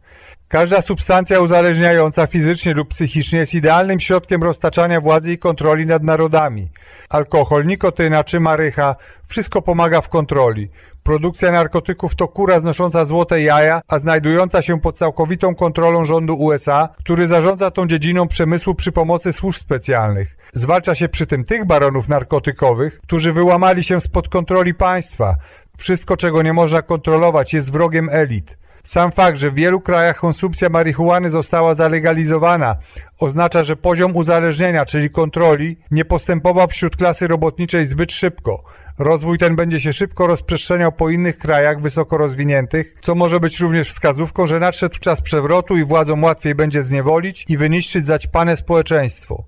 Każda substancja uzależniająca fizycznie lub psychicznie jest idealnym środkiem roztaczania władzy i kontroli nad narodami. Alkohol, nikotyna czy marycha, wszystko pomaga w kontroli. Produkcja narkotyków to kura znosząca złote jaja, a znajdująca się pod całkowitą kontrolą rządu USA, który zarządza tą dziedziną przemysłu przy pomocy służb specjalnych. Zwalcza się przy tym tych baronów narkotykowych, którzy wyłamali się spod kontroli państwa. Wszystko, czego nie można kontrolować, jest wrogiem elit. Sam fakt, że w wielu krajach konsumpcja marihuany została zalegalizowana, oznacza, że poziom uzależnienia, czyli kontroli, nie postępował wśród klasy robotniczej zbyt szybko. Rozwój ten będzie się szybko rozprzestrzeniał po innych krajach wysoko rozwiniętych, co może być również wskazówką, że nadszedł czas przewrotu i władzom łatwiej będzie zniewolić i wyniszczyć zaćpane społeczeństwo.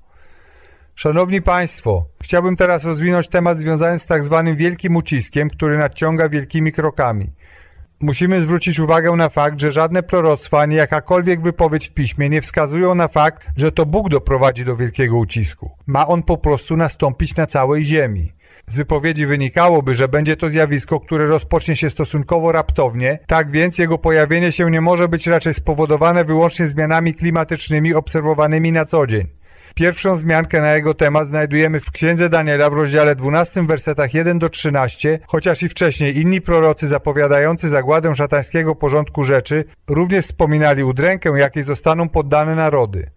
Szanowni Państwo, chciałbym teraz rozwinąć temat związany z tak zwanym wielkim uciskiem, który nadciąga wielkimi krokami. Musimy zwrócić uwagę na fakt, że żadne proroctwa ani jakakolwiek wypowiedź w piśmie nie wskazują na fakt, że to Bóg doprowadzi do wielkiego ucisku. Ma on po prostu nastąpić na całej ziemi. Z wypowiedzi wynikałoby, że będzie to zjawisko, które rozpocznie się stosunkowo raptownie, tak więc jego pojawienie się nie może być raczej spowodowane wyłącznie zmianami klimatycznymi obserwowanymi na co dzień. Pierwszą zmiankę na jego temat znajdujemy w Księdze Daniela w rozdziale 12, wersetach 1 do 13, chociaż i wcześniej inni prorocy zapowiadający zagładę szatańskiego porządku rzeczy również wspominali udrękę, jakiej zostaną poddane narody.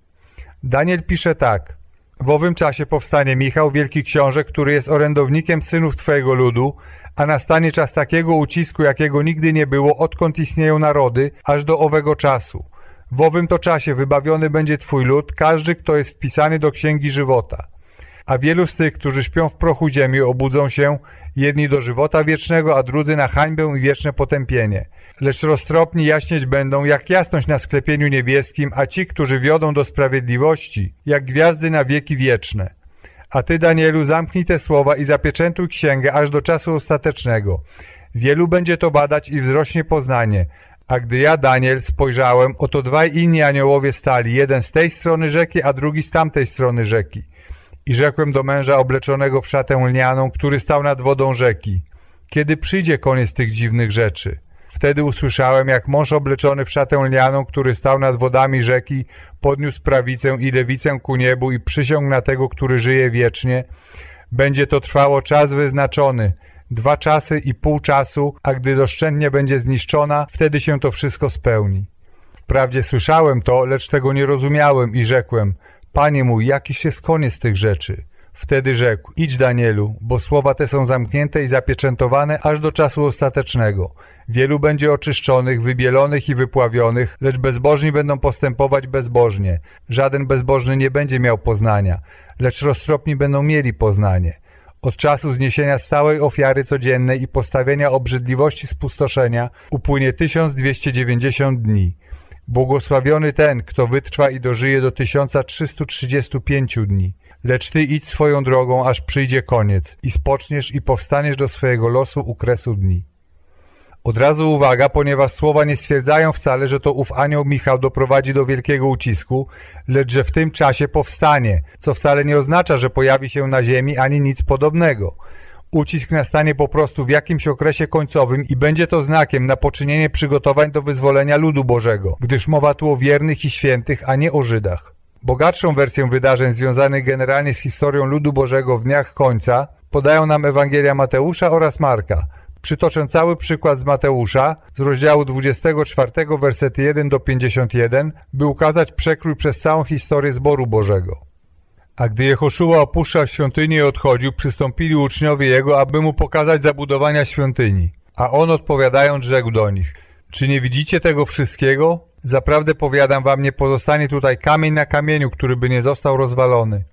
Daniel pisze tak. W owym czasie powstanie Michał, wielki książę, który jest orędownikiem synów Twojego ludu, a nastanie czas takiego ucisku, jakiego nigdy nie było, odkąd istnieją narody, aż do owego czasu. W owym to czasie wybawiony będzie Twój lud, każdy, kto jest wpisany do Księgi Żywota. A wielu z tych, którzy śpią w prochu ziemi, obudzą się, jedni do żywota wiecznego, a drudzy na hańbę i wieczne potępienie. Lecz roztropni jaśnieć będą, jak jasność na sklepieniu niebieskim, a ci, którzy wiodą do sprawiedliwości, jak gwiazdy na wieki wieczne. A Ty, Danielu, zamknij te słowa i zapieczętuj księgę aż do czasu ostatecznego. Wielu będzie to badać i wzrośnie poznanie, a gdy ja, Daniel, spojrzałem, oto dwaj inni aniołowie stali, jeden z tej strony rzeki, a drugi z tamtej strony rzeki. I rzekłem do męża obleczonego w szatę lnianą, który stał nad wodą rzeki. Kiedy przyjdzie koniec tych dziwnych rzeczy? Wtedy usłyszałem, jak mąż obleczony w szatę lnianą, który stał nad wodami rzeki, podniósł prawicę i lewicę ku niebu i przysiągł na tego, który żyje wiecznie. Będzie to trwało czas wyznaczony, dwa czasy i pół czasu, a gdy doszczętnie będzie zniszczona, wtedy się to wszystko spełni. Wprawdzie słyszałem to, lecz tego nie rozumiałem i rzekłem, Panie mój, jakiś jest koniec tych rzeczy. Wtedy rzekł, idź Danielu, bo słowa te są zamknięte i zapieczętowane aż do czasu ostatecznego. Wielu będzie oczyszczonych, wybielonych i wypławionych, lecz bezbożni będą postępować bezbożnie. Żaden bezbożny nie będzie miał poznania, lecz roztropni będą mieli poznanie. Od czasu zniesienia stałej ofiary codziennej i postawienia obrzydliwości spustoszenia upłynie 1290 dni. Błogosławiony ten, kto wytrwa i dożyje do 1335 dni. Lecz ty idź swoją drogą, aż przyjdzie koniec i spoczniesz i powstaniesz do swojego losu u kresu dni. Od razu uwaga, ponieważ słowa nie stwierdzają wcale, że to ów anioł Michał doprowadzi do wielkiego ucisku, lecz że w tym czasie powstanie, co wcale nie oznacza, że pojawi się na ziemi ani nic podobnego. Ucisk nastanie po prostu w jakimś okresie końcowym i będzie to znakiem na poczynienie przygotowań do wyzwolenia ludu Bożego, gdyż mowa tu o wiernych i świętych, a nie o Żydach. Bogatszą wersję wydarzeń związanych generalnie z historią ludu Bożego w dniach końca podają nam Ewangelia Mateusza oraz Marka – Przytoczę cały przykład z Mateusza, z rozdziału 24, versety 1 do 51, by ukazać przekrój przez całą historię zboru Bożego. A gdy Jehoszua opuszczał świątynię i odchodził, przystąpili uczniowie jego, aby mu pokazać zabudowania świątyni. A on odpowiadając rzekł do nich, czy nie widzicie tego wszystkiego? Zaprawdę powiadam wam, nie pozostanie tutaj kamień na kamieniu, który by nie został rozwalony.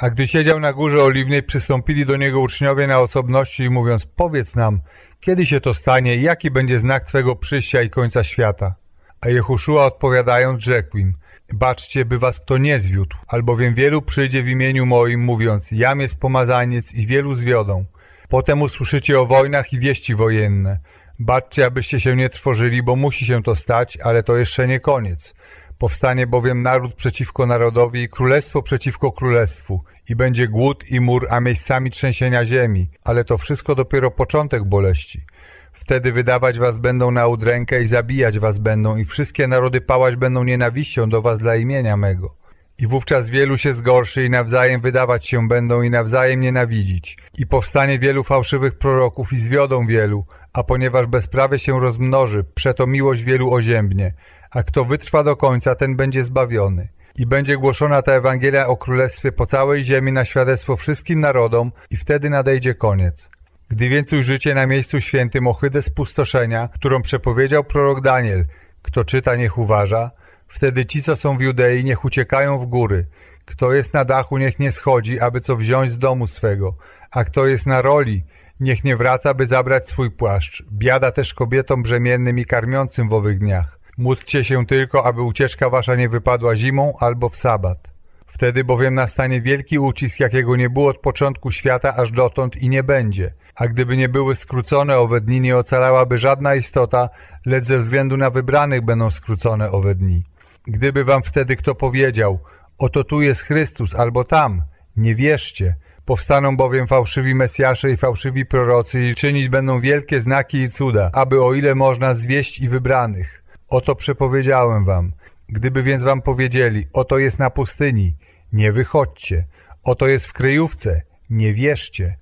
A gdy siedział na górze oliwnej, przystąpili do niego uczniowie na osobności mówiąc, powiedz nam, kiedy się to stanie i jaki będzie znak Twego przyjścia i końca świata? A Jehoszua odpowiadając rzekł im, baczcie, by was kto nie zwiódł, albowiem wielu przyjdzie w imieniu moim, mówiąc, jam jest pomazaniec i wielu zwiodą. Potem usłyszycie o wojnach i wieści wojenne. Baczcie, abyście się nie trwożyli, bo musi się to stać, ale to jeszcze nie koniec. Powstanie bowiem naród przeciwko narodowi i królestwo przeciwko królestwu. I będzie głód i mur, a miejscami trzęsienia ziemi. Ale to wszystko dopiero początek boleści. Wtedy wydawać was będą na udrękę i zabijać was będą i wszystkie narody pałać będą nienawiścią do was dla imienia mego. I wówczas wielu się zgorszy i nawzajem wydawać się będą i nawzajem nienawidzić. I powstanie wielu fałszywych proroków i zwiodą wielu, a ponieważ bezprawie się rozmnoży, przeto miłość wielu oziębnie, a kto wytrwa do końca, ten będzie zbawiony. I będzie głoszona ta Ewangelia o Królestwie po całej ziemi na świadectwo wszystkim narodom i wtedy nadejdzie koniec. Gdy więc ujrzycie na miejscu świętym ohydę spustoszenia, którą przepowiedział prorok Daniel, kto czyta niech uważa, wtedy ci, co są w Judei, niech uciekają w góry. Kto jest na dachu, niech nie schodzi, aby co wziąć z domu swego, a kto jest na roli, niech nie wraca, by zabrać swój płaszcz. Biada też kobietom brzemiennym i karmiącym w owych dniach. Módlcie się tylko, aby ucieczka wasza nie wypadła zimą albo w sabat. Wtedy bowiem nastanie wielki ucisk, jakiego nie było od początku świata aż dotąd i nie będzie. A gdyby nie były skrócone owe dni, nie ocalałaby żadna istota, lecz ze względu na wybranych będą skrócone owe dni. Gdyby wam wtedy kto powiedział, oto tu jest Chrystus albo tam, nie wierzcie. Powstaną bowiem fałszywi Mesjasze i fałszywi prorocy i czynić będą wielkie znaki i cuda, aby o ile można zwieść i wybranych. Oto przepowiedziałem wam. Gdyby więc wam powiedzieli, oto jest na pustyni, nie wychodźcie. Oto jest w kryjówce, nie wierzcie.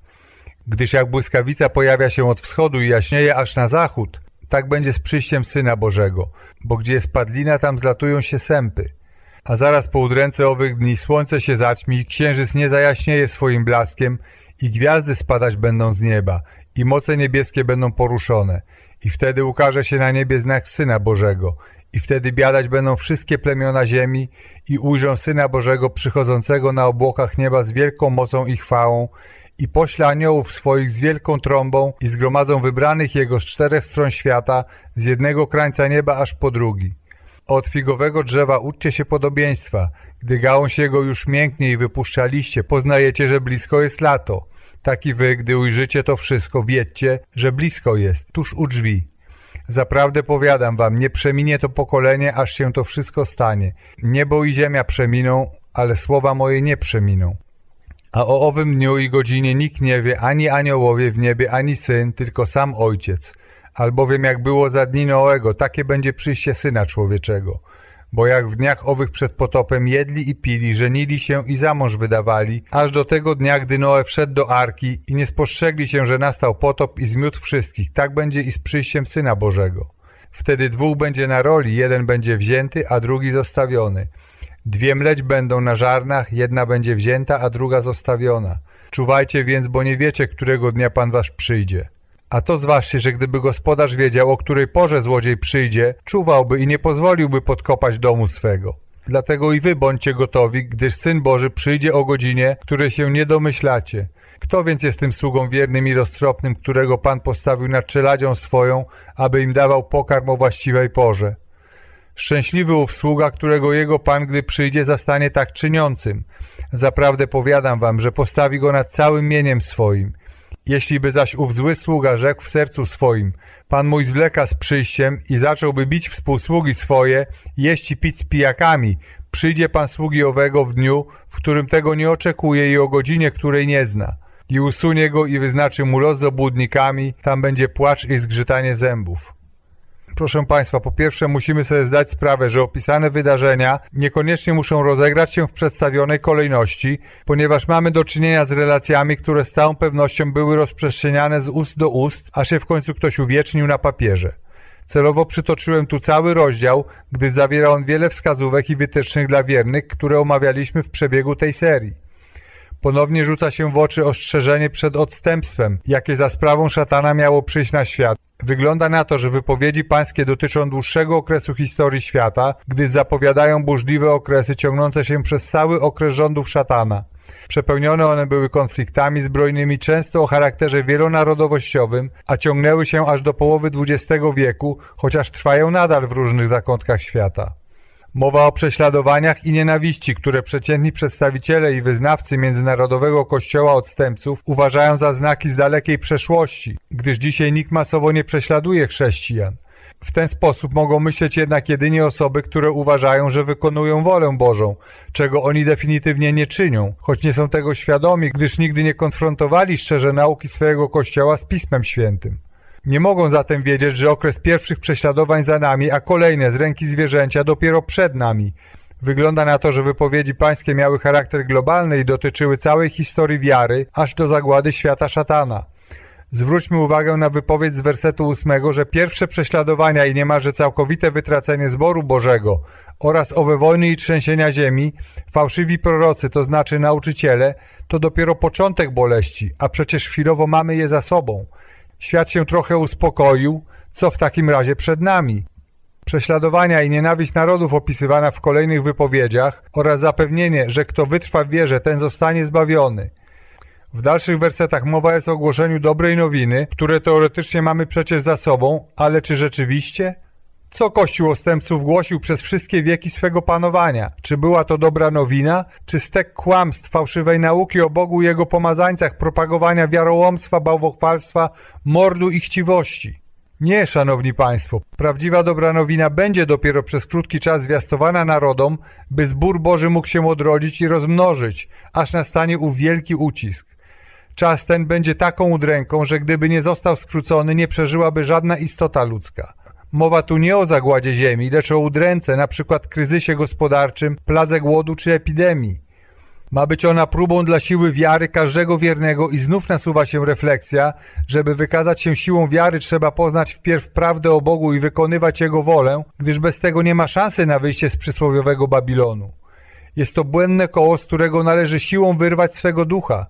Gdyż jak błyskawica pojawia się od wschodu i jaśnieje aż na zachód, tak będzie z przyjściem Syna Bożego. Bo gdzie jest padlina, tam zlatują się sępy. A zaraz po udręce owych dni słońce się zaćmi, księżyc nie zajaśnieje swoim blaskiem i gwiazdy spadać będą z nieba i moce niebieskie będą poruszone. I wtedy ukaże się na niebie znak Syna Bożego. I wtedy biadać będą wszystkie plemiona ziemi i ujrzą Syna Bożego przychodzącego na obłokach nieba z wielką mocą i chwałą i pośle aniołów swoich z wielką trąbą i zgromadzą wybranych Jego z czterech stron świata, z jednego krańca nieba aż po drugi. Od figowego drzewa uczcie się podobieństwa. Gdy gałąź jego już mięknie i wypuszcza liście, poznajecie, że blisko jest lato. Tak i wy, gdy ujrzycie to wszystko, wiedzcie, że blisko jest, tuż u drzwi. Zaprawdę powiadam wam, nie przeminie to pokolenie, aż się to wszystko stanie. Niebo i ziemia przeminą, ale słowa moje nie przeminą. A o owym dniu i godzinie nikt nie wie, ani aniołowie w niebie, ani syn, tylko sam ojciec. Albowiem jak było za dni Noego, takie będzie przyjście Syna Człowieczego. Bo jak w dniach owych przed potopem jedli i pili, żenili się i za mąż wydawali, aż do tego dnia, gdy Noe wszedł do arki i nie spostrzegli się, że nastał potop i zmiótł wszystkich, tak będzie i z przyjściem Syna Bożego. Wtedy dwóch będzie na roli, jeden będzie wzięty, a drugi zostawiony. Dwie mleć będą na żarnach, jedna będzie wzięta, a druga zostawiona. Czuwajcie więc, bo nie wiecie, którego dnia Pan wasz przyjdzie. A to zważcie, że gdyby gospodarz wiedział, o której porze złodziej przyjdzie, czuwałby i nie pozwoliłby podkopać domu swego. Dlatego i wy bądźcie gotowi, gdyż Syn Boży przyjdzie o godzinie, której się nie domyślacie. Kto więc jest tym sługą wiernym i roztropnym, którego Pan postawił nad czeladzią swoją, aby im dawał pokarm o właściwej porze? Szczęśliwy ów sługa, którego jego Pan, gdy przyjdzie, zastanie tak czyniącym. Zaprawdę powiadam wam, że postawi go nad całym mieniem swoim. Jeśli by zaś ów zły sługa rzekł w sercu swoim, Pan mój zwleka z przyjściem i zacząłby bić współsługi swoje, jeść i pić z pijakami, przyjdzie Pan sługi owego w dniu, w którym tego nie oczekuje i o godzinie, której nie zna. I usunie go i wyznaczy mu los z obłudnikami, tam będzie płacz i zgrzytanie zębów. Proszę Państwa, po pierwsze musimy sobie zdać sprawę, że opisane wydarzenia niekoniecznie muszą rozegrać się w przedstawionej kolejności, ponieważ mamy do czynienia z relacjami, które z całą pewnością były rozprzestrzeniane z ust do ust, aż się w końcu ktoś uwiecznił na papierze. Celowo przytoczyłem tu cały rozdział, gdyż zawiera on wiele wskazówek i wytycznych dla wiernych, które omawialiśmy w przebiegu tej serii. Ponownie rzuca się w oczy ostrzeżenie przed odstępstwem, jakie za sprawą szatana miało przyjść na świat. Wygląda na to, że wypowiedzi pańskie dotyczą dłuższego okresu historii świata, gdyż zapowiadają burzliwe okresy ciągnące się przez cały okres rządów szatana. Przepełnione one były konfliktami zbrojnymi często o charakterze wielonarodowościowym, a ciągnęły się aż do połowy XX wieku, chociaż trwają nadal w różnych zakątkach świata. Mowa o prześladowaniach i nienawiści, które przeciętni przedstawiciele i wyznawcy międzynarodowego kościoła odstępców uważają za znaki z dalekiej przeszłości, gdyż dzisiaj nikt masowo nie prześladuje chrześcijan. W ten sposób mogą myśleć jednak jedynie osoby, które uważają, że wykonują wolę Bożą, czego oni definitywnie nie czynią, choć nie są tego świadomi, gdyż nigdy nie konfrontowali szczerze nauki swojego Kościoła z Pismem Świętym. Nie mogą zatem wiedzieć, że okres pierwszych prześladowań za nami, a kolejne z ręki zwierzęcia dopiero przed nami. Wygląda na to, że wypowiedzi pańskie miały charakter globalny i dotyczyły całej historii wiary, aż do zagłady świata szatana. Zwróćmy uwagę na wypowiedź z wersetu ósmego, że pierwsze prześladowania i niemalże całkowite wytracenie zboru Bożego oraz owe wojny i trzęsienia ziemi, fałszywi prorocy, to znaczy nauczyciele, to dopiero początek boleści, a przecież chwilowo mamy je za sobą. Świat się trochę uspokoił, co w takim razie przed nami? Prześladowania i nienawiść narodów opisywana w kolejnych wypowiedziach oraz zapewnienie, że kto wytrwa w wierze, ten zostanie zbawiony. W dalszych wersetach mowa jest o ogłoszeniu dobrej nowiny, które teoretycznie mamy przecież za sobą, ale czy rzeczywiście? Co Kościół ostępców głosił przez wszystkie wieki swego panowania? Czy była to dobra nowina? Czy stek kłamstw, fałszywej nauki o Bogu i Jego pomazańcach, propagowania wiarołomstwa, bałwochwalstwa, mordu i chciwości? Nie, szanowni państwo, prawdziwa dobra nowina będzie dopiero przez krótki czas zwiastowana narodom, by zbór Boży mógł się odrodzić i rozmnożyć, aż nastanie ów wielki ucisk. Czas ten będzie taką udręką, że gdyby nie został skrócony, nie przeżyłaby żadna istota ludzka. Mowa tu nie o zagładzie ziemi, lecz o udręce, na przykład kryzysie gospodarczym, pladze głodu czy epidemii. Ma być ona próbą dla siły wiary każdego wiernego i znów nasuwa się refleksja, żeby wykazać się siłą wiary trzeba poznać wpierw prawdę o Bogu i wykonywać Jego wolę, gdyż bez tego nie ma szansy na wyjście z przysłowiowego Babilonu. Jest to błędne koło, z którego należy siłą wyrwać swego ducha.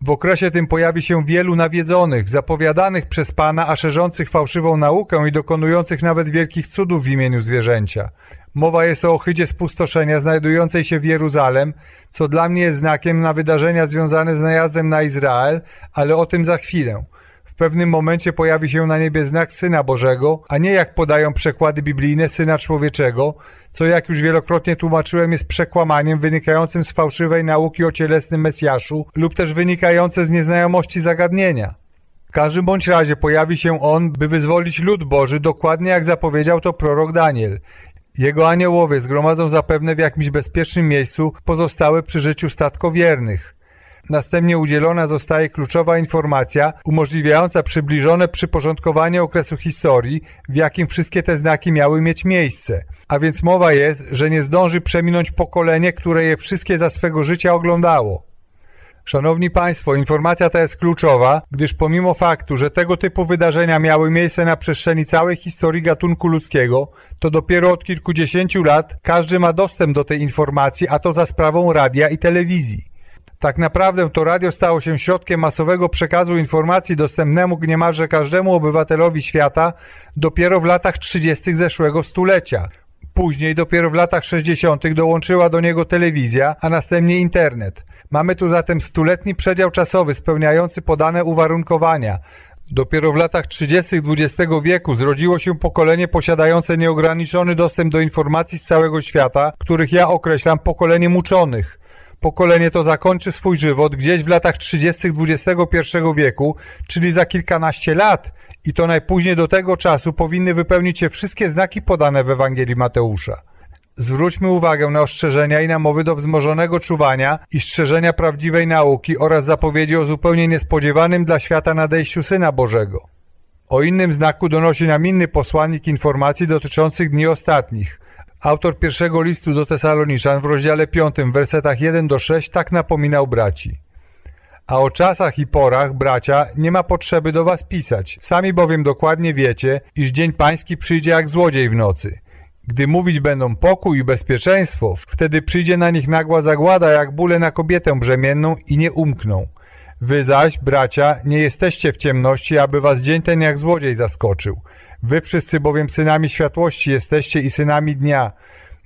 W okresie tym pojawi się wielu nawiedzonych, zapowiadanych przez Pana, a szerzących fałszywą naukę i dokonujących nawet wielkich cudów w imieniu zwierzęcia. Mowa jest o ohydzie spustoszenia znajdującej się w Jeruzalem, co dla mnie jest znakiem na wydarzenia związane z najazdem na Izrael, ale o tym za chwilę. W pewnym momencie pojawi się na niebie znak Syna Bożego, a nie jak podają przekłady biblijne Syna Człowieczego, co jak już wielokrotnie tłumaczyłem jest przekłamaniem wynikającym z fałszywej nauki o cielesnym Mesjaszu lub też wynikające z nieznajomości zagadnienia. W każdym bądź razie pojawi się on, by wyzwolić lud Boży, dokładnie jak zapowiedział to prorok Daniel. Jego aniołowie zgromadzą zapewne w jakimś bezpiecznym miejscu pozostałe przy życiu statkowiernych. Następnie udzielona zostaje kluczowa informacja umożliwiająca przybliżone przyporządkowanie okresu historii, w jakim wszystkie te znaki miały mieć miejsce. A więc mowa jest, że nie zdąży przeminąć pokolenie, które je wszystkie za swego życia oglądało. Szanowni Państwo, informacja ta jest kluczowa, gdyż pomimo faktu, że tego typu wydarzenia miały miejsce na przestrzeni całej historii gatunku ludzkiego, to dopiero od kilkudziesięciu lat każdy ma dostęp do tej informacji, a to za sprawą radia i telewizji. Tak naprawdę to radio stało się środkiem masowego przekazu informacji dostępnemu niemalże każdemu obywatelowi świata dopiero w latach 30. zeszłego stulecia. Później, dopiero w latach 60. dołączyła do niego telewizja, a następnie internet. Mamy tu zatem stuletni przedział czasowy spełniający podane uwarunkowania. Dopiero w latach 30. XX wieku zrodziło się pokolenie posiadające nieograniczony dostęp do informacji z całego świata, których ja określam pokoleniem uczonych. Pokolenie to zakończy swój żywot gdzieś w latach 30. XXI wieku, czyli za kilkanaście lat i to najpóźniej do tego czasu powinny wypełnić się wszystkie znaki podane w Ewangelii Mateusza. Zwróćmy uwagę na ostrzeżenia i namowy do wzmożonego czuwania i strzeżenia prawdziwej nauki oraz zapowiedzi o zupełnie niespodziewanym dla świata nadejściu Syna Bożego. O innym znaku donosi nam inny posłannik informacji dotyczących dni ostatnich. Autor pierwszego listu do Tesaloniczan w rozdziale 5, w wersetach 1 do 6 tak napominał braci. A o czasach i porach, bracia, nie ma potrzeby do was pisać. Sami bowiem dokładnie wiecie, iż dzień pański przyjdzie jak złodziej w nocy. Gdy mówić będą pokój i bezpieczeństwo, wtedy przyjdzie na nich nagła zagłada jak bóle na kobietę brzemienną i nie umkną. Wy zaś, bracia, nie jesteście w ciemności, aby was dzień ten jak złodziej zaskoczył. Wy wszyscy bowiem synami światłości jesteście i synami dnia.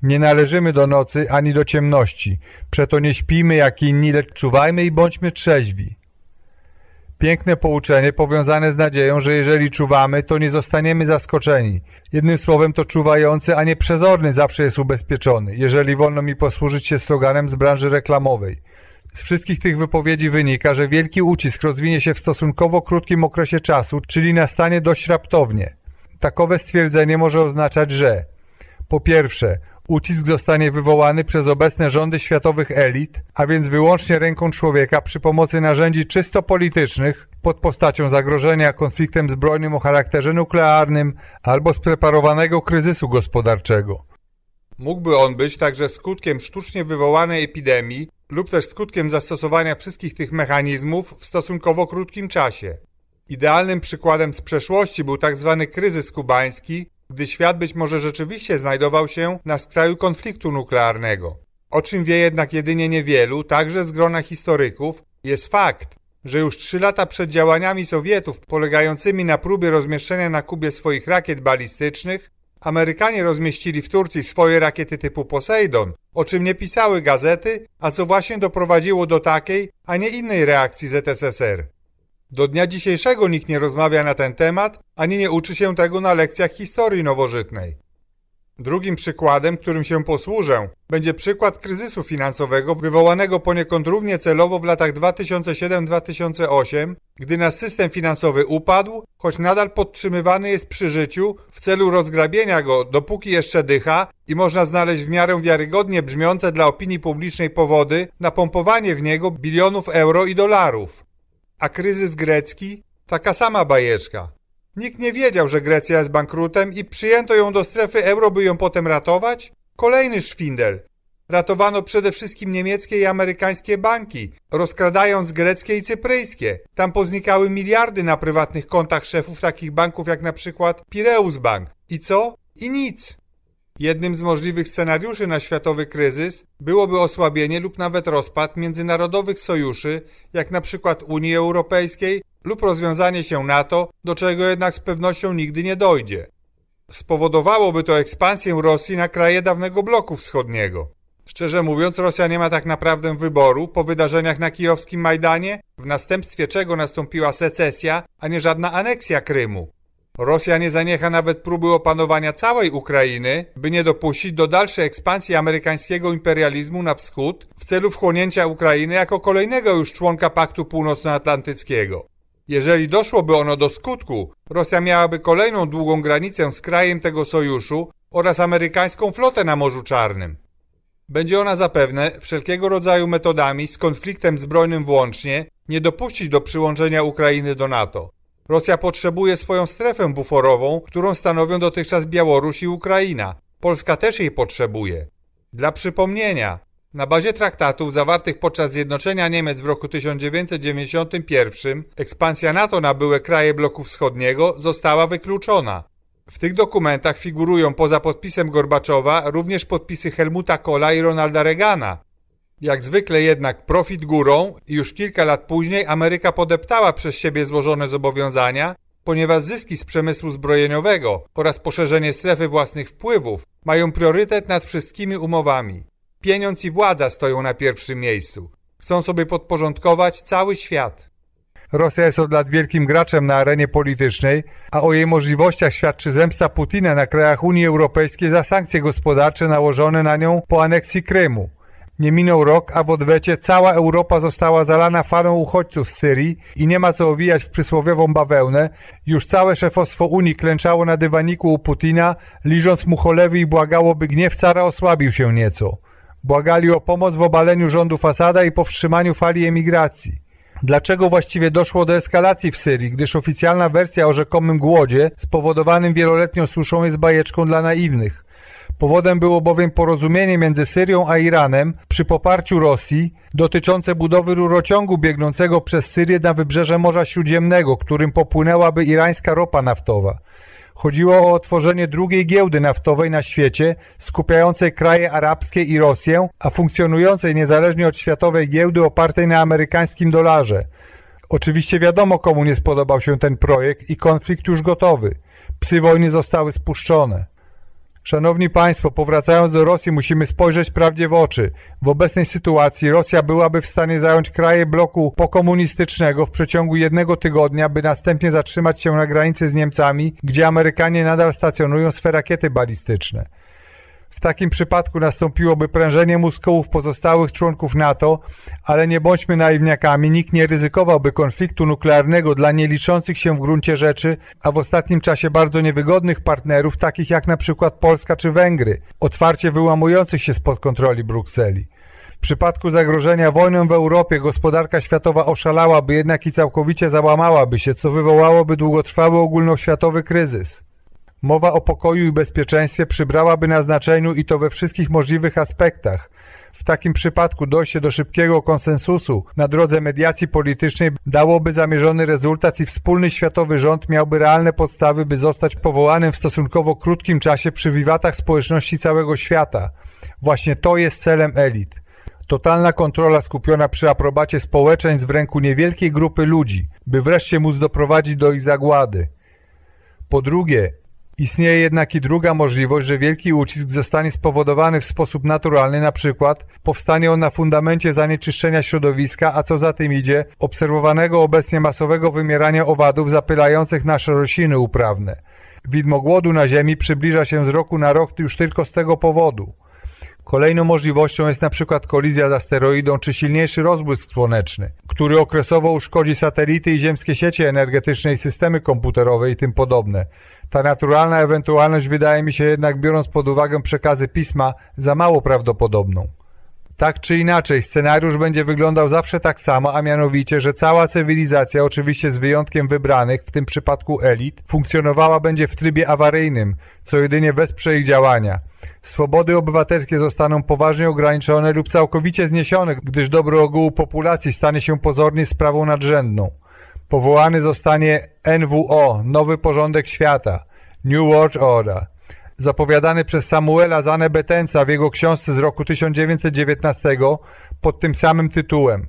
Nie należymy do nocy ani do ciemności. Przeto nie śpimy jak inni, lecz czuwajmy i bądźmy trzeźwi. Piękne pouczenie powiązane z nadzieją, że jeżeli czuwamy, to nie zostaniemy zaskoczeni. Jednym słowem to czuwający, a nie przezorny zawsze jest ubezpieczony, jeżeli wolno mi posłużyć się sloganem z branży reklamowej. Z wszystkich tych wypowiedzi wynika, że wielki ucisk rozwinie się w stosunkowo krótkim okresie czasu, czyli nastanie dość raptownie. Takowe stwierdzenie może oznaczać, że po pierwsze, ucisk zostanie wywołany przez obecne rządy światowych elit, a więc wyłącznie ręką człowieka przy pomocy narzędzi czysto politycznych pod postacią zagrożenia konfliktem zbrojnym o charakterze nuklearnym albo spreparowanego kryzysu gospodarczego. Mógłby on być także skutkiem sztucznie wywołanej epidemii lub też skutkiem zastosowania wszystkich tych mechanizmów w stosunkowo krótkim czasie. Idealnym przykładem z przeszłości był tzw. Tak kryzys kubański, gdy świat być może rzeczywiście znajdował się na skraju konfliktu nuklearnego. O czym wie jednak jedynie niewielu, także z grona historyków, jest fakt, że już trzy lata przed działaniami Sowietów polegającymi na próbie rozmieszczenia na Kubie swoich rakiet balistycznych, Amerykanie rozmieścili w Turcji swoje rakiety typu Poseidon, o czym nie pisały gazety, a co właśnie doprowadziło do takiej, a nie innej reakcji ZSSR. Do dnia dzisiejszego nikt nie rozmawia na ten temat, ani nie uczy się tego na lekcjach historii nowożytnej. Drugim przykładem, którym się posłużę, będzie przykład kryzysu finansowego wywołanego poniekąd równie celowo w latach 2007-2008, gdy nasz system finansowy upadł, choć nadal podtrzymywany jest przy życiu w celu rozgrabienia go, dopóki jeszcze dycha i można znaleźć w miarę wiarygodnie brzmiące dla opinii publicznej powody na pompowanie w niego bilionów euro i dolarów. A kryzys grecki? Taka sama bajeczka. Nikt nie wiedział, że Grecja jest bankrutem i przyjęto ją do strefy euro, by ją potem ratować? Kolejny szwindel. Ratowano przede wszystkim niemieckie i amerykańskie banki, rozkradając greckie i cypryjskie. Tam poznikały miliardy na prywatnych kontach szefów takich banków jak na przykład Pireus Bank. I co? I nic. Jednym z możliwych scenariuszy na światowy kryzys byłoby osłabienie lub nawet rozpad międzynarodowych sojuszy, jak na przykład Unii Europejskiej lub rozwiązanie się NATO, do czego jednak z pewnością nigdy nie dojdzie. Spowodowałoby to ekspansję Rosji na kraje dawnego bloku wschodniego. Szczerze mówiąc, Rosja nie ma tak naprawdę wyboru po wydarzeniach na kijowskim Majdanie, w następstwie czego nastąpiła secesja, a nie żadna aneksja Krymu. Rosja nie zaniecha nawet próby opanowania całej Ukrainy, by nie dopuścić do dalszej ekspansji amerykańskiego imperializmu na wschód w celu wchłonięcia Ukrainy jako kolejnego już członka Paktu Północnoatlantyckiego. Jeżeli doszłoby ono do skutku, Rosja miałaby kolejną długą granicę z krajem tego sojuszu oraz amerykańską flotę na Morzu Czarnym. Będzie ona zapewne wszelkiego rodzaju metodami z konfliktem zbrojnym włącznie nie dopuścić do przyłączenia Ukrainy do NATO. Rosja potrzebuje swoją strefę buforową, którą stanowią dotychczas Białoruś i Ukraina. Polska też jej potrzebuje. Dla przypomnienia, na bazie traktatów zawartych podczas zjednoczenia Niemiec w roku 1991 ekspansja NATO na byłe kraje bloku wschodniego została wykluczona. W tych dokumentach figurują poza podpisem Gorbaczowa również podpisy Helmuta Kohla i Ronalda Reagana. Jak zwykle jednak profit górą i już kilka lat później Ameryka podeptała przez siebie złożone zobowiązania, ponieważ zyski z przemysłu zbrojeniowego oraz poszerzenie strefy własnych wpływów mają priorytet nad wszystkimi umowami. Pieniądz i władza stoją na pierwszym miejscu. Chcą sobie podporządkować cały świat. Rosja jest od lat wielkim graczem na arenie politycznej, a o jej możliwościach świadczy zemsta Putina na krajach Unii Europejskiej za sankcje gospodarcze nałożone na nią po aneksji Krymu. Nie minął rok, a w odwecie cała Europa została zalana falą uchodźców z Syrii i nie ma co owijać w przysłowiową bawełnę. Już całe szefostwo Unii klęczało na dywaniku u Putina, liżąc mu cholewy i błagało, by gniew cara osłabił się nieco. Błagali o pomoc w obaleniu rządu Fasada i powstrzymaniu fali emigracji. Dlaczego właściwie doszło do eskalacji w Syrii, gdyż oficjalna wersja o rzekomym głodzie spowodowanym wieloletnią suszą jest bajeczką dla naiwnych? Powodem było bowiem porozumienie między Syrią a Iranem przy poparciu Rosji dotyczące budowy rurociągu biegnącego przez Syrię na wybrzeże Morza Śródziemnego, którym popłynęłaby irańska ropa naftowa. Chodziło o otworzenie drugiej giełdy naftowej na świecie, skupiającej kraje arabskie i Rosję, a funkcjonującej niezależnie od światowej giełdy opartej na amerykańskim dolarze. Oczywiście wiadomo, komu nie spodobał się ten projekt i konflikt już gotowy. Psy wojny zostały spuszczone. Szanowni Państwo, powracając do Rosji, musimy spojrzeć prawdzie w oczy. W obecnej sytuacji Rosja byłaby w stanie zająć kraje bloku pokomunistycznego w przeciągu jednego tygodnia, by następnie zatrzymać się na granicy z Niemcami, gdzie Amerykanie nadal stacjonują swe rakiety balistyczne. W takim przypadku nastąpiłoby prężenie mózgów pozostałych członków NATO, ale nie bądźmy naiwniakami, nikt nie ryzykowałby konfliktu nuklearnego dla nieliczących się w gruncie rzeczy, a w ostatnim czasie bardzo niewygodnych partnerów, takich jak na przykład Polska czy Węgry, otwarcie wyłamujących się spod kontroli Brukseli. W przypadku zagrożenia wojną w Europie gospodarka światowa oszalałaby jednak i całkowicie załamałaby się, co wywołałoby długotrwały ogólnoświatowy kryzys. Mowa o pokoju i bezpieczeństwie przybrałaby na znaczeniu i to we wszystkich możliwych aspektach. W takim przypadku dojście do szybkiego konsensusu na drodze mediacji politycznej dałoby zamierzony rezultat i wspólny światowy rząd miałby realne podstawy, by zostać powołanym w stosunkowo krótkim czasie przy wiwatach społeczności całego świata. Właśnie to jest celem elit. Totalna kontrola skupiona przy aprobacie społeczeństw w ręku niewielkiej grupy ludzi, by wreszcie móc doprowadzić do ich zagłady. Po drugie, Istnieje jednak i druga możliwość, że wielki ucisk zostanie spowodowany w sposób naturalny, na przykład powstanie on na fundamencie zanieczyszczenia środowiska, a co za tym idzie, obserwowanego obecnie masowego wymierania owadów zapylających nasze rośliny uprawne. Widmo głodu na Ziemi przybliża się z roku na rok już tylko z tego powodu. Kolejną możliwością jest na przykład kolizja z asteroidą czy silniejszy rozbłysk słoneczny, który okresowo uszkodzi satelity i ziemskie sieci energetyczne i systemy komputerowe i tym podobne. Ta naturalna ewentualność wydaje mi się jednak, biorąc pod uwagę przekazy pisma, za mało prawdopodobną. Tak czy inaczej, scenariusz będzie wyglądał zawsze tak samo, a mianowicie, że cała cywilizacja, oczywiście z wyjątkiem wybranych, w tym przypadku elit, funkcjonowała będzie w trybie awaryjnym, co jedynie wesprze ich działania. Swobody obywatelskie zostaną poważnie ograniczone lub całkowicie zniesione, gdyż dobro ogółu populacji stanie się pozornie sprawą nadrzędną. Powołany zostanie NWO, Nowy Porządek Świata, New World Order zapowiadany przez Samuela Zane Betensa w jego książce z roku 1919 pod tym samym tytułem.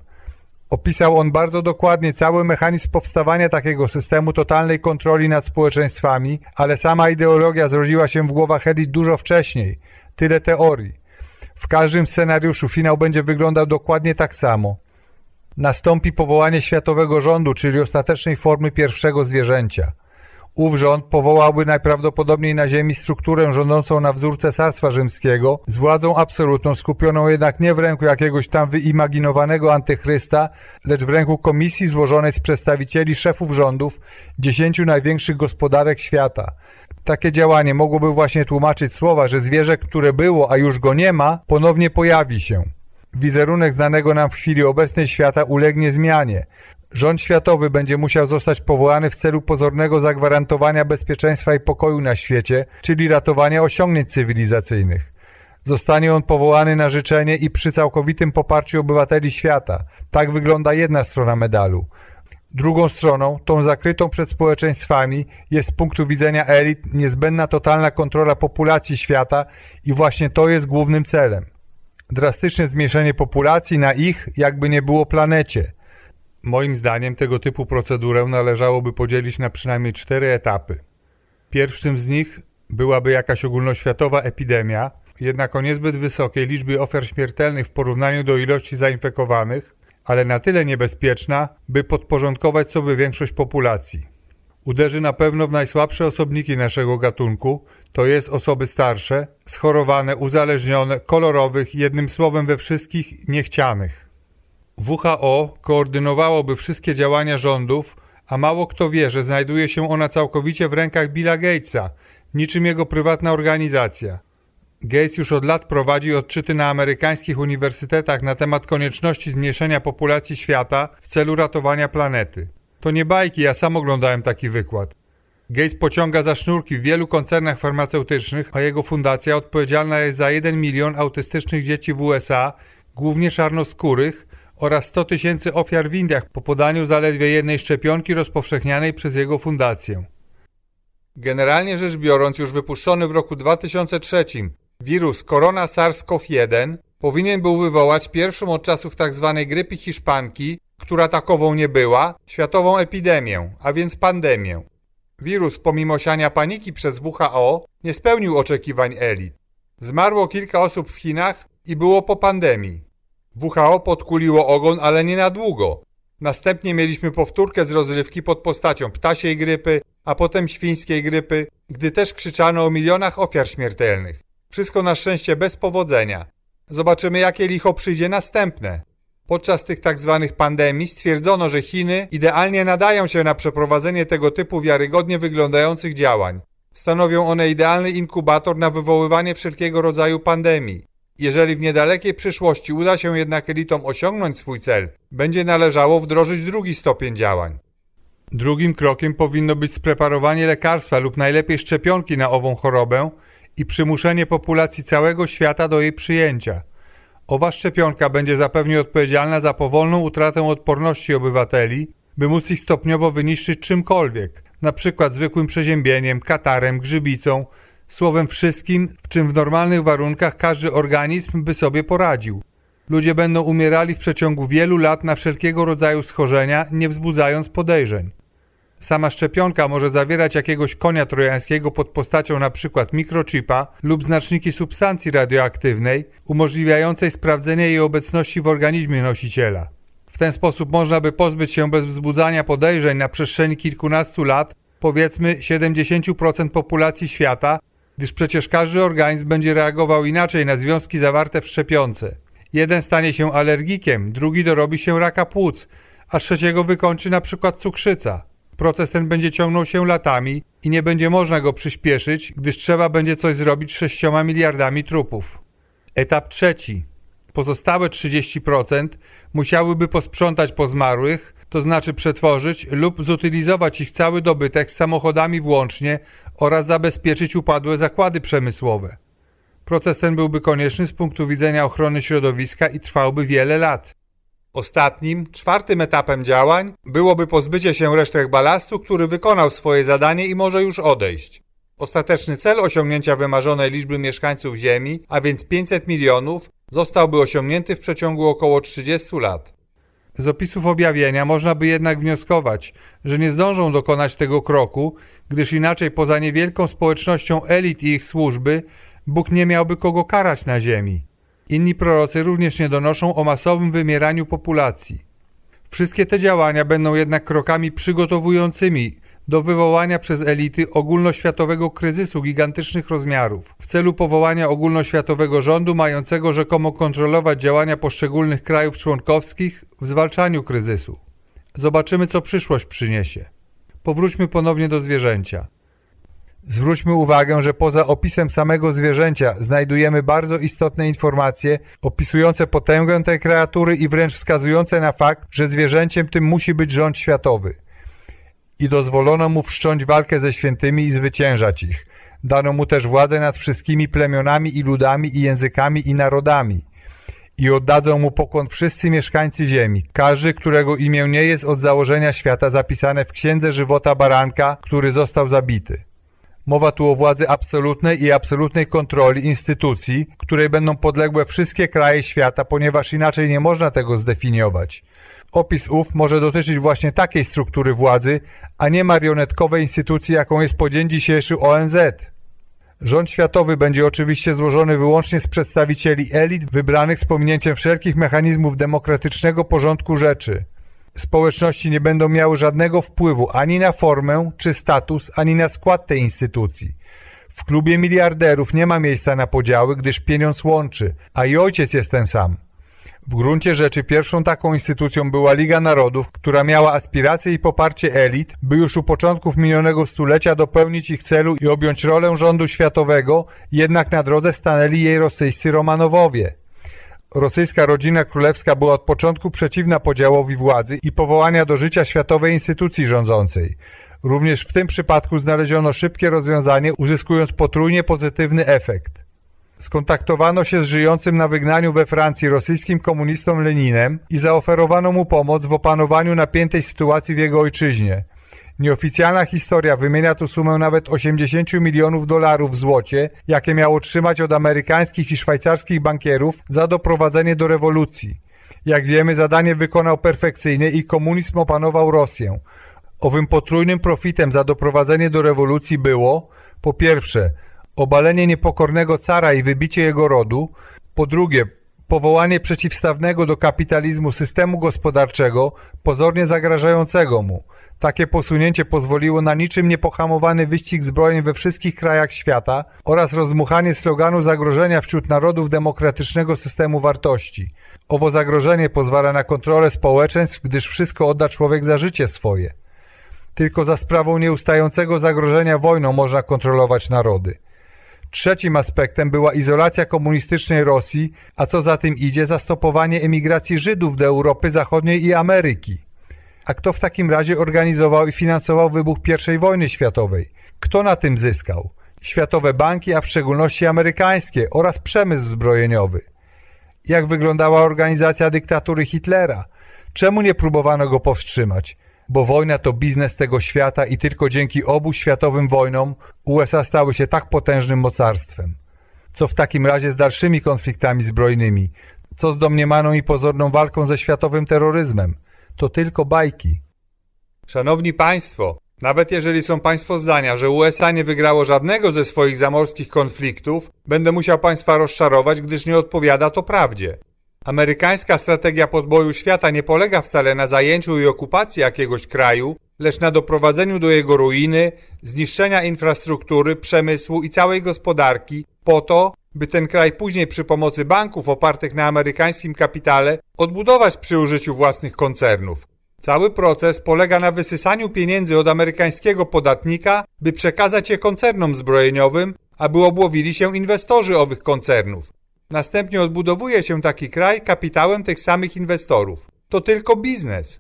Opisał on bardzo dokładnie cały mechanizm powstawania takiego systemu totalnej kontroli nad społeczeństwami, ale sama ideologia zrodziła się w głowach elit dużo wcześniej. Tyle teorii. W każdym scenariuszu finał będzie wyglądał dokładnie tak samo. Nastąpi powołanie światowego rządu, czyli ostatecznej formy pierwszego zwierzęcia. Ów rząd powołałby najprawdopodobniej na ziemi strukturę rządzącą na wzór cesarstwa rzymskiego, z władzą absolutną skupioną jednak nie w ręku jakiegoś tam wyimaginowanego antychrysta, lecz w ręku komisji złożonej z przedstawicieli szefów rządów dziesięciu największych gospodarek świata. Takie działanie mogłoby właśnie tłumaczyć słowa, że zwierzę, które było, a już go nie ma, ponownie pojawi się. Wizerunek znanego nam w chwili obecnej świata ulegnie zmianie. Rząd światowy będzie musiał zostać powołany w celu pozornego zagwarantowania bezpieczeństwa i pokoju na świecie, czyli ratowania osiągnięć cywilizacyjnych. Zostanie on powołany na życzenie i przy całkowitym poparciu obywateli świata. Tak wygląda jedna strona medalu. Drugą stroną, tą zakrytą przed społeczeństwami, jest z punktu widzenia elit niezbędna totalna kontrola populacji świata i właśnie to jest głównym celem. Drastyczne zmniejszenie populacji na ich, jakby nie było planecie – Moim zdaniem tego typu procedurę należałoby podzielić na przynajmniej cztery etapy. Pierwszym z nich byłaby jakaś ogólnoświatowa epidemia, jednak o niezbyt wysokiej liczbie ofiar śmiertelnych w porównaniu do ilości zainfekowanych, ale na tyle niebezpieczna, by podporządkować sobie większość populacji. Uderzy na pewno w najsłabsze osobniki naszego gatunku, to jest osoby starsze, schorowane, uzależnione, kolorowych, jednym słowem we wszystkich niechcianych. WHO koordynowałoby wszystkie działania rządów, a mało kto wie, że znajduje się ona całkowicie w rękach Billa Gatesa, niczym jego prywatna organizacja. Gates już od lat prowadzi odczyty na amerykańskich uniwersytetach na temat konieczności zmniejszenia populacji świata w celu ratowania planety. To nie bajki, ja sam oglądałem taki wykład. Gates pociąga za sznurki w wielu koncernach farmaceutycznych, a jego fundacja odpowiedzialna jest za 1 milion autystycznych dzieci w USA, głównie czarnoskórych, oraz 100 tysięcy ofiar w Indiach po podaniu zaledwie jednej szczepionki rozpowszechnianej przez jego fundację. Generalnie rzecz biorąc, już wypuszczony w roku 2003 wirus korona SARS-CoV-1 powinien był wywołać pierwszą od czasów tzw. Tak grypy hiszpanki, która takową nie była, światową epidemię, a więc pandemię. Wirus, pomimo siania paniki przez WHO, nie spełnił oczekiwań elit. Zmarło kilka osób w Chinach i było po pandemii. WHO podkuliło ogon, ale nie na długo. Następnie mieliśmy powtórkę z rozrywki pod postacią ptasiej grypy, a potem świńskiej grypy, gdy też krzyczano o milionach ofiar śmiertelnych. Wszystko na szczęście bez powodzenia. Zobaczymy, jakie licho przyjdzie następne. Podczas tych tzw. Tak pandemii stwierdzono, że Chiny idealnie nadają się na przeprowadzenie tego typu wiarygodnie wyglądających działań. Stanowią one idealny inkubator na wywoływanie wszelkiego rodzaju pandemii. Jeżeli w niedalekiej przyszłości uda się jednak elitom osiągnąć swój cel, będzie należało wdrożyć drugi stopień działań. Drugim krokiem powinno być spreparowanie lekarstwa lub najlepiej szczepionki na ową chorobę i przymuszenie populacji całego świata do jej przyjęcia. Owa szczepionka będzie zapewne odpowiedzialna za powolną utratę odporności obywateli, by móc ich stopniowo wyniszczyć czymkolwiek, przykład zwykłym przeziębieniem, katarem, grzybicą, słowem wszystkim, w czym w normalnych warunkach każdy organizm by sobie poradził. Ludzie będą umierali w przeciągu wielu lat na wszelkiego rodzaju schorzenia, nie wzbudzając podejrzeń. Sama szczepionka może zawierać jakiegoś konia trojańskiego pod postacią np. mikrochipa lub znaczniki substancji radioaktywnej, umożliwiającej sprawdzenie jej obecności w organizmie nosiciela. W ten sposób można by pozbyć się bez wzbudzania podejrzeń na przestrzeni kilkunastu lat, powiedzmy 70% populacji świata, gdyż przecież każdy organizm będzie reagował inaczej na związki zawarte w szczepionce. Jeden stanie się alergikiem, drugi dorobi się raka płuc, a trzeciego wykończy na przykład cukrzyca. Proces ten będzie ciągnął się latami i nie będzie można go przyspieszyć, gdyż trzeba będzie coś zrobić z 6 miliardami trupów. Etap trzeci. Pozostałe 30% musiałyby posprzątać po zmarłych, to znaczy przetworzyć lub zutylizować ich cały dobytek z samochodami włącznie oraz zabezpieczyć upadłe zakłady przemysłowe. Proces ten byłby konieczny z punktu widzenia ochrony środowiska i trwałby wiele lat. Ostatnim, czwartym etapem działań byłoby pozbycie się resztek balastu, który wykonał swoje zadanie i może już odejść. Ostateczny cel osiągnięcia wymarzonej liczby mieszkańców Ziemi, a więc 500 milionów, zostałby osiągnięty w przeciągu około 30 lat. Z opisów objawienia można by jednak wnioskować, że nie zdążą dokonać tego kroku, gdyż inaczej poza niewielką społecznością elit i ich służby, Bóg nie miałby kogo karać na ziemi. Inni prorocy również nie donoszą o masowym wymieraniu populacji. Wszystkie te działania będą jednak krokami przygotowującymi do wywołania przez elity ogólnoświatowego kryzysu gigantycznych rozmiarów w celu powołania ogólnoświatowego rządu mającego rzekomo kontrolować działania poszczególnych krajów członkowskich w zwalczaniu kryzysu. Zobaczymy, co przyszłość przyniesie. Powróćmy ponownie do zwierzęcia. Zwróćmy uwagę, że poza opisem samego zwierzęcia znajdujemy bardzo istotne informacje opisujące potęgę tej kreatury i wręcz wskazujące na fakt, że zwierzęciem tym musi być rząd światowy. I dozwolono mu wszcząć walkę ze świętymi i zwyciężać ich. Dano mu też władzę nad wszystkimi plemionami i ludami i językami i narodami. I oddadzą mu pokłon wszyscy mieszkańcy ziemi, każdy, którego imię nie jest od założenia świata zapisane w księdze żywota baranka, który został zabity. Mowa tu o władzy absolutnej i absolutnej kontroli instytucji, której będą podległe wszystkie kraje świata, ponieważ inaczej nie można tego zdefiniować. Opis ów może dotyczyć właśnie takiej struktury władzy, a nie marionetkowej instytucji, jaką jest po dzień dzisiejszy ONZ. Rząd światowy będzie oczywiście złożony wyłącznie z przedstawicieli elit wybranych z pominięciem wszelkich mechanizmów demokratycznego porządku rzeczy społeczności nie będą miały żadnego wpływu ani na formę czy status, ani na skład tej instytucji. W klubie miliarderów nie ma miejsca na podziały, gdyż pieniądz łączy, a i ojciec jest ten sam. W gruncie rzeczy pierwszą taką instytucją była Liga Narodów, która miała aspiracje i poparcie elit, by już u początków minionego stulecia dopełnić ich celu i objąć rolę rządu światowego, jednak na drodze stanęli jej rosyjscy Romanowowie. Rosyjska rodzina królewska była od początku przeciwna podziałowi władzy i powołania do życia światowej instytucji rządzącej. Również w tym przypadku znaleziono szybkie rozwiązanie, uzyskując potrójnie pozytywny efekt. Skontaktowano się z żyjącym na wygnaniu we Francji rosyjskim komunistą Leninem i zaoferowano mu pomoc w opanowaniu napiętej sytuacji w jego ojczyźnie. Nieoficjalna historia wymienia tu sumę nawet 80 milionów dolarów w złocie, jakie miało trzymać od amerykańskich i szwajcarskich bankierów za doprowadzenie do rewolucji. Jak wiemy, zadanie wykonał perfekcyjnie i komunizm opanował Rosję. Owym potrójnym profitem za doprowadzenie do rewolucji było, po pierwsze, obalenie niepokornego cara i wybicie jego rodu, po drugie, powołanie przeciwstawnego do kapitalizmu systemu gospodarczego, pozornie zagrażającego mu. Takie posunięcie pozwoliło na niczym niepohamowany wyścig zbrojeń we wszystkich krajach świata oraz rozmuchanie sloganu zagrożenia wśród narodów demokratycznego systemu wartości. Owo zagrożenie pozwala na kontrolę społeczeństw, gdyż wszystko odda człowiek za życie swoje. Tylko za sprawą nieustającego zagrożenia wojną można kontrolować narody. Trzecim aspektem była izolacja komunistycznej Rosji, a co za tym idzie zastopowanie emigracji Żydów do Europy Zachodniej i Ameryki. A kto w takim razie organizował i finansował wybuch I wojny światowej? Kto na tym zyskał? Światowe banki, a w szczególności amerykańskie oraz przemysł zbrojeniowy. Jak wyglądała organizacja dyktatury Hitlera? Czemu nie próbowano go powstrzymać? bo wojna to biznes tego świata i tylko dzięki obu światowym wojnom USA stały się tak potężnym mocarstwem. Co w takim razie z dalszymi konfliktami zbrojnymi? Co z domniemaną i pozorną walką ze światowym terroryzmem? To tylko bajki. Szanowni Państwo, nawet jeżeli są Państwo zdania, że USA nie wygrało żadnego ze swoich zamorskich konfliktów, będę musiał Państwa rozczarować, gdyż nie odpowiada to prawdzie. Amerykańska strategia podboju świata nie polega wcale na zajęciu i okupacji jakiegoś kraju, lecz na doprowadzeniu do jego ruiny, zniszczenia infrastruktury, przemysłu i całej gospodarki po to, by ten kraj później przy pomocy banków opartych na amerykańskim kapitale odbudować przy użyciu własnych koncernów. Cały proces polega na wysysaniu pieniędzy od amerykańskiego podatnika, by przekazać je koncernom zbrojeniowym, aby obłowili się inwestorzy owych koncernów. Następnie odbudowuje się taki kraj kapitałem tych samych inwestorów. To tylko biznes.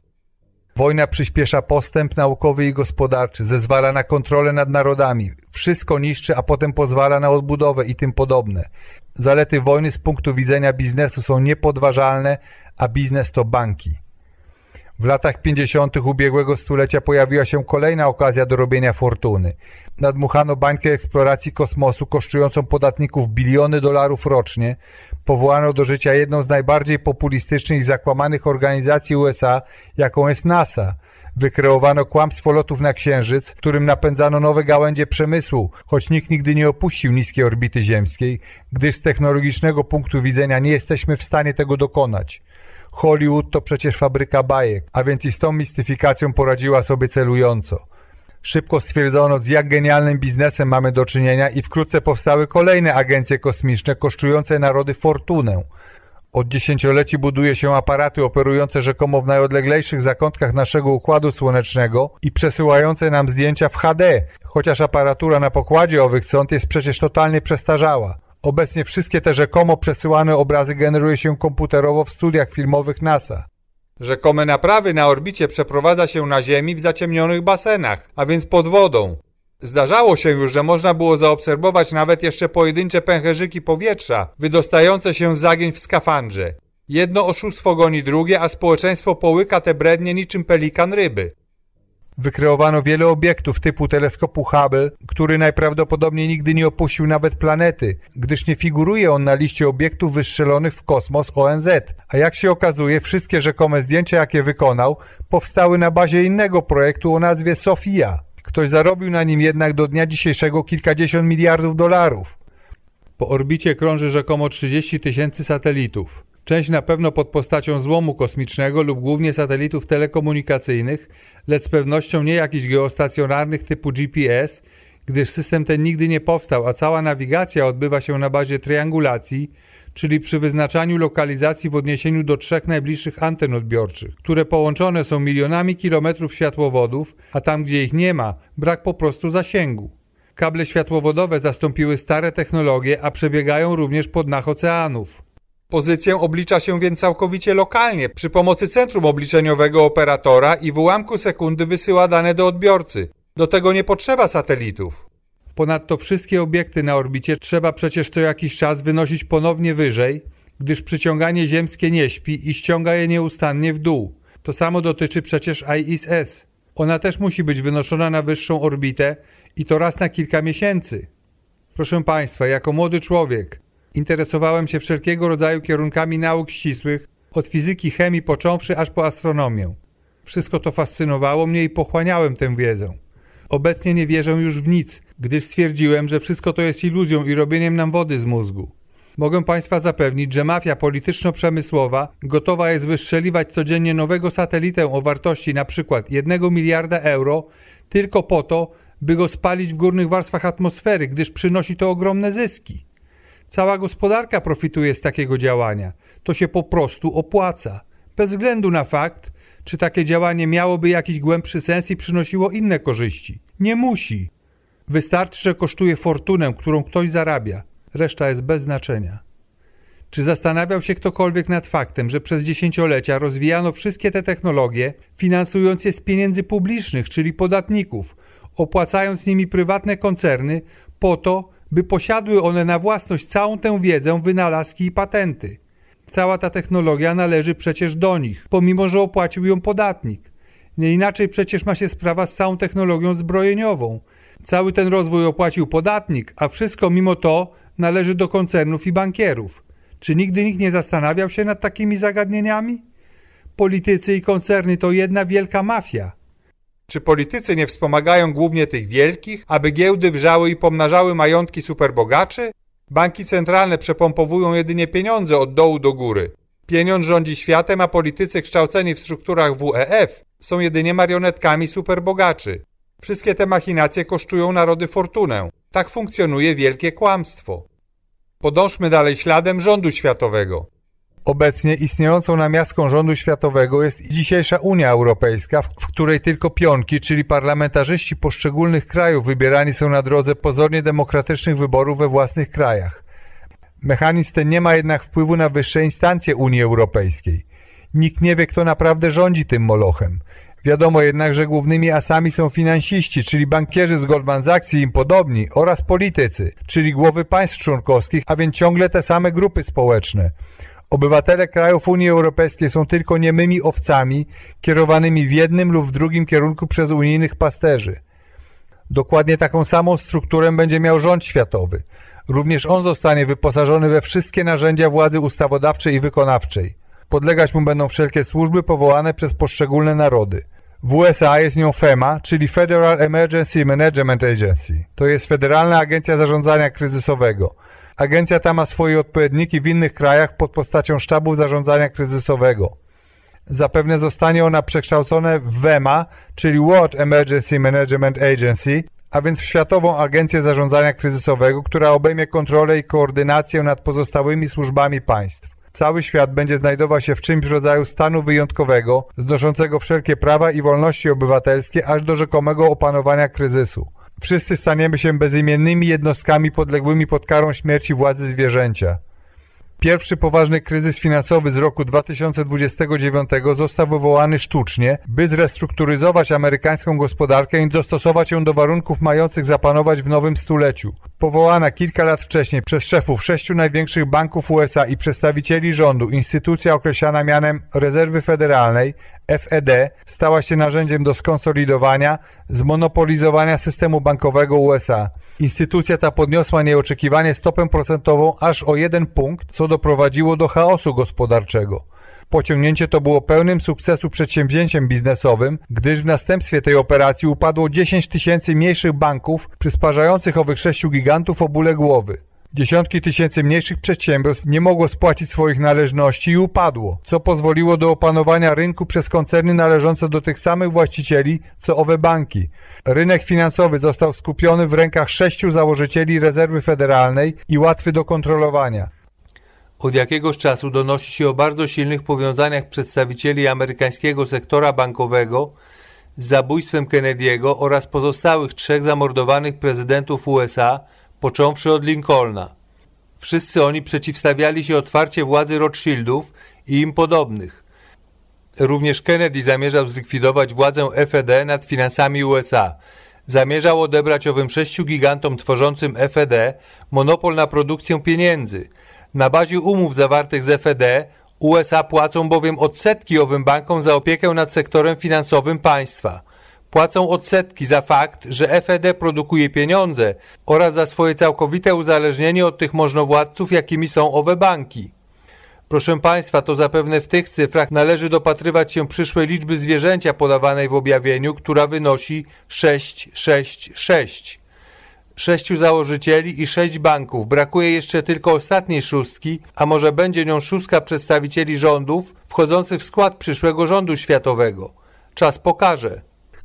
Wojna przyspiesza postęp naukowy i gospodarczy, zezwala na kontrolę nad narodami, wszystko niszczy, a potem pozwala na odbudowę i tym podobne. Zalety wojny z punktu widzenia biznesu są niepodważalne, a biznes to banki. W latach 50. ubiegłego stulecia pojawiła się kolejna okazja do robienia fortuny. Nadmuchano bańkę eksploracji kosmosu kosztującą podatników biliony dolarów rocznie. Powołano do życia jedną z najbardziej populistycznych i zakłamanych organizacji USA, jaką jest NASA. Wykreowano kłamstwo lotów na Księżyc, którym napędzano nowe gałęzie przemysłu, choć nikt nigdy nie opuścił niskiej orbity ziemskiej, gdyż z technologicznego punktu widzenia nie jesteśmy w stanie tego dokonać. Hollywood to przecież fabryka bajek, a więc i z tą mistyfikacją poradziła sobie celująco. Szybko stwierdzono, z jak genialnym biznesem mamy do czynienia i wkrótce powstały kolejne agencje kosmiczne kosztujące narody fortunę. Od dziesięcioleci buduje się aparaty operujące rzekomo w najodleglejszych zakątkach naszego Układu Słonecznego i przesyłające nam zdjęcia w HD, chociaż aparatura na pokładzie owych sąd jest przecież totalnie przestarzała. Obecnie wszystkie te rzekomo przesyłane obrazy generuje się komputerowo w studiach filmowych NASA. Rzekome naprawy na orbicie przeprowadza się na Ziemi w zaciemnionych basenach, a więc pod wodą. Zdarzało się już, że można było zaobserwować nawet jeszcze pojedyncze pęcherzyki powietrza wydostające się z zagięć w skafandrze. Jedno oszustwo goni drugie, a społeczeństwo połyka te brednie niczym pelikan ryby. Wykreowano wiele obiektów typu teleskopu Hubble, który najprawdopodobniej nigdy nie opuścił nawet planety, gdyż nie figuruje on na liście obiektów wystrzelonych w kosmos ONZ. A jak się okazuje, wszystkie rzekome zdjęcia, jakie wykonał, powstały na bazie innego projektu o nazwie SOFIA. Ktoś zarobił na nim jednak do dnia dzisiejszego kilkadziesiąt miliardów dolarów. Po orbicie krąży rzekomo 30 tysięcy satelitów. Część na pewno pod postacią złomu kosmicznego lub głównie satelitów telekomunikacyjnych, lecz z pewnością nie jakichś geostacjonarnych typu GPS, gdyż system ten nigdy nie powstał, a cała nawigacja odbywa się na bazie triangulacji, czyli przy wyznaczaniu lokalizacji w odniesieniu do trzech najbliższych anten odbiorczych, które połączone są milionami kilometrów światłowodów, a tam gdzie ich nie ma, brak po prostu zasięgu. Kable światłowodowe zastąpiły stare technologie, a przebiegają również pod dnach oceanów. Pozycję oblicza się więc całkowicie lokalnie przy pomocy centrum obliczeniowego operatora i w ułamku sekundy wysyła dane do odbiorcy. Do tego nie potrzeba satelitów. Ponadto wszystkie obiekty na orbicie trzeba przecież co jakiś czas wynosić ponownie wyżej, gdyż przyciąganie ziemskie nie śpi i ściąga je nieustannie w dół. To samo dotyczy przecież ISS. Ona też musi być wynoszona na wyższą orbitę i to raz na kilka miesięcy. Proszę Państwa, jako młody człowiek interesowałem się wszelkiego rodzaju kierunkami nauk ścisłych, od fizyki, chemii począwszy aż po astronomię. Wszystko to fascynowało mnie i pochłaniałem tę wiedzę. Obecnie nie wierzę już w nic, gdyż stwierdziłem, że wszystko to jest iluzją i robieniem nam wody z mózgu. Mogę Państwa zapewnić, że mafia polityczno-przemysłowa gotowa jest wystrzeliwać codziennie nowego satelitę o wartości np. 1 miliarda euro tylko po to, by go spalić w górnych warstwach atmosfery, gdyż przynosi to ogromne zyski. Cała gospodarka profituje z takiego działania. To się po prostu opłaca. Bez względu na fakt, czy takie działanie miałoby jakiś głębszy sens i przynosiło inne korzyści. Nie musi. Wystarczy, że kosztuje fortunę, którą ktoś zarabia. Reszta jest bez znaczenia. Czy zastanawiał się ktokolwiek nad faktem, że przez dziesięciolecia rozwijano wszystkie te technologie, finansując je z pieniędzy publicznych, czyli podatników, opłacając nimi prywatne koncerny, po to, by posiadły one na własność całą tę wiedzę, wynalazki i patenty? Cała ta technologia należy przecież do nich, pomimo że opłacił ją podatnik. Nie inaczej przecież ma się sprawa z całą technologią zbrojeniową. Cały ten rozwój opłacił podatnik, a wszystko mimo to należy do koncernów i bankierów. Czy nigdy nikt nie zastanawiał się nad takimi zagadnieniami? Politycy i koncerny to jedna wielka mafia. Czy politycy nie wspomagają głównie tych wielkich, aby giełdy wrzały i pomnażały majątki superbogaczy? Banki centralne przepompowują jedynie pieniądze od dołu do góry. Pieniądz rządzi światem, a politycy kształceni w strukturach WEF są jedynie marionetkami superbogaczy. Wszystkie te machinacje kosztują narody fortunę. Tak funkcjonuje wielkie kłamstwo. Podążmy dalej śladem rządu światowego. Obecnie istniejącą namiastką rządu światowego jest dzisiejsza Unia Europejska, w której tylko pionki, czyli parlamentarzyści poszczególnych krajów wybierani są na drodze pozornie demokratycznych wyborów we własnych krajach. Mechanizm ten nie ma jednak wpływu na wyższe instancje Unii Europejskiej. Nikt nie wie, kto naprawdę rządzi tym molochem. Wiadomo jednak, że głównymi asami są finansiści, czyli bankierzy z Goldman Sachs i im podobni, oraz politycy, czyli głowy państw członkowskich, a więc ciągle te same grupy społeczne. Obywatele krajów Unii Europejskiej są tylko niemymi owcami kierowanymi w jednym lub w drugim kierunku przez unijnych pasterzy. Dokładnie taką samą strukturę będzie miał rząd światowy. Również on zostanie wyposażony we wszystkie narzędzia władzy ustawodawczej i wykonawczej. Podlegać mu będą wszelkie służby powołane przez poszczególne narody. W USA jest nią FEMA, czyli Federal Emergency Management Agency. To jest Federalna Agencja Zarządzania Kryzysowego. Agencja ta ma swoje odpowiedniki w innych krajach pod postacią sztabów zarządzania kryzysowego. Zapewne zostanie ona przekształcona w WEMA, czyli World Emergency Management Agency, a więc w Światową Agencję Zarządzania Kryzysowego, która obejmie kontrolę i koordynację nad pozostałymi służbami państw. Cały świat będzie znajdował się w czymś w rodzaju stanu wyjątkowego, znoszącego wszelkie prawa i wolności obywatelskie aż do rzekomego opanowania kryzysu. Wszyscy staniemy się bezimiennymi jednostkami podległymi pod karą śmierci władzy zwierzęcia. Pierwszy poważny kryzys finansowy z roku 2029 został wywołany sztucznie, by zrestrukturyzować amerykańską gospodarkę i dostosować ją do warunków mających zapanować w nowym stuleciu. Powołana kilka lat wcześniej przez szefów sześciu największych banków USA i przedstawicieli rządu instytucja określana mianem Rezerwy Federalnej, FED, stała się narzędziem do skonsolidowania, zmonopolizowania systemu bankowego USA. Instytucja ta podniosła nieoczekiwanie stopę procentową aż o jeden punkt, co doprowadziło do chaosu gospodarczego. Pociągnięcie to było pełnym sukcesu przedsięwzięciem biznesowym, gdyż w następstwie tej operacji upadło 10 tysięcy mniejszych banków, przysparzających owych sześciu gigantów o bóle głowy. Dziesiątki tysięcy mniejszych przedsiębiorstw nie mogło spłacić swoich należności i upadło, co pozwoliło do opanowania rynku przez koncerny należące do tych samych właścicieli co owe banki. Rynek finansowy został skupiony w rękach sześciu założycieli rezerwy federalnej i łatwy do kontrolowania. Od jakiegoś czasu donosi się o bardzo silnych powiązaniach przedstawicieli amerykańskiego sektora bankowego z zabójstwem Kennedy'ego oraz pozostałych trzech zamordowanych prezydentów USA, począwszy od Lincolna. Wszyscy oni przeciwstawiali się otwarcie władzy Rothschildów i im podobnych. Również Kennedy zamierzał zlikwidować władzę FED nad finansami USA. Zamierzał odebrać owym sześciu gigantom tworzącym FED monopol na produkcję pieniędzy. Na bazie umów zawartych z FED USA płacą bowiem odsetki owym bankom za opiekę nad sektorem finansowym państwa. Płacą odsetki za fakt, że FED produkuje pieniądze oraz za swoje całkowite uzależnienie od tych możnowładców, jakimi są owe banki. Proszę Państwa, to zapewne w tych cyfrach należy dopatrywać się przyszłej liczby zwierzęcia podawanej w objawieniu, która wynosi 666. Sześciu założycieli i sześć banków. Brakuje jeszcze tylko ostatniej szóstki, a może będzie nią szóstka przedstawicieli rządów wchodzących w skład przyszłego rządu światowego. Czas pokaże.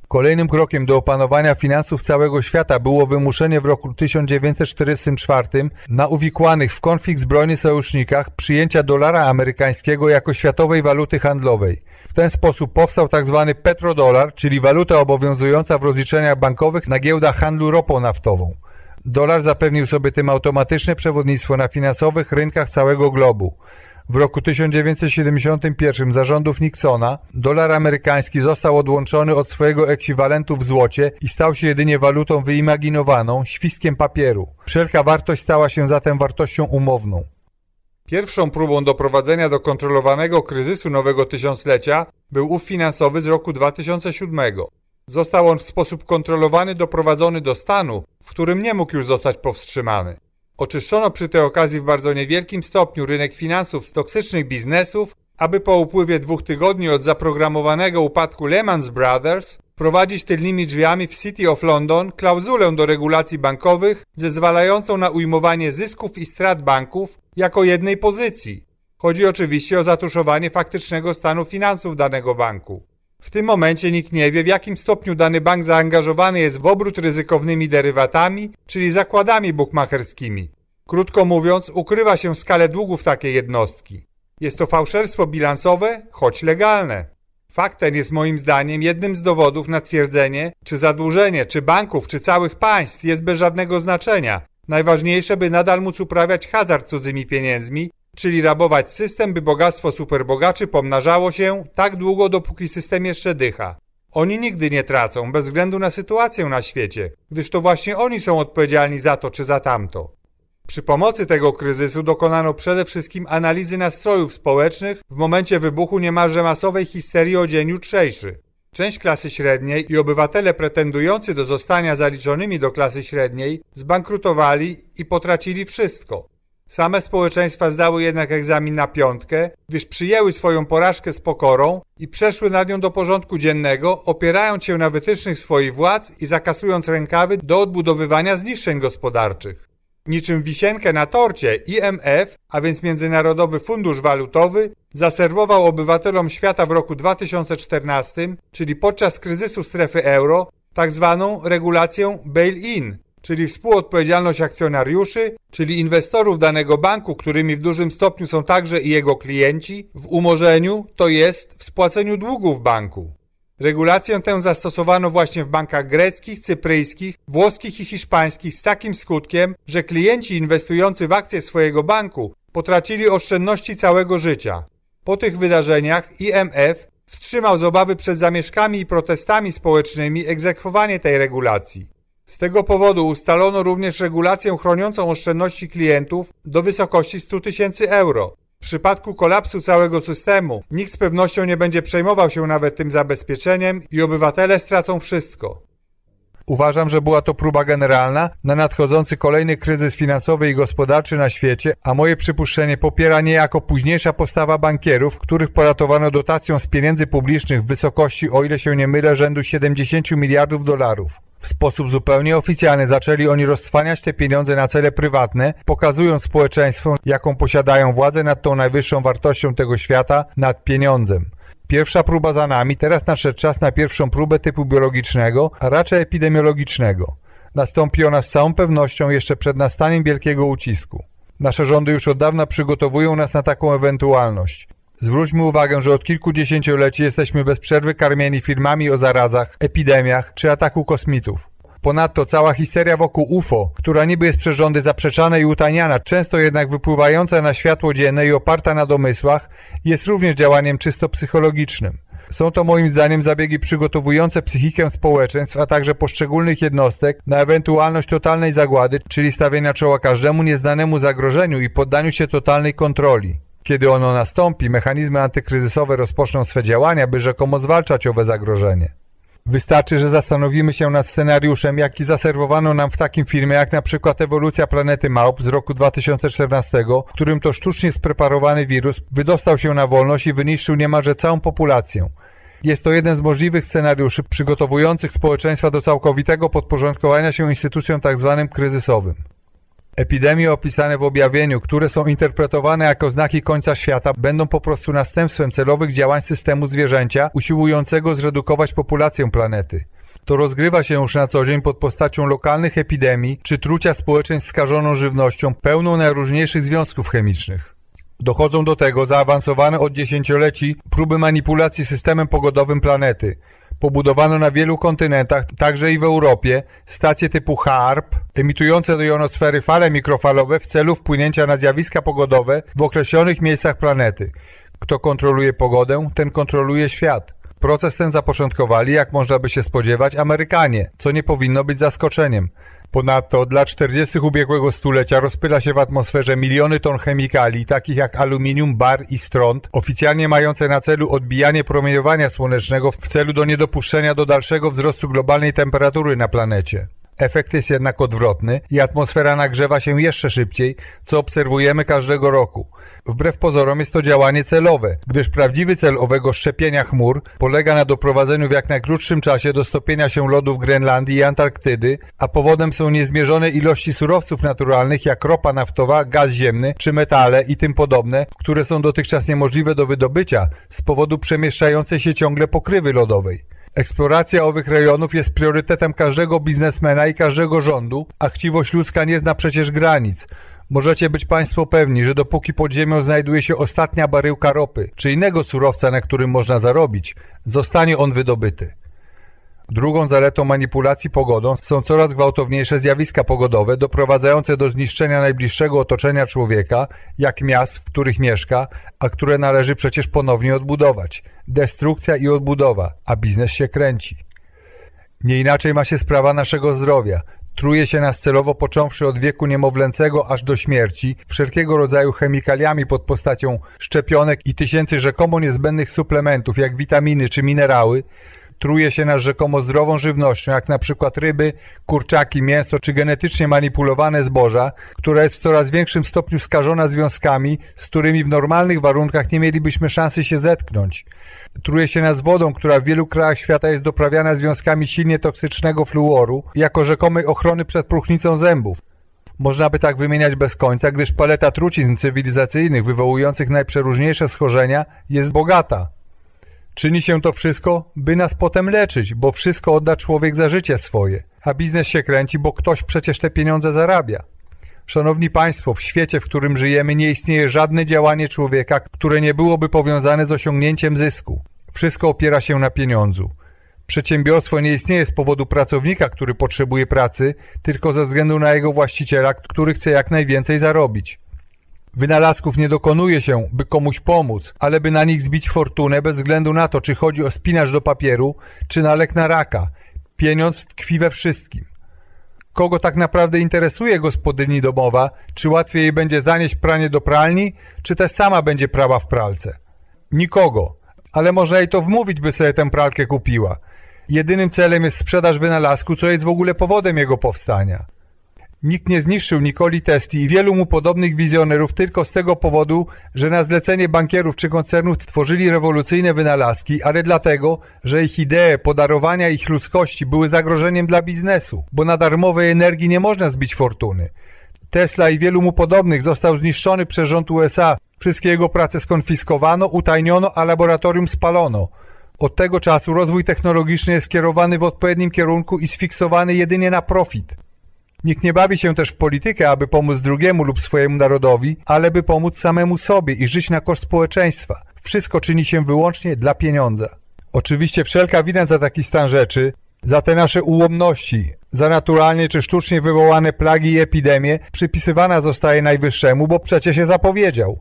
Kolejnym krokiem do opanowania finansów całego świata było wymuszenie w roku 1944 na uwikłanych w konflikt zbrojny sojusznikach przyjęcia dolara amerykańskiego jako światowej waluty handlowej. W ten sposób powstał tzw. Tak petrodolar, czyli waluta obowiązująca w rozliczeniach bankowych na giełdach handlu ropą naftową. Dolar zapewnił sobie tym automatyczne przewodnictwo na finansowych rynkach całego globu. W roku 1971 zarządów Nixona dolar amerykański został odłączony od swojego ekwiwalentu w złocie i stał się jedynie walutą wyimaginowaną, świstkiem papieru. Wszelka wartość stała się zatem wartością umowną. Pierwszą próbą doprowadzenia do kontrolowanego kryzysu nowego tysiąclecia był ów finansowy z roku 2007. Został on w sposób kontrolowany doprowadzony do stanu, w którym nie mógł już zostać powstrzymany. Oczyszczono przy tej okazji w bardzo niewielkim stopniu rynek finansów z toksycznych biznesów, aby po upływie dwóch tygodni od zaprogramowanego upadku Lehman Brothers prowadzić tylnymi drzwiami w City of London klauzulę do regulacji bankowych zezwalającą na ujmowanie zysków i strat banków jako jednej pozycji. Chodzi oczywiście o zatuszowanie faktycznego stanu finansów danego banku. W tym momencie nikt nie wie, w jakim stopniu dany bank zaangażowany jest w obrót ryzykownymi derywatami, czyli zakładami bukmacherskimi. Krótko mówiąc, ukrywa się skalę długów takiej jednostki. Jest to fałszerstwo bilansowe, choć legalne. Fakt ten jest moim zdaniem jednym z dowodów na twierdzenie, czy zadłużenie, czy banków, czy całych państw jest bez żadnego znaczenia. Najważniejsze, by nadal móc uprawiać hazard cudzymi pieniędzmi, czyli rabować system, by bogactwo superbogaczy pomnażało się tak długo, dopóki system jeszcze dycha. Oni nigdy nie tracą, bez względu na sytuację na świecie, gdyż to właśnie oni są odpowiedzialni za to czy za tamto. Przy pomocy tego kryzysu dokonano przede wszystkim analizy nastrojów społecznych w momencie wybuchu niemalże masowej histerii o dzień jutrzejszy. Część klasy średniej i obywatele pretendujący do zostania zaliczonymi do klasy średniej zbankrutowali i potracili wszystko. Same społeczeństwa zdały jednak egzamin na piątkę, gdyż przyjęły swoją porażkę z pokorą i przeszły nad nią do porządku dziennego, opierając się na wytycznych swoich władz i zakasując rękawy do odbudowywania zniszczeń gospodarczych. Niczym wisienkę na torcie IMF, a więc Międzynarodowy Fundusz Walutowy, zaserwował obywatelom świata w roku 2014, czyli podczas kryzysu strefy euro, tak zwaną regulację bail-in, czyli współodpowiedzialność akcjonariuszy, czyli inwestorów danego banku, którymi w dużym stopniu są także i jego klienci, w umorzeniu, to jest w spłaceniu długów banku. Regulację tę zastosowano właśnie w bankach greckich, cypryjskich, włoskich i hiszpańskich z takim skutkiem, że klienci inwestujący w akcje swojego banku potracili oszczędności całego życia. Po tych wydarzeniach IMF wstrzymał z obawy przed zamieszkami i protestami społecznymi egzekwowanie tej regulacji. Z tego powodu ustalono również regulację chroniącą oszczędności klientów do wysokości 100 tysięcy euro. W przypadku kolapsu całego systemu nikt z pewnością nie będzie przejmował się nawet tym zabezpieczeniem i obywatele stracą wszystko. Uważam, że była to próba generalna na nadchodzący kolejny kryzys finansowy i gospodarczy na świecie, a moje przypuszczenie popiera niejako późniejsza postawa bankierów, których poratowano dotacją z pieniędzy publicznych w wysokości, o ile się nie mylę, rzędu 70 miliardów dolarów. W sposób zupełnie oficjalny zaczęli oni roztwaniać te pieniądze na cele prywatne, pokazując społeczeństwu, jaką posiadają władzę nad tą najwyższą wartością tego świata, nad pieniądzem. Pierwsza próba za nami, teraz nadszedł czas na pierwszą próbę typu biologicznego, a raczej epidemiologicznego. Nastąpi ona z całą pewnością jeszcze przed nastaniem wielkiego ucisku. Nasze rządy już od dawna przygotowują nas na taką ewentualność. Zwróćmy uwagę, że od kilku dziesięcioleci jesteśmy bez przerwy karmieni filmami o zarazach, epidemiach czy ataku kosmitów. Ponadto cała histeria wokół UFO, która niby jest przez rządy zaprzeczana i utajniana, często jednak wypływająca na światło dzienne i oparta na domysłach, jest również działaniem czysto psychologicznym. Są to moim zdaniem zabiegi przygotowujące psychikę społeczeństw, a także poszczególnych jednostek na ewentualność totalnej zagłady, czyli stawienia czoła każdemu nieznanemu zagrożeniu i poddaniu się totalnej kontroli. Kiedy ono nastąpi, mechanizmy antykryzysowe rozpoczną swe działania, by rzekomo zwalczać owe zagrożenie. Wystarczy, że zastanowimy się nad scenariuszem, jaki zaserwowano nam w takim filmie, jak na przykład ewolucja planety Małp z roku 2014, w którym to sztucznie spreparowany wirus wydostał się na wolność i wyniszczył niemalże całą populację. Jest to jeden z możliwych scenariuszy przygotowujących społeczeństwa do całkowitego podporządkowania się instytucjom tzw. Tak kryzysowym. Epidemie opisane w objawieniu, które są interpretowane jako znaki końca świata, będą po prostu następstwem celowych działań systemu zwierzęcia usiłującego zredukować populację planety. To rozgrywa się już na co dzień pod postacią lokalnych epidemii czy trucia społeczeństw skażoną żywnością pełną najróżniejszych związków chemicznych. Dochodzą do tego zaawansowane od dziesięcioleci próby manipulacji systemem pogodowym planety, Pobudowano na wielu kontynentach, także i w Europie, stacje typu HARP, emitujące do jonosfery fale mikrofalowe w celu wpłynięcia na zjawiska pogodowe w określonych miejscach planety. Kto kontroluje pogodę, ten kontroluje świat. Proces ten zapoczątkowali, jak można by się spodziewać, Amerykanie, co nie powinno być zaskoczeniem. Ponadto dla 40 ubiegłego stulecia rozpyla się w atmosferze miliony ton chemikali, takich jak aluminium, bar i stront, oficjalnie mające na celu odbijanie promieniowania słonecznego w celu do niedopuszczenia do dalszego wzrostu globalnej temperatury na planecie. Efekt jest jednak odwrotny i atmosfera nagrzewa się jeszcze szybciej, co obserwujemy każdego roku. Wbrew pozorom jest to działanie celowe, gdyż prawdziwy cel owego szczepienia chmur polega na doprowadzeniu w jak najkrótszym czasie do stopienia się lodów Grenlandii i Antarktydy, a powodem są niezmierzone ilości surowców naturalnych jak ropa naftowa, gaz ziemny czy metale i tym podobne, które są dotychczas niemożliwe do wydobycia z powodu przemieszczającej się ciągle pokrywy lodowej. Eksploracja owych rejonów jest priorytetem każdego biznesmena i każdego rządu, a chciwość ludzka nie zna przecież granic. Możecie być Państwo pewni, że dopóki pod ziemią znajduje się ostatnia baryłka ropy czy innego surowca, na którym można zarobić, zostanie on wydobyty. Drugą zaletą manipulacji pogodą są coraz gwałtowniejsze zjawiska pogodowe doprowadzające do zniszczenia najbliższego otoczenia człowieka, jak miast, w których mieszka, a które należy przecież ponownie odbudować. Destrukcja i odbudowa, a biznes się kręci. Nie inaczej ma się sprawa naszego zdrowia. Truje się nas celowo począwszy od wieku niemowlęcego aż do śmierci, wszelkiego rodzaju chemikaliami pod postacią szczepionek i tysięcy rzekomo niezbędnych suplementów, jak witaminy czy minerały, truje się nas rzekomo zdrową żywnością, jak na przykład ryby, kurczaki, mięso czy genetycznie manipulowane zboża, która jest w coraz większym stopniu skażona związkami, z którymi w normalnych warunkach nie mielibyśmy szansy się zetknąć. Truje się nas wodą, która w wielu krajach świata jest doprawiana związkami silnie toksycznego fluoru, jako rzekomej ochrony przed próchnicą zębów. Można by tak wymieniać bez końca, gdyż paleta trucizn cywilizacyjnych wywołujących najprzeróżniejsze schorzenia jest bogata. Czyni się to wszystko, by nas potem leczyć, bo wszystko odda człowiek za życie swoje. A biznes się kręci, bo ktoś przecież te pieniądze zarabia. Szanowni Państwo, w świecie, w którym żyjemy, nie istnieje żadne działanie człowieka, które nie byłoby powiązane z osiągnięciem zysku. Wszystko opiera się na pieniądzu. Przedsiębiorstwo nie istnieje z powodu pracownika, który potrzebuje pracy, tylko ze względu na jego właściciela, który chce jak najwięcej zarobić. Wynalazków nie dokonuje się, by komuś pomóc, ale by na nich zbić fortunę bez względu na to, czy chodzi o spinacz do papieru, czy na lek na raka. Pieniądz tkwi we wszystkim. Kogo tak naprawdę interesuje gospodyni domowa, czy łatwiej jej będzie zanieść pranie do pralni, czy też sama będzie prała w pralce? Nikogo, ale można jej to wmówić, by sobie tę pralkę kupiła. Jedynym celem jest sprzedaż wynalazku, co jest w ogóle powodem jego powstania. Nikt nie zniszczył Nikoli Tesli i wielu mu podobnych wizjonerów tylko z tego powodu, że na zlecenie bankierów czy koncernów tworzyli rewolucyjne wynalazki, ale dlatego, że ich idee podarowania ich ludzkości były zagrożeniem dla biznesu, bo na darmowej energii nie można zbić fortuny. Tesla i wielu mu podobnych został zniszczony przez rząd USA. Wszystkie jego prace skonfiskowano, utajniono, a laboratorium spalono. Od tego czasu rozwój technologiczny jest skierowany w odpowiednim kierunku i sfiksowany jedynie na profit. Nikt nie bawi się też w politykę, aby pomóc drugiemu lub swojemu narodowi, ale by pomóc samemu sobie i żyć na koszt społeczeństwa. Wszystko czyni się wyłącznie dla pieniądza. Oczywiście wszelka wina za taki stan rzeczy, za te nasze ułomności, za naturalnie czy sztucznie wywołane plagi i epidemie przypisywana zostaje Najwyższemu, bo przecież się zapowiedział.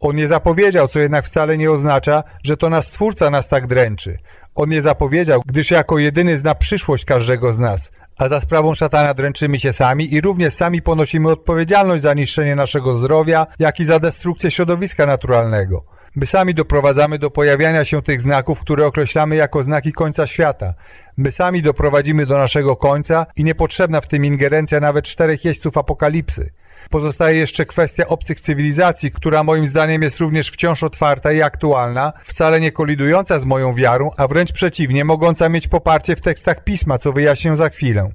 On nie zapowiedział, co jednak wcale nie oznacza, że to nas Stwórca nas tak dręczy. On nie zapowiedział, gdyż jako jedyny zna przyszłość każdego z nas, a za sprawą szatana dręczymy się sami i również sami ponosimy odpowiedzialność za niszczenie naszego zdrowia, jak i za destrukcję środowiska naturalnego. My sami doprowadzamy do pojawiania się tych znaków, które określamy jako znaki końca świata. My sami doprowadzimy do naszego końca i niepotrzebna w tym ingerencja nawet czterech jeźdźców apokalipsy. Pozostaje jeszcze kwestia obcych cywilizacji, która moim zdaniem jest również wciąż otwarta i aktualna, wcale nie kolidująca z moją wiarą, a wręcz przeciwnie, mogąca mieć poparcie w tekstach pisma, co wyjaśnię za chwilę.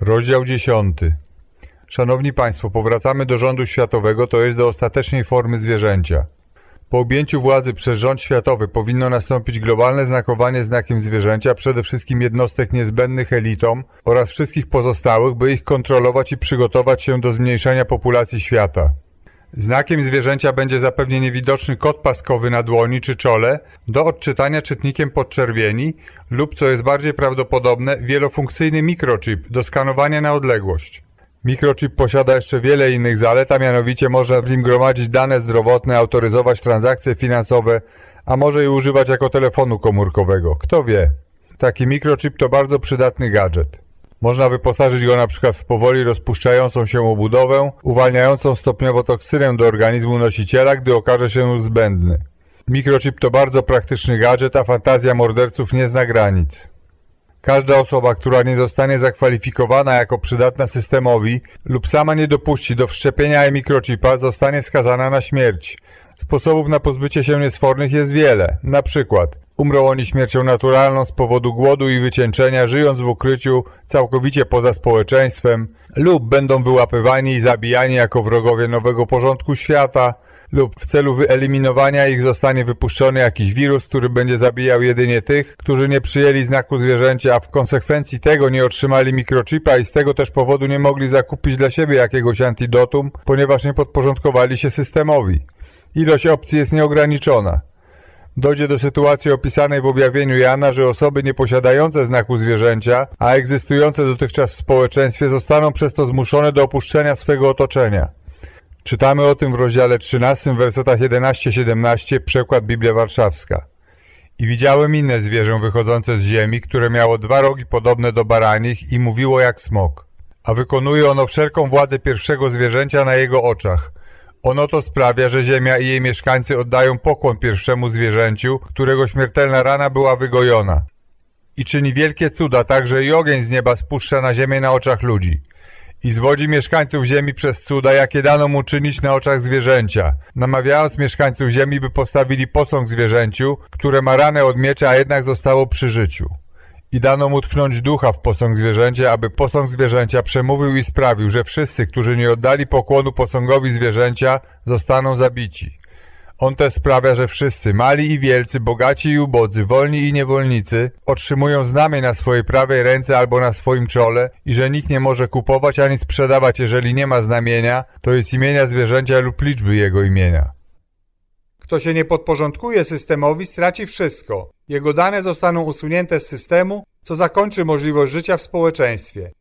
Rozdział 10. Szanowni Państwo, powracamy do rządu światowego, to jest do ostatecznej formy zwierzęcia. Po objęciu władzy przez rząd światowy powinno nastąpić globalne znakowanie znakiem zwierzęcia przede wszystkim jednostek niezbędnych elitom oraz wszystkich pozostałych, by ich kontrolować i przygotować się do zmniejszenia populacji świata. Znakiem zwierzęcia będzie zapewnie niewidoczny kod paskowy na dłoni czy czole do odczytania czytnikiem podczerwieni lub, co jest bardziej prawdopodobne, wielofunkcyjny mikrochip do skanowania na odległość. Mikrochip posiada jeszcze wiele innych zalet, a mianowicie można w nim gromadzić dane zdrowotne, autoryzować transakcje finansowe, a może i używać jako telefonu komórkowego. Kto wie? Taki mikrochip to bardzo przydatny gadżet. Można wyposażyć go na przykład w powoli rozpuszczającą się obudowę, uwalniającą stopniowo toksynę do organizmu nosiciela, gdy okaże się zbędny. Mikrochip to bardzo praktyczny gadżet, a fantazja morderców nie zna granic. Każda osoba, która nie zostanie zakwalifikowana jako przydatna systemowi lub sama nie dopuści do wszczepienia e-mikrochipa, zostanie skazana na śmierć. Sposobów na pozbycie się niesfornych jest wiele. Na przykład umrą oni śmiercią naturalną z powodu głodu i wycieńczenia, żyjąc w ukryciu całkowicie poza społeczeństwem, lub będą wyłapywani i zabijani jako wrogowie nowego porządku świata, lub w celu wyeliminowania ich zostanie wypuszczony jakiś wirus, który będzie zabijał jedynie tych, którzy nie przyjęli znaku zwierzęcia, a w konsekwencji tego nie otrzymali mikrochipa i z tego też powodu nie mogli zakupić dla siebie jakiegoś antidotum, ponieważ nie podporządkowali się systemowi. Ilość opcji jest nieograniczona. Dojdzie do sytuacji opisanej w objawieniu Jana, że osoby nieposiadające znaku zwierzęcia, a egzystujące dotychczas w społeczeństwie zostaną przez to zmuszone do opuszczenia swego otoczenia. Czytamy o tym w rozdziale 13, wersetach 11-17, przekład Biblia Warszawska. I widziałem inne zwierzę wychodzące z ziemi, które miało dwa rogi podobne do baranich i mówiło jak smok. A wykonuje ono wszelką władzę pierwszego zwierzęcia na jego oczach. Ono to sprawia, że ziemia i jej mieszkańcy oddają pokłon pierwszemu zwierzęciu, którego śmiertelna rana była wygojona. I czyni wielkie cuda, także i ogień z nieba spuszcza na ziemię na oczach ludzi i zwodzi mieszkańców ziemi przez cuda, jakie dano mu czynić na oczach zwierzęcia, namawiając mieszkańców ziemi, by postawili posąg zwierzęciu, które ma ranę od miecza, a jednak zostało przy życiu. I dano mu tknąć ducha w posąg zwierzęcia, aby posąg zwierzęcia przemówił i sprawił, że wszyscy, którzy nie oddali pokłonu posągowi zwierzęcia, zostaną zabici. On też sprawia, że wszyscy, mali i wielcy, bogaci i ubodzy, wolni i niewolnicy, otrzymują znamię na swojej prawej ręce albo na swoim czole i że nikt nie może kupować ani sprzedawać, jeżeli nie ma znamienia, to jest imienia zwierzęcia lub liczby jego imienia. Kto się nie podporządkuje systemowi, straci wszystko. Jego dane zostaną usunięte z systemu, co zakończy możliwość życia w społeczeństwie.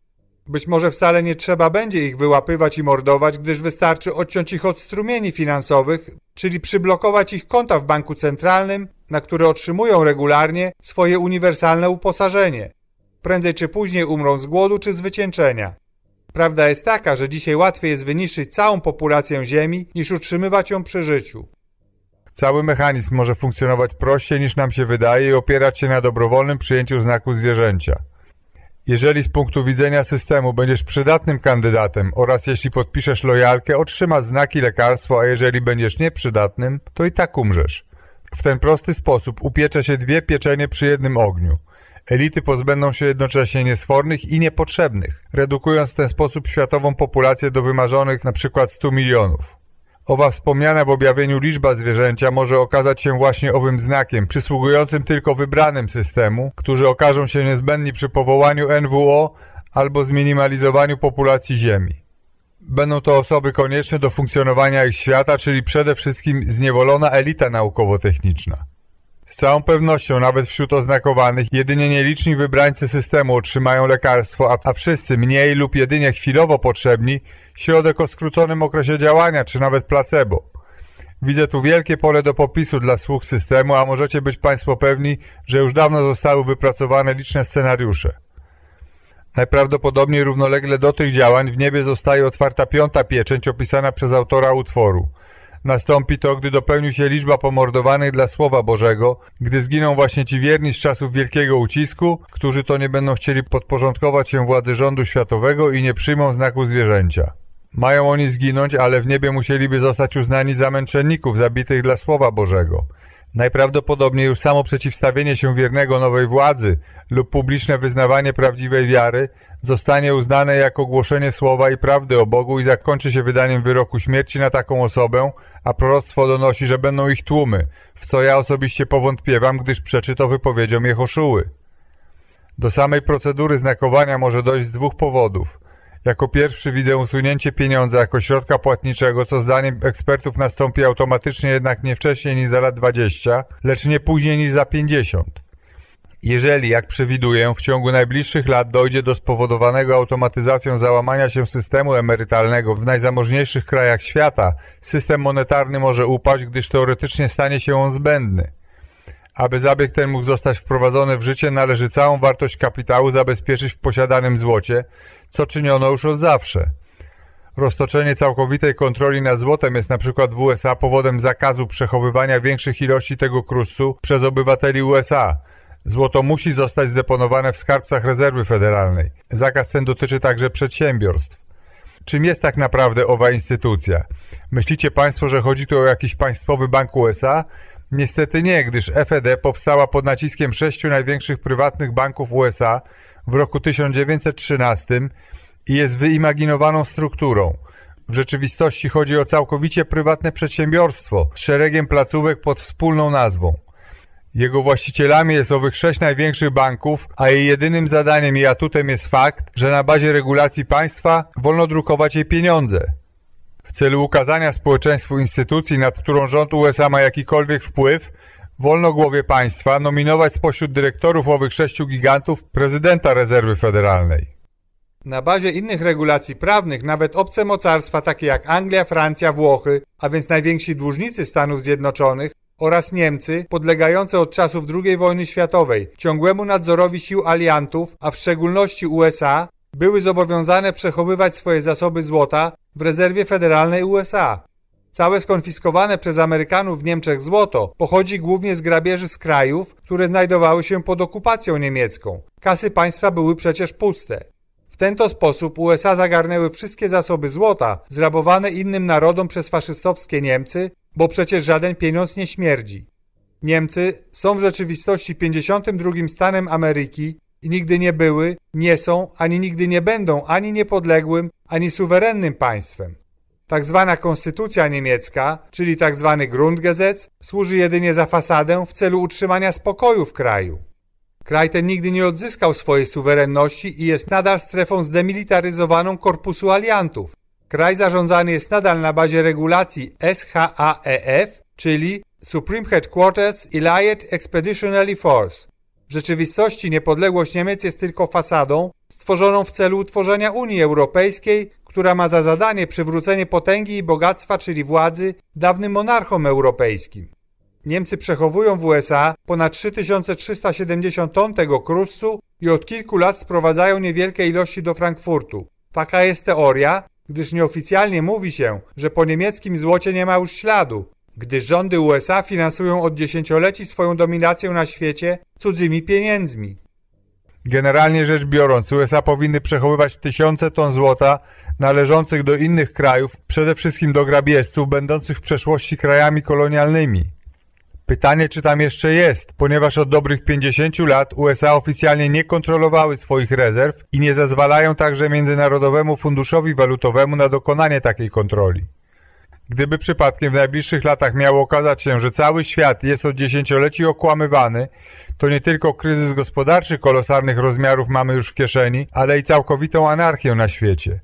Być może wcale nie trzeba będzie ich wyłapywać i mordować, gdyż wystarczy odciąć ich od strumieni finansowych, czyli przyblokować ich konta w banku centralnym, na które otrzymują regularnie swoje uniwersalne uposażenie. Prędzej czy później umrą z głodu czy z wycieńczenia. Prawda jest taka, że dzisiaj łatwiej jest wyniszczyć całą populację Ziemi, niż utrzymywać ją przy życiu. Cały mechanizm może funkcjonować prościej niż nam się wydaje i opierać się na dobrowolnym przyjęciu znaku zwierzęcia. Jeżeli z punktu widzenia systemu będziesz przydatnym kandydatem oraz jeśli podpiszesz lojalkę, otrzymasz znaki lekarstwo, a jeżeli będziesz nieprzydatnym, to i tak umrzesz. W ten prosty sposób upiecze się dwie pieczenie przy jednym ogniu. Elity pozbędą się jednocześnie niesfornych i niepotrzebnych, redukując w ten sposób światową populację do wymarzonych np. 100 milionów. Owa wspomniana w objawieniu liczba zwierzęcia może okazać się właśnie owym znakiem, przysługującym tylko wybranym systemu, którzy okażą się niezbędni przy powołaniu NWO albo zminimalizowaniu populacji Ziemi. Będą to osoby konieczne do funkcjonowania ich świata, czyli przede wszystkim zniewolona elita naukowo-techniczna. Z całą pewnością, nawet wśród oznakowanych, jedynie nieliczni wybrańcy systemu otrzymają lekarstwo, a, a wszyscy mniej lub jedynie chwilowo potrzebni środek o skróconym okresie działania, czy nawet placebo. Widzę tu wielkie pole do popisu dla słuch systemu, a możecie być Państwo pewni, że już dawno zostały wypracowane liczne scenariusze. Najprawdopodobniej równolegle do tych działań w niebie zostaje otwarta piąta pieczęć opisana przez autora utworu – Nastąpi to, gdy dopełni się liczba pomordowanych dla Słowa Bożego, gdy zginą właśnie ci wierni z czasów wielkiego ucisku, którzy to nie będą chcieli podporządkować się władzy rządu światowego i nie przyjmą znaku zwierzęcia. Mają oni zginąć, ale w niebie musieliby zostać uznani za męczenników zabitych dla Słowa Bożego. Najprawdopodobniej już samo przeciwstawienie się wiernego nowej władzy lub publiczne wyznawanie prawdziwej wiary zostanie uznane jako głoszenie słowa i prawdy o Bogu i zakończy się wydaniem wyroku śmierci na taką osobę, a proroctwo donosi, że będą ich tłumy, w co ja osobiście powątpiewam, gdyż przeczy to wypowiedziom Jehoszuły. Do samej procedury znakowania może dojść z dwóch powodów – jako pierwszy widzę usunięcie pieniądza jako środka płatniczego, co zdaniem ekspertów nastąpi automatycznie jednak nie wcześniej niż za lat 20, lecz nie później niż za 50. Jeżeli, jak przewiduję, w ciągu najbliższych lat dojdzie do spowodowanego automatyzacją załamania się systemu emerytalnego w najzamożniejszych krajach świata, system monetarny może upaść, gdyż teoretycznie stanie się on zbędny. Aby zabieg ten mógł zostać wprowadzony w życie, należy całą wartość kapitału zabezpieczyć w posiadanym złocie, co czyniono już od zawsze. Roztoczenie całkowitej kontroli nad złotem jest przykład w USA powodem zakazu przechowywania większych ilości tego kruszcu przez obywateli USA. Złoto musi zostać zdeponowane w skarbcach rezerwy federalnej. Zakaz ten dotyczy także przedsiębiorstw. Czym jest tak naprawdę owa instytucja? Myślicie Państwo, że chodzi tu o jakiś państwowy bank USA? Niestety nie, gdyż FED powstała pod naciskiem sześciu największych prywatnych banków USA w roku 1913 i jest wyimaginowaną strukturą. W rzeczywistości chodzi o całkowicie prywatne przedsiębiorstwo z szeregiem placówek pod wspólną nazwą. Jego właścicielami jest owych sześć największych banków, a jej jedynym zadaniem i atutem jest fakt, że na bazie regulacji państwa wolno drukować jej pieniądze. W celu ukazania społeczeństwu instytucji, nad którą rząd USA ma jakikolwiek wpływ, wolno głowie państwa nominować spośród dyrektorów owych sześciu gigantów prezydenta rezerwy federalnej. Na bazie innych regulacji prawnych nawet obce mocarstwa takie jak Anglia, Francja, Włochy, a więc najwięksi dłużnicy Stanów Zjednoczonych oraz Niemcy, podlegające od czasów II wojny światowej ciągłemu nadzorowi sił aliantów, a w szczególności USA, były zobowiązane przechowywać swoje zasoby złota w rezerwie federalnej USA. Całe skonfiskowane przez Amerykanów w Niemczech złoto pochodzi głównie z grabieży z krajów, które znajdowały się pod okupacją niemiecką. Kasy państwa były przecież puste. W ten to sposób USA zagarnęły wszystkie zasoby złota zrabowane innym narodom przez faszystowskie Niemcy, bo przecież żaden pieniądz nie śmierdzi. Niemcy są w rzeczywistości 52 stanem Ameryki nigdy nie były, nie są, ani nigdy nie będą ani niepodległym, ani suwerennym państwem. Tak zwana konstytucja niemiecka, czyli tak zwany Grundgesetz, służy jedynie za fasadę w celu utrzymania spokoju w kraju. Kraj ten nigdy nie odzyskał swojej suwerenności i jest nadal strefą zdemilitaryzowaną korpusu aliantów. Kraj zarządzany jest nadal na bazie regulacji SHAEF, czyli Supreme Headquarters Allied Expeditionary Force, w rzeczywistości niepodległość Niemiec jest tylko fasadą stworzoną w celu utworzenia Unii Europejskiej, która ma za zadanie przywrócenie potęgi i bogactwa, czyli władzy, dawnym monarchom europejskim. Niemcy przechowują w USA ponad 3370 ton tego kruszcu i od kilku lat sprowadzają niewielkie ilości do Frankfurtu. Taka jest teoria, gdyż nieoficjalnie mówi się, że po niemieckim złocie nie ma już śladu, gdyż rządy USA finansują od dziesięcioleci swoją dominację na świecie cudzymi pieniędzmi. Generalnie rzecz biorąc, USA powinny przechowywać tysiące ton złota należących do innych krajów, przede wszystkim do grabieżców, będących w przeszłości krajami kolonialnymi. Pytanie, czy tam jeszcze jest, ponieważ od dobrych 50 lat USA oficjalnie nie kontrolowały swoich rezerw i nie zezwalają także Międzynarodowemu Funduszowi Walutowemu na dokonanie takiej kontroli. Gdyby przypadkiem w najbliższych latach miało okazać się, że cały świat jest od dziesięcioleci okłamywany, to nie tylko kryzys gospodarczy kolosalnych rozmiarów mamy już w kieszeni, ale i całkowitą anarchię na świecie.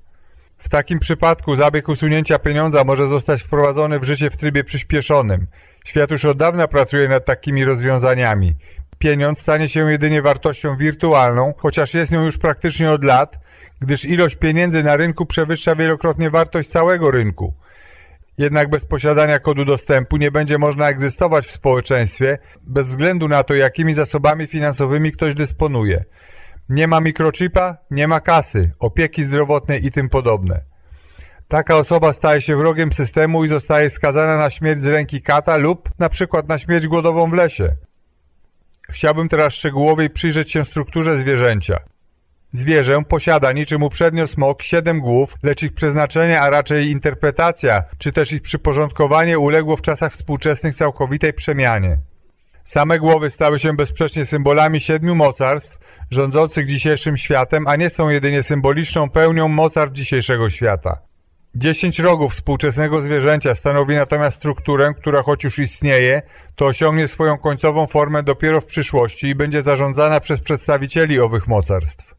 W takim przypadku zabieg usunięcia pieniądza może zostać wprowadzony w życie w trybie przyspieszonym. Świat już od dawna pracuje nad takimi rozwiązaniami. Pieniądz stanie się jedynie wartością wirtualną, chociaż jest nią już praktycznie od lat, gdyż ilość pieniędzy na rynku przewyższa wielokrotnie wartość całego rynku. Jednak bez posiadania kodu dostępu nie będzie można egzystować w społeczeństwie, bez względu na to, jakimi zasobami finansowymi ktoś dysponuje. Nie ma mikrochipa, nie ma kasy, opieki zdrowotnej i tym podobne. Taka osoba staje się wrogiem systemu i zostaje skazana na śmierć z ręki kata lub na przykład na śmierć głodową w lesie. Chciałbym teraz szczegółowiej przyjrzeć się strukturze zwierzęcia. Zwierzę posiada niczym uprzednio smok siedem głów, lecz ich przeznaczenie, a raczej interpretacja, czy też ich przyporządkowanie uległo w czasach współczesnych całkowitej przemianie. Same głowy stały się bezsprzecznie symbolami siedmiu mocarstw rządzących dzisiejszym światem, a nie są jedynie symboliczną pełnią mocarstw dzisiejszego świata. Dziesięć rogów współczesnego zwierzęcia stanowi natomiast strukturę, która choć już istnieje, to osiągnie swoją końcową formę dopiero w przyszłości i będzie zarządzana przez przedstawicieli owych mocarstw.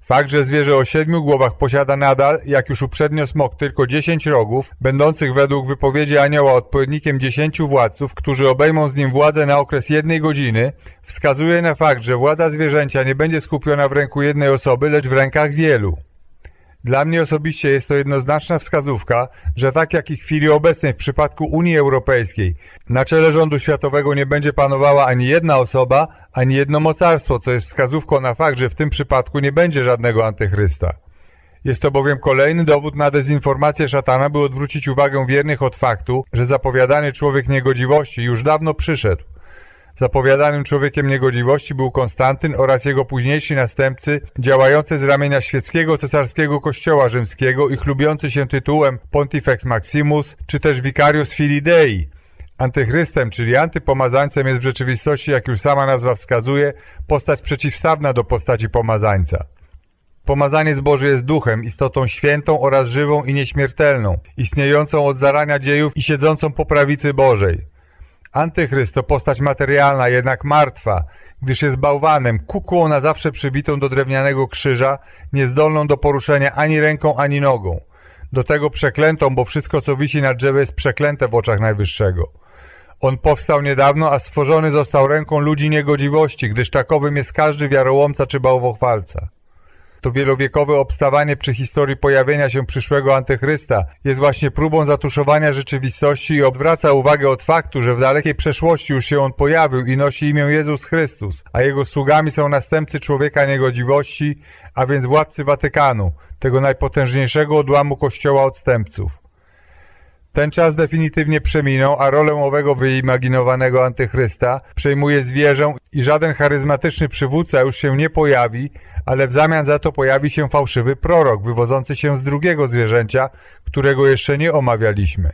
Fakt, że zwierzę o siedmiu głowach posiada nadal, jak już uprzednio smok, tylko dziesięć rogów, będących według wypowiedzi anioła odpowiednikiem dziesięciu władców, którzy obejmą z nim władzę na okres jednej godziny, wskazuje na fakt, że władza zwierzęcia nie będzie skupiona w ręku jednej osoby, lecz w rękach wielu. Dla mnie osobiście jest to jednoznaczna wskazówka, że tak jak i w chwili obecnej w przypadku Unii Europejskiej, na czele rządu światowego nie będzie panowała ani jedna osoba, ani jedno mocarstwo, co jest wskazówką na fakt, że w tym przypadku nie będzie żadnego antychrysta. Jest to bowiem kolejny dowód na dezinformację szatana, by odwrócić uwagę wiernych od faktu, że zapowiadany człowiek niegodziwości już dawno przyszedł. Zapowiadanym człowiekiem niegodziwości był Konstantyn oraz jego późniejsi następcy, działający z ramienia świeckiego cesarskiego kościoła rzymskiego i chlubiący się tytułem Pontifex Maximus czy też Vicarius Filii Dei. Antychrystem, czyli antypomazańcem jest w rzeczywistości, jak już sama nazwa wskazuje, postać przeciwstawna do postaci pomazańca. Pomazaniec Boży jest duchem, istotą świętą oraz żywą i nieśmiertelną, istniejącą od zarania dziejów i siedzącą po prawicy Bożej. Antychryst to postać materialna, jednak martwa, gdyż jest bałwanem, kukłą na zawsze przybitą do drewnianego krzyża, niezdolną do poruszenia ani ręką, ani nogą. Do tego przeklętą, bo wszystko co wisi na drzewie jest przeklęte w oczach Najwyższego. On powstał niedawno, a stworzony został ręką ludzi niegodziwości, gdyż takowym jest każdy wiarołomca czy bałwochwalca. To wielowiekowe obstawanie przy historii pojawienia się przyszłego antychrysta jest właśnie próbą zatuszowania rzeczywistości i odwraca uwagę od faktu, że w dalekiej przeszłości już się on pojawił i nosi imię Jezus Chrystus, a jego sługami są następcy człowieka niegodziwości, a więc władcy Watykanu, tego najpotężniejszego odłamu kościoła odstępców. Ten czas definitywnie przeminął, a rolę owego wyimaginowanego antychrysta przejmuje zwierzę i żaden charyzmatyczny przywódca już się nie pojawi, ale w zamian za to pojawi się fałszywy prorok wywodzący się z drugiego zwierzęcia, którego jeszcze nie omawialiśmy.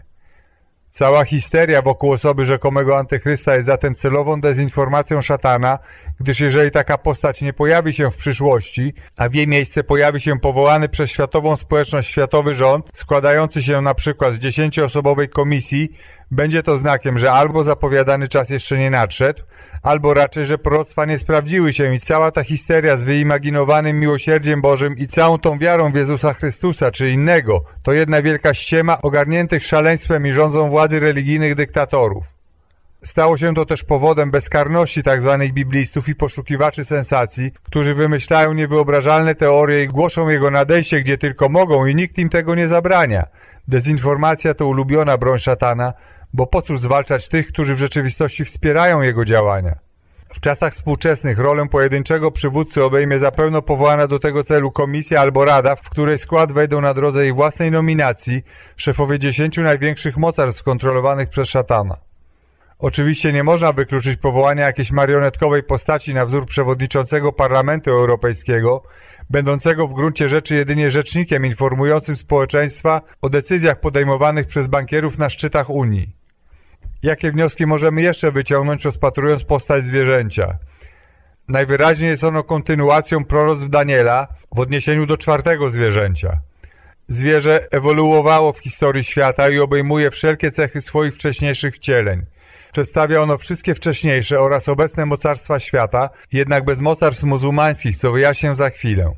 Cała histeria wokół osoby rzekomego antychrysta jest zatem celową dezinformacją szatana, gdyż jeżeli taka postać nie pojawi się w przyszłości, a w jej miejsce pojawi się powołany przez światową społeczność światowy rząd, składający się na przykład z dziesięcioosobowej komisji, będzie to znakiem, że albo zapowiadany czas jeszcze nie nadszedł, albo raczej, że proroctwa nie sprawdziły się i cała ta histeria z wyimaginowanym miłosierdziem Bożym i całą tą wiarą w Jezusa Chrystusa czy innego, to jedna wielka ściema ogarniętych szaleństwem i rządzą władzy religijnych dyktatorów. Stało się to też powodem bezkarności tzw. Tak biblistów i poszukiwaczy sensacji, którzy wymyślają niewyobrażalne teorie i głoszą jego nadejście gdzie tylko mogą i nikt im tego nie zabrania. Dezinformacja to ulubiona broń szatana, bo po cóż zwalczać tych, którzy w rzeczywistości wspierają jego działania? W czasach współczesnych rolę pojedynczego przywódcy obejmie zapewne powołana do tego celu komisja albo rada, w której skład wejdą na drodze jej własnej nominacji szefowie dziesięciu największych mocarstw kontrolowanych przez szatana. Oczywiście nie można wykluczyć powołania jakiejś marionetkowej postaci na wzór przewodniczącego Parlamentu Europejskiego, będącego w gruncie rzeczy jedynie rzecznikiem informującym społeczeństwa o decyzjach podejmowanych przez bankierów na szczytach Unii. Jakie wnioski możemy jeszcze wyciągnąć rozpatrując postać zwierzęcia? Najwyraźniej jest ono kontynuacją proroctw Daniela w odniesieniu do czwartego zwierzęcia. Zwierzę ewoluowało w historii świata i obejmuje wszelkie cechy swoich wcześniejszych wcieleń. Przedstawia ono wszystkie wcześniejsze oraz obecne mocarstwa świata, jednak bez mocarstw muzułmańskich, co wyjaśnię za chwilę.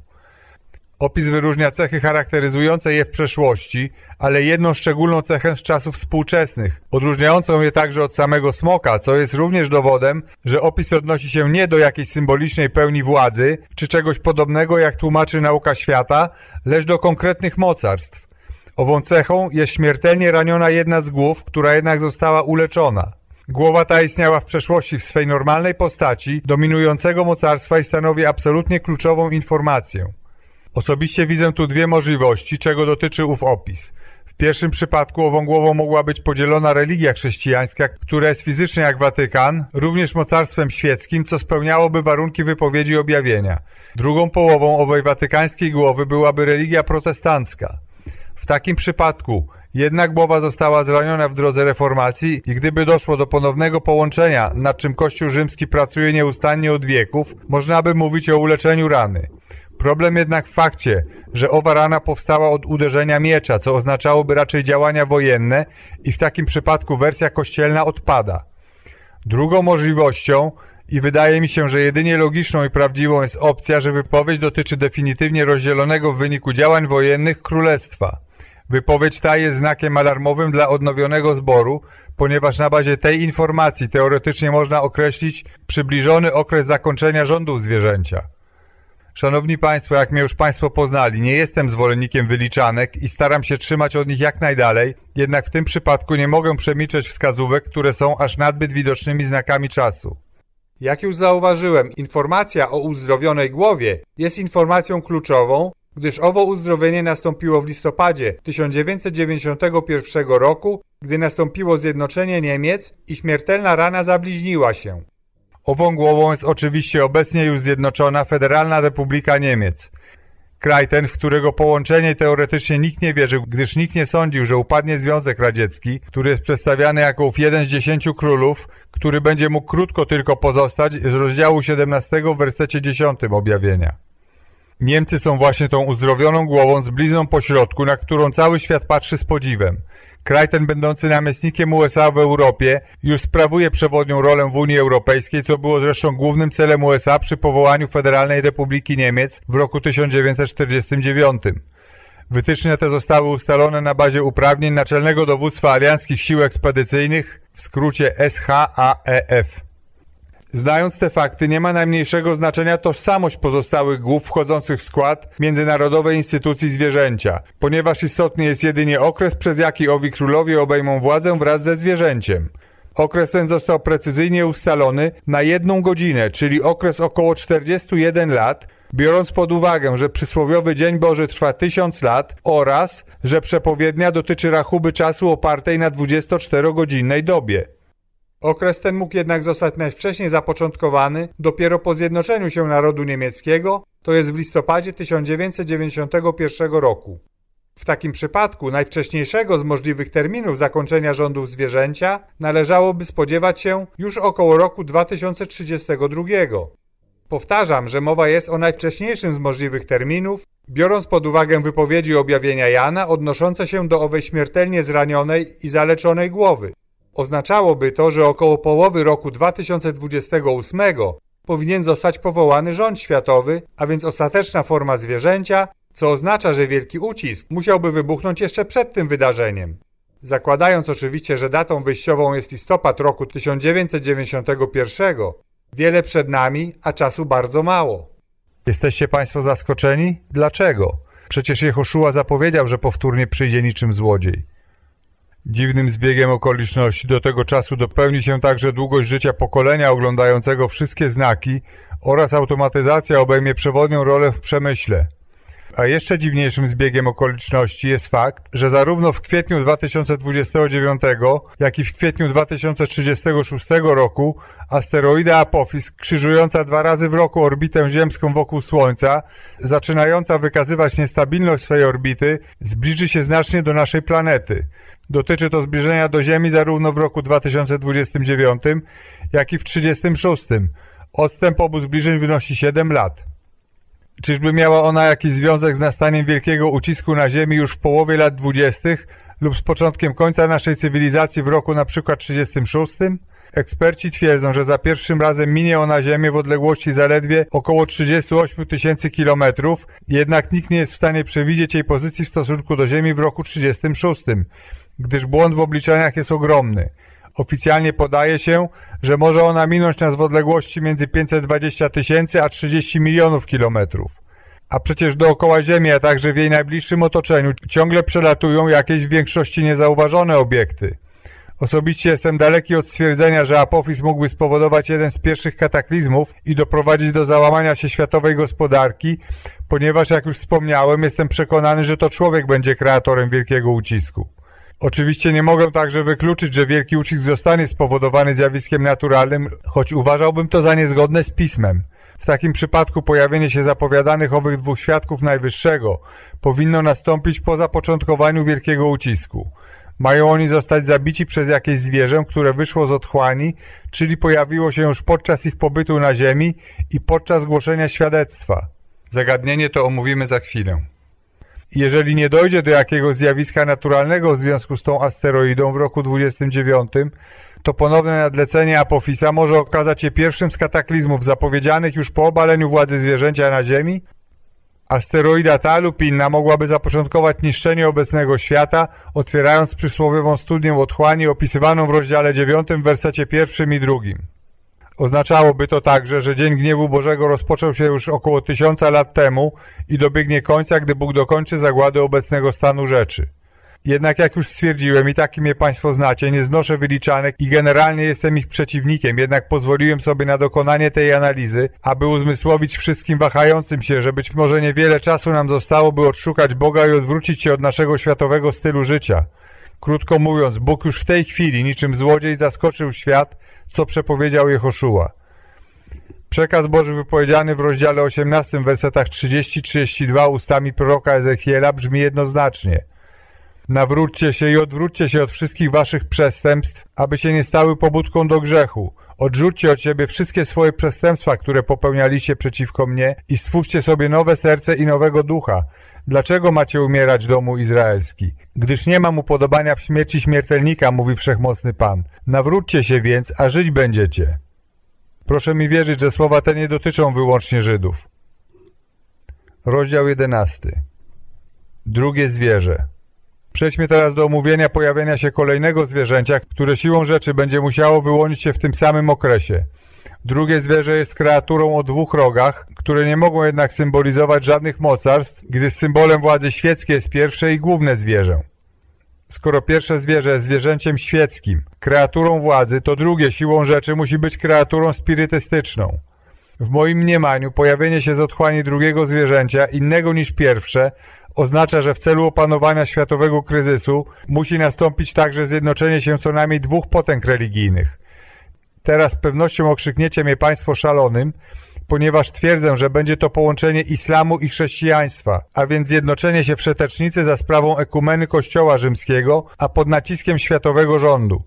Opis wyróżnia cechy charakteryzujące je w przeszłości, ale jedną szczególną cechę z czasów współczesnych, odróżniającą je także od samego smoka, co jest również dowodem, że opis odnosi się nie do jakiejś symbolicznej pełni władzy, czy czegoś podobnego jak tłumaczy nauka świata, lecz do konkretnych mocarstw. Ową cechą jest śmiertelnie raniona jedna z głów, która jednak została uleczona. Głowa ta istniała w przeszłości w swej normalnej postaci dominującego mocarstwa i stanowi absolutnie kluczową informację. Osobiście widzę tu dwie możliwości, czego dotyczy ów opis. W pierwszym przypadku ową głową mogła być podzielona religia chrześcijańska, która jest fizycznie jak Watykan, również mocarstwem świeckim, co spełniałoby warunki wypowiedzi objawienia. Drugą połową owej watykańskiej głowy byłaby religia protestancka. W takim przypadku jedna głowa została zraniona w drodze reformacji i gdyby doszło do ponownego połączenia, nad czym Kościół rzymski pracuje nieustannie od wieków, można by mówić o uleczeniu rany. Problem jednak w fakcie, że owa rana powstała od uderzenia miecza, co oznaczałoby raczej działania wojenne i w takim przypadku wersja kościelna odpada. Drugą możliwością i wydaje mi się, że jedynie logiczną i prawdziwą jest opcja, że wypowiedź dotyczy definitywnie rozdzielonego w wyniku działań wojennych królestwa. Wypowiedź ta jest znakiem alarmowym dla odnowionego zboru, ponieważ na bazie tej informacji teoretycznie można określić przybliżony okres zakończenia rządów zwierzęcia. Szanowni Państwo, jak mnie już Państwo poznali, nie jestem zwolennikiem wyliczanek i staram się trzymać od nich jak najdalej, jednak w tym przypadku nie mogę przemilczeć wskazówek, które są aż nadbyt widocznymi znakami czasu. Jak już zauważyłem, informacja o uzdrowionej głowie jest informacją kluczową, gdyż owo uzdrowienie nastąpiło w listopadzie 1991 roku, gdy nastąpiło zjednoczenie Niemiec i śmiertelna rana zabliźniła się. Ową głową jest oczywiście obecnie już zjednoczona Federalna Republika Niemiec. Kraj ten, w którego połączenie teoretycznie nikt nie wierzył, gdyż nikt nie sądził, że upadnie Związek Radziecki, który jest przedstawiany jako jeden z dziesięciu królów, który będzie mógł krótko tylko pozostać z rozdziału 17 w wersecie 10 objawienia. Niemcy są właśnie tą uzdrowioną głową z blizną pośrodku, na którą cały świat patrzy z podziwem. Kraj ten będący namiestnikiem USA w Europie już sprawuje przewodnią rolę w Unii Europejskiej, co było zresztą głównym celem USA przy powołaniu Federalnej Republiki Niemiec w roku 1949. Wytyczne te zostały ustalone na bazie uprawnień Naczelnego Dowództwa Alianckich Sił Ekspedycyjnych, w skrócie SHAEF. Znając te fakty, nie ma najmniejszego znaczenia tożsamość pozostałych głów wchodzących w skład Międzynarodowej Instytucji Zwierzęcia, ponieważ istotny jest jedynie okres, przez jaki owi królowie obejmą władzę wraz ze zwierzęciem. Okres ten został precyzyjnie ustalony na jedną godzinę, czyli okres około 41 lat, biorąc pod uwagę, że przysłowiowy Dzień Boży trwa tysiąc lat oraz, że przepowiednia dotyczy rachuby czasu opartej na 24-godzinnej dobie. Okres ten mógł jednak zostać najwcześniej zapoczątkowany dopiero po zjednoczeniu się narodu niemieckiego, to jest w listopadzie 1991 roku. W takim przypadku najwcześniejszego z możliwych terminów zakończenia rządów zwierzęcia należałoby spodziewać się już około roku 2032. Powtarzam, że mowa jest o najwcześniejszym z możliwych terminów, biorąc pod uwagę wypowiedzi objawienia Jana odnoszące się do owej śmiertelnie zranionej i zaleczonej głowy. Oznaczałoby to, że około połowy roku 2028 powinien zostać powołany rząd światowy, a więc ostateczna forma zwierzęcia, co oznacza, że wielki ucisk musiałby wybuchnąć jeszcze przed tym wydarzeniem. Zakładając oczywiście, że datą wyjściową jest listopad roku 1991, wiele przed nami, a czasu bardzo mało. Jesteście Państwo zaskoczeni? Dlaczego? Przecież Jehoszua zapowiedział, że powtórnie przyjdzie niczym złodziej. Dziwnym zbiegiem okoliczności do tego czasu dopełni się także długość życia pokolenia oglądającego wszystkie znaki oraz automatyzacja obejmie przewodnią rolę w przemyśle. A jeszcze dziwniejszym zbiegiem okoliczności jest fakt, że zarówno w kwietniu 2029, jak i w kwietniu 2036 roku asteroida Apophis, krzyżująca dwa razy w roku orbitę ziemską wokół Słońca, zaczynająca wykazywać niestabilność swej orbity, zbliży się znacznie do naszej planety. Dotyczy to zbliżenia do Ziemi zarówno w roku 2029, jak i w 1936. Odstęp obu zbliżeń wynosi 7 lat. Czyżby miała ona jakiś związek z nastaniem wielkiego ucisku na Ziemi już w połowie lat dwudziestych lub z początkiem końca naszej cywilizacji w roku przykład 36? Eksperci twierdzą, że za pierwszym razem minie ona Ziemię w odległości zaledwie około 38 tysięcy kilometrów, jednak nikt nie jest w stanie przewidzieć jej pozycji w stosunku do Ziemi w roku 36, gdyż błąd w obliczeniach jest ogromny. Oficjalnie podaje się, że może ona minąć nas w odległości między 520 tysięcy a 30 milionów kilometrów. A przecież dookoła Ziemi, a także w jej najbliższym otoczeniu ciągle przelatują jakieś w większości niezauważone obiekty. Osobiście jestem daleki od stwierdzenia, że Apophis mógłby spowodować jeden z pierwszych kataklizmów i doprowadzić do załamania się światowej gospodarki, ponieważ jak już wspomniałem, jestem przekonany, że to człowiek będzie kreatorem wielkiego ucisku. Oczywiście nie mogę także wykluczyć, że wielki ucisk zostanie spowodowany zjawiskiem naturalnym, choć uważałbym to za niezgodne z pismem. W takim przypadku pojawienie się zapowiadanych owych dwóch świadków Najwyższego powinno nastąpić po zapoczątkowaniu wielkiego ucisku. Mają oni zostać zabici przez jakieś zwierzę, które wyszło z otchłani, czyli pojawiło się już podczas ich pobytu na Ziemi i podczas głoszenia świadectwa. Zagadnienie to omówimy za chwilę. Jeżeli nie dojdzie do jakiegoś zjawiska naturalnego w związku z tą asteroidą w roku 29, to ponowne nadlecenie Apofisa może okazać się pierwszym z kataklizmów zapowiedzianych już po obaleniu władzy zwierzęcia na Ziemi. Asteroida ta lub inna mogłaby zapoczątkować niszczenie obecnego świata, otwierając przysłowiową studnię otchłani opisywaną w rozdziale 9 w wersecie pierwszym i drugim. Oznaczałoby to także, że Dzień Gniewu Bożego rozpoczął się już około tysiąca lat temu i dobiegnie końca, gdy Bóg dokończy zagładę obecnego stanu rzeczy. Jednak jak już stwierdziłem i taki mnie Państwo znacie, nie znoszę wyliczanek i generalnie jestem ich przeciwnikiem, jednak pozwoliłem sobie na dokonanie tej analizy, aby uzmysłowić wszystkim wahającym się, że być może niewiele czasu nam zostało, by odszukać Boga i odwrócić się od naszego światowego stylu życia. Krótko mówiąc, Bóg już w tej chwili niczym złodziej zaskoczył świat, co przepowiedział Jehoszua. Przekaz Boży wypowiedziany w rozdziale 18, wersetach 30-32 ustami proroka Ezechiela brzmi jednoznacznie. Nawróćcie się i odwróćcie się od wszystkich waszych przestępstw, aby się nie stały pobudką do grzechu. Odrzućcie od siebie wszystkie swoje przestępstwa, które popełnialiście przeciwko mnie i stwórzcie sobie nowe serce i nowego ducha. Dlaczego macie umierać domu izraelski? Gdyż nie mam upodobania w śmierci śmiertelnika, mówi wszechmocny Pan. Nawróćcie się więc, a żyć będziecie. Proszę mi wierzyć, że słowa te nie dotyczą wyłącznie Żydów. Rozdział 11. Drugie zwierzę. Przejdźmy teraz do omówienia pojawienia się kolejnego zwierzęcia, które siłą rzeczy będzie musiało wyłonić się w tym samym okresie. Drugie zwierzę jest kreaturą o dwóch rogach, które nie mogą jednak symbolizować żadnych mocarstw, gdyż symbolem władzy świeckiej jest pierwsze i główne zwierzę. Skoro pierwsze zwierzę jest zwierzęciem świeckim, kreaturą władzy, to drugie siłą rzeczy musi być kreaturą spirytystyczną. W moim mniemaniu pojawienie się z otchłani drugiego zwierzęcia, innego niż pierwsze, oznacza, że w celu opanowania światowego kryzysu musi nastąpić także zjednoczenie się co najmniej dwóch potęg religijnych. Teraz z pewnością okrzykniecie mnie państwo szalonym, ponieważ twierdzę, że będzie to połączenie islamu i chrześcijaństwa, a więc zjednoczenie się wszetecznicy za sprawą ekumeny Kościoła Rzymskiego, a pod naciskiem światowego rządu.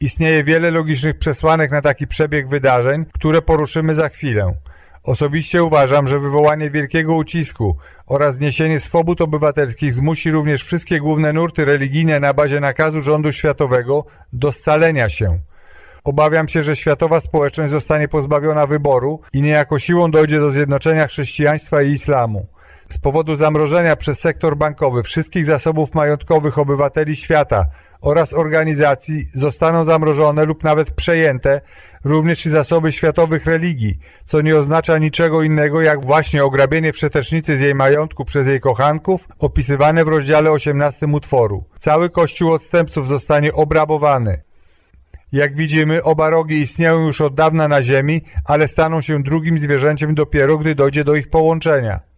Istnieje wiele logicznych przesłanek na taki przebieg wydarzeń, które poruszymy za chwilę. Osobiście uważam, że wywołanie wielkiego ucisku oraz zniesienie swobód obywatelskich zmusi również wszystkie główne nurty religijne na bazie nakazu rządu światowego do scalenia się. Obawiam się, że światowa społeczność zostanie pozbawiona wyboru i niejako siłą dojdzie do zjednoczenia chrześcijaństwa i islamu. Z powodu zamrożenia przez sektor bankowy wszystkich zasobów majątkowych obywateli świata oraz organizacji zostaną zamrożone lub nawet przejęte również i zasoby światowych religii, co nie oznacza niczego innego jak właśnie ograbienie wszetecznicy z jej majątku przez jej kochanków opisywane w rozdziale 18 utworu. Cały kościół odstępców zostanie obrabowany. Jak widzimy, oba rogi istnieją już od dawna na Ziemi, ale staną się drugim zwierzęciem dopiero, gdy dojdzie do ich połączenia.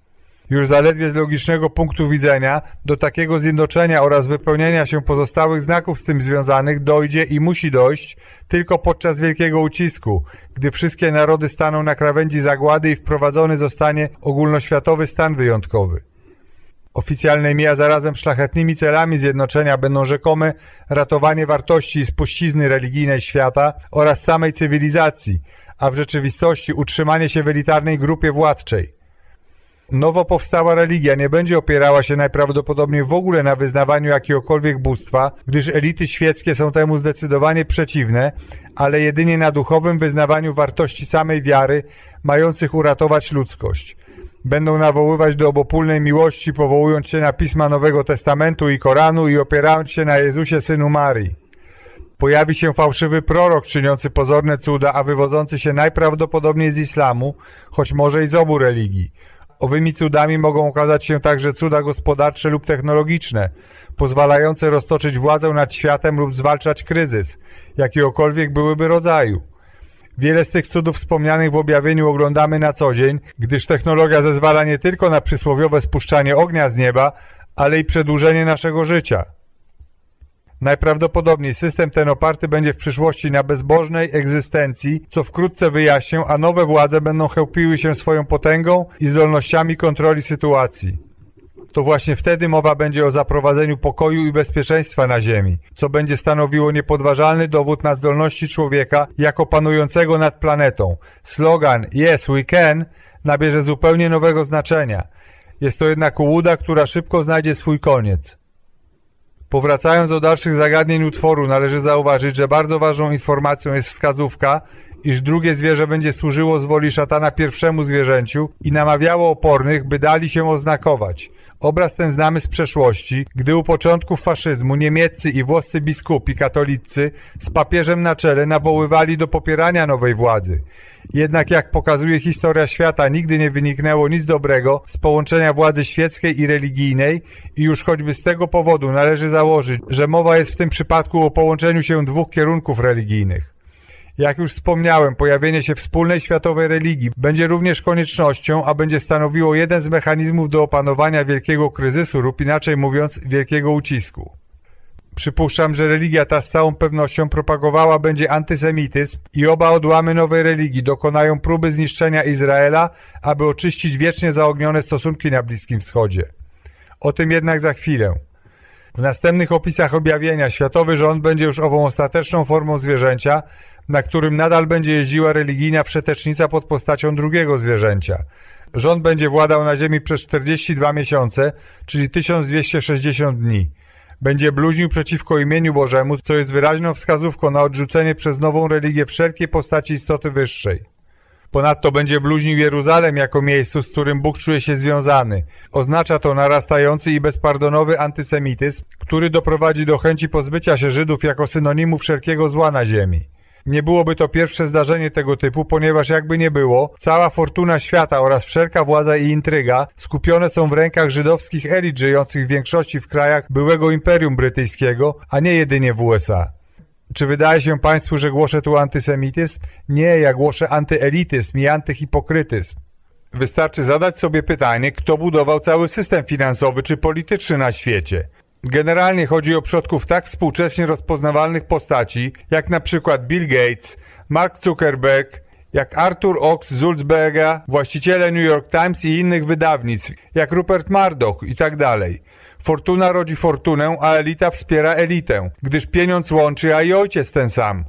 Już zaledwie z logicznego punktu widzenia do takiego zjednoczenia oraz wypełnienia się pozostałych znaków z tym związanych dojdzie i musi dojść tylko podczas wielkiego ucisku, gdy wszystkie narody staną na krawędzi zagłady i wprowadzony zostanie ogólnoświatowy stan wyjątkowy. Oficjalnymi, a zarazem szlachetnymi celami zjednoczenia będą rzekome ratowanie wartości i spuścizny religijnej świata oraz samej cywilizacji, a w rzeczywistości utrzymanie się w elitarnej grupie władczej. Nowo powstała religia nie będzie opierała się najprawdopodobniej w ogóle na wyznawaniu jakiegokolwiek bóstwa, gdyż elity świeckie są temu zdecydowanie przeciwne, ale jedynie na duchowym wyznawaniu wartości samej wiary, mających uratować ludzkość. Będą nawoływać do obopólnej miłości, powołując się na pisma Nowego Testamentu i Koranu i opierając się na Jezusie, Synu Marii. Pojawi się fałszywy prorok czyniący pozorne cuda, a wywodzący się najprawdopodobniej z islamu, choć może i z obu religii. Owymi cudami mogą okazać się także cuda gospodarcze lub technologiczne, pozwalające roztoczyć władzę nad światem lub zwalczać kryzys, jakiegokolwiek byłyby rodzaju. Wiele z tych cudów wspomnianych w objawieniu oglądamy na co dzień, gdyż technologia zezwala nie tylko na przysłowiowe spuszczanie ognia z nieba, ale i przedłużenie naszego życia. Najprawdopodobniej system ten oparty będzie w przyszłości na bezbożnej egzystencji, co wkrótce wyjaśnię, a nowe władze będą chełpiły się swoją potęgą i zdolnościami kontroli sytuacji. To właśnie wtedy mowa będzie o zaprowadzeniu pokoju i bezpieczeństwa na Ziemi, co będzie stanowiło niepodważalny dowód na zdolności człowieka jako panującego nad planetą. Slogan Yes, we can nabierze zupełnie nowego znaczenia. Jest to jednak ułuda, która szybko znajdzie swój koniec. Powracając do dalszych zagadnień utworu, należy zauważyć, że bardzo ważną informacją jest wskazówka, iż drugie zwierzę będzie służyło z woli szatana pierwszemu zwierzęciu i namawiało opornych, by dali się oznakować. Obraz ten znamy z przeszłości, gdy u początków faszyzmu niemieccy i włoscy biskupi katolicy z papieżem na czele nawoływali do popierania nowej władzy. Jednak jak pokazuje historia świata, nigdy nie wyniknęło nic dobrego z połączenia władzy świeckiej i religijnej i już choćby z tego powodu należy założyć, że mowa jest w tym przypadku o połączeniu się dwóch kierunków religijnych. Jak już wspomniałem, pojawienie się wspólnej światowej religii będzie również koniecznością, a będzie stanowiło jeden z mechanizmów do opanowania wielkiego kryzysu lub inaczej mówiąc wielkiego ucisku. Przypuszczam, że religia ta z całą pewnością propagowała będzie antysemityzm i oba odłamy nowej religii dokonają próby zniszczenia Izraela, aby oczyścić wiecznie zaognione stosunki na Bliskim Wschodzie. O tym jednak za chwilę. W następnych opisach objawienia światowy rząd będzie już ową ostateczną formą zwierzęcia, na którym nadal będzie jeździła religijna wszetecznica pod postacią drugiego zwierzęcia. Rząd będzie władał na ziemi przez 42 miesiące, czyli 1260 dni. Będzie bluźnił przeciwko imieniu Bożemu, co jest wyraźną wskazówką na odrzucenie przez nową religię wszelkiej postaci istoty wyższej. Ponadto będzie bluźnił Jeruzalem jako miejscu, z którym Bóg czuje się związany. Oznacza to narastający i bezpardonowy antysemityzm, który doprowadzi do chęci pozbycia się Żydów jako synonimu wszelkiego zła na ziemi. Nie byłoby to pierwsze zdarzenie tego typu, ponieważ jakby nie było, cała fortuna świata oraz wszelka władza i intryga skupione są w rękach żydowskich elit żyjących w większości w krajach byłego Imperium Brytyjskiego, a nie jedynie w USA. Czy wydaje się Państwu, że głoszę tu antysemityzm? Nie, ja głoszę antyelityzm i antyhipokrytyzm. Wystarczy zadać sobie pytanie, kto budował cały system finansowy czy polityczny na świecie. Generalnie chodzi o przodków tak współcześnie rozpoznawalnych postaci, jak na przykład Bill Gates, Mark Zuckerberg, jak Arthur Ox Zulzberga, właściciele New York Times i innych wydawnictw, jak Rupert Murdoch i tak dalej. Fortuna rodzi fortunę, a elita wspiera elitę, gdyż pieniądz łączy, a i ojciec ten sam.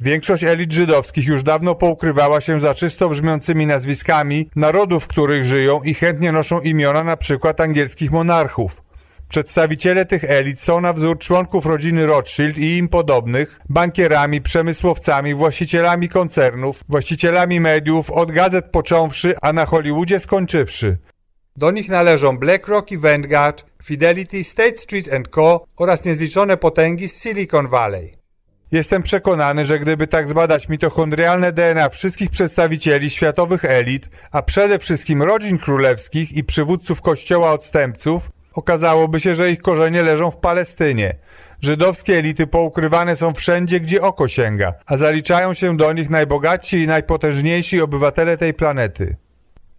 Większość elit żydowskich już dawno poukrywała się za czysto brzmiącymi nazwiskami narodów, w których żyją i chętnie noszą imiona na przykład angielskich monarchów. Przedstawiciele tych elit są na wzór członków rodziny Rothschild i im podobnych, bankierami, przemysłowcami, właścicielami koncernów, właścicielami mediów, od gazet począwszy, a na Hollywoodzie skończywszy. Do nich należą BlackRock i Vanguard, Fidelity, State Street Co. oraz niezliczone potęgi z Silicon Valley. Jestem przekonany, że gdyby tak zbadać mitochondrialne DNA wszystkich przedstawicieli światowych elit, a przede wszystkim rodzin królewskich i przywódców kościoła odstępców, okazałoby się, że ich korzenie leżą w Palestynie. Żydowskie elity poukrywane są wszędzie, gdzie oko sięga, a zaliczają się do nich najbogatsi i najpotężniejsi obywatele tej planety.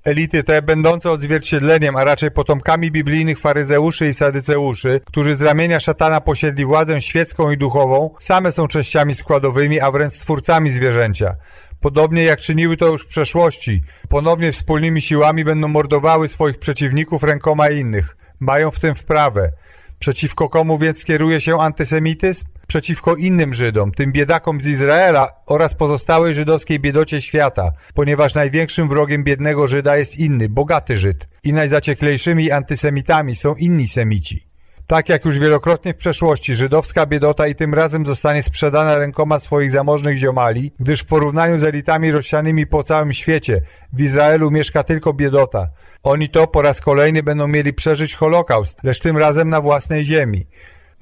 Elity te, będące odzwierciedleniem, a raczej potomkami biblijnych faryzeuszy i sadyceuszy, którzy z ramienia szatana posiedli władzę świecką i duchową, same są częściami składowymi, a wręcz stwórcami zwierzęcia. Podobnie jak czyniły to już w przeszłości, ponownie wspólnymi siłami będą mordowały swoich przeciwników rękoma innych. Mają w tym wprawę. Przeciwko komu więc kieruje się antysemityzm? Przeciwko innym Żydom, tym biedakom z Izraela oraz pozostałej żydowskiej biedocie świata, ponieważ największym wrogiem biednego Żyda jest inny, bogaty Żyd i najzacieklejszymi antysemitami są inni semici. Tak jak już wielokrotnie w przeszłości, żydowska biedota i tym razem zostanie sprzedana rękoma swoich zamożnych ziomali, gdyż w porównaniu z elitami rozsianymi po całym świecie w Izraelu mieszka tylko biedota. Oni to po raz kolejny będą mieli przeżyć Holokaust, lecz tym razem na własnej ziemi.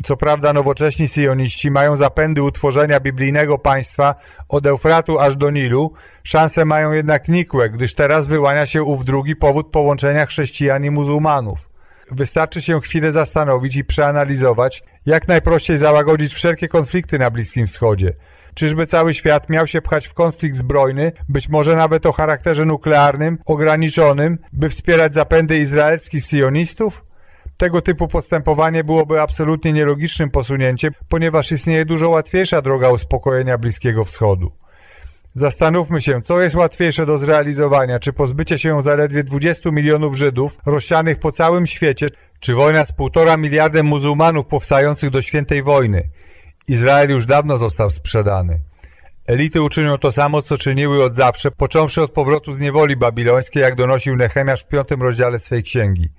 Co prawda nowocześni syjoniści mają zapędy utworzenia biblijnego państwa od Eufratu aż do Nilu, szanse mają jednak nikłe, gdyż teraz wyłania się ów drugi powód połączenia chrześcijan i muzułmanów. Wystarczy się chwilę zastanowić i przeanalizować, jak najprościej załagodzić wszelkie konflikty na Bliskim Wschodzie. Czyżby cały świat miał się pchać w konflikt zbrojny, być może nawet o charakterze nuklearnym, ograniczonym, by wspierać zapędy izraelskich sionistów? Tego typu postępowanie byłoby absolutnie nielogicznym posunięciem, ponieważ istnieje dużo łatwiejsza droga uspokojenia Bliskiego Wschodu. Zastanówmy się, co jest łatwiejsze do zrealizowania, czy pozbycie się zaledwie 20 milionów Żydów rozsianych po całym świecie, czy wojna z półtora miliardem muzułmanów powstających do świętej wojny. Izrael już dawno został sprzedany. Elity uczynią to samo, co czyniły od zawsze, począwszy od powrotu z niewoli babilońskiej, jak donosił Nehemiasz w piątym rozdziale swej księgi.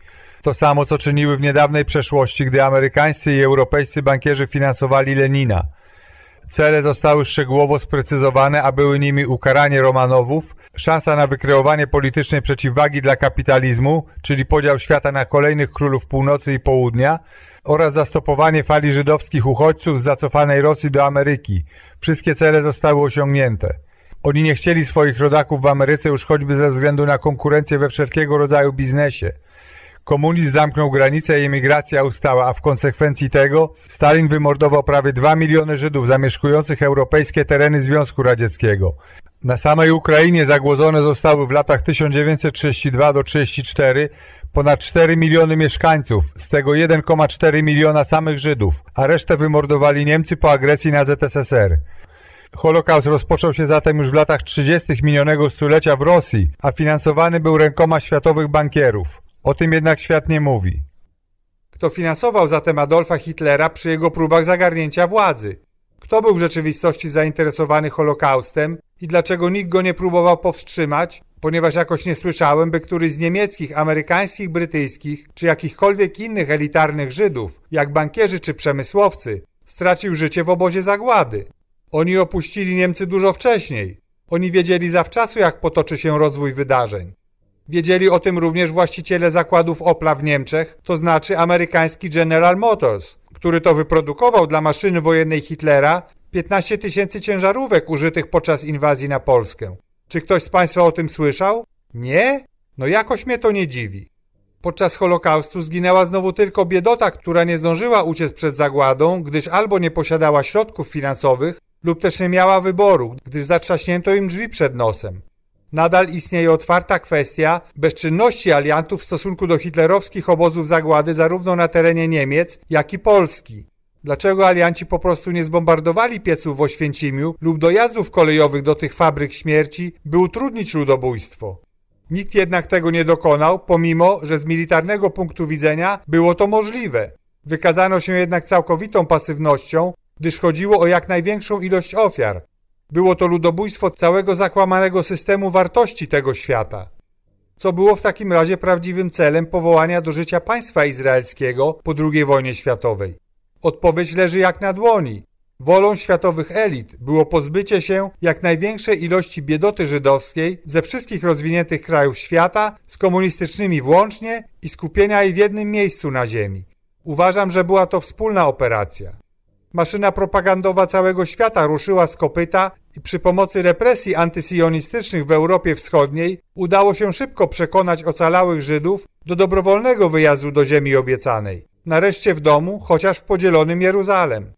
To samo, co czyniły w niedawnej przeszłości, gdy amerykańscy i europejscy bankierzy finansowali Lenina. Cele zostały szczegółowo sprecyzowane, a były nimi ukaranie Romanowów, szansa na wykreowanie politycznej przeciwwagi dla kapitalizmu, czyli podział świata na kolejnych królów północy i południa, oraz zastopowanie fali żydowskich uchodźców z zacofanej Rosji do Ameryki. Wszystkie cele zostały osiągnięte. Oni nie chcieli swoich rodaków w Ameryce już choćby ze względu na konkurencję we wszelkiego rodzaju biznesie. Komunizm zamknął granice i emigracja ustała, a w konsekwencji tego Stalin wymordował prawie 2 miliony Żydów zamieszkujących europejskie tereny Związku Radzieckiego. Na samej Ukrainie zagłodzone zostały w latach 1932 do 1934 ponad 4 miliony mieszkańców, z tego 1,4 miliona samych Żydów, a resztę wymordowali Niemcy po agresji na ZSSR. Holokaust rozpoczął się zatem już w latach 30. minionego stulecia w Rosji, a finansowany był rękoma światowych bankierów. O tym jednak świat nie mówi. Kto finansował zatem Adolfa Hitlera przy jego próbach zagarnięcia władzy? Kto był w rzeczywistości zainteresowany Holokaustem i dlaczego nikt go nie próbował powstrzymać, ponieważ jakoś nie słyszałem, by któryś z niemieckich, amerykańskich, brytyjskich czy jakichkolwiek innych elitarnych Żydów, jak bankierzy czy przemysłowcy, stracił życie w obozie zagłady. Oni opuścili Niemcy dużo wcześniej. Oni wiedzieli zawczasu, jak potoczy się rozwój wydarzeń. Wiedzieli o tym również właściciele zakładów Opla w Niemczech, to znaczy amerykański General Motors, który to wyprodukował dla maszyny wojennej Hitlera 15 tysięcy ciężarówek użytych podczas inwazji na Polskę. Czy ktoś z Państwa o tym słyszał? Nie? No jakoś mnie to nie dziwi. Podczas Holokaustu zginęła znowu tylko biedota, która nie zdążyła uciec przed zagładą, gdyż albo nie posiadała środków finansowych, lub też nie miała wyboru, gdyż zatrzaśnięto im drzwi przed nosem. Nadal istnieje otwarta kwestia bezczynności aliantów w stosunku do hitlerowskich obozów zagłady zarówno na terenie Niemiec, jak i Polski. Dlaczego alianci po prostu nie zbombardowali pieców w Oświęcimiu lub dojazdów kolejowych do tych fabryk śmierci, by utrudnić ludobójstwo? Nikt jednak tego nie dokonał, pomimo, że z militarnego punktu widzenia było to możliwe. Wykazano się jednak całkowitą pasywnością, gdyż chodziło o jak największą ilość ofiar, było to ludobójstwo całego zakłamanego systemu wartości tego świata. Co było w takim razie prawdziwym celem powołania do życia państwa izraelskiego po II wojnie światowej? Odpowiedź leży jak na dłoni. Wolą światowych elit było pozbycie się jak największej ilości biedoty żydowskiej ze wszystkich rozwiniętych krajów świata, z komunistycznymi włącznie i skupienia jej w jednym miejscu na ziemi. Uważam, że była to wspólna operacja. Maszyna propagandowa całego świata ruszyła z kopyta i przy pomocy represji antysionistycznych w Europie Wschodniej udało się szybko przekonać ocalałych Żydów do dobrowolnego wyjazdu do ziemi obiecanej. Nareszcie w domu, chociaż w podzielonym Jeruzalem.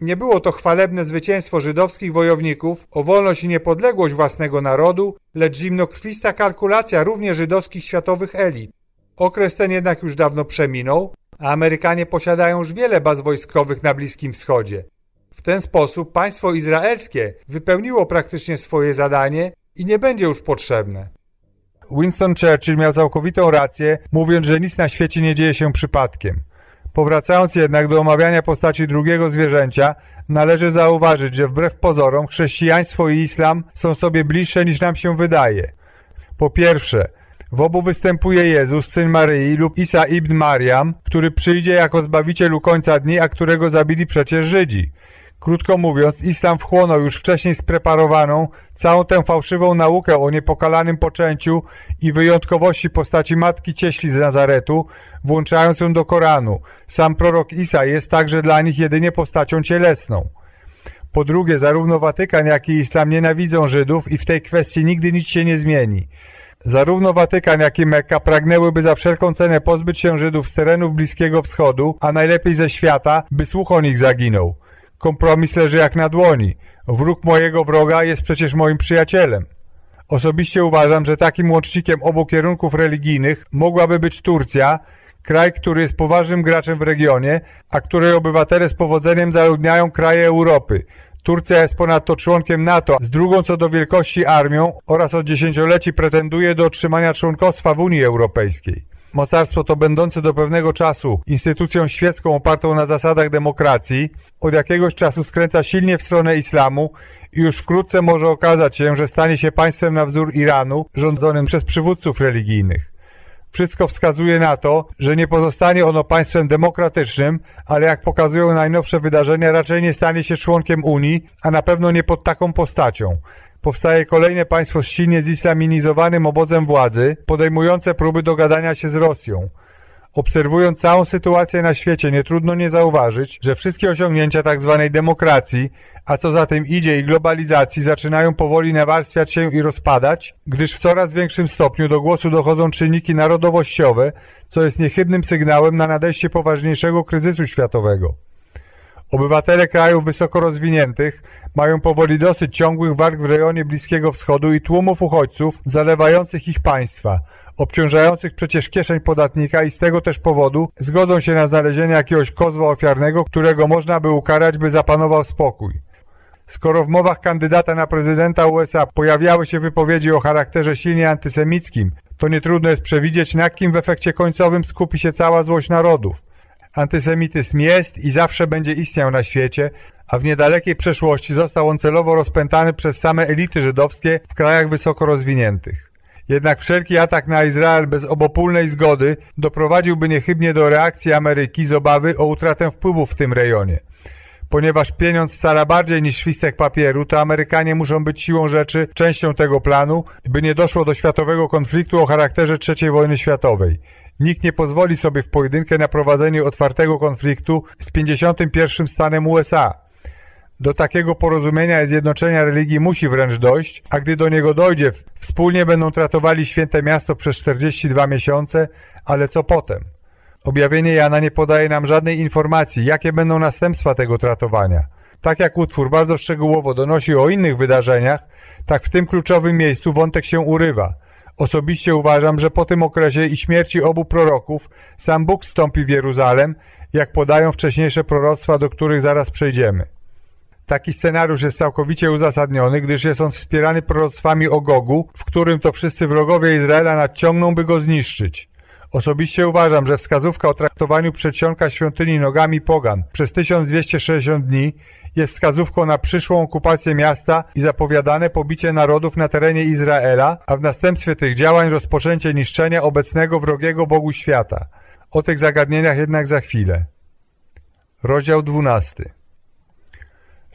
Nie było to chwalebne zwycięstwo żydowskich wojowników o wolność i niepodległość własnego narodu, lecz zimnokrwista kalkulacja równie żydowskich światowych elit. Okres ten jednak już dawno przeminął, a Amerykanie posiadają już wiele baz wojskowych na Bliskim Wschodzie. W ten sposób państwo izraelskie wypełniło praktycznie swoje zadanie i nie będzie już potrzebne. Winston Churchill miał całkowitą rację, mówiąc, że nic na świecie nie dzieje się przypadkiem. Powracając jednak do omawiania postaci drugiego zwierzęcia, należy zauważyć, że wbrew pozorom chrześcijaństwo i islam są sobie bliższe niż nam się wydaje. Po pierwsze, w obu występuje Jezus, syn Maryi lub Isa ibn Mariam, który przyjdzie jako zbawiciel u końca dni, a którego zabili przecież Żydzi. Krótko mówiąc, islam wchłonął już wcześniej spreparowaną całą tę fałszywą naukę o niepokalanym poczęciu i wyjątkowości postaci Matki Cieśli z Nazaretu, włączając ją do Koranu. Sam prorok Isa jest także dla nich jedynie postacią cielesną. Po drugie, zarówno Watykan, jak i islam nienawidzą Żydów i w tej kwestii nigdy nic się nie zmieni. Zarówno Watykan, jak i Mekka pragnęłyby za wszelką cenę pozbyć się Żydów z terenów Bliskiego Wschodu, a najlepiej ze świata, by słuch o nich zaginął. Kompromis leży jak na dłoni. Wróg mojego wroga jest przecież moim przyjacielem. Osobiście uważam, że takim łącznikiem obu kierunków religijnych mogłaby być Turcja, kraj, który jest poważnym graczem w regionie, a której obywatele z powodzeniem zaludniają kraje Europy. Turcja jest ponadto członkiem NATO z drugą co do wielkości armią oraz od dziesięcioleci pretenduje do otrzymania członkostwa w Unii Europejskiej. Mocarstwo to będące do pewnego czasu instytucją świecką opartą na zasadach demokracji, od jakiegoś czasu skręca silnie w stronę islamu i już wkrótce może okazać się, że stanie się państwem na wzór Iranu, rządzonym przez przywódców religijnych. Wszystko wskazuje na to, że nie pozostanie ono państwem demokratycznym, ale jak pokazują najnowsze wydarzenia, raczej nie stanie się członkiem Unii, a na pewno nie pod taką postacią. Powstaje kolejne państwo z silnie zislaminizowanym obozem władzy, podejmujące próby dogadania się z Rosją. Obserwując całą sytuację na świecie, nie trudno nie zauważyć, że wszystkie osiągnięcia tzw. Tak demokracji, a co za tym idzie i globalizacji, zaczynają powoli nawarstwiać się i rozpadać, gdyż w coraz większym stopniu do głosu dochodzą czynniki narodowościowe, co jest niechybnym sygnałem na nadejście poważniejszego kryzysu światowego. Obywatele krajów wysoko rozwiniętych mają powoli dosyć ciągłych walk w rejonie Bliskiego Wschodu i tłumów uchodźców zalewających ich państwa, obciążających przecież kieszeń podatnika i z tego też powodu zgodzą się na znalezienie jakiegoś kozła ofiarnego, którego można by ukarać, by zapanował spokój. Skoro w mowach kandydata na prezydenta USA pojawiały się wypowiedzi o charakterze silnie antysemickim, to nie trudno jest przewidzieć, na kim w efekcie końcowym skupi się cała złość narodów. Antysemityzm jest i zawsze będzie istniał na świecie, a w niedalekiej przeszłości został on celowo rozpętany przez same elity żydowskie w krajach wysoko rozwiniętych. Jednak wszelki atak na Izrael bez obopólnej zgody doprowadziłby niechybnie do reakcji Ameryki z obawy o utratę wpływów w tym rejonie. Ponieważ pieniądz scala bardziej niż świstek papieru, to Amerykanie muszą być siłą rzeczy częścią tego planu, by nie doszło do światowego konfliktu o charakterze III wojny światowej. Nikt nie pozwoli sobie w pojedynkę na prowadzenie otwartego konfliktu z 51 stanem USA. Do takiego porozumienia i zjednoczenia religii musi wręcz dojść, a gdy do niego dojdzie, wspólnie będą tratowali święte miasto przez 42 miesiące, ale co potem? Objawienie Jana nie podaje nam żadnej informacji, jakie będą następstwa tego tratowania. Tak jak utwór bardzo szczegółowo donosi o innych wydarzeniach, tak w tym kluczowym miejscu wątek się urywa. Osobiście uważam, że po tym okresie i śmierci obu proroków sam Bóg stąpi w Jeruzalem, jak podają wcześniejsze proroctwa, do których zaraz przejdziemy. Taki scenariusz jest całkowicie uzasadniony, gdyż jest on wspierany proroctwami o Gogu, w którym to wszyscy wrogowie Izraela nadciągną, by go zniszczyć. Osobiście uważam, że wskazówka o traktowaniu przedsionka świątyni nogami pogan przez 1260 dni jest wskazówką na przyszłą okupację miasta i zapowiadane pobicie narodów na terenie Izraela, a w następstwie tych działań rozpoczęcie niszczenia obecnego wrogiego Bogu świata. O tych zagadnieniach jednak za chwilę. Rozdział 12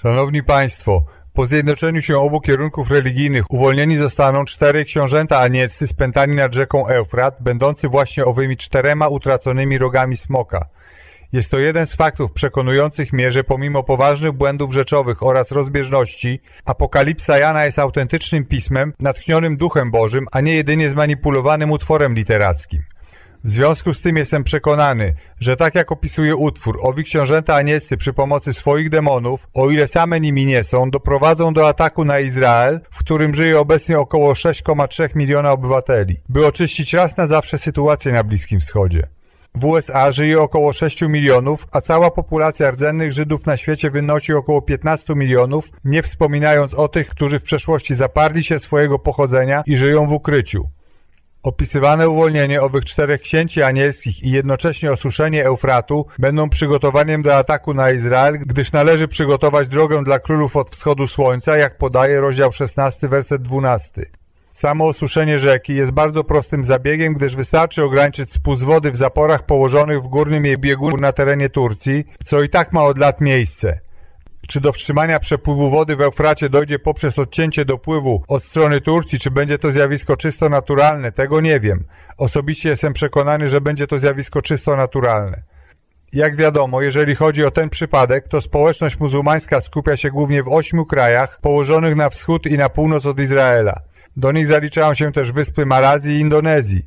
Szanowni Państwo, po zjednoczeniu się obu kierunków religijnych uwolnieni zostaną cztery książęta anieccy spętani nad rzeką Eufrat, będący właśnie owymi czterema utraconymi rogami smoka. Jest to jeden z faktów przekonujących mnie, że pomimo poważnych błędów rzeczowych oraz rozbieżności, Apokalipsa Jana jest autentycznym pismem, natchnionym Duchem Bożym, a nie jedynie zmanipulowanym utworem literackim. W związku z tym jestem przekonany, że tak jak opisuje utwór, owi książęta anielscy przy pomocy swoich demonów, o ile same nimi nie są, doprowadzą do ataku na Izrael, w którym żyje obecnie około 6,3 miliona obywateli, by oczyścić raz na zawsze sytuację na Bliskim Wschodzie. W USA żyje około 6 milionów, a cała populacja rdzennych Żydów na świecie wynosi około 15 milionów, nie wspominając o tych, którzy w przeszłości zaparli się swojego pochodzenia i żyją w ukryciu. Opisywane uwolnienie owych czterech księci anielskich i jednocześnie osuszenie Eufratu będą przygotowaniem do ataku na Izrael, gdyż należy przygotować drogę dla królów od wschodu słońca, jak podaje rozdział 16, werset 12. Samo osuszenie rzeki jest bardzo prostym zabiegiem, gdyż wystarczy ograniczyć spust wody w zaporach położonych w górnym jej biegu na terenie Turcji, co i tak ma od lat miejsce. Czy do wstrzymania przepływu wody w Eufracie dojdzie poprzez odcięcie dopływu od strony Turcji, czy będzie to zjawisko czysto naturalne, tego nie wiem. Osobiście jestem przekonany, że będzie to zjawisko czysto naturalne. Jak wiadomo, jeżeli chodzi o ten przypadek, to społeczność muzułmańska skupia się głównie w ośmiu krajach położonych na wschód i na północ od Izraela. Do nich zaliczają się też wyspy Malazji i Indonezji.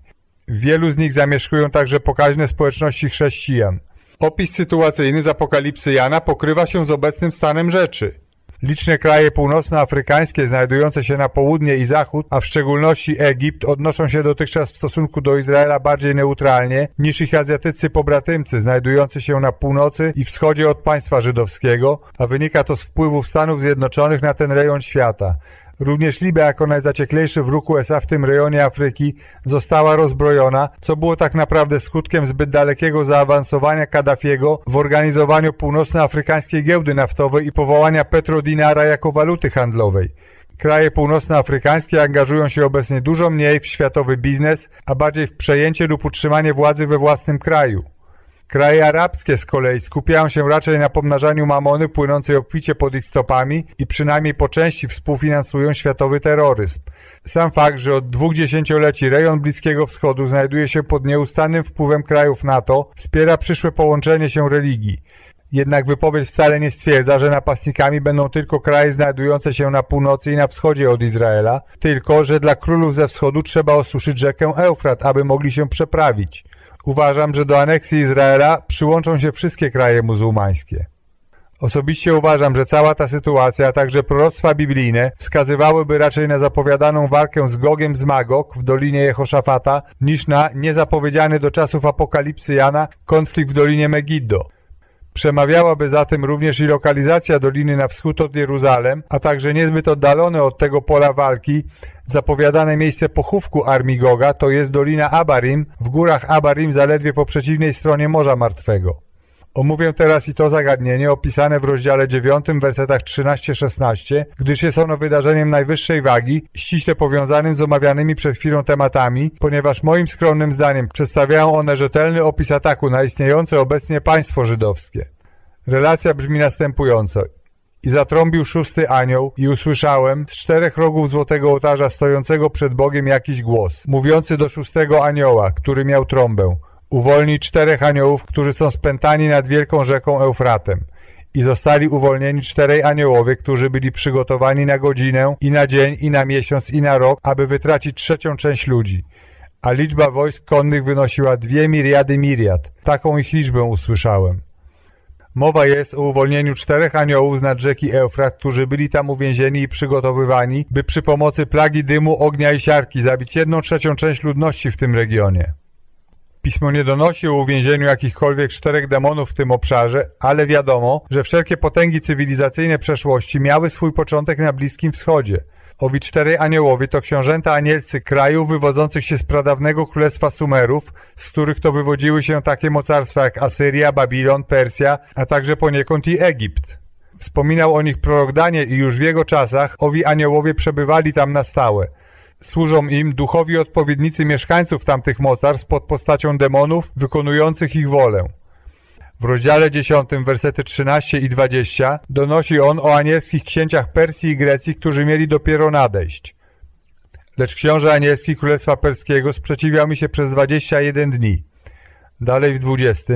Wielu z nich zamieszkują także pokaźne społeczności chrześcijan. Opis sytuacyjny z Apokalipsy Jana pokrywa się z obecnym stanem rzeczy. Liczne kraje północnoafrykańskie znajdujące się na południe i zachód, a w szczególności Egipt, odnoszą się dotychczas w stosunku do Izraela bardziej neutralnie niż ich azjatyccy pobratymcy znajdujący się na północy i wschodzie od państwa żydowskiego, a wynika to z wpływów Stanów Zjednoczonych na ten rejon świata. Również Libia jako najzacieklejszy wróg USA w tym rejonie Afryki została rozbrojona, co było tak naprawdę skutkiem zbyt dalekiego zaawansowania Kaddafiego w organizowaniu północnoafrykańskiej giełdy naftowej i powołania petrodinara jako waluty handlowej. Kraje północnoafrykańskie angażują się obecnie dużo mniej w światowy biznes, a bardziej w przejęcie lub utrzymanie władzy we własnym kraju. Kraje arabskie z kolei skupiają się raczej na pomnażaniu mamony płynącej obficie pod ich stopami i przynajmniej po części współfinansują światowy terroryzm. Sam fakt, że od dwóch dziesięcioleci rejon Bliskiego Wschodu znajduje się pod nieustannym wpływem krajów NATO, wspiera przyszłe połączenie się religii. Jednak wypowiedź wcale nie stwierdza, że napastnikami będą tylko kraje znajdujące się na północy i na wschodzie od Izraela, tylko że dla królów ze wschodu trzeba osuszyć rzekę Eufrat, aby mogli się przeprawić. Uważam, że do aneksji Izraela przyłączą się wszystkie kraje muzułmańskie. Osobiście uważam, że cała ta sytuacja, a także proroctwa biblijne wskazywałyby raczej na zapowiadaną walkę z Gogiem z Magog w Dolinie Jehoszafata niż na niezapowiedziany do czasów apokalipsy Jana konflikt w Dolinie Megiddo. Przemawiałaby za tym również i lokalizacja doliny na wschód od Jeruzalem, a także niezbyt oddalone od tego pola walki zapowiadane miejsce pochówku armii Goga to jest Dolina Abarim, w górach Abarim zaledwie po przeciwnej stronie Morza Martwego. Omówię teraz i to zagadnienie opisane w rozdziale 9, wersetach 13-16, gdyż jest ono wydarzeniem najwyższej wagi, ściśle powiązanym z omawianymi przed chwilą tematami, ponieważ moim skromnym zdaniem przedstawiają one rzetelny opis ataku na istniejące obecnie państwo żydowskie. Relacja brzmi następująco. I zatrąbił szósty anioł i usłyszałem z czterech rogów złotego ołtarza stojącego przed Bogiem jakiś głos, mówiący do szóstego anioła, który miał trąbę. Uwolnij czterech aniołów, którzy są spętani nad wielką rzeką Eufratem. I zostali uwolnieni czterej aniołowie, którzy byli przygotowani na godzinę, i na dzień, i na miesiąc, i na rok, aby wytracić trzecią część ludzi. A liczba wojsk konnych wynosiła dwie miriady miriad. Taką ich liczbę usłyszałem. Mowa jest o uwolnieniu czterech aniołów z nad rzeki Eufrat, którzy byli tam uwięzieni i przygotowywani, by przy pomocy plagi dymu, ognia i siarki zabić jedną trzecią część ludności w tym regionie. Pismo nie donosi o uwięzieniu jakichkolwiek czterech demonów w tym obszarze, ale wiadomo, że wszelkie potęgi cywilizacyjne przeszłości miały swój początek na Bliskim Wschodzie. Owi czterej aniołowie to książęta anielscy krajów wywodzących się z pradawnego królestwa Sumerów, z których to wywodziły się takie mocarstwa jak Asyria, Babilon, Persja, a także poniekąd i Egipt. Wspominał o nich prorok Daniel i już w jego czasach owi aniołowie przebywali tam na stałe. Służą im duchowi odpowiednicy mieszkańców tamtych mocarstw pod postacią demonów wykonujących ich wolę. W rozdziale 10, wersety 13 i 20 donosi on o anielskich księciach Persji i Grecji, którzy mieli dopiero nadejść. Lecz książę anielski Królestwa Perskiego sprzeciwiał mi się przez 21 dni. Dalej w 20.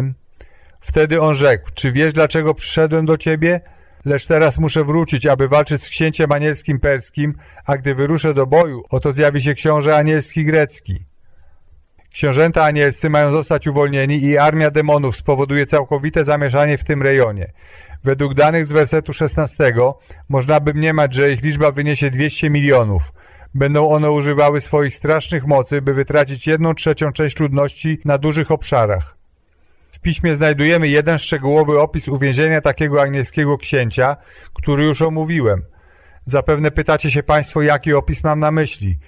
Wtedy on rzekł, czy wiesz dlaczego przyszedłem do ciebie? Lecz teraz muszę wrócić, aby walczyć z księciem anielskim perskim, a gdy wyruszę do boju, oto zjawi się książę anielski grecki. Książęta anielscy mają zostać uwolnieni i armia demonów spowoduje całkowite zamieszanie w tym rejonie. Według danych z wersetu 16 można by mniemać, że ich liczba wyniesie 200 milionów. Będą one używały swoich strasznych mocy, by wytracić jedną trzecią część ludności na dużych obszarach. Piśmie znajdujemy jeden szczegółowy opis uwięzienia takiego anielskiego księcia, który już omówiłem. Zapewne pytacie się Państwo, jaki opis mam na myśli.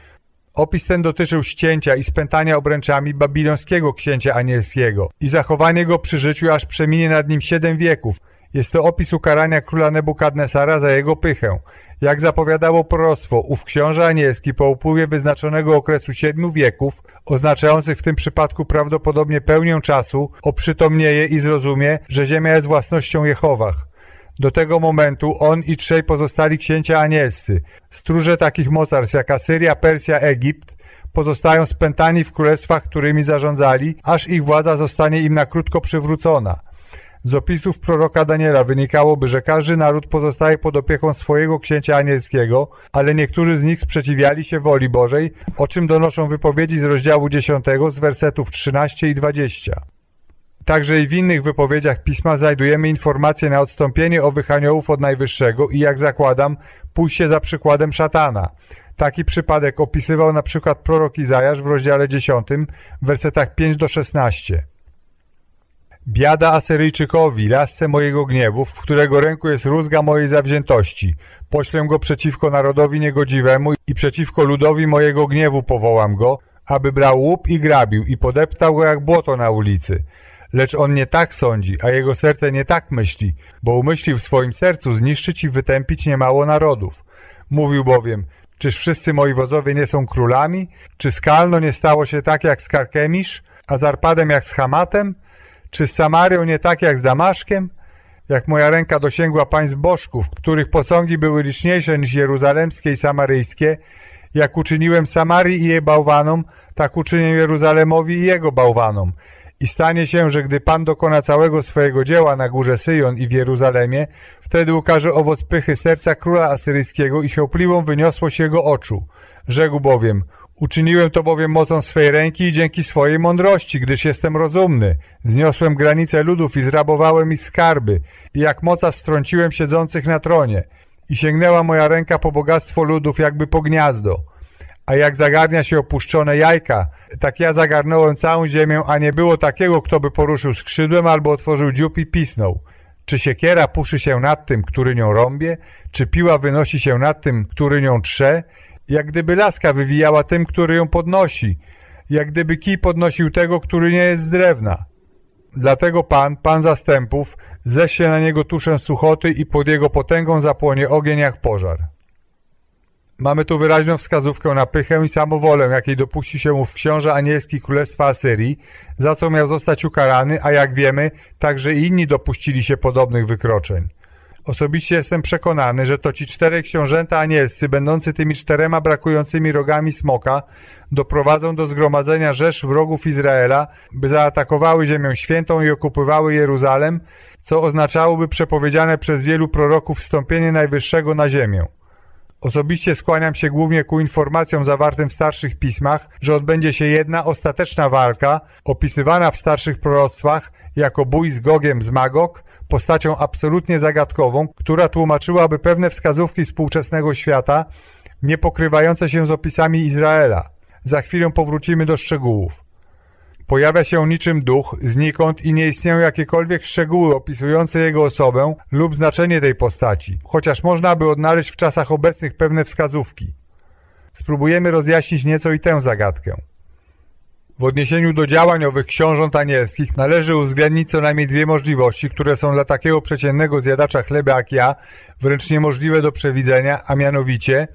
Opis ten dotyczył ścięcia i spętania obręczami babilońskiego księcia anielskiego i zachowanie go przy życiu, aż przeminie nad nim siedem wieków. Jest to opis ukarania króla Nebukadnesara za jego pychę. Jak zapowiadało proroctwo, ów książę anielski po upływie wyznaczonego okresu siedmiu wieków, oznaczających w tym przypadku prawdopodobnie pełnię czasu, oprzytomnieje i zrozumie, że ziemia jest własnością Jehowach. Do tego momentu on i trzej pozostali księcia anielscy, stróże takich mocarstw jak Asyria, Persja, Egipt, pozostają spętani w królestwach, którymi zarządzali, aż ich władza zostanie im na krótko przywrócona. Z opisów proroka Daniela wynikałoby, że każdy naród pozostaje pod opieką swojego księcia anielskiego, ale niektórzy z nich sprzeciwiali się woli Bożej, o czym donoszą wypowiedzi z rozdziału 10 z wersetów 13 i 20. Także i w innych wypowiedziach Pisma znajdujemy informacje na odstąpienie owych aniołów od Najwyższego i jak zakładam, pójście za przykładem szatana. Taki przypadek opisywał na przykład prorok Izajasz w rozdziale 10, w wersetach 5 do 16. Biada Asyryjczykowi, lasce mojego gniewu, w którego ręku jest rózga mojej zawziętości. Poślę go przeciwko narodowi niegodziwemu i przeciwko ludowi mojego gniewu powołam go, aby brał łup i grabił i podeptał go jak błoto na ulicy. Lecz on nie tak sądzi, a jego serce nie tak myśli, bo umyślił w swoim sercu zniszczyć i wytępić niemało narodów. Mówił bowiem, czyż wszyscy moi wodzowie nie są królami? Czy skalno nie stało się tak jak z Karkemisz, a z Arpadem jak z Hamatem? Czy z Samarią nie tak jak z Damaszkiem? Jak moja ręka dosięgła państw bożków, których posągi były liczniejsze niż jeruzalemskie i samaryjskie, jak uczyniłem Samarii i jej bałwanom, tak uczynię Jeruzalemowi i jego bałwanom. I stanie się, że gdy Pan dokona całego swojego dzieła na górze Syjon i w Jeruzalemie, wtedy ukaże owoc pychy serca króla asyryjskiego i chełpliwą wyniosłość jego oczu. Rzekł bowiem, Uczyniłem to bowiem mocą swej ręki i dzięki swojej mądrości, gdyż jestem rozumny. Zniosłem granice ludów i zrabowałem ich skarby i jak moca strąciłem siedzących na tronie. I sięgnęła moja ręka po bogactwo ludów jakby po gniazdo. A jak zagarnia się opuszczone jajka, tak ja zagarnąłem całą ziemię, a nie było takiego, kto by poruszył skrzydłem albo otworzył dziób i pisnął. Czy siekiera puszy się nad tym, który nią rąbie? Czy piła wynosi się nad tym, który nią trze? Jak gdyby laska wywijała tym, który ją podnosi. Jak gdyby kij podnosił tego, który nie jest z drewna. Dlatego Pan, Pan zastępów, zesie na niego tuszę suchoty i pod jego potęgą zapłonie ogień jak pożar. Mamy tu wyraźną wskazówkę na pychę i samowolę, jakiej dopuści się ów książę anielski Królestwa Asyrii, za co miał zostać ukarany, a jak wiemy, także i inni dopuścili się podobnych wykroczeń. Osobiście jestem przekonany, że to ci czterej książęta anielscy, będący tymi czterema brakującymi rogami smoka, doprowadzą do zgromadzenia rzesz wrogów Izraela, by zaatakowały Ziemię Świętą i okupywały Jeruzalem, co oznaczałoby przepowiedziane przez wielu proroków wstąpienie Najwyższego na ziemię. Osobiście skłaniam się głównie ku informacjom zawartym w starszych pismach, że odbędzie się jedna ostateczna walka, opisywana w starszych proroctwach jako bój z Gogiem z Magog, postacią absolutnie zagadkową, która tłumaczyłaby pewne wskazówki współczesnego świata, nie pokrywające się z opisami Izraela. Za chwilę powrócimy do szczegółów. Pojawia się niczym duch, znikąd i nie istnieją jakiekolwiek szczegóły opisujące jego osobę lub znaczenie tej postaci, chociaż można by odnaleźć w czasach obecnych pewne wskazówki. Spróbujemy rozjaśnić nieco i tę zagadkę. W odniesieniu do działań owych książąt anielskich należy uwzględnić co najmniej dwie możliwości, które są dla takiego przeciętnego zjadacza chleba jak ja wręcz niemożliwe do przewidzenia, a mianowicie,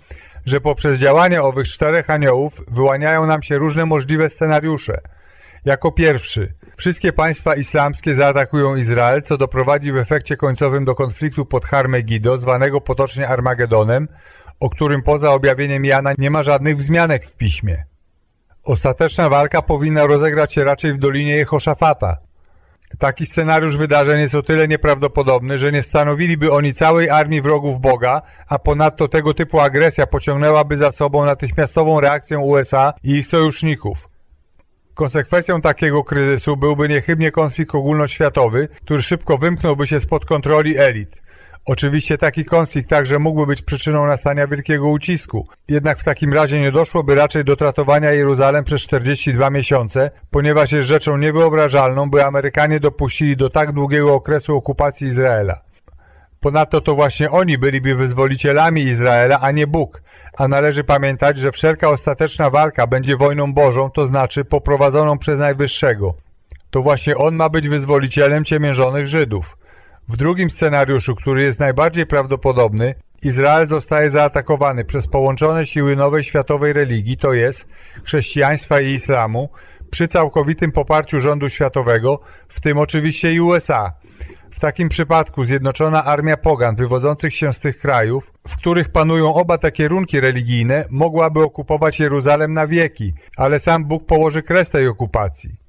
że poprzez działania owych czterech aniołów wyłaniają nam się różne możliwe scenariusze. Jako pierwszy, wszystkie państwa islamskie zaatakują Izrael, co doprowadzi w efekcie końcowym do konfliktu pod Harmegido, zwanego potocznie Armagedonem, o którym poza objawieniem Jana nie ma żadnych wzmianek w piśmie. Ostateczna walka powinna rozegrać się raczej w Dolinie Jehoszafata. Taki scenariusz wydarzeń jest o tyle nieprawdopodobny, że nie stanowiliby oni całej armii wrogów Boga, a ponadto tego typu agresja pociągnęłaby za sobą natychmiastową reakcję USA i ich sojuszników. Konsekwencją takiego kryzysu byłby niechybnie konflikt ogólnoświatowy, który szybko wymknąłby się spod kontroli elit. Oczywiście taki konflikt także mógłby być przyczyną nastania wielkiego ucisku, jednak w takim razie nie doszłoby raczej do tratowania Jeruzalem przez 42 miesiące, ponieważ jest rzeczą niewyobrażalną, by Amerykanie dopuścili do tak długiego okresu okupacji Izraela. Ponadto to właśnie oni byliby wyzwolicielami Izraela, a nie Bóg. A należy pamiętać, że wszelka ostateczna walka będzie wojną Bożą, to znaczy poprowadzoną przez Najwyższego. To właśnie On ma być wyzwolicielem ciemiężonych Żydów. W drugim scenariuszu, który jest najbardziej prawdopodobny, Izrael zostaje zaatakowany przez połączone siły nowej światowej religii, to jest chrześcijaństwa i islamu, przy całkowitym poparciu rządu światowego, w tym oczywiście i USA. W takim przypadku Zjednoczona Armia Pogan wywodzących się z tych krajów, w których panują oba te kierunki religijne, mogłaby okupować Jeruzalem na wieki, ale sam Bóg położy kres tej okupacji.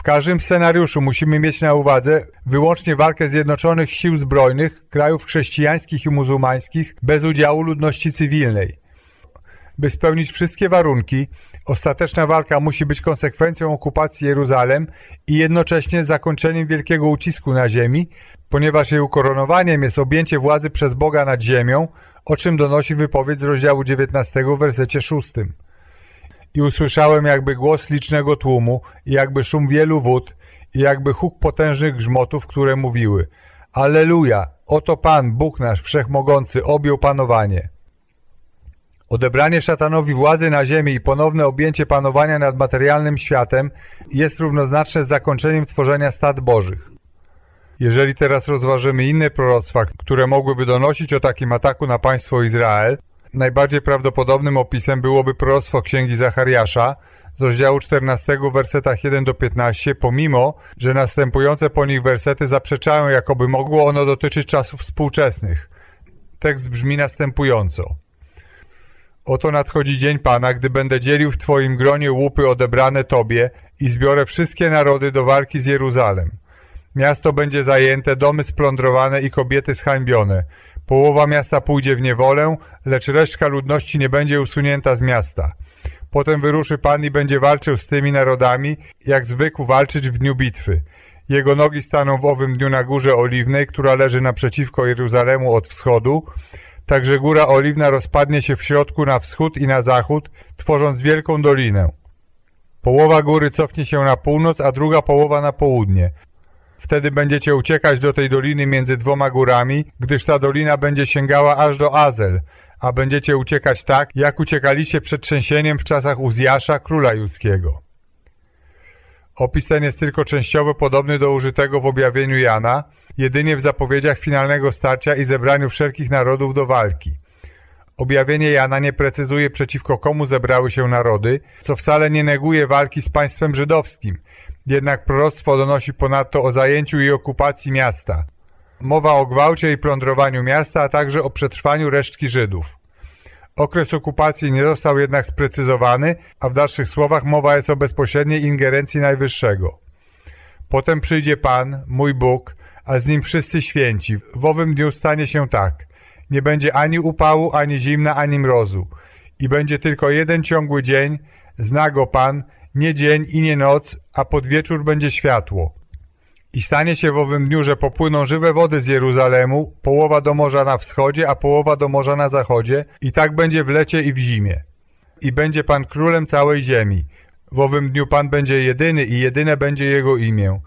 W każdym scenariuszu musimy mieć na uwadze wyłącznie walkę Zjednoczonych Sił Zbrojnych krajów chrześcijańskich i muzułmańskich bez udziału ludności cywilnej. By spełnić wszystkie warunki, ostateczna walka musi być konsekwencją okupacji Jeruzalem i jednocześnie zakończeniem wielkiego ucisku na ziemi, ponieważ jej ukoronowaniem jest objęcie władzy przez Boga nad ziemią, o czym donosi wypowiedź z rozdziału 19 w wersecie 6. I usłyszałem jakby głos licznego tłumu, i jakby szum wielu wód, i jakby huk potężnych grzmotów, które mówiły Alleluja! Oto Pan, Bóg nasz, Wszechmogący, objął panowanie. Odebranie szatanowi władzy na ziemi i ponowne objęcie panowania nad materialnym światem jest równoznaczne z zakończeniem tworzenia stad bożych. Jeżeli teraz rozważymy inne proroctwa, które mogłyby donosić o takim ataku na państwo Izrael, najbardziej prawdopodobnym opisem byłoby proroctwo księgi Zachariasza z rozdziału 14 w wersetach 1 do 15, pomimo, że następujące po nich wersety zaprzeczają, jakoby mogło ono dotyczyć czasów współczesnych. Tekst brzmi następująco. Oto nadchodzi dzień Pana, gdy będę dzielił w Twoim gronie łupy odebrane Tobie i zbiorę wszystkie narody do walki z Jeruzalem. Miasto będzie zajęte, domy splądrowane i kobiety zhańbione. Połowa miasta pójdzie w niewolę, lecz resztka ludności nie będzie usunięta z miasta. Potem wyruszy Pan i będzie walczył z tymi narodami, jak zwykł walczyć w dniu bitwy. Jego nogi staną w owym dniu na górze oliwnej, która leży naprzeciwko Jeruzalemu od wschodu, Także góra oliwna rozpadnie się w środku na wschód i na zachód, tworząc wielką dolinę. Połowa góry cofnie się na północ, a druga połowa na południe. Wtedy będziecie uciekać do tej doliny między dwoma górami, gdyż ta dolina będzie sięgała aż do Azel, a będziecie uciekać tak, jak uciekaliście przed trzęsieniem w czasach Uzjasza, króla judzkiego. Opis ten jest tylko częściowo podobny do użytego w objawieniu Jana, jedynie w zapowiedziach finalnego starcia i zebraniu wszelkich narodów do walki. Objawienie Jana nie precyzuje przeciwko komu zebrały się narody, co wcale nie neguje walki z państwem żydowskim, jednak proroctwo donosi ponadto o zajęciu i okupacji miasta. Mowa o gwałcie i plądrowaniu miasta, a także o przetrwaniu resztki Żydów. Okres okupacji nie został jednak sprecyzowany, a w dalszych słowach mowa jest o bezpośredniej ingerencji Najwyższego. Potem przyjdzie Pan, mój Bóg, a z nim wszyscy święci. W owym dniu stanie się tak. Nie będzie ani upału, ani zimna, ani mrozu. I będzie tylko jeden ciągły dzień, zna go Pan, nie dzień i nie noc, a pod wieczór będzie światło. I stanie się w owym dniu, że popłyną żywe wody z Jeruzalemu, połowa do morza na wschodzie, a połowa do morza na zachodzie, i tak będzie w lecie i w zimie. I będzie Pan królem całej ziemi. W owym dniu Pan będzie jedyny i jedyne będzie Jego imię.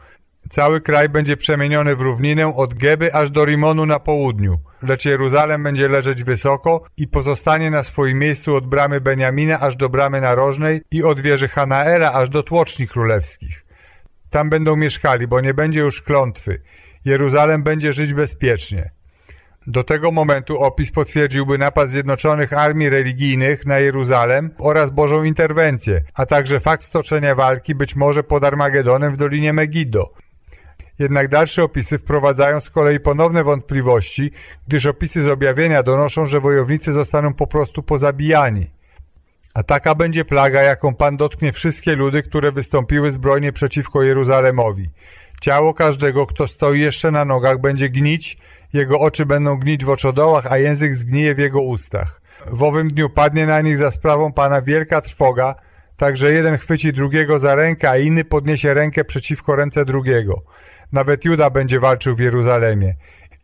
Cały kraj będzie przemieniony w równinę od Geby aż do Rimonu na południu, lecz Jeruzalem będzie leżeć wysoko i pozostanie na swoim miejscu od bramy Beniamina aż do bramy narożnej i od wieży Hanaera aż do tłoczni królewskich. Tam będą mieszkali, bo nie będzie już klątwy. Jeruzalem będzie żyć bezpiecznie. Do tego momentu opis potwierdziłby napad Zjednoczonych Armii Religijnych na Jeruzalem oraz Bożą interwencję, a także fakt stoczenia walki być może pod Armagedonem w Dolinie Megiddo. Jednak dalsze opisy wprowadzają z kolei ponowne wątpliwości, gdyż opisy z objawienia donoszą, że wojownicy zostaną po prostu pozabijani. A taka będzie plaga, jaką Pan dotknie wszystkie ludy, które wystąpiły zbrojnie przeciwko Jeruzalemowi. Ciało każdego, kto stoi jeszcze na nogach, będzie gnić, jego oczy będą gnić w oczodołach, a język zgnije w jego ustach. W owym dniu padnie na nich za sprawą Pana wielka trwoga, tak że jeden chwyci drugiego za rękę, a inny podniesie rękę przeciwko ręce drugiego. Nawet Juda będzie walczył w Jeruzalemie.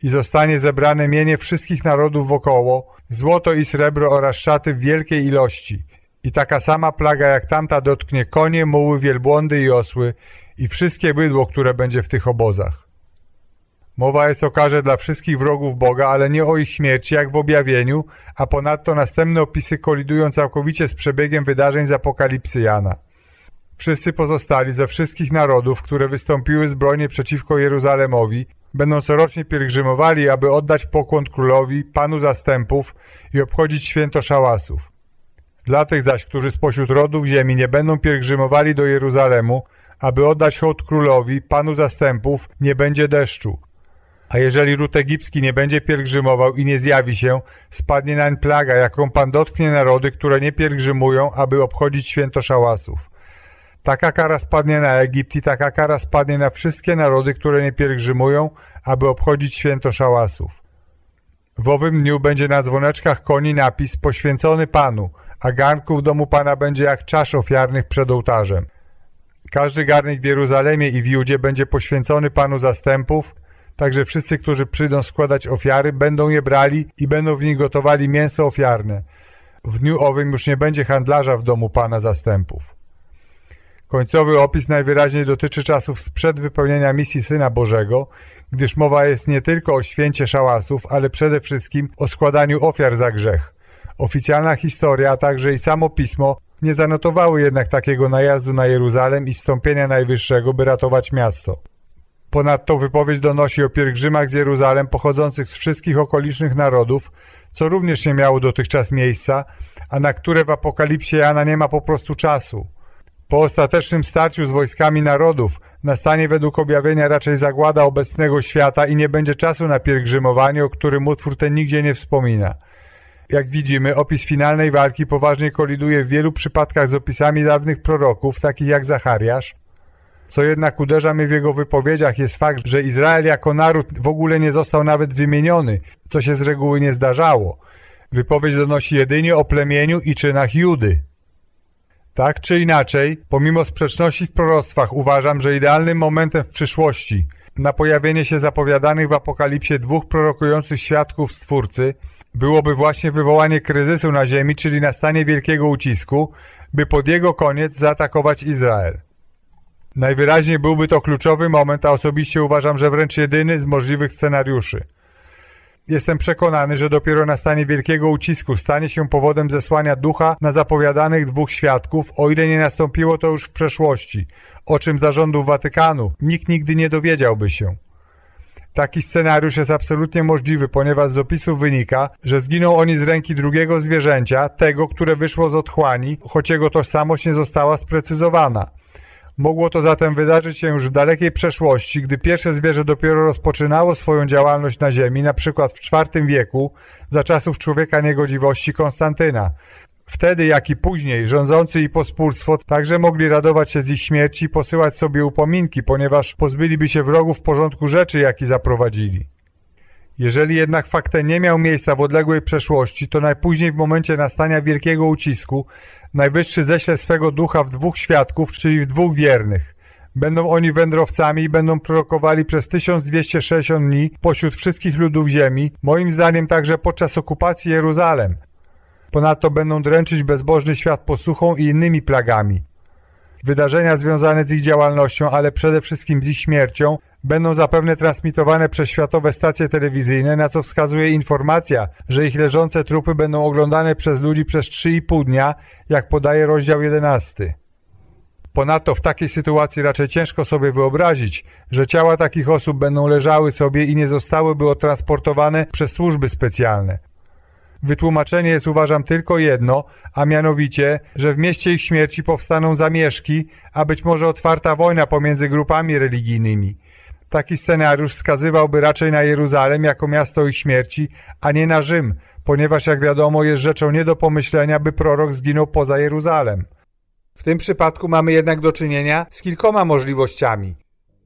I zostanie zebrane mienie wszystkich narodów wokoło, złoto i srebro oraz szaty w wielkiej ilości. I taka sama plaga jak tamta dotknie konie, muły, wielbłądy i osły i wszystkie bydło, które będzie w tych obozach. Mowa jest o karze dla wszystkich wrogów Boga, ale nie o ich śmierci, jak w objawieniu, a ponadto następne opisy kolidują całkowicie z przebiegiem wydarzeń z Apokalipsy Jana. Wszyscy pozostali ze wszystkich narodów, które wystąpiły zbrojnie przeciwko Jeruzalemowi, będą corocznie pielgrzymowali, aby oddać pokłon królowi, panu zastępów i obchodzić święto szałasów. Dla tych zaś, którzy spośród rodów ziemi nie będą pielgrzymowali do Jeruzalemu, aby oddać hołd królowi, panu zastępów, nie będzie deszczu. A jeżeli ród egipski nie będzie pielgrzymował i nie zjawi się, spadnie nań plaga, jaką Pan dotknie narody, które nie pielgrzymują, aby obchodzić święto szałasów. Taka kara spadnie na Egipt i taka kara spadnie na wszystkie narody, które nie pielgrzymują, aby obchodzić święto szałasów. W owym dniu będzie na dzwoneczkach koni napis poświęcony Panu, a garnków domu Pana będzie jak czasz ofiarnych przed ołtarzem. Każdy garnek w Jeruzalemie i w Judzie będzie poświęcony Panu zastępów, Także wszyscy, którzy przyjdą składać ofiary, będą je brali i będą w nich gotowali mięso ofiarne. W dniu owym już nie będzie handlarza w domu Pana zastępów. Końcowy opis najwyraźniej dotyczy czasów sprzed wypełnienia misji Syna Bożego, gdyż mowa jest nie tylko o święcie szałasów, ale przede wszystkim o składaniu ofiar za grzech. Oficjalna historia, a także i samo pismo nie zanotowały jednak takiego najazdu na Jeruzalem i stąpienia Najwyższego, by ratować miasto. Ponadto wypowiedź donosi o pielgrzymach z Jeruzalem pochodzących z wszystkich okolicznych narodów, co również nie miało dotychczas miejsca, a na które w Apokalipsie Jana nie ma po prostu czasu. Po ostatecznym starciu z wojskami narodów nastanie według objawienia raczej zagłada obecnego świata i nie będzie czasu na pielgrzymowanie, o którym utwór ten nigdzie nie wspomina. Jak widzimy, opis finalnej walki poważnie koliduje w wielu przypadkach z opisami dawnych proroków, takich jak Zachariasz, co jednak uderza mnie w jego wypowiedziach jest fakt, że Izrael jako naród w ogóle nie został nawet wymieniony, co się z reguły nie zdarzało. Wypowiedź donosi jedynie o plemieniu i czynach Judy. Tak czy inaczej, pomimo sprzeczności w proroctwach uważam, że idealnym momentem w przyszłości na pojawienie się zapowiadanych w Apokalipsie dwóch prorokujących świadków Stwórcy byłoby właśnie wywołanie kryzysu na ziemi, czyli nastanie wielkiego ucisku, by pod jego koniec zaatakować Izrael. Najwyraźniej byłby to kluczowy moment, a osobiście uważam, że wręcz jedyny z możliwych scenariuszy. Jestem przekonany, że dopiero nastanie wielkiego ucisku stanie się powodem zesłania ducha na zapowiadanych dwóch świadków, o ile nie nastąpiło to już w przeszłości, o czym zarządów Watykanu nikt nigdy nie dowiedziałby się. Taki scenariusz jest absolutnie możliwy, ponieważ z opisów wynika, że zginą oni z ręki drugiego zwierzęcia, tego, które wyszło z otchłani, choć jego tożsamość nie została sprecyzowana. Mogło to zatem wydarzyć się już w dalekiej przeszłości, gdy pierwsze zwierzę dopiero rozpoczynało swoją działalność na Ziemi, na przykład w IV wieku, za czasów człowieka niegodziwości Konstantyna. Wtedy, jak i później, rządzący i pospólstwo także mogli radować się z ich śmierci i posyłać sobie upominki, ponieważ pozbyliby się wrogów porządku rzeczy, jaki zaprowadzili. Jeżeli jednak fakt ten nie miał miejsca w odległej przeszłości, to najpóźniej w momencie nastania wielkiego ucisku Najwyższy ześle swego ducha w dwóch świadków, czyli w dwóch wiernych. Będą oni wędrowcami i będą prorokowali przez 1260 dni pośród wszystkich ludów ziemi, moim zdaniem także podczas okupacji Jeruzalem. Ponadto będą dręczyć bezbożny świat posuchą i innymi plagami. Wydarzenia związane z ich działalnością, ale przede wszystkim z ich śmiercią, będą zapewne transmitowane przez światowe stacje telewizyjne, na co wskazuje informacja, że ich leżące trupy będą oglądane przez ludzi przez 3,5 dnia, jak podaje rozdział 11. Ponadto w takiej sytuacji raczej ciężko sobie wyobrazić, że ciała takich osób będą leżały sobie i nie zostałyby odtransportowane przez służby specjalne. Wytłumaczenie jest uważam tylko jedno, a mianowicie, że w mieście ich śmierci powstaną zamieszki, a być może otwarta wojna pomiędzy grupami religijnymi. Taki scenariusz wskazywałby raczej na Jeruzalem jako miasto ich śmierci, a nie na Rzym, ponieważ jak wiadomo jest rzeczą nie do pomyślenia, by prorok zginął poza Jeruzalem. W tym przypadku mamy jednak do czynienia z kilkoma możliwościami.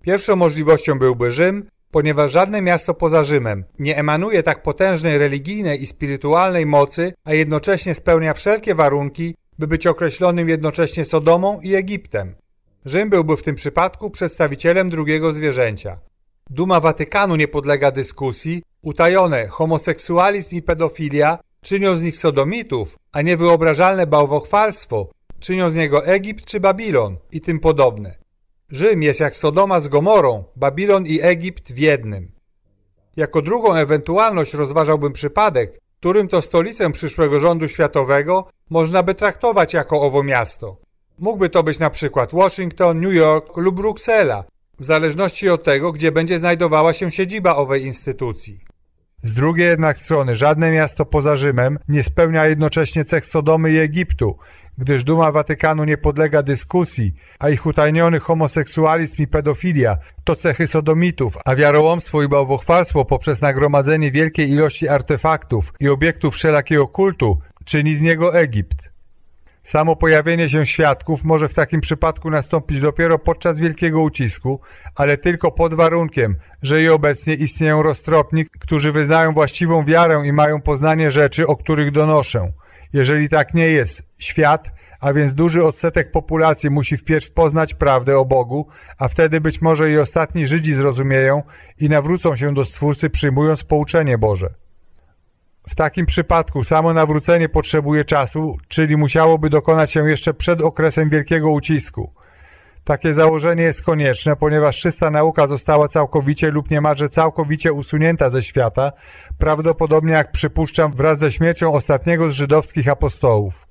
Pierwszą możliwością byłby Rzym, ponieważ żadne miasto poza Rzymem nie emanuje tak potężnej religijnej i spirytualnej mocy, a jednocześnie spełnia wszelkie warunki, by być określonym jednocześnie Sodomą i Egiptem. Rzym byłby w tym przypadku przedstawicielem drugiego zwierzęcia. Duma Watykanu nie podlega dyskusji, utajone homoseksualizm i pedofilia czynią z nich sodomitów, a niewyobrażalne bałwochwalstwo czynią z niego Egipt czy Babilon i tym podobne. Rzym jest jak Sodoma z Gomorą, Babilon i Egipt w jednym. Jako drugą ewentualność rozważałbym przypadek, którym to stolicę przyszłego rządu światowego można by traktować jako owo miasto. Mógłby to być na przykład Washington, New York lub Bruksela, w zależności od tego, gdzie będzie znajdowała się siedziba owej instytucji. Z drugiej jednak strony żadne miasto poza Rzymem nie spełnia jednocześnie cech Sodomy i Egiptu, gdyż Duma Watykanu nie podlega dyskusji, a ich utajniony homoseksualizm i pedofilia to cechy sodomitów, a wiarołomstwo i bałwochwalstwo poprzez nagromadzenie wielkiej ilości artefaktów i obiektów wszelakiego kultu czyni z niego Egipt. Samo pojawienie się świadków może w takim przypadku nastąpić dopiero podczas wielkiego ucisku, ale tylko pod warunkiem, że i obecnie istnieją roztropni, którzy wyznają właściwą wiarę i mają poznanie rzeczy, o których donoszę. Jeżeli tak nie jest, świat, a więc duży odsetek populacji musi wpierw poznać prawdę o Bogu, a wtedy być może i ostatni Żydzi zrozumieją i nawrócą się do Stwórcy przyjmując pouczenie Boże. W takim przypadku samo nawrócenie potrzebuje czasu, czyli musiałoby dokonać się jeszcze przed okresem wielkiego ucisku. Takie założenie jest konieczne, ponieważ czysta nauka została całkowicie lub niemalże całkowicie usunięta ze świata, prawdopodobnie jak przypuszczam wraz ze śmiercią ostatniego z żydowskich apostołów.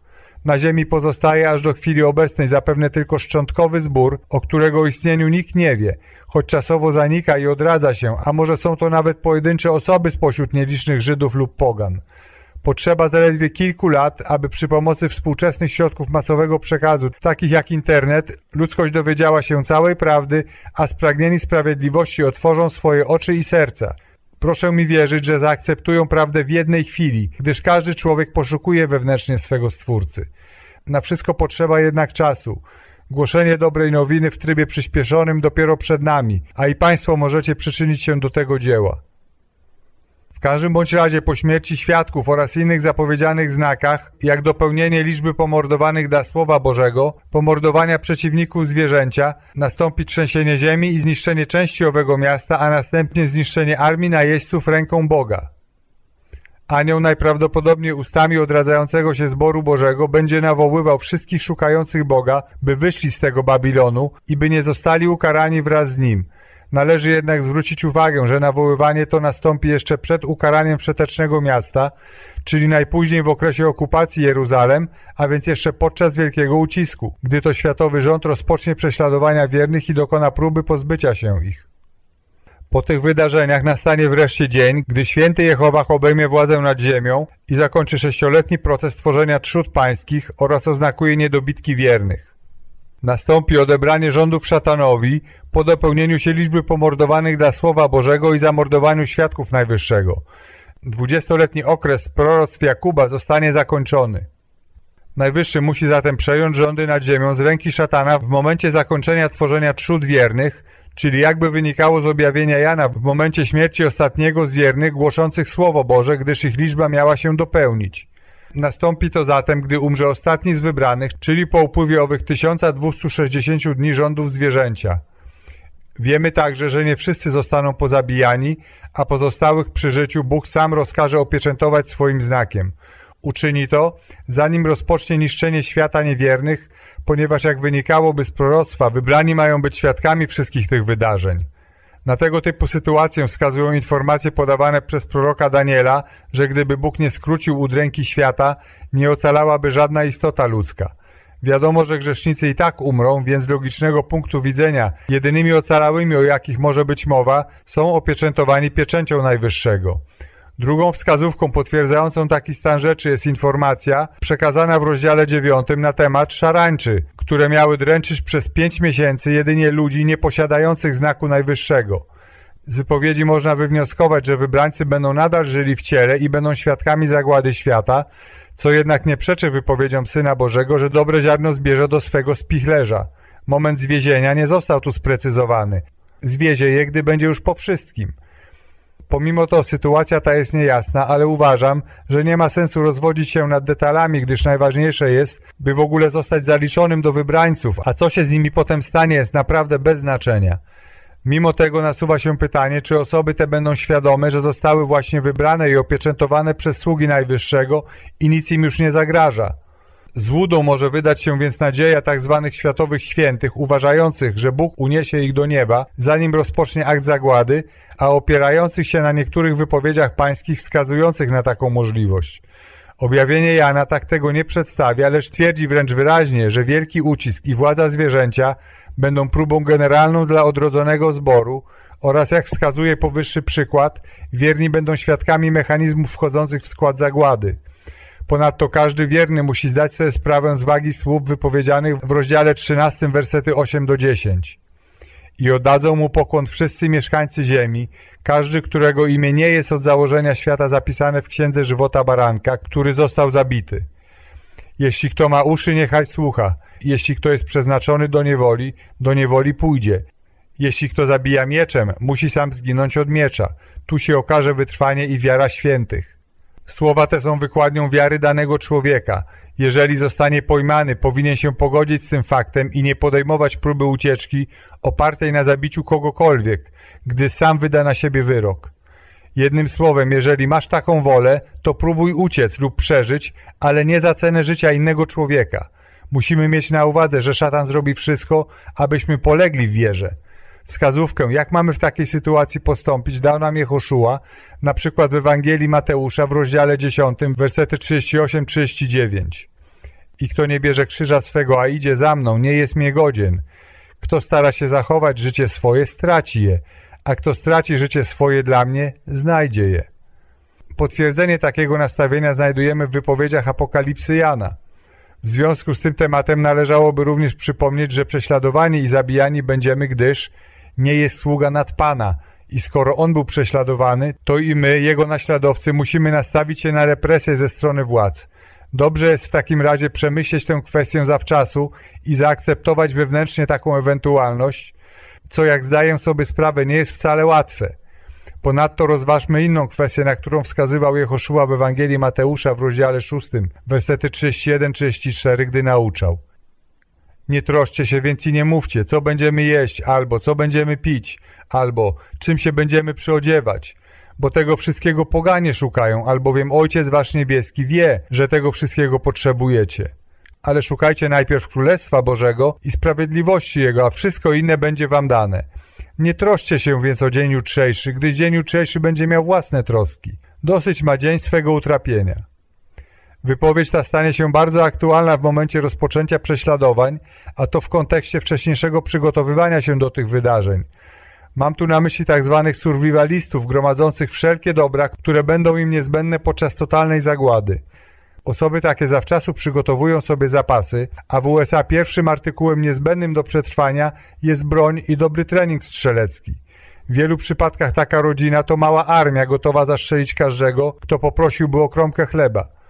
Na ziemi pozostaje aż do chwili obecnej zapewne tylko szczątkowy zbór, o którego istnieniu nikt nie wie, choć czasowo zanika i odradza się, a może są to nawet pojedyncze osoby spośród nielicznych Żydów lub pogan. Potrzeba zaledwie kilku lat, aby przy pomocy współczesnych środków masowego przekazu, takich jak internet, ludzkość dowiedziała się całej prawdy, a spragnieni sprawiedliwości otworzą swoje oczy i serca. Proszę mi wierzyć, że zaakceptują prawdę w jednej chwili, gdyż każdy człowiek poszukuje wewnętrznie swego Stwórcy. Na wszystko potrzeba jednak czasu. Głoszenie dobrej nowiny w trybie przyspieszonym dopiero przed nami, a i Państwo możecie przyczynić się do tego dzieła każdym bądź razie po śmierci świadków oraz innych zapowiedzianych znakach, jak dopełnienie liczby pomordowanych dla Słowa Bożego, pomordowania przeciwników zwierzęcia, nastąpi trzęsienie ziemi i zniszczenie części owego miasta, a następnie zniszczenie armii najeźdźców ręką Boga. Anioł najprawdopodobniej ustami odradzającego się zboru Bożego będzie nawoływał wszystkich szukających Boga, by wyszli z tego Babilonu i by nie zostali ukarani wraz z nim – Należy jednak zwrócić uwagę, że nawoływanie to nastąpi jeszcze przed ukaraniem przetecznego miasta, czyli najpóźniej w okresie okupacji Jeruzalem, a więc jeszcze podczas wielkiego ucisku, gdy to światowy rząd rozpocznie prześladowania wiernych i dokona próby pozbycia się ich. Po tych wydarzeniach nastanie wreszcie dzień, gdy święty Jehowach obejmie władzę nad ziemią i zakończy sześcioletni proces tworzenia trzód pańskich oraz oznakuje niedobitki wiernych. Nastąpi odebranie rządów szatanowi po dopełnieniu się liczby pomordowanych dla Słowa Bożego i zamordowaniu świadków Najwyższego. Dwudziestoletni okres proroctw Jakuba zostanie zakończony. Najwyższy musi zatem przejąć rządy nad ziemią z ręki szatana w momencie zakończenia tworzenia trzód wiernych, czyli jakby wynikało z objawienia Jana w momencie śmierci ostatniego z wiernych głoszących Słowo Boże, gdyż ich liczba miała się dopełnić. Nastąpi to zatem, gdy umrze ostatni z wybranych, czyli po upływie owych 1260 dni rządów zwierzęcia. Wiemy także, że nie wszyscy zostaną pozabijani, a pozostałych przy życiu Bóg sam rozkaże opieczętować swoim znakiem. Uczyni to, zanim rozpocznie niszczenie świata niewiernych, ponieważ jak wynikałoby z proroctwa, wybrani mają być świadkami wszystkich tych wydarzeń. Na tego typu sytuację wskazują informacje podawane przez proroka Daniela, że gdyby Bóg nie skrócił udręki świata, nie ocalałaby żadna istota ludzka. Wiadomo, że grzesznicy i tak umrą, więc z logicznego punktu widzenia jedynymi ocalałymi, o jakich może być mowa, są opieczętowani pieczęcią Najwyższego. Drugą wskazówką potwierdzającą taki stan rzeczy jest informacja przekazana w rozdziale 9 na temat szarańczy, które miały dręczyć przez pięć miesięcy jedynie ludzi nieposiadających znaku najwyższego. Z wypowiedzi można wywnioskować, że wybrańcy będą nadal żyli w ciele i będą świadkami zagłady świata, co jednak nie przeczy wypowiedziom Syna Bożego, że dobre ziarno zbierze do swego spichlerza. Moment zwiezienia nie został tu sprecyzowany. Zwiezie je, gdy będzie już po wszystkim – Pomimo to sytuacja ta jest niejasna, ale uważam, że nie ma sensu rozwodzić się nad detalami, gdyż najważniejsze jest, by w ogóle zostać zaliczonym do wybrańców, a co się z nimi potem stanie jest naprawdę bez znaczenia. Mimo tego nasuwa się pytanie, czy osoby te będą świadome, że zostały właśnie wybrane i opieczętowane przez sługi Najwyższego i nic im już nie zagraża. Złudą może wydać się więc nadzieja tzw. Tak światowych świętych, uważających, że Bóg uniesie ich do nieba, zanim rozpocznie akt zagłady, a opierających się na niektórych wypowiedziach pańskich wskazujących na taką możliwość. Objawienie Jana tak tego nie przedstawia, lecz twierdzi wręcz wyraźnie, że wielki ucisk i władza zwierzęcia będą próbą generalną dla odrodzonego zboru oraz jak wskazuje powyższy przykład, wierni będą świadkami mechanizmów wchodzących w skład zagłady. Ponadto każdy wierny musi zdać sobie sprawę z wagi słów wypowiedzianych w rozdziale 13, wersety 8 do 10. I oddadzą mu pokłon wszyscy mieszkańcy ziemi, każdy, którego imię nie jest od założenia świata zapisane w księdze żywota baranka, który został zabity. Jeśli kto ma uszy, niechaj słucha. Jeśli kto jest przeznaczony do niewoli, do niewoli pójdzie. Jeśli kto zabija mieczem, musi sam zginąć od miecza. Tu się okaże wytrwanie i wiara świętych. Słowa te są wykładnią wiary danego człowieka. Jeżeli zostanie pojmany, powinien się pogodzić z tym faktem i nie podejmować próby ucieczki opartej na zabiciu kogokolwiek, gdy sam wyda na siebie wyrok. Jednym słowem, jeżeli masz taką wolę, to próbuj uciec lub przeżyć, ale nie za cenę życia innego człowieka. Musimy mieć na uwadze, że szatan zrobi wszystko, abyśmy polegli w wierze. Wskazówkę, jak mamy w takiej sytuacji postąpić, dał nam Jehoszua, na przykład w Ewangelii Mateusza w rozdziale 10, wersety 38-39. I kto nie bierze krzyża swego, a idzie za mną, nie jest mnie godzien. Kto stara się zachować życie swoje, straci je, a kto straci życie swoje dla mnie, znajdzie je. Potwierdzenie takiego nastawienia znajdujemy w wypowiedziach Apokalipsy Jana. W związku z tym tematem należałoby również przypomnieć, że prześladowani i zabijani będziemy, gdyż nie jest sługa nad Pana. I skoro on był prześladowany, to i my, jego naśladowcy, musimy nastawić się na represję ze strony władz. Dobrze jest w takim razie przemyśleć tę kwestię zawczasu i zaakceptować wewnętrznie taką ewentualność, co jak zdaję sobie sprawę nie jest wcale łatwe. Ponadto rozważmy inną kwestię, na którą wskazywał Jehoszua w Ewangelii Mateusza w rozdziale 6, wersety 31-34, gdy nauczał. Nie troszcie się więc i nie mówcie, co będziemy jeść, albo co będziemy pić, albo czym się będziemy przyodziewać, bo tego wszystkiego poganie szukają, albowiem Ojciec Wasz Niebieski wie, że tego wszystkiego potrzebujecie. Ale szukajcie najpierw Królestwa Bożego i sprawiedliwości Jego, a wszystko inne będzie Wam dane. Nie troszcie się więc o dzień jutrzejszy, gdyż dzień jutrzejszy będzie miał własne troski. Dosyć ma dzień swego utrapienia. Wypowiedź ta stanie się bardzo aktualna w momencie rozpoczęcia prześladowań, a to w kontekście wcześniejszego przygotowywania się do tych wydarzeń. Mam tu na myśli tak zwanych survivalistów gromadzących wszelkie dobra, które będą im niezbędne podczas totalnej zagłady. Osoby takie zawczasu przygotowują sobie zapasy, a w USA pierwszym artykułem niezbędnym do przetrwania jest broń i dobry trening strzelecki. W wielu przypadkach taka rodzina to mała armia gotowa zastrzelić każdego, kto poprosiłby o kromkę chleba.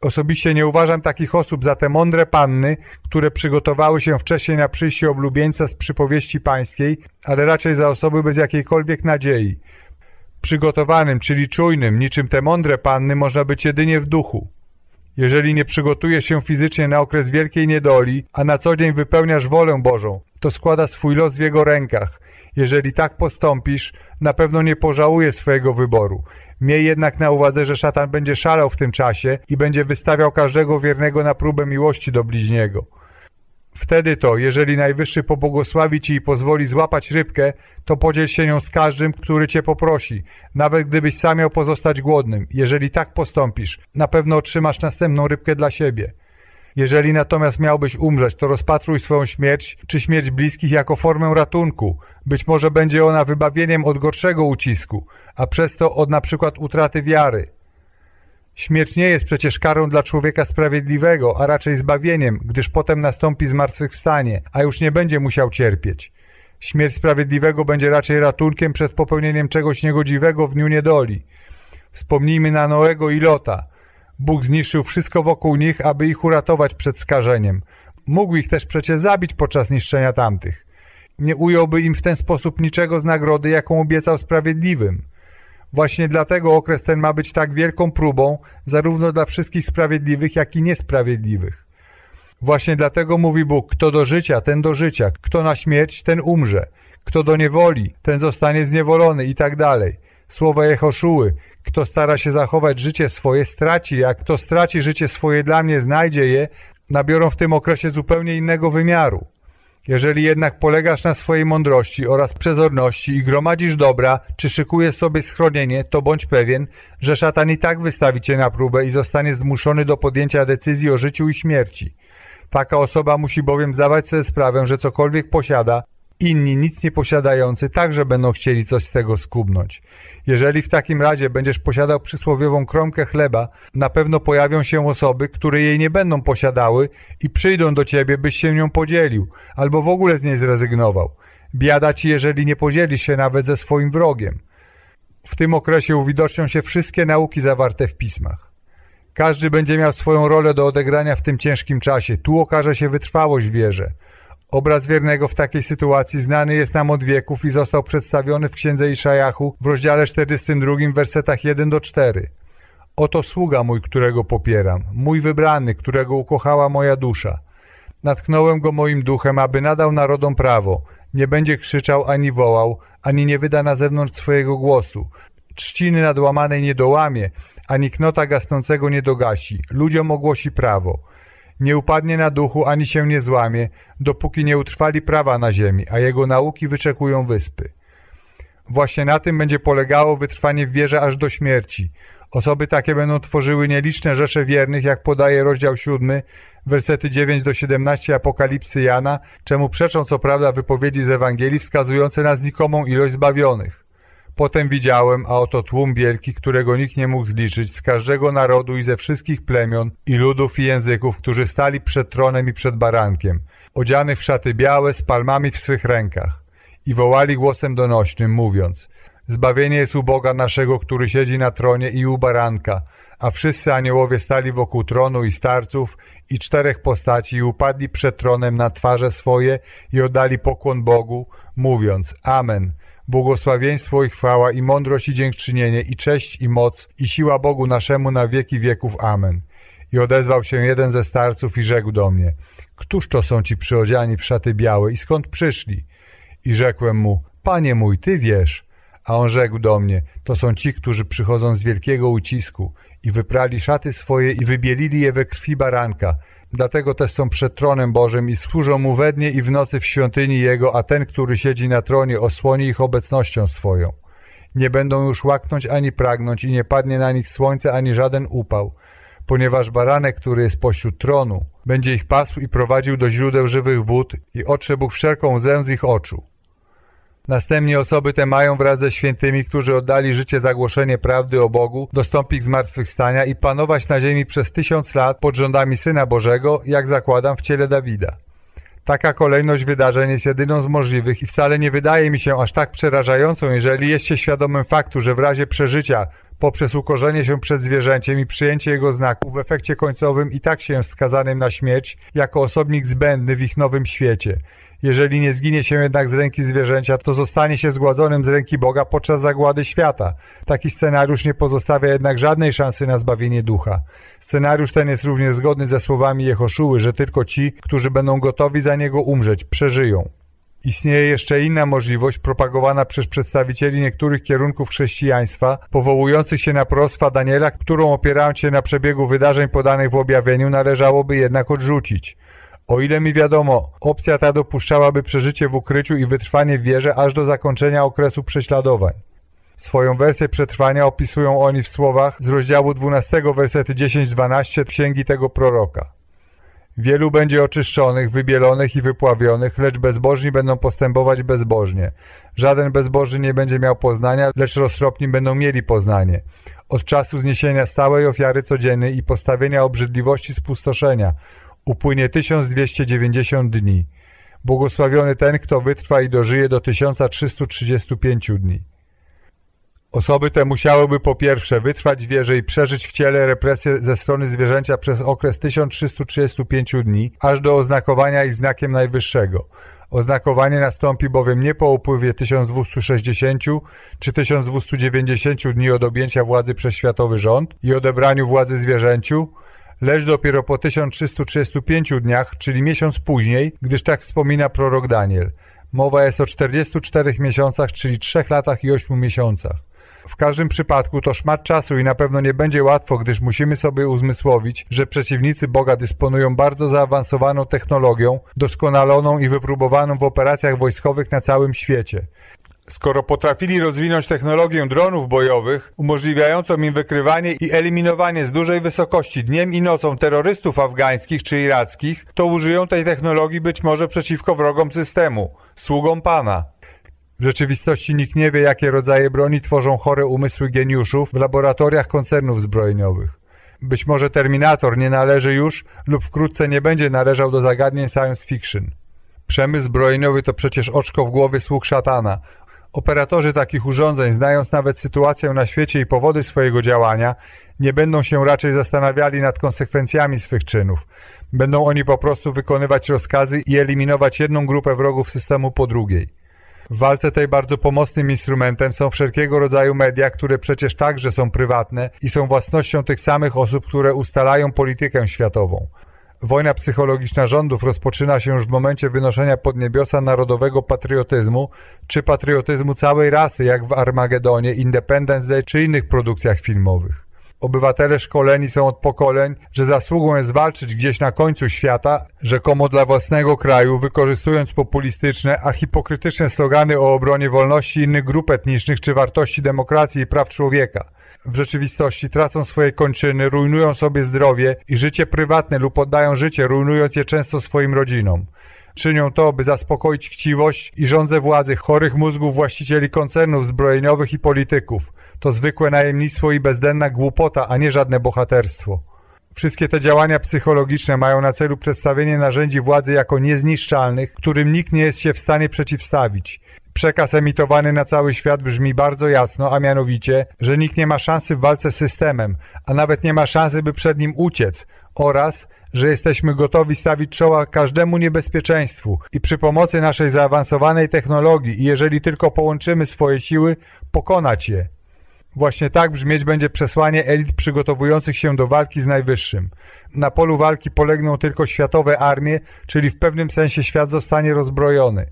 Osobiście nie uważam takich osób za te mądre panny, które przygotowały się wcześniej na przyjście oblubieńca z przypowieści pańskiej, ale raczej za osoby bez jakiejkolwiek nadziei. Przygotowanym, czyli czujnym, niczym te mądre panny, można być jedynie w duchu. Jeżeli nie przygotujesz się fizycznie na okres wielkiej niedoli, a na co dzień wypełniasz wolę Bożą, to składa swój los w Jego rękach. Jeżeli tak postąpisz, na pewno nie pożałujesz swojego wyboru. Miej jednak na uwadze, że szatan będzie szalał w tym czasie i będzie wystawiał każdego wiernego na próbę miłości do bliźniego. Wtedy to, jeżeli Najwyższy pobłogosławi ci i pozwoli złapać rybkę, to podziel się nią z każdym, który cię poprosi, nawet gdybyś sam miał pozostać głodnym. Jeżeli tak postąpisz, na pewno otrzymasz następną rybkę dla siebie. Jeżeli natomiast miałbyś umrzeć, to rozpatruj swoją śmierć czy śmierć bliskich jako formę ratunku. Być może będzie ona wybawieniem od gorszego ucisku, a przez to od na przykład utraty wiary. Śmierć nie jest przecież karą dla człowieka sprawiedliwego, a raczej zbawieniem, gdyż potem nastąpi zmartwychwstanie, a już nie będzie musiał cierpieć. Śmierć sprawiedliwego będzie raczej ratunkiem przed popełnieniem czegoś niegodziwego w dniu niedoli. Wspomnijmy na Noego i Lota. Bóg zniszczył wszystko wokół nich, aby ich uratować przed skażeniem. Mógł ich też przecież zabić podczas niszczenia tamtych. Nie ująłby im w ten sposób niczego z nagrody, jaką obiecał sprawiedliwym. Właśnie dlatego okres ten ma być tak wielką próbą, zarówno dla wszystkich sprawiedliwych, jak i niesprawiedliwych. Właśnie dlatego mówi Bóg, kto do życia, ten do życia, kto na śmierć, ten umrze, kto do niewoli, ten zostanie zniewolony i tak dalej. Słowa Jehoszuły, kto stara się zachować życie swoje, straci, jak kto straci życie swoje dla mnie, znajdzie je, nabiorą w tym okresie zupełnie innego wymiaru. Jeżeli jednak polegasz na swojej mądrości oraz przezorności i gromadzisz dobra, czy szykujesz sobie schronienie, to bądź pewien, że szatan i tak wystawi cię na próbę i zostanie zmuszony do podjęcia decyzji o życiu i śmierci. Taka osoba musi bowiem zdawać sobie sprawę, że cokolwiek posiada, inni nic nie posiadający także będą chcieli coś z tego skubnąć. Jeżeli w takim razie będziesz posiadał przysłowiową kromkę chleba, na pewno pojawią się osoby, które jej nie będą posiadały i przyjdą do ciebie, byś się nią podzielił, albo w ogóle z niej zrezygnował. Biada ci, jeżeli nie podzielisz się nawet ze swoim wrogiem. W tym okresie uwidocznią się wszystkie nauki zawarte w pismach. Każdy będzie miał swoją rolę do odegrania w tym ciężkim czasie. Tu okaże się wytrwałość wierze. Obraz wiernego w takiej sytuacji znany jest nam od wieków i został przedstawiony w księdze Iszajachu w rozdziale 42, wersetach 1 do 4. Oto sługa mój, którego popieram, mój wybrany, którego ukochała moja dusza. Natknąłem go moim duchem, aby nadał narodom prawo. Nie będzie krzyczał ani wołał, ani nie wyda na zewnątrz swojego głosu. Trzciny nadłamanej nie dołamie, ani knota gasnącego nie dogasi. Ludziom ogłosi prawo. Nie upadnie na duchu, ani się nie złamie, dopóki nie utrwali prawa na ziemi, a jego nauki wyczekują wyspy. Właśnie na tym będzie polegało wytrwanie w wierze aż do śmierci. Osoby takie będą tworzyły nieliczne rzesze wiernych, jak podaje rozdział 7, wersety 9 do 17 Apokalipsy Jana, czemu przeczą co prawda wypowiedzi z Ewangelii wskazujące na znikomą ilość zbawionych. Potem widziałem, a oto tłum wielki, którego nikt nie mógł zliczyć, z każdego narodu i ze wszystkich plemion i ludów i języków, którzy stali przed tronem i przed barankiem, odzianych w szaty białe z palmami w swych rękach. I wołali głosem donośnym, mówiąc, Zbawienie jest u Boga naszego, który siedzi na tronie i u baranka, a wszyscy aniołowie stali wokół tronu i starców i czterech postaci i upadli przed tronem na twarze swoje i oddali pokłon Bogu, mówiąc, Amen. Błogosławieństwo i chwała i mądrość i dziękczynienie i cześć i moc i siła Bogu naszemu na wieki wieków. Amen. I odezwał się jeden ze starców i rzekł do mnie, Któż to są ci przyodziani w szaty białe i skąd przyszli? I rzekłem mu, Panie mój, Ty wiesz. A on rzekł do mnie, to są ci, którzy przychodzą z wielkiego ucisku i wyprali szaty swoje i wybielili je we krwi baranka. Dlatego też są przed tronem Bożym i służą mu we dnie i w nocy w świątyni Jego, a ten, który siedzi na tronie, osłoni ich obecnością swoją. Nie będą już łaknąć ani pragnąć i nie padnie na nich słońce ani żaden upał, ponieważ baranek, który jest pośród tronu, będzie ich pasł i prowadził do źródeł żywych wód i otrze Bóg wszelką łzę z ich oczu. Następnie osoby te mają wraz ze świętymi, którzy oddali życie za głoszenie prawdy o Bogu, dostąpić zmartwychwstania i panować na ziemi przez tysiąc lat pod rządami Syna Bożego, jak zakładam w ciele Dawida. Taka kolejność wydarzeń jest jedyną z możliwych i wcale nie wydaje mi się aż tak przerażającą, jeżeli jest się świadomym faktu, że w razie przeżycia poprzez ukorzenie się przed zwierzęciem i przyjęcie jego znaku w efekcie końcowym i tak się skazanym na śmierć jako osobnik zbędny w ich nowym świecie. Jeżeli nie zginie się jednak z ręki zwierzęcia, to zostanie się zgładzonym z ręki Boga podczas zagłady świata. Taki scenariusz nie pozostawia jednak żadnej szansy na zbawienie ducha. Scenariusz ten jest również zgodny ze słowami Jehoszuły, że tylko ci, którzy będą gotowi za niego umrzeć, przeżyją. Istnieje jeszcze inna możliwość propagowana przez przedstawicieli niektórych kierunków chrześcijaństwa, powołujących się na proroctwa Daniela, którą opierając się na przebiegu wydarzeń podanych w objawieniu należałoby jednak odrzucić. O ile mi wiadomo, opcja ta dopuszczałaby przeżycie w ukryciu i wytrwanie w wierze aż do zakończenia okresu prześladowań. Swoją wersję przetrwania opisują oni w słowach z rozdziału 12 wersety 10-12 księgi tego proroka. Wielu będzie oczyszczonych, wybielonych i wypławionych, lecz bezbożni będą postępować bezbożnie. Żaden bezbożny nie będzie miał poznania, lecz roztropni będą mieli poznanie. Od czasu zniesienia stałej ofiary codziennej i postawienia obrzydliwości spustoszenia upłynie 1290 dni. Błogosławiony ten, kto wytrwa i dożyje do 1335 dni. Osoby te musiałyby po pierwsze wytrwać wierze i przeżyć w ciele represję ze strony zwierzęcia przez okres 1335 dni, aż do oznakowania ich znakiem najwyższego, Oznakowanie nastąpi bowiem nie po upływie 1260 czy 1290 dni od objęcia władzy przez światowy rząd i odebraniu władzy zwierzęciu, lecz dopiero po 1335 dniach, czyli miesiąc później, gdyż tak wspomina prorok Daniel. Mowa jest o 44 miesiącach, czyli 3 latach i 8 miesiącach. W każdym przypadku to szmat czasu i na pewno nie będzie łatwo, gdyż musimy sobie uzmysłowić, że przeciwnicy Boga dysponują bardzo zaawansowaną technologią, doskonaloną i wypróbowaną w operacjach wojskowych na całym świecie. Skoro potrafili rozwinąć technologię dronów bojowych, umożliwiającą im wykrywanie i eliminowanie z dużej wysokości dniem i nocą terrorystów afgańskich czy irackich, to użyją tej technologii być może przeciwko wrogom systemu, sługom Pana. W rzeczywistości nikt nie wie, jakie rodzaje broni tworzą chore umysły geniuszów w laboratoriach koncernów zbrojeniowych. Być może Terminator nie należy już lub wkrótce nie będzie należał do zagadnień science fiction. Przemysł zbrojeniowy to przecież oczko w głowie sług szatana. Operatorzy takich urządzeń, znając nawet sytuację na świecie i powody swojego działania, nie będą się raczej zastanawiali nad konsekwencjami swych czynów. Będą oni po prostu wykonywać rozkazy i eliminować jedną grupę wrogów systemu po drugiej. W walce tej bardzo pomocnym instrumentem są wszelkiego rodzaju media, które przecież także są prywatne i są własnością tych samych osób, które ustalają politykę światową. Wojna psychologiczna rządów rozpoczyna się już w momencie wynoszenia pod niebiosa narodowego patriotyzmu, czy patriotyzmu całej rasy, jak w Armagedonie, Independence Day czy innych produkcjach filmowych. Obywatele szkoleni są od pokoleń, że zasługą jest walczyć gdzieś na końcu świata, rzekomo dla własnego kraju, wykorzystując populistyczne, a hipokrytyczne slogany o obronie wolności innych grup etnicznych czy wartości demokracji i praw człowieka. W rzeczywistości tracą swoje kończyny, rujnują sobie zdrowie i życie prywatne lub oddają życie, rujnując je często swoim rodzinom. Czynią to, by zaspokoić chciwość i żądzę władzy chorych mózgów właścicieli koncernów zbrojeniowych i polityków. To zwykłe najemnictwo i bezdenna głupota, a nie żadne bohaterstwo. Wszystkie te działania psychologiczne mają na celu przedstawienie narzędzi władzy jako niezniszczalnych, którym nikt nie jest się w stanie przeciwstawić. Przekaz emitowany na cały świat brzmi bardzo jasno, a mianowicie, że nikt nie ma szansy w walce z systemem, a nawet nie ma szansy, by przed nim uciec, oraz, że jesteśmy gotowi stawić czoła każdemu niebezpieczeństwu i przy pomocy naszej zaawansowanej technologii jeżeli tylko połączymy swoje siły, pokonać je. Właśnie tak brzmieć będzie przesłanie elit przygotowujących się do walki z Najwyższym. Na polu walki polegną tylko światowe armie, czyli w pewnym sensie świat zostanie rozbrojony.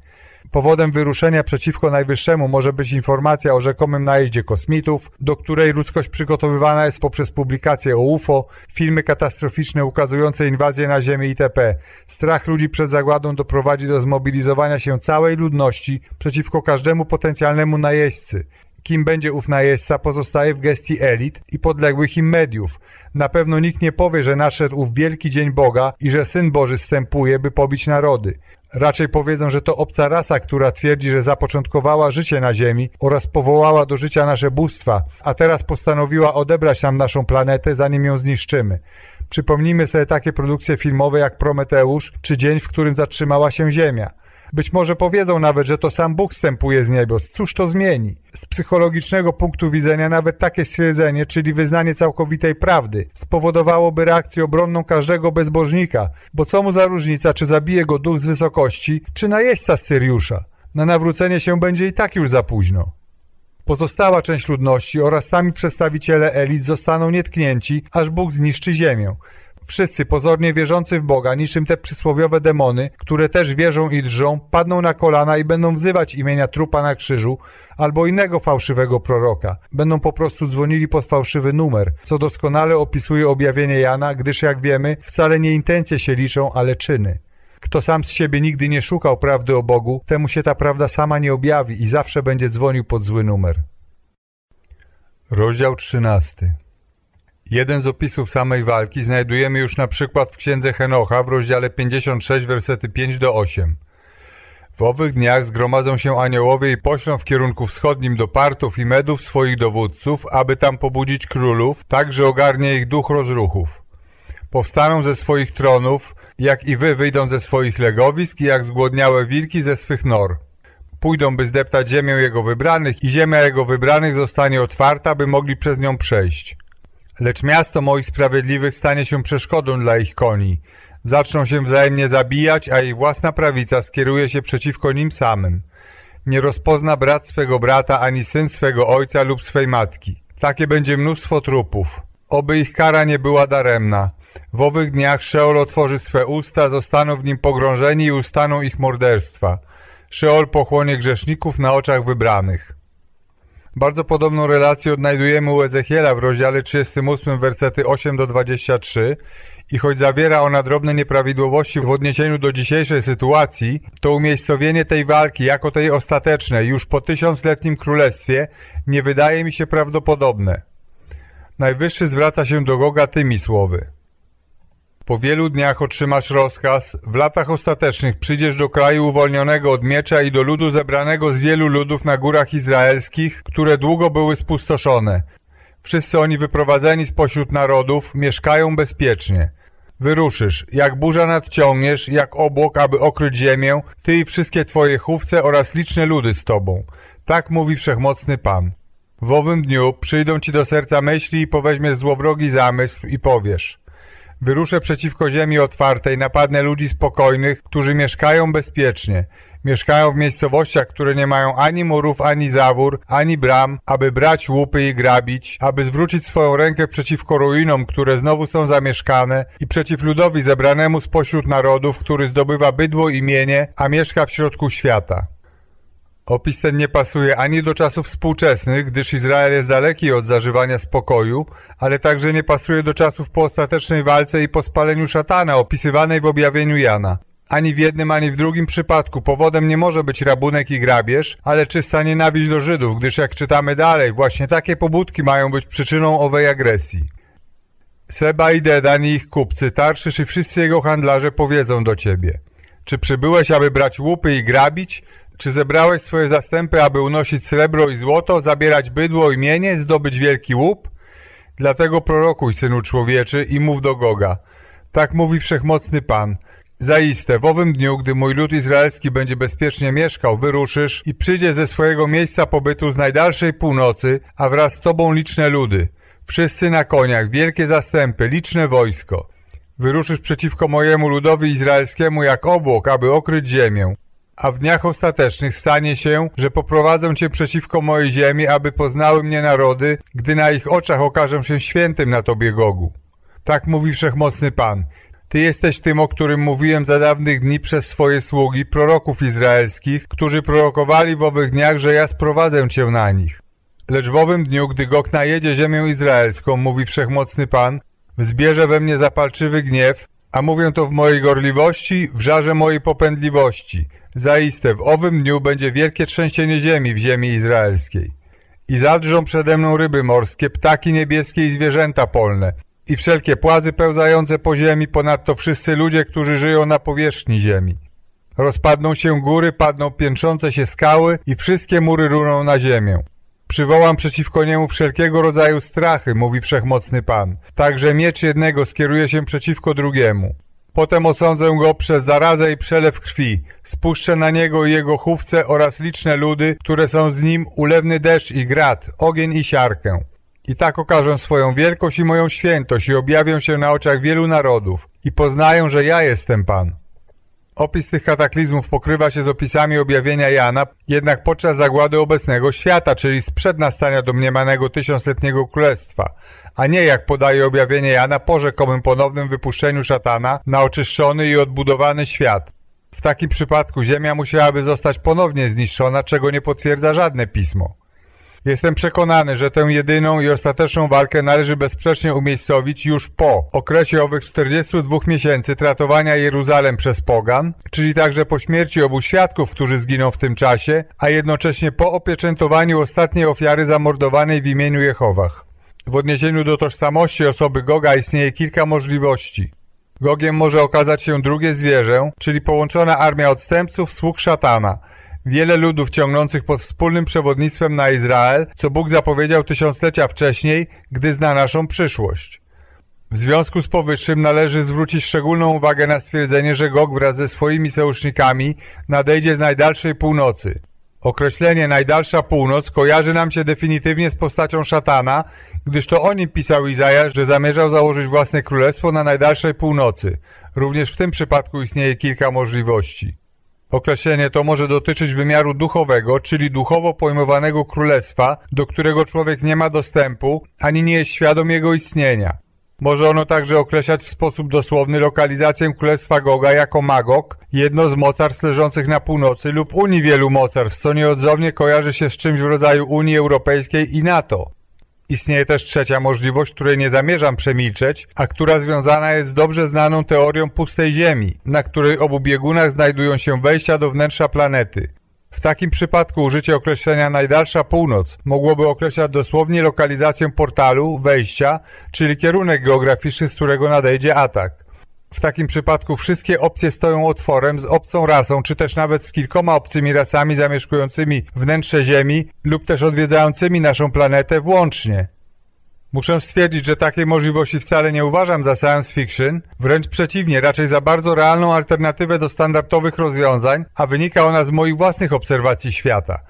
Powodem wyruszenia przeciwko Najwyższemu może być informacja o rzekomym najeździe kosmitów, do której ludzkość przygotowywana jest poprzez publikacje o UFO, filmy katastroficzne ukazujące inwazję na Ziemię itp. Strach ludzi przed zagładą doprowadzi do zmobilizowania się całej ludności przeciwko każdemu potencjalnemu najeźdźcy. Kim będzie ów najeźdźca pozostaje w gestii elit i podległych im mediów. Na pewno nikt nie powie, że nadszedł ów wielki dzień Boga i że Syn Boży stępuje, by pobić narody. Raczej powiedzą, że to obca rasa, która twierdzi, że zapoczątkowała życie na Ziemi oraz powołała do życia nasze bóstwa, a teraz postanowiła odebrać nam naszą planetę, zanim ją zniszczymy. Przypomnijmy sobie takie produkcje filmowe jak Prometeusz czy Dzień, w którym zatrzymała się Ziemia. Być może powiedzą nawet, że to sam Bóg stępuje z niebios. Cóż to zmieni? Z psychologicznego punktu widzenia nawet takie stwierdzenie, czyli wyznanie całkowitej prawdy, spowodowałoby reakcję obronną każdego bezbożnika, bo co mu za różnica, czy zabije go duch z wysokości, czy najeźdźca z Syriusza? Na nawrócenie się będzie i tak już za późno. Pozostała część ludności oraz sami przedstawiciele elit zostaną nietknięci, aż Bóg zniszczy ziemię. Wszyscy pozornie wierzący w Boga, niczym te przysłowiowe demony, które też wierzą i drżą, padną na kolana i będą wzywać imienia trupa na krzyżu albo innego fałszywego proroka. Będą po prostu dzwonili pod fałszywy numer, co doskonale opisuje objawienie Jana, gdyż jak wiemy, wcale nie intencje się liczą, ale czyny. Kto sam z siebie nigdy nie szukał prawdy o Bogu, temu się ta prawda sama nie objawi i zawsze będzie dzwonił pod zły numer. Rozdział 13 Jeden z opisów samej walki znajdujemy już na przykład w księdze Henocha w rozdziale 56, versety 5 do 8. W owych dniach zgromadzą się aniołowie i poślą w kierunku wschodnim do Partów i Medów swoich dowódców, aby tam pobudzić królów, tak że ogarnie ich duch rozruchów. Powstaną ze swoich tronów, jak i wy wyjdą ze swoich legowisk i jak zgłodniałe wilki ze swych nor. Pójdą, by zdeptać ziemię jego wybranych i ziemia jego wybranych zostanie otwarta, by mogli przez nią przejść. Lecz miasto moich sprawiedliwych stanie się przeszkodą dla ich koni. Zaczną się wzajemnie zabijać, a ich własna prawica skieruje się przeciwko nim samym. Nie rozpozna brat swego brata, ani syn swego ojca lub swej matki. Takie będzie mnóstwo trupów. Oby ich kara nie była daremna. W owych dniach Szeol otworzy swe usta, zostaną w nim pogrążeni i ustaną ich morderstwa. Szeol pochłonie grzeszników na oczach wybranych. Bardzo podobną relację odnajdujemy u Ezechiela w rozdziale 38, wersety 8 do 23 i choć zawiera ona drobne nieprawidłowości w odniesieniu do dzisiejszej sytuacji, to umiejscowienie tej walki jako tej ostatecznej już po tysiącletnim królestwie nie wydaje mi się prawdopodobne. Najwyższy zwraca się do Goga tymi słowy. Po wielu dniach otrzymasz rozkaz, w latach ostatecznych przyjdziesz do kraju uwolnionego od miecza i do ludu zebranego z wielu ludów na górach izraelskich, które długo były spustoszone. Wszyscy oni wyprowadzeni spośród narodów mieszkają bezpiecznie. Wyruszysz, jak burza nadciągniesz, jak obłok, aby okryć ziemię, ty i wszystkie twoje chówce oraz liczne ludy z tobą. Tak mówi Wszechmocny Pan. W owym dniu przyjdą ci do serca myśli i poweźmiesz złowrogi zamysł i powiesz – Wyruszę przeciwko ziemi otwartej, napadnę ludzi spokojnych, którzy mieszkają bezpiecznie. Mieszkają w miejscowościach, które nie mają ani murów, ani zawór, ani bram, aby brać łupy i grabić, aby zwrócić swoją rękę przeciwko ruinom, które znowu są zamieszkane i przeciw ludowi zebranemu spośród narodów, który zdobywa bydło i mienie, a mieszka w środku świata. Opis ten nie pasuje ani do czasów współczesnych, gdyż Izrael jest daleki od zażywania spokoju, ale także nie pasuje do czasów po ostatecznej walce i po spaleniu szatana opisywanej w objawieniu Jana. Ani w jednym, ani w drugim przypadku powodem nie może być rabunek i grabież, ale czysta nienawiść do Żydów, gdyż jak czytamy dalej, właśnie takie pobudki mają być przyczyną owej agresji. Seba i Dedan i ich kupcy, Tarszysz i wszyscy jego handlarze powiedzą do ciebie. Czy przybyłeś, aby brać łupy i grabić? Czy zebrałeś swoje zastępy, aby unosić srebro i złoto, zabierać bydło i mienie, zdobyć wielki łup? Dlatego prorokuj, synu człowieczy, i mów do Goga. Tak mówi wszechmocny Pan. Zaiste, w owym dniu, gdy mój lud izraelski będzie bezpiecznie mieszkał, wyruszysz i przyjdzie ze swojego miejsca pobytu z najdalszej północy, a wraz z tobą liczne ludy. Wszyscy na koniach, wielkie zastępy, liczne wojsko. Wyruszysz przeciwko mojemu ludowi izraelskiemu jak obłok, aby okryć ziemię. A w dniach ostatecznych stanie się, że poprowadzę cię przeciwko mojej ziemi, aby poznały mnie narody, gdy na ich oczach okażę się świętym na tobie Gogu. Tak mówi Wszechmocny Pan. Ty jesteś tym, o którym mówiłem za dawnych dni przez swoje sługi, proroków izraelskich, którzy prorokowali w owych dniach, że ja sprowadzę cię na nich. Lecz w owym dniu, gdy Gog najedzie ziemię izraelską, mówi Wszechmocny Pan, wzbierze we mnie zapalczywy gniew, a mówię to w mojej gorliwości, w żarze mojej popędliwości. Zaiste, w owym dniu będzie wielkie trzęsienie ziemi w ziemi izraelskiej. I zadrżą przede mną ryby morskie, ptaki niebieskie i zwierzęta polne, i wszelkie płazy pełzające po ziemi, ponadto wszyscy ludzie, którzy żyją na powierzchni ziemi. Rozpadną się góry, padną piętrzące się skały i wszystkie mury runą na ziemię. Przywołam przeciwko niemu wszelkiego rodzaju strachy, mówi wszechmocny Pan. Także miecz jednego skieruje się przeciwko drugiemu. Potem osądzę go przez zarazę i przelew krwi. Spuszczę na niego i jego chówce oraz liczne ludy, które są z nim, ulewny deszcz i grad, ogień i siarkę. I tak okażę swoją wielkość i moją świętość i objawię się na oczach wielu narodów i poznają, że ja jestem Pan. Opis tych kataklizmów pokrywa się z opisami objawienia Jana, jednak podczas zagłady obecnego świata, czyli sprzed nastania domniemanego tysiącletniego królestwa, a nie jak podaje objawienie Jana po rzekomym ponownym wypuszczeniu szatana na oczyszczony i odbudowany świat. W takim przypadku ziemia musiałaby zostać ponownie zniszczona, czego nie potwierdza żadne pismo. Jestem przekonany, że tę jedyną i ostateczną walkę należy bezsprzecznie umiejscowić już po okresie owych 42 miesięcy tratowania Jeruzalem przez pogan, czyli także po śmierci obu świadków, którzy zginą w tym czasie, a jednocześnie po opieczętowaniu ostatniej ofiary zamordowanej w imieniu Jehowach. W odniesieniu do tożsamości osoby Goga istnieje kilka możliwości. Gogiem może okazać się drugie zwierzę, czyli połączona armia odstępców sług szatana – wiele ludów ciągnących pod wspólnym przewodnictwem na Izrael, co Bóg zapowiedział tysiąclecia wcześniej, gdy zna naszą przyszłość. W związku z powyższym należy zwrócić szczególną uwagę na stwierdzenie, że Gog wraz ze swoimi sojusznikami nadejdzie z najdalszej północy. Określenie najdalsza północ kojarzy nam się definitywnie z postacią szatana, gdyż to o nim pisał Izajasz, że zamierzał założyć własne królestwo na najdalszej północy. Również w tym przypadku istnieje kilka możliwości. Określenie to może dotyczyć wymiaru duchowego, czyli duchowo pojmowanego królestwa, do którego człowiek nie ma dostępu, ani nie jest świadom jego istnienia. Może ono także określać w sposób dosłowny lokalizację Królestwa Goga jako Magog, jedno z mocarstw leżących na północy lub Unii wielu mocarstw, co nieodzownie kojarzy się z czymś w rodzaju Unii Europejskiej i NATO. Istnieje też trzecia możliwość, której nie zamierzam przemilczeć, a która związana jest z dobrze znaną teorią pustej Ziemi, na której obu biegunach znajdują się wejścia do wnętrza planety. W takim przypadku użycie określenia najdalsza północ mogłoby określać dosłownie lokalizację portalu, wejścia, czyli kierunek geograficzny, z którego nadejdzie atak. W takim przypadku wszystkie opcje stoją otworem z obcą rasą, czy też nawet z kilkoma obcymi rasami zamieszkującymi wnętrze Ziemi lub też odwiedzającymi naszą planetę włącznie. Muszę stwierdzić, że takiej możliwości wcale nie uważam za science fiction, wręcz przeciwnie, raczej za bardzo realną alternatywę do standardowych rozwiązań, a wynika ona z moich własnych obserwacji świata.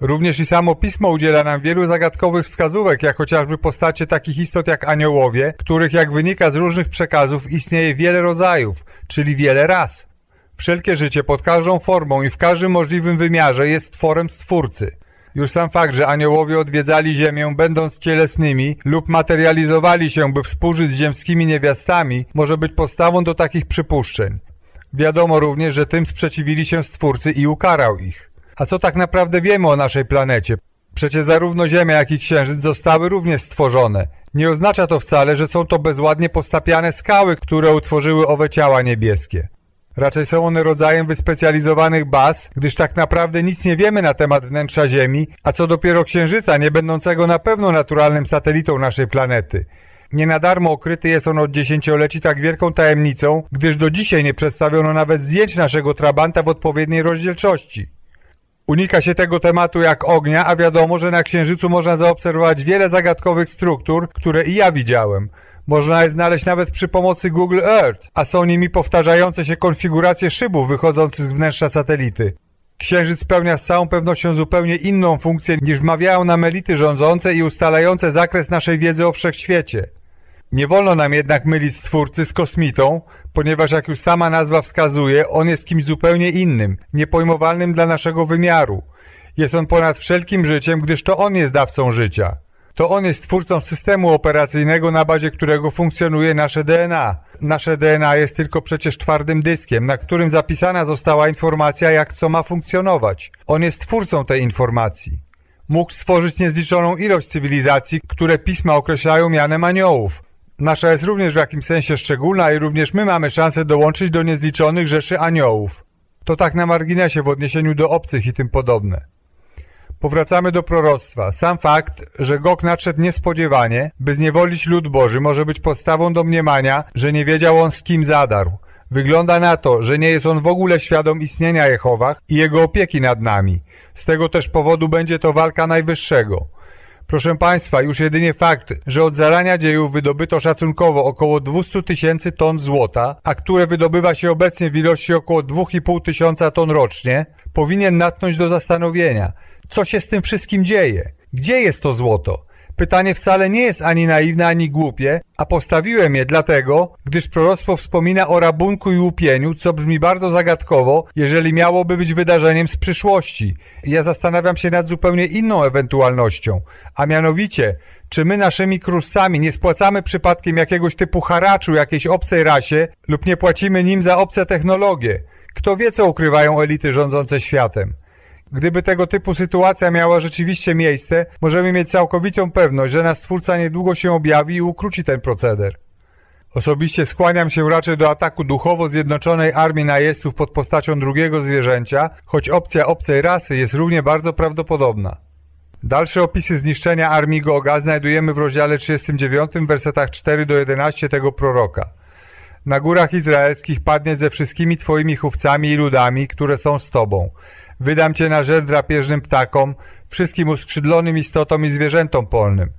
Również i samo pismo udziela nam wielu zagadkowych wskazówek, jak chociażby postacie takich istot jak aniołowie, których jak wynika z różnych przekazów istnieje wiele rodzajów, czyli wiele ras. Wszelkie życie pod każdą formą i w każdym możliwym wymiarze jest tworem Stwórcy. Już sam fakt, że aniołowie odwiedzali Ziemię będąc cielesnymi lub materializowali się, by współżyć z ziemskimi niewiastami, może być podstawą do takich przypuszczeń. Wiadomo również, że tym sprzeciwili się Stwórcy i ukarał ich. A co tak naprawdę wiemy o naszej planecie? Przecież zarówno Ziemia, jak i Księżyc zostały również stworzone. Nie oznacza to wcale, że są to bezładnie postapiane skały, które utworzyły owe ciała niebieskie. Raczej są one rodzajem wyspecjalizowanych baz, gdyż tak naprawdę nic nie wiemy na temat wnętrza Ziemi, a co dopiero Księżyca, nie będącego na pewno naturalnym satelitą naszej planety. Nie na darmo okryty jest on od dziesięcioleci tak wielką tajemnicą, gdyż do dzisiaj nie przedstawiono nawet zdjęć naszego trabanta w odpowiedniej rozdzielczości. Unika się tego tematu jak ognia, a wiadomo, że na Księżycu można zaobserwować wiele zagadkowych struktur, które i ja widziałem – można je znaleźć nawet przy pomocy Google Earth, a są nimi powtarzające się konfiguracje szybów wychodzących z wnętrza satelity. Księżyc spełnia z całą pewnością zupełnie inną funkcję niż wmawiają nam elity rządzące i ustalające zakres naszej wiedzy o wszechświecie. Nie wolno nam jednak mylić stwórcy z kosmitą, ponieważ jak już sama nazwa wskazuje, on jest kimś zupełnie innym, niepojmowalnym dla naszego wymiaru. Jest on ponad wszelkim życiem, gdyż to on jest dawcą życia. To on jest twórcą systemu operacyjnego, na bazie którego funkcjonuje nasze DNA. Nasze DNA jest tylko przecież twardym dyskiem, na którym zapisana została informacja, jak co ma funkcjonować. On jest twórcą tej informacji. Mógł stworzyć niezliczoną ilość cywilizacji, które pisma określają mianem aniołów. Nasza jest również w jakimś sensie szczególna i również my mamy szansę dołączyć do niezliczonych rzeszy aniołów. To tak na marginesie w odniesieniu do obcych i tym podobne. Powracamy do proroctwa. Sam fakt, że Gog nadszedł niespodziewanie, by zniewolić lud Boży, może być podstawą do mniemania, że nie wiedział on z kim zadarł. Wygląda na to, że nie jest on w ogóle świadom istnienia Jehowach i jego opieki nad nami. Z tego też powodu będzie to walka Najwyższego. Proszę Państwa, już jedynie fakt, że od zarania dziejów wydobyto szacunkowo około 200 tysięcy ton złota, a które wydobywa się obecnie w ilości około 2,5 tysiąca ton rocznie, powinien natchnąć do zastanowienia, co się z tym wszystkim dzieje? Gdzie jest to złoto? Pytanie wcale nie jest ani naiwne, ani głupie, a postawiłem je dlatego, gdyż proroctwo wspomina o rabunku i łupieniu, co brzmi bardzo zagadkowo, jeżeli miałoby być wydarzeniem z przyszłości. Ja zastanawiam się nad zupełnie inną ewentualnością, a mianowicie, czy my naszymi kruszcami nie spłacamy przypadkiem jakiegoś typu haraczu jakiejś obcej rasie lub nie płacimy nim za obce technologie? Kto wie, co ukrywają elity rządzące światem? Gdyby tego typu sytuacja miała rzeczywiście miejsce, możemy mieć całkowitą pewność, że nasz Stwórca niedługo się objawi i ukróci ten proceder. Osobiście skłaniam się raczej do ataku duchowo zjednoczonej armii najeźdźców pod postacią drugiego zwierzęcia, choć opcja obcej rasy jest równie bardzo prawdopodobna. Dalsze opisy zniszczenia armii Goga znajdujemy w rozdziale 39, wersetach 4 do 11 tego proroka. Na górach izraelskich padniesz ze wszystkimi twoimi chówcami i ludami, które są z tobą. Wydam cię na żer drapieżnym ptakom, wszystkim uskrzydlonym istotom i zwierzętom polnym.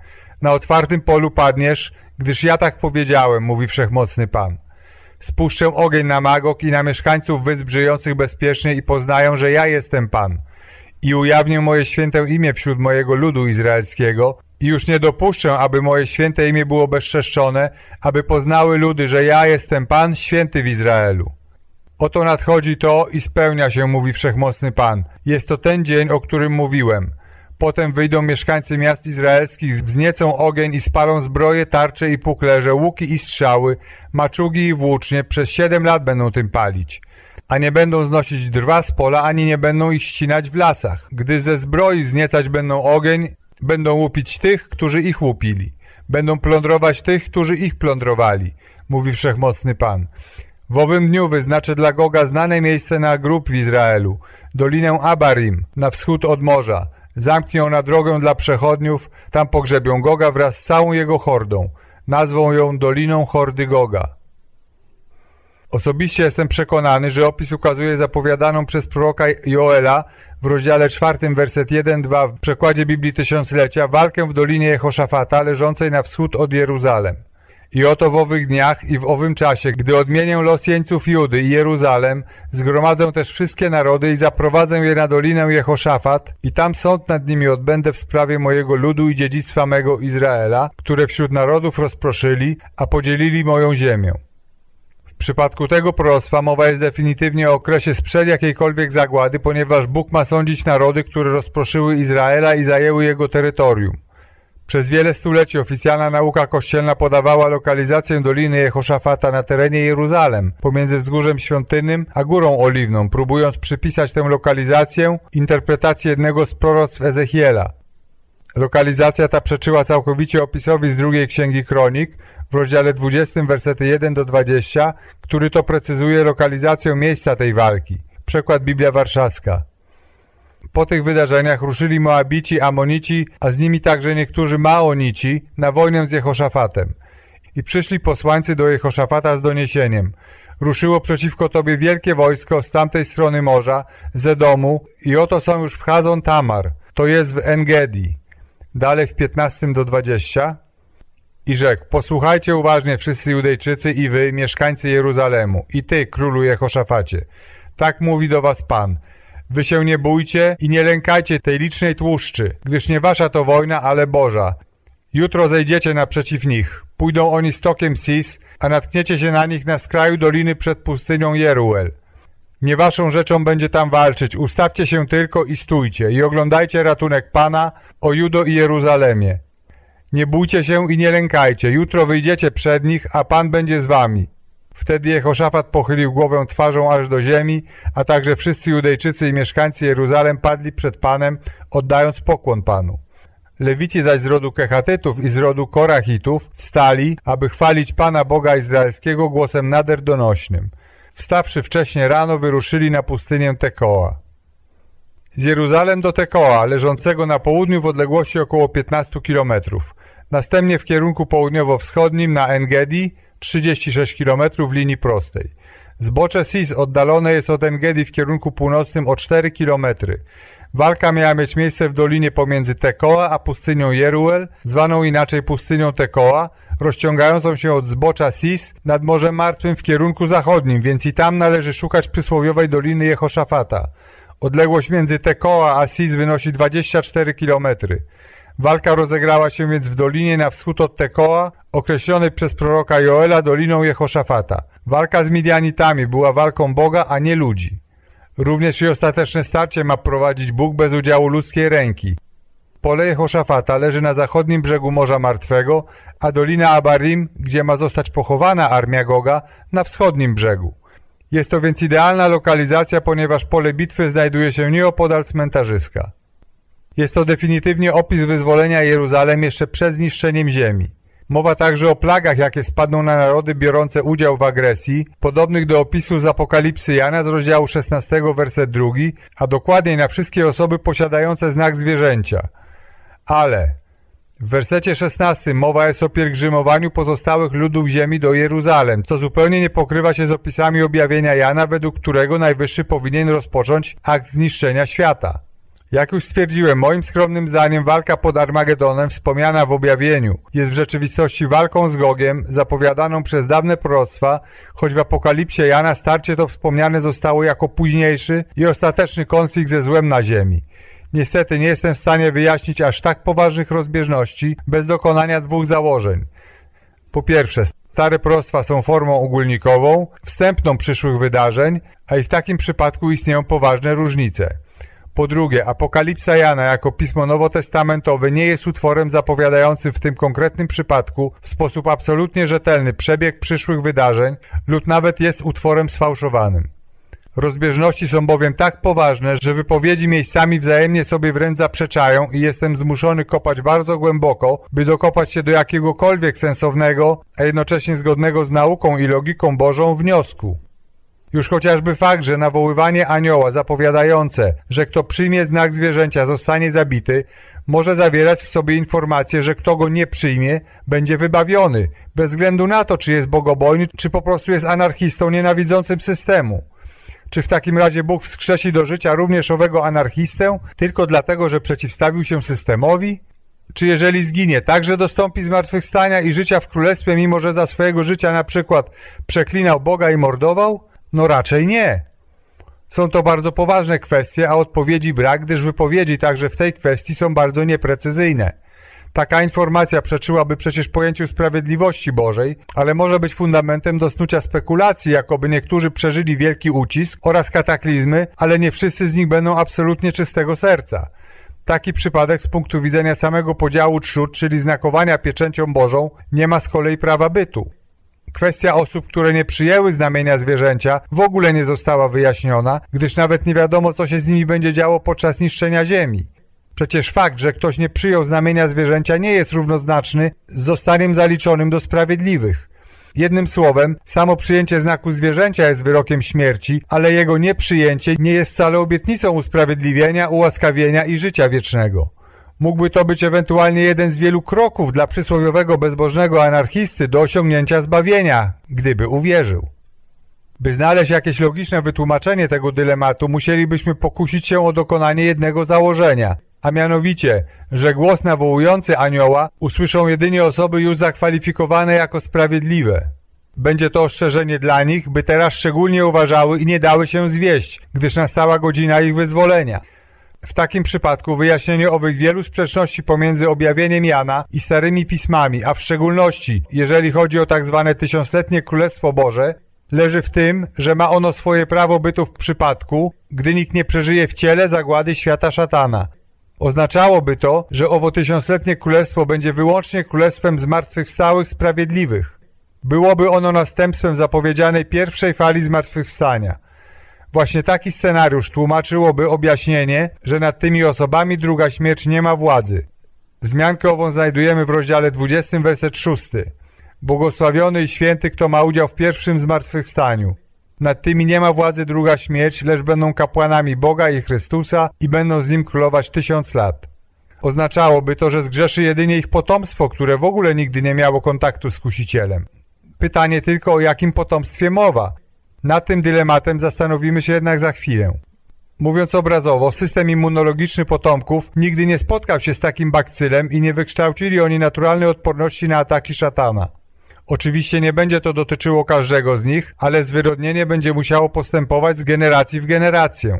Na otwartym polu padniesz, gdyż ja tak powiedziałem, mówi wszechmocny Pan. Spuszczę ogień na Magog i na mieszkańców wysp żyjących bezpiecznie i poznają, że ja jestem Pan. i ujawnię moje święte imię wśród mojego ludu izraelskiego i już nie dopuszczę, aby moje święte imię było bezczeszczone, aby poznały ludy, że ja jestem Pan, święty w Izraelu. Oto nadchodzi to i spełnia się, mówi Wszechmocny Pan. Jest to ten dzień, o którym mówiłem. Potem wyjdą mieszkańcy miast izraelskich, wzniecą ogień i spalą zbroje, tarcze i puklerze, łuki i strzały, maczugi i włócznie, przez siedem lat będą tym palić. A nie będą znosić drwa z pola, ani nie będą ich ścinać w lasach. Gdy ze zbroi wzniecać będą ogień, będą łupić tych, którzy ich łupili. Będą plądrować tych, którzy ich plądrowali, mówi Wszechmocny Pan. W owym dniu wyznaczę dla Goga znane miejsce na grób w Izraelu, dolinę Abarim, na wschód od morza. Zamknie na drogę dla przechodniów, tam pogrzebią Goga wraz z całą jego hordą. Nazwą ją Doliną Hordy Goga. Osobiście jestem przekonany, że opis ukazuje zapowiadaną przez proroka Joela w rozdziale 4, werset 1-2 w przekładzie Biblii Tysiąclecia walkę w Dolinie Jehoszafata leżącej na wschód od Jeruzalem. I oto w owych dniach i w owym czasie, gdy odmienię los jeńców Judy i Jeruzalem, zgromadzę też wszystkie narody i zaprowadzę je na dolinę Jehoszafat i tam sąd nad nimi odbędę w sprawie mojego ludu i dziedzictwa mego Izraela, które wśród narodów rozproszyli, a podzielili moją ziemię. W przypadku tego proroctwa mowa jest definitywnie o okresie sprzed jakiejkolwiek zagłady, ponieważ Bóg ma sądzić narody, które rozproszyły Izraela i zajęły jego terytorium. Przez wiele stuleci oficjalna nauka kościelna podawała lokalizację Doliny Jehoszafata na terenie Jeruzalem, pomiędzy wzgórzem świątynnym a Górą Oliwną, próbując przypisać tę lokalizację interpretacji jednego z proroctw Ezechiela. Lokalizacja ta przeczyła całkowicie opisowi z drugiej księgi Kronik w rozdziale 20, versety 1 do 20, który to precyzuje lokalizację miejsca tej walki. Przekład Biblia Warszawska. Po tych wydarzeniach ruszyli Moabici, Amonici, a z nimi także niektórzy Maonici na wojnę z Jehoszafatem. I przyszli posłańcy do Jehoszafata z doniesieniem. Ruszyło przeciwko tobie wielkie wojsko z tamtej strony morza, ze domu i oto są już w Hazon Tamar, to jest w Engedi. Dalej w 15 do 20. I rzekł, posłuchajcie uważnie wszyscy Judejczycy i wy, mieszkańcy Jeruzalemu, i ty, królu Jehoszafacie. Tak mówi do was Pan. Wy się nie bójcie i nie lękajcie tej licznej tłuszczy, gdyż nie wasza to wojna, ale Boża. Jutro zejdziecie naprzeciw nich. Pójdą oni stokiem Sis, a natkniecie się na nich na skraju doliny przed pustynią Jeruel. Nie waszą rzeczą będzie tam walczyć, ustawcie się tylko i stójcie i oglądajcie ratunek Pana o Judo i Jeruzalemie. Nie bójcie się i nie lękajcie, jutro wyjdziecie przed nich, a Pan będzie z wami. Wtedy Jehoszafat pochylił głowę twarzą aż do ziemi, a także wszyscy Judejczycy i mieszkańcy Jeruzalem padli przed Panem, oddając pokłon Panu. Lewici zaś z rodu Kechatytów i z rodu Korachitów wstali, aby chwalić Pana Boga Izraelskiego głosem nader donośnym. Wstawszy wcześnie rano, wyruszyli na pustynię Tekoa. Z Jeruzalem do Tekoa, leżącego na południu w odległości około 15 kilometrów. Następnie w kierunku południowo-wschodnim na Engedi, 36 km w linii prostej. Zbocze Sis oddalone jest od Engedi w kierunku północnym o 4 km. Walka miała mieć miejsce w dolinie pomiędzy Tekoa a pustynią Jeruel, zwaną inaczej pustynią Tekoa, rozciągającą się od zbocza Sis nad Morzem Martwym w kierunku zachodnim, więc i tam należy szukać przysłowiowej doliny Jehoszafata. Odległość między Tekoa a Sis wynosi 24 kilometry. Walka rozegrała się więc w dolinie na wschód od Tekoa, określonej przez proroka Joela doliną Jehoszafata. Walka z Midianitami była walką Boga, a nie ludzi. Również i ostateczne starcie ma prowadzić Bóg bez udziału ludzkiej ręki. Pole Jehoszafata leży na zachodnim brzegu Morza Martwego, a dolina Abarim, gdzie ma zostać pochowana armia Goga, na wschodnim brzegu. Jest to więc idealna lokalizacja, ponieważ pole bitwy znajduje się nieopodal cmentarzyska. Jest to definitywnie opis wyzwolenia Jeruzalem jeszcze przed zniszczeniem ziemi. Mowa także o plagach, jakie spadną na narody biorące udział w agresji, podobnych do opisu z Apokalipsy Jana z rozdziału 16, werset 2, a dokładniej na wszystkie osoby posiadające znak zwierzęcia. Ale w wersecie 16 mowa jest o pielgrzymowaniu pozostałych ludów ziemi do Jeruzalem, co zupełnie nie pokrywa się z opisami objawienia Jana, według którego Najwyższy powinien rozpocząć akt zniszczenia świata. Jak już stwierdziłem, moim skromnym zdaniem walka pod Armagedonem wspomniana w objawieniu jest w rzeczywistości walką z Gogiem zapowiadaną przez dawne proroctwa, choć w Apokalipsie Jana starcie to wspomniane zostało jako późniejszy i ostateczny konflikt ze złem na ziemi. Niestety nie jestem w stanie wyjaśnić aż tak poważnych rozbieżności bez dokonania dwóch założeń. Po pierwsze, stare proroctwa są formą ogólnikową, wstępną przyszłych wydarzeń, a i w takim przypadku istnieją poważne różnice. Po drugie, Apokalipsa Jana jako pismo nowotestamentowe nie jest utworem zapowiadającym w tym konkretnym przypadku w sposób absolutnie rzetelny przebieg przyszłych wydarzeń lub nawet jest utworem sfałszowanym. Rozbieżności są bowiem tak poważne, że wypowiedzi miejscami wzajemnie sobie wręcz zaprzeczają i jestem zmuszony kopać bardzo głęboko, by dokopać się do jakiegokolwiek sensownego, a jednocześnie zgodnego z nauką i logiką Bożą wniosku. Już chociażby fakt, że nawoływanie anioła zapowiadające, że kto przyjmie znak zwierzęcia zostanie zabity, może zawierać w sobie informację, że kto go nie przyjmie, będzie wybawiony, bez względu na to, czy jest bogobojny, czy po prostu jest anarchistą nienawidzącym systemu. Czy w takim razie Bóg wskrzesi do życia również owego anarchistę, tylko dlatego, że przeciwstawił się systemowi? Czy jeżeli zginie, także dostąpi zmartwychwstania i życia w królestwie, mimo że za swojego życia na przykład przeklinał Boga i mordował? No raczej nie. Są to bardzo poważne kwestie, a odpowiedzi brak, gdyż wypowiedzi także w tej kwestii są bardzo nieprecyzyjne. Taka informacja przeczyłaby przecież pojęciu sprawiedliwości Bożej, ale może być fundamentem do snucia spekulacji, jakoby niektórzy przeżyli wielki ucisk oraz kataklizmy, ale nie wszyscy z nich będą absolutnie czystego serca. Taki przypadek z punktu widzenia samego podziału trzód, czyli znakowania pieczęcią Bożą, nie ma z kolei prawa bytu. Kwestia osób, które nie przyjęły znamienia zwierzęcia, w ogóle nie została wyjaśniona, gdyż nawet nie wiadomo, co się z nimi będzie działo podczas niszczenia ziemi. Przecież fakt, że ktoś nie przyjął znamienia zwierzęcia nie jest równoznaczny z zostaniem zaliczonym do sprawiedliwych. Jednym słowem, samo przyjęcie znaku zwierzęcia jest wyrokiem śmierci, ale jego nieprzyjęcie nie jest wcale obietnicą usprawiedliwienia, ułaskawienia i życia wiecznego. Mógłby to być ewentualnie jeden z wielu kroków dla przysłowiowego bezbożnego anarchisty do osiągnięcia zbawienia, gdyby uwierzył. By znaleźć jakieś logiczne wytłumaczenie tego dylematu, musielibyśmy pokusić się o dokonanie jednego założenia, a mianowicie, że głos nawołujący anioła usłyszą jedynie osoby już zakwalifikowane jako sprawiedliwe. Będzie to ostrzeżenie dla nich, by teraz szczególnie uważały i nie dały się zwieść, gdyż nastała godzina ich wyzwolenia. W takim przypadku wyjaśnienie owych wielu sprzeczności pomiędzy objawieniem Jana i starymi pismami, a w szczególności jeżeli chodzi o tak zwane tysiącletnie Królestwo Boże, leży w tym, że ma ono swoje prawo bytu w przypadku, gdy nikt nie przeżyje w ciele zagłady świata szatana. Oznaczałoby to, że owo tysiącletnie królestwo będzie wyłącznie królestwem zmartwychwstałych sprawiedliwych. Byłoby ono następstwem zapowiedzianej pierwszej fali zmartwychwstania – Właśnie taki scenariusz tłumaczyłoby objaśnienie, że nad tymi osobami druga śmierć nie ma władzy. Wzmiankę ową znajdujemy w rozdziale 20, werset 6. Błogosławiony i święty, kto ma udział w pierwszym zmartwychwstaniu. Nad tymi nie ma władzy druga śmierć, lecz będą kapłanami Boga i Chrystusa i będą z Nim królować tysiąc lat. Oznaczałoby to, że zgrzeszy jedynie ich potomstwo, które w ogóle nigdy nie miało kontaktu z kusicielem. Pytanie tylko o jakim potomstwie mowa, nad tym dylematem zastanowimy się jednak za chwilę. Mówiąc obrazowo, system immunologiczny potomków nigdy nie spotkał się z takim bakcylem i nie wykształcili oni naturalnej odporności na ataki szatana. Oczywiście nie będzie to dotyczyło każdego z nich, ale zwyrodnienie będzie musiało postępować z generacji w generację.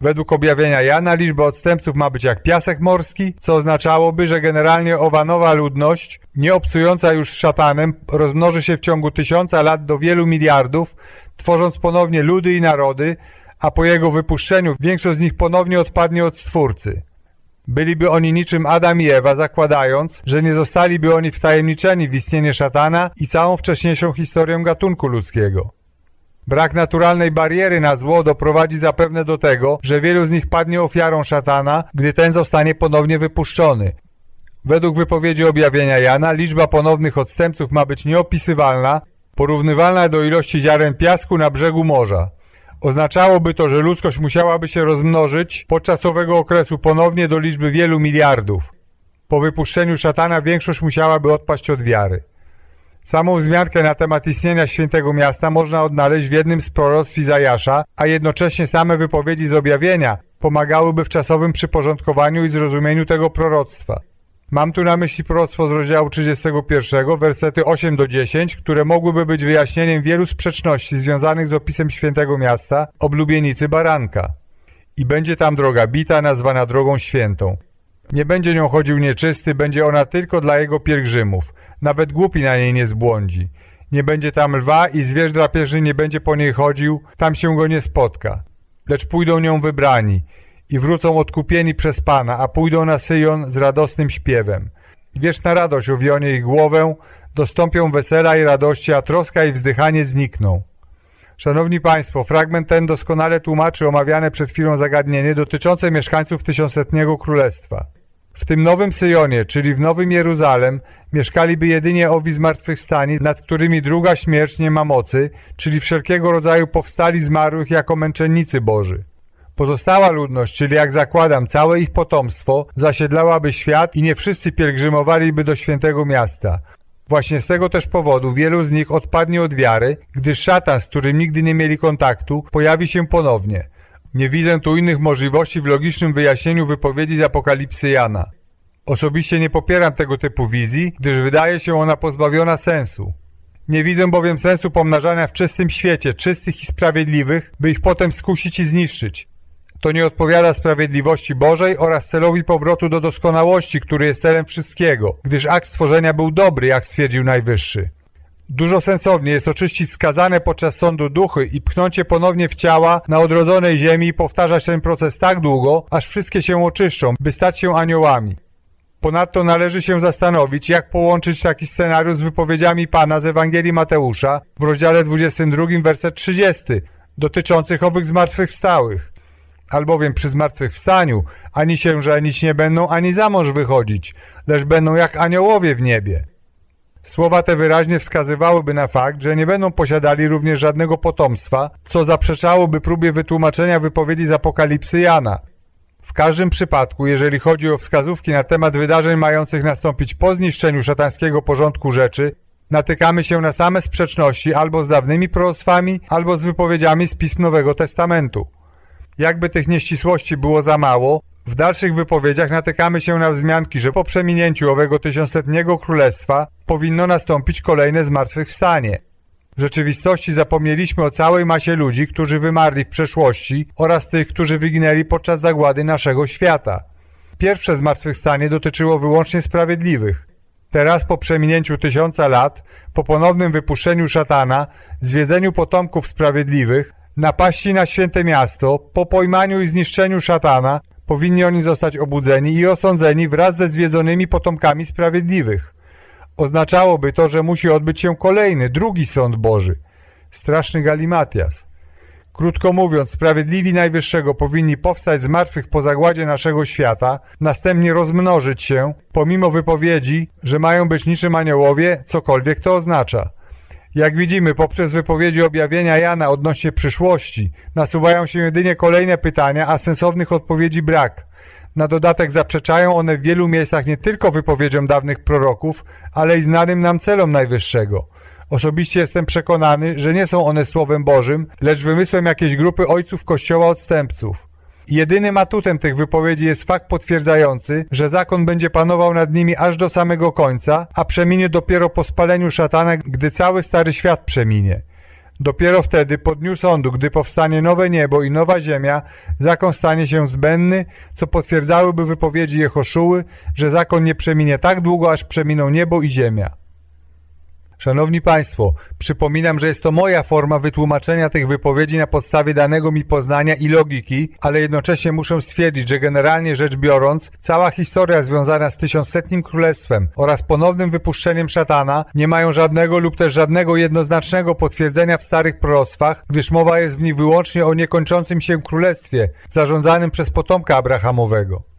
Według objawienia Jana liczba odstępców ma być jak piasek morski, co oznaczałoby, że generalnie owa nowa ludność, nie obcująca już z szatanem, rozmnoży się w ciągu tysiąca lat do wielu miliardów, tworząc ponownie ludy i narody, a po jego wypuszczeniu większość z nich ponownie odpadnie od Stwórcy. Byliby oni niczym Adam i Ewa, zakładając, że nie zostaliby oni wtajemniczeni w istnienie szatana i całą wcześniejszą historię gatunku ludzkiego. Brak naturalnej bariery na zło doprowadzi zapewne do tego, że wielu z nich padnie ofiarą szatana, gdy ten zostanie ponownie wypuszczony. Według wypowiedzi objawienia Jana liczba ponownych odstępców ma być nieopisywalna, porównywalna do ilości ziaren piasku na brzegu morza. Oznaczałoby to, że ludzkość musiałaby się rozmnożyć podczas owego okresu ponownie do liczby wielu miliardów. Po wypuszczeniu szatana większość musiałaby odpaść od wiary. Samą wzmiankę na temat istnienia świętego miasta można odnaleźć w jednym z proroctw Izajasza, a jednocześnie same wypowiedzi z objawienia pomagałyby w czasowym przyporządkowaniu i zrozumieniu tego proroctwa. Mam tu na myśli proroctwo z rozdziału 31, wersety 8 do 10, które mogłyby być wyjaśnieniem wielu sprzeczności związanych z opisem świętego miasta, oblubienicy baranka. I będzie tam droga bita, nazwana drogą świętą. Nie będzie nią chodził nieczysty, będzie ona tylko dla jego pielgrzymów. Nawet głupi na niej nie zbłądzi. Nie będzie tam lwa i zwierz drapieżny nie będzie po niej chodził, tam się go nie spotka. Lecz pójdą nią wybrani i wrócą odkupieni przez Pana, a pójdą na Syjon z radosnym śpiewem. Wieczna radość owionie ich głowę, dostąpią wesela i radości, a troska i wzdychanie znikną. Szanowni Państwo, fragment ten doskonale tłumaczy omawiane przed chwilą zagadnienie dotyczące mieszkańców tysiącletniego królestwa. W tym nowym Syjonie, czyli w Nowym Jeruzalem, mieszkaliby jedynie owi zmartwychwstani, nad którymi druga śmierć nie ma mocy, czyli wszelkiego rodzaju powstali zmarłych jako męczennicy Boży. Pozostała ludność, czyli jak zakładam, całe ich potomstwo, zasiedlałaby świat i nie wszyscy pielgrzymowaliby do świętego miasta. Właśnie z tego też powodu wielu z nich odpadnie od wiary, gdyż szatan, z którym nigdy nie mieli kontaktu, pojawi się ponownie. Nie widzę tu innych możliwości w logicznym wyjaśnieniu wypowiedzi z Apokalipsy Jana. Osobiście nie popieram tego typu wizji, gdyż wydaje się ona pozbawiona sensu. Nie widzę bowiem sensu pomnażania w czystym świecie czystych i sprawiedliwych, by ich potem skusić i zniszczyć. To nie odpowiada sprawiedliwości Bożej oraz celowi powrotu do doskonałości, który jest celem wszystkiego, gdyż akt stworzenia był dobry, jak stwierdził Najwyższy. Dużo sensowniej jest oczyścić skazane podczas sądu duchy i pchnąć je ponownie w ciała na odrodzonej ziemi i powtarzać ten proces tak długo, aż wszystkie się oczyszczą, by stać się aniołami. Ponadto należy się zastanowić, jak połączyć taki scenariusz z wypowiedziami Pana z Ewangelii Mateusza w rozdziale 22, werset 30, dotyczących owych zmartwychwstałych. Albowiem przy zmartwychwstaniu ani się żenić nie będą, ani za mąż wychodzić, lecz będą jak aniołowie w niebie. Słowa te wyraźnie wskazywałyby na fakt, że nie będą posiadali również żadnego potomstwa, co zaprzeczałoby próbie wytłumaczenia wypowiedzi z Apokalipsy Jana. W każdym przypadku, jeżeli chodzi o wskazówki na temat wydarzeń mających nastąpić po zniszczeniu szatańskiego porządku rzeczy, natykamy się na same sprzeczności albo z dawnymi proroctwami, albo z wypowiedziami z Pism Nowego Testamentu. Jakby tych nieścisłości było za mało, w dalszych wypowiedziach natykamy się na wzmianki, że po przeminięciu owego tysiącletniego królestwa powinno nastąpić kolejne zmartwychwstanie. W rzeczywistości zapomnieliśmy o całej masie ludzi, którzy wymarli w przeszłości oraz tych, którzy wyginęli podczas zagłady naszego świata. Pierwsze zmartwychwstanie dotyczyło wyłącznie sprawiedliwych. Teraz po przeminięciu tysiąca lat, po ponownym wypuszczeniu szatana, zwiedzeniu potomków sprawiedliwych, napaści na święte miasto, po pojmaniu i zniszczeniu szatana, powinni oni zostać obudzeni i osądzeni wraz ze zwiedzonymi potomkami sprawiedliwych. Oznaczałoby to, że musi odbyć się kolejny, drugi sąd Boży. Straszny galimatias. Krótko mówiąc, sprawiedliwi Najwyższego powinni powstać z martwych po zagładzie naszego świata, następnie rozmnożyć się, pomimo wypowiedzi, że mają być niczym aniołowie, cokolwiek to oznacza. Jak widzimy, poprzez wypowiedzi objawienia Jana odnośnie przyszłości, nasuwają się jedynie kolejne pytania, a sensownych odpowiedzi brak. Na dodatek zaprzeczają one w wielu miejscach nie tylko wypowiedziom dawnych proroków, ale i znanym nam celom Najwyższego. Osobiście jestem przekonany, że nie są one Słowem Bożym, lecz wymysłem jakiejś grupy ojców Kościoła odstępców. Jedynym atutem tych wypowiedzi jest fakt potwierdzający, że zakon będzie panował nad nimi aż do samego końca, a przeminie dopiero po spaleniu szatana, gdy cały stary świat przeminie. Dopiero wtedy, po dniu sądu, gdy powstanie nowe niebo i nowa ziemia, zakon stanie się zbędny, co potwierdzałyby wypowiedzi Jehoszuły, że zakon nie przeminie tak długo, aż przeminą niebo i ziemia. Szanowni Państwo, przypominam, że jest to moja forma wytłumaczenia tych wypowiedzi na podstawie danego mi poznania i logiki, ale jednocześnie muszę stwierdzić, że generalnie rzecz biorąc, cała historia związana z tysiącletnim królestwem oraz ponownym wypuszczeniem szatana nie mają żadnego lub też żadnego jednoznacznego potwierdzenia w starych proroctwach, gdyż mowa jest w nich wyłącznie o niekończącym się królestwie zarządzanym przez potomka Abrahamowego.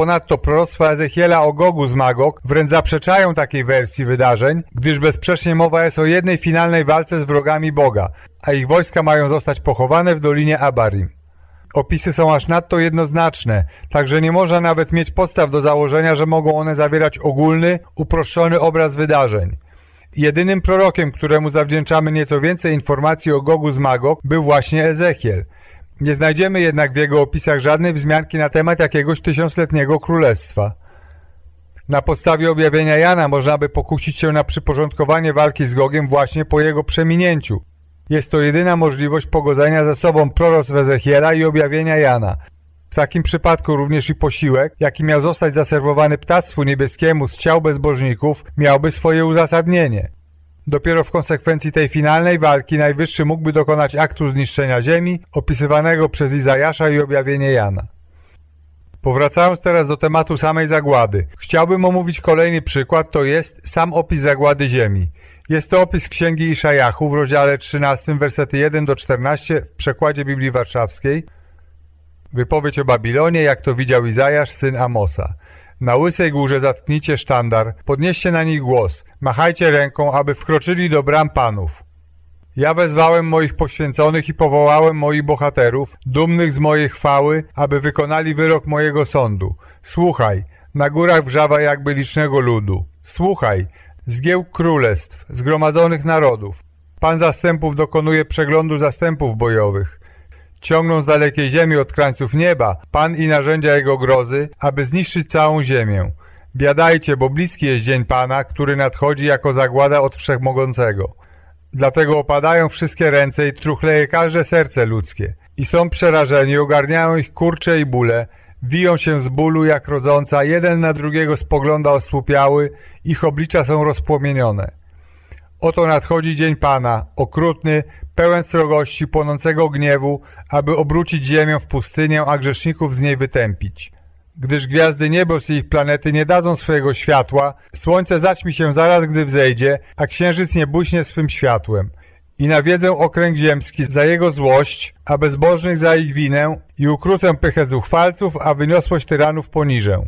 Ponadto proroctwa Ezechiela o Gogu z Magog wręcz zaprzeczają takiej wersji wydarzeń, gdyż bezsprzecznie mowa jest o jednej finalnej walce z wrogami Boga, a ich wojska mają zostać pochowane w Dolinie Abarim. Opisy są aż nadto jednoznaczne, także nie można nawet mieć podstaw do założenia, że mogą one zawierać ogólny, uproszczony obraz wydarzeń. Jedynym prorokiem, któremu zawdzięczamy nieco więcej informacji o Gogu z Magog, był właśnie Ezechiel – Nie znajdziemy jednak w jego opisach żadnej wzmianki na temat jakiegoś tysiącletniego królestwa. Na podstawie objawienia Jana można by pokusić się na przyporządkowanie walki z Gogiem właśnie po jego przeminięciu. Jest to jedyna możliwość pogodzenia ze sobą proroc Ezechiela i objawienia Jana. W takim przypadku również i posiłek, jaki miał zostać zaserwowany ptactwu niebieskiemu z ciał bezbożników, miałby swoje uzasadnienie. Dopiero w konsekwencji tej finalnej walki Najwyższy mógłby dokonać aktu zniszczenia ziemi, opisywanego przez Izajasza i objawienie Jana. Powracając teraz do tematu samej zagłady, chciałbym omówić kolejny przykład, to jest sam opis zagłady ziemi. Jest to opis Księgi Iszajachu w rozdziale 13, versety 1 do 14 w przekładzie Biblii Warszawskiej. Wypowiedź o Babilonie, jak to widział Izajasz, syn Amosa. Na łysej górze zatknijcie sztandar, podnieście na nich głos, machajcie ręką, aby wkroczyli do bram panów. Ja wezwałem moich poświęconych i powołałem moich bohaterów, dumnych z mojej chwały, aby wykonali wyrok mojego sądu. Słuchaj, na górach wrzawa jakby licznego ludu. Słuchaj, zgiełk królestw, zgromadzonych narodów. Pan zastępów dokonuje przeglądu zastępów bojowych. Ciągną z dalekiej ziemi od krańców nieba, Pan i narzędzia Jego grozy, aby zniszczyć całą ziemię. Biadajcie, bo bliski jest dzień Pana, który nadchodzi jako zagłada od Wszechmogącego. Dlatego opadają wszystkie ręce i truchleje każde serce ludzkie. I są przerażeni, ogarniają ich kurcze i bóle, wiją się z bólu jak rodząca, jeden na drugiego spogląda osłupiały, ich oblicza są rozpłomienione. Oto nadchodzi dzień Pana, okrutny, pełen srogości, płonącego gniewu, aby obrócić ziemię w pustynię, a grzeszników z niej wytępić. Gdyż gwiazdy niebos i ich planety nie dadzą swojego światła, słońce zaćmi się zaraz, gdy wzejdzie, a księżyc nie błyśnie swym światłem. I nawiedzę okręg ziemski za jego złość, a bezbożnych za ich winę i ukrócę pychę zuchwalców, a wyniosłość tyranów poniżę.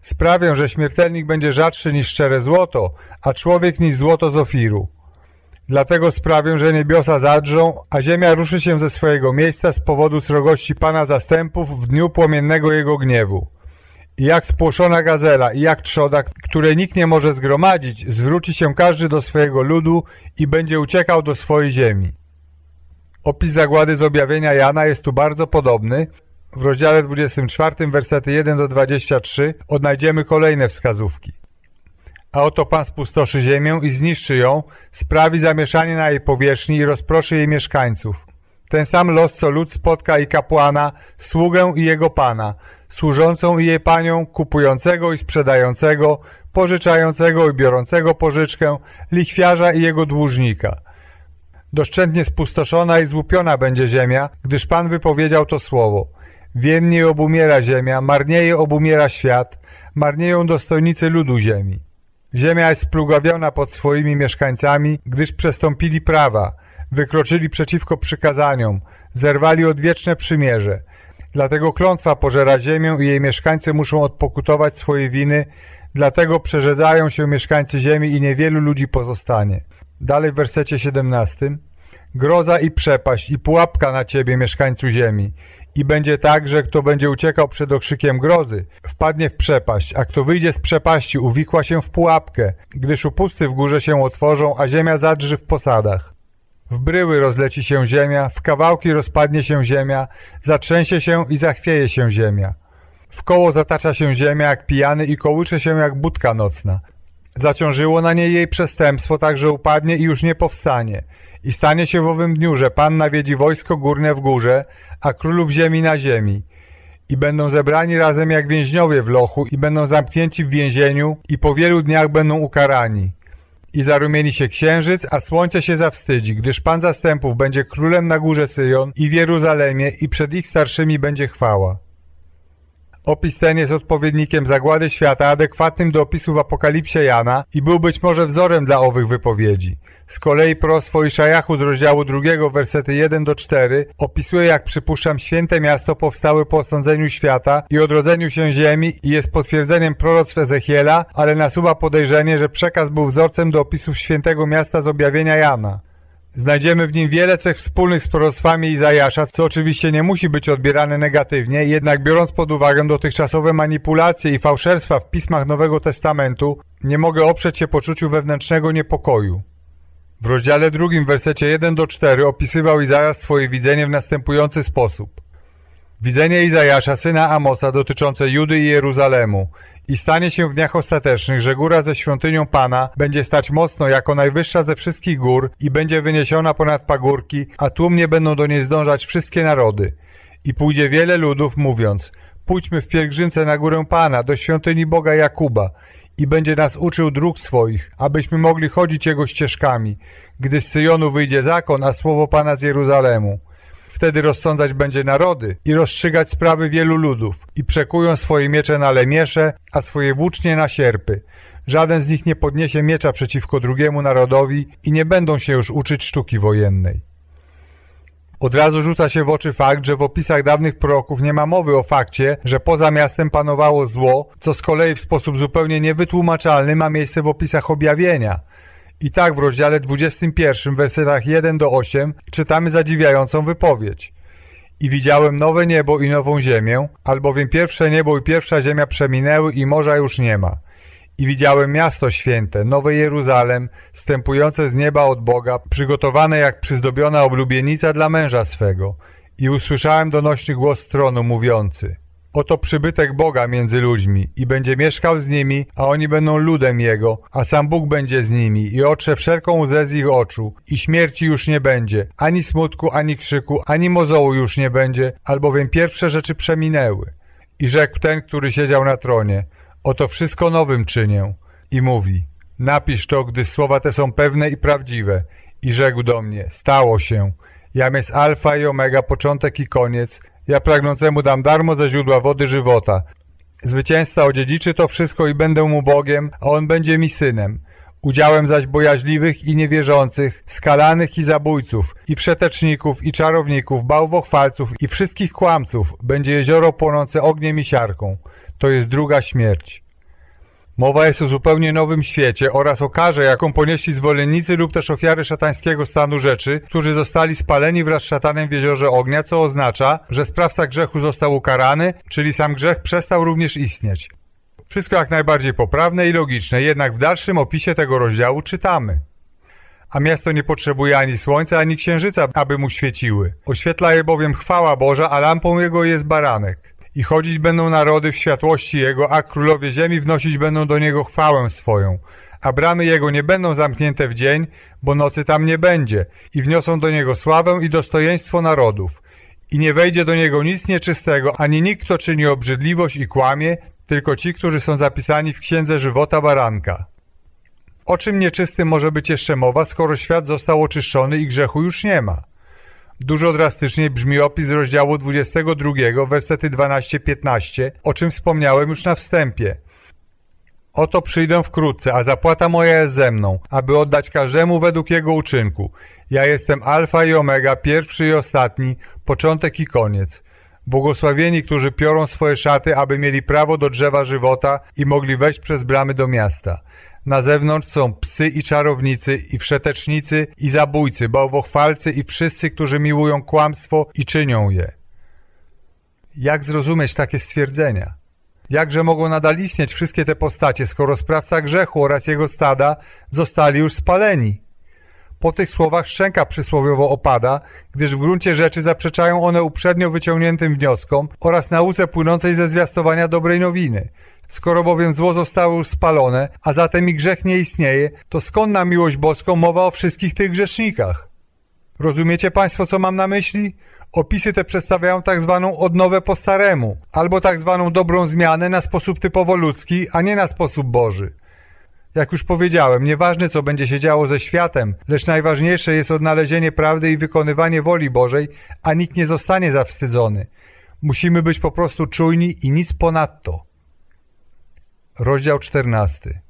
Sprawię, że śmiertelnik będzie rzadszy niż szczere złoto, a człowiek niż złoto z ofiru. Dlatego sprawię, że niebiosa zadrżą, a ziemia ruszy się ze swojego miejsca z powodu srogości Pana zastępów w dniu płomiennego jego gniewu. I jak spłoszona gazela i jak trzoda, której nikt nie może zgromadzić, zwróci się każdy do swojego ludu i będzie uciekał do swojej ziemi. Opis zagłady z objawienia Jana jest tu bardzo podobny. W rozdziale 24, versety 1 do 23 odnajdziemy kolejne wskazówki. A oto Pan spustoszy ziemię i zniszczy ją, sprawi zamieszanie na jej powierzchni i rozproszy jej mieszkańców. Ten sam los, co lud spotka i kapłana, sługę i jego pana, służącą i jej panią, kupującego i sprzedającego, pożyczającego i biorącego pożyczkę, lichwiarza i jego dłużnika. Doszczętnie spustoszona i złupiona będzie ziemia, gdyż Pan wypowiedział to słowo. Więnie obumiera ziemia, marnieje obumiera świat, marnieją dostojnicy ludu ziemi. Ziemia jest splugawiona pod swoimi mieszkańcami, gdyż przestąpili prawa, wykroczyli przeciwko przykazaniom, zerwali odwieczne przymierze. Dlatego klątwa pożera ziemię i jej mieszkańcy muszą odpokutować swoje winy, dlatego przerzedzają się mieszkańcy ziemi i niewielu ludzi pozostanie. Dalej w wersecie 17. Groza i przepaść i pułapka na ciebie, mieszkańcu ziemi. I będzie tak, że kto będzie uciekał przed okrzykiem grozy, wpadnie w przepaść, a kto wyjdzie z przepaści, uwikła się w pułapkę, gdyż upusty w górze się otworzą, a ziemia zadrży w posadach. W bryły rozleci się ziemia, w kawałki rozpadnie się ziemia, zatrzęsie się i zachwieje się ziemia. W koło zatacza się ziemia jak pijany i kołycze się jak budka nocna. Zaciążyło na niej jej przestępstwo, tak że upadnie i już nie powstanie. I stanie się w owym dniu, że Pan nawiedzi wojsko górne w górze, a królów ziemi na ziemi. I będą zebrani razem jak więźniowie w lochu i będą zamknięci w więzieniu i po wielu dniach będą ukarani. I zarumieni się księżyc, a słońce się zawstydzi, gdyż Pan zastępów będzie królem na górze Syjon i w Jeruzalemie i przed ich starszymi będzie chwała. Opis ten jest odpowiednikiem zagłady świata adekwatnym do opisu w Apokalipsie Jana i był być może wzorem dla owych wypowiedzi. Z kolei proroctwo Iszajachu z rozdziału drugiego, wersety 1 do 4 opisuje, jak przypuszczam, święte miasto powstały po osądzeniu świata i odrodzeniu się ziemi i jest potwierdzeniem proroctw Ezechiela, ale nasuwa podejrzenie, że przekaz był wzorcem do opisów świętego miasta z objawienia Jana. Znajdziemy w nim wiele cech wspólnych z proroctwami Izajasza, co oczywiście nie musi być odbierane negatywnie, jednak biorąc pod uwagę dotychczasowe manipulacje i fałszerstwa w pismach Nowego Testamentu, nie mogę oprzeć się poczuciu wewnętrznego niepokoju. W rozdziale drugim, wersecie 1 do 4 opisywał Izajasz swoje widzenie w następujący sposób. Widzenie Izajasza, syna Amosa, dotyczące Judy i Jeruzalemu. I stanie się w dniach ostatecznych, że góra ze świątynią Pana będzie stać mocno jako najwyższa ze wszystkich gór i będzie wyniesiona ponad pagórki, a tłumnie będą do niej zdążać wszystkie narody. I pójdzie wiele ludów, mówiąc, pójdźmy w pielgrzymce na górę Pana, do świątyni Boga Jakuba i będzie nas uczył dróg swoich, abyśmy mogli chodzić Jego ścieżkami, gdy z Syjonu wyjdzie zakon, a słowo Pana z Jeruzalemu. Wtedy rozsądzać będzie narody i rozstrzygać sprawy wielu ludów i przekują swoje miecze na lemiesze, a swoje włócznie na sierpy. Żaden z nich nie podniesie miecza przeciwko drugiemu narodowi i nie będą się już uczyć sztuki wojennej. Od razu rzuca się w oczy fakt, że w opisach dawnych proroków nie ma mowy o fakcie, że poza miastem panowało zło, co z kolei w sposób zupełnie niewytłumaczalny ma miejsce w opisach objawienia. I tak w rozdziale 21, wersetach 1 do 8 czytamy zadziwiającą wypowiedź. I widziałem nowe niebo i nową ziemię, albowiem pierwsze niebo i pierwsza ziemia przeminęły i morza już nie ma. I widziałem miasto święte, nowe Jeruzalem, stępujące z nieba od Boga, przygotowane jak przyzdobiona oblubienica dla męża swego. I usłyszałem donośny głos tronu mówiący – Oto przybytek Boga między ludźmi i będzie mieszkał z nimi, a oni będą ludem Jego, a sam Bóg będzie z nimi i otrze wszelką łzę z ich oczu i śmierci już nie będzie, ani smutku, ani krzyku, ani mozołu już nie będzie, albowiem pierwsze rzeczy przeminęły. I rzekł ten, który siedział na tronie, oto wszystko nowym czynię. I mówi, napisz to, gdy słowa te są pewne i prawdziwe. I rzekł do mnie, stało się. Jam jest alfa i omega, początek i koniec, ja pragnącemu dam darmo ze źródła wody żywota. Zwycięzca odziedziczy to wszystko i będę mu Bogiem, a on będzie mi synem. Udziałem zaś bojaźliwych i niewierzących, skalanych i zabójców, i wszeteczników, i czarowników, bałwochwalców i wszystkich kłamców będzie jezioro płonące ogniem i siarką. To jest druga śmierć. Mowa jest o zupełnie nowym świecie oraz o karze, jaką ponieśli zwolennicy lub też ofiary szatańskiego stanu rzeczy, którzy zostali spaleni wraz z szatanem w jeziorze ognia, co oznacza, że sprawca grzechu został ukarany, czyli sam grzech przestał również istnieć. Wszystko jak najbardziej poprawne i logiczne, jednak w dalszym opisie tego rozdziału czytamy. A miasto nie potrzebuje ani słońca, ani księżyca, aby mu świeciły. Oświetla je bowiem chwała Boża, a lampą jego jest baranek i chodzić będą narody w światłości Jego, a królowie ziemi wnosić będą do Niego chwałę swoją. A bramy Jego nie będą zamknięte w dzień, bo nocy tam nie będzie i wniosą do Niego sławę i dostojeństwo narodów. I nie wejdzie do Niego nic nieczystego, ani nikt, kto czyni obrzydliwość i kłamie, tylko ci, którzy są zapisani w Księdze Żywota Baranka. O czym nieczystym może być jeszcze mowa, skoro świat został oczyszczony i grzechu już nie ma? Dużo drastyczniej brzmi opis rozdziału 22, wersety 12-15, o czym wspomniałem już na wstępie. Oto przyjdę wkrótce, a zapłata moja jest ze mną, aby oddać każdemu według jego uczynku. Ja jestem alfa i omega, pierwszy i ostatni, początek i koniec. Błogosławieni, którzy piorą swoje szaty, aby mieli prawo do drzewa żywota i mogli wejść przez bramy do miasta. Na zewnątrz są psy i czarownicy, i wszetecznicy, i zabójcy, bałwochwalcy i wszyscy, którzy miłują kłamstwo i czynią je. Jak zrozumieć takie stwierdzenia? Jakże mogą nadal istnieć wszystkie te postacie, skoro sprawca grzechu oraz jego stada zostali już spaleni? Po tych słowach szczęka przysłowiowo opada, gdyż w gruncie rzeczy zaprzeczają one uprzednio wyciągniętym wnioskom oraz nauce płynącej ze zwiastowania dobrej nowiny – Skoro bowiem zło zostało już spalone, a zatem i grzech nie istnieje, to skąd na miłość boską mowa o wszystkich tych grzesznikach? Rozumiecie Państwo, co mam na myśli? Opisy te przedstawiają tak zwaną odnowę po staremu, albo tak zwaną dobrą zmianę na sposób typowo ludzki, a nie na sposób Boży. Jak już powiedziałem, nieważne co będzie się działo ze światem, lecz najważniejsze jest odnalezienie prawdy i wykonywanie woli Bożej, a nikt nie zostanie zawstydzony. Musimy być po prostu czujni i nic ponadto. Rozdział 14.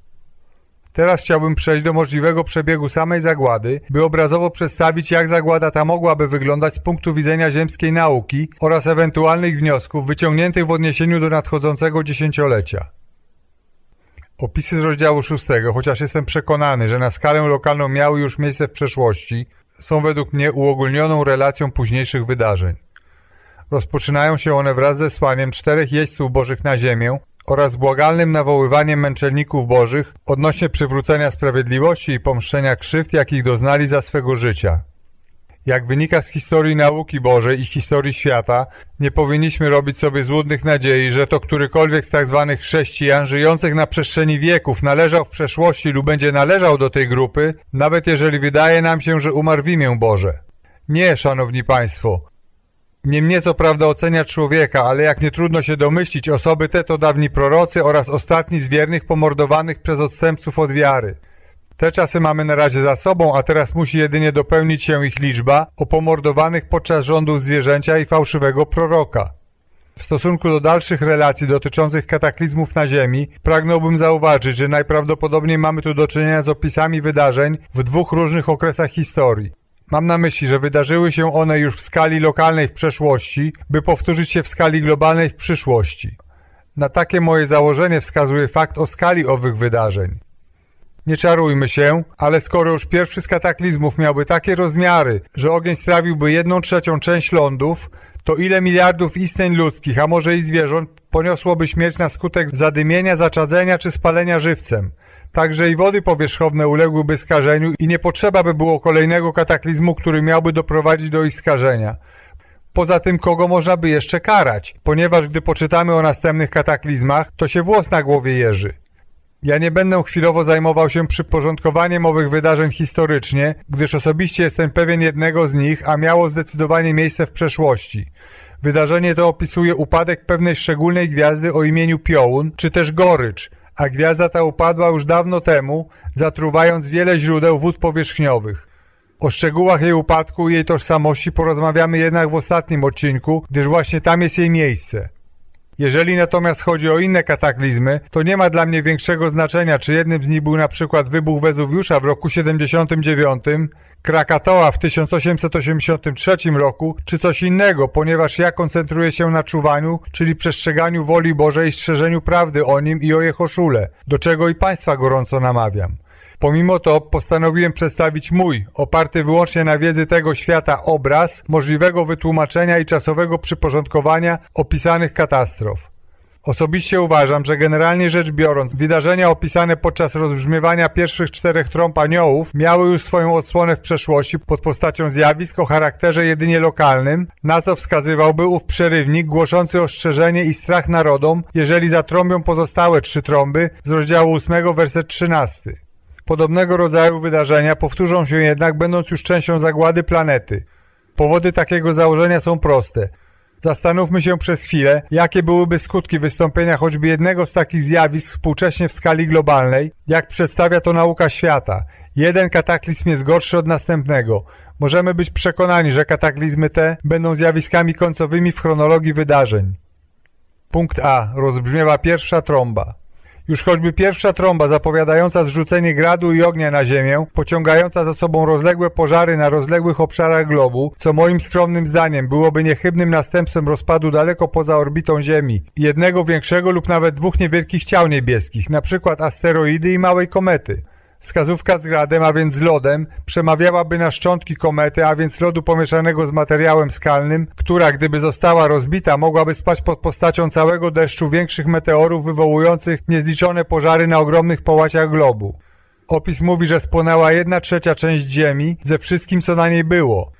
Teraz chciałbym przejść do możliwego przebiegu samej zagłady, by obrazowo przedstawić, jak zagłada ta mogłaby wyglądać z punktu widzenia ziemskiej nauki oraz ewentualnych wniosków wyciągniętych w odniesieniu do nadchodzącego dziesięciolecia. Opisy z rozdziału 6, chociaż jestem przekonany, że na skalę lokalną miały już miejsce w przeszłości, są według mnie uogólnioną relacją późniejszych wydarzeń. Rozpoczynają się one wraz ze słaniem czterech jeźdźców bożych na ziemię oraz błagalnym nawoływaniem męczenników bożych odnośnie przywrócenia sprawiedliwości i pomszczenia krzywd, jakich doznali za swego życia. Jak wynika z historii nauki Bożej i historii świata, nie powinniśmy robić sobie złudnych nadziei, że to którykolwiek z tak zwanych chrześcijan żyjących na przestrzeni wieków należał w przeszłości lub będzie należał do tej grupy, nawet jeżeli wydaje nam się, że umarł w imię Boże. Nie, szanowni państwo. Nie mnie co prawda ocenia człowieka, ale jak nie trudno się domyślić, osoby te to dawni prorocy oraz ostatni z wiernych pomordowanych przez odstępców od wiary. Te czasy mamy na razie za sobą, a teraz musi jedynie dopełnić się ich liczba o pomordowanych podczas rządów zwierzęcia i fałszywego proroka. W stosunku do dalszych relacji dotyczących kataklizmów na Ziemi, pragnąłbym zauważyć, że najprawdopodobniej mamy tu do czynienia z opisami wydarzeń w dwóch różnych okresach historii. Mam na myśli, że wydarzyły się one już w skali lokalnej w przeszłości, by powtórzyć się w skali globalnej w przyszłości. Na takie moje założenie wskazuje fakt o skali owych wydarzeń. Nie czarujmy się, ale skoro już pierwszy z kataklizmów miałby takie rozmiary, że ogień strawiłby jedną trzecią część lądów, to ile miliardów istnień ludzkich, a może i zwierząt, poniosłoby śmierć na skutek zadymienia, zaczadzenia czy spalenia żywcem. Także i wody powierzchowne uległyby skażeniu i nie potrzeba by było kolejnego kataklizmu, który miałby doprowadzić do ich skażenia. Poza tym kogo można by jeszcze karać, ponieważ gdy poczytamy o następnych kataklizmach, to się włos na głowie jeży. Ja nie będę chwilowo zajmował się przyporządkowaniem owych wydarzeń historycznie, gdyż osobiście jestem pewien jednego z nich, a miało zdecydowanie miejsce w przeszłości. Wydarzenie to opisuje upadek pewnej szczególnej gwiazdy o imieniu Piołun, czy też Gorycz, a gwiazda ta upadła już dawno temu, zatruwając wiele źródeł wód powierzchniowych. O szczegółach jej upadku i jej tożsamości porozmawiamy jednak w ostatnim odcinku, gdyż właśnie tam jest jej miejsce. Jeżeli natomiast chodzi o inne kataklizmy, to nie ma dla mnie większego znaczenia, czy jednym z nich był na przykład wybuch Wezuwiusza w roku 79, Krakatoa w 1883 roku, czy coś innego, ponieważ ja koncentruję się na czuwaniu, czyli przestrzeganiu woli Bożej strzeżeniu prawdy o nim i o Jehoszule, do czego i Państwa gorąco namawiam. Pomimo to postanowiłem przedstawić mój, oparty wyłącznie na wiedzy tego świata, obraz możliwego wytłumaczenia i czasowego przyporządkowania opisanych katastrof. Osobiście uważam, że generalnie rzecz biorąc, wydarzenia opisane podczas rozbrzmiewania pierwszych czterech trąb aniołów miały już swoją odsłonę w przeszłości pod postacią zjawisk o charakterze jedynie lokalnym, na co wskazywałby ów przerywnik głoszący ostrzeżenie i strach narodom, jeżeli zatrąbią pozostałe trzy trąby z rozdziału 8, werset 13. Podobnego rodzaju wydarzenia powtórzą się jednak będąc już częścią zagłady planety. Powody takiego założenia są proste. Zastanówmy się przez chwilę, jakie byłyby skutki wystąpienia choćby jednego z takich zjawisk współcześnie w skali globalnej, jak przedstawia to nauka świata. Jeden kataklizm jest gorszy od następnego. Możemy być przekonani, że kataklizmy te będą zjawiskami końcowymi w chronologii wydarzeń. Punkt A. Rozbrzmiewa pierwsza trąba. Już choćby pierwsza trąba zapowiadająca zrzucenie gradu i ognia na ziemię, pociągająca za sobą rozległe pożary na rozległych obszarach globu, co moim skromnym zdaniem byłoby niechybnym następstwem rozpadu daleko poza orbitą Ziemi, jednego większego lub nawet dwóch niewielkich ciał niebieskich, przykład asteroidy i małej komety. Wskazówka z gradem, a więc z lodem, przemawiałaby na szczątki komety, a więc lodu pomieszanego z materiałem skalnym, która, gdyby została rozbita, mogłaby spać pod postacią całego deszczu większych meteorów wywołujących niezliczone pożary na ogromnych połaciach globu. Opis mówi, że spłonęła jedna trzecia część Ziemi ze wszystkim, co na niej było.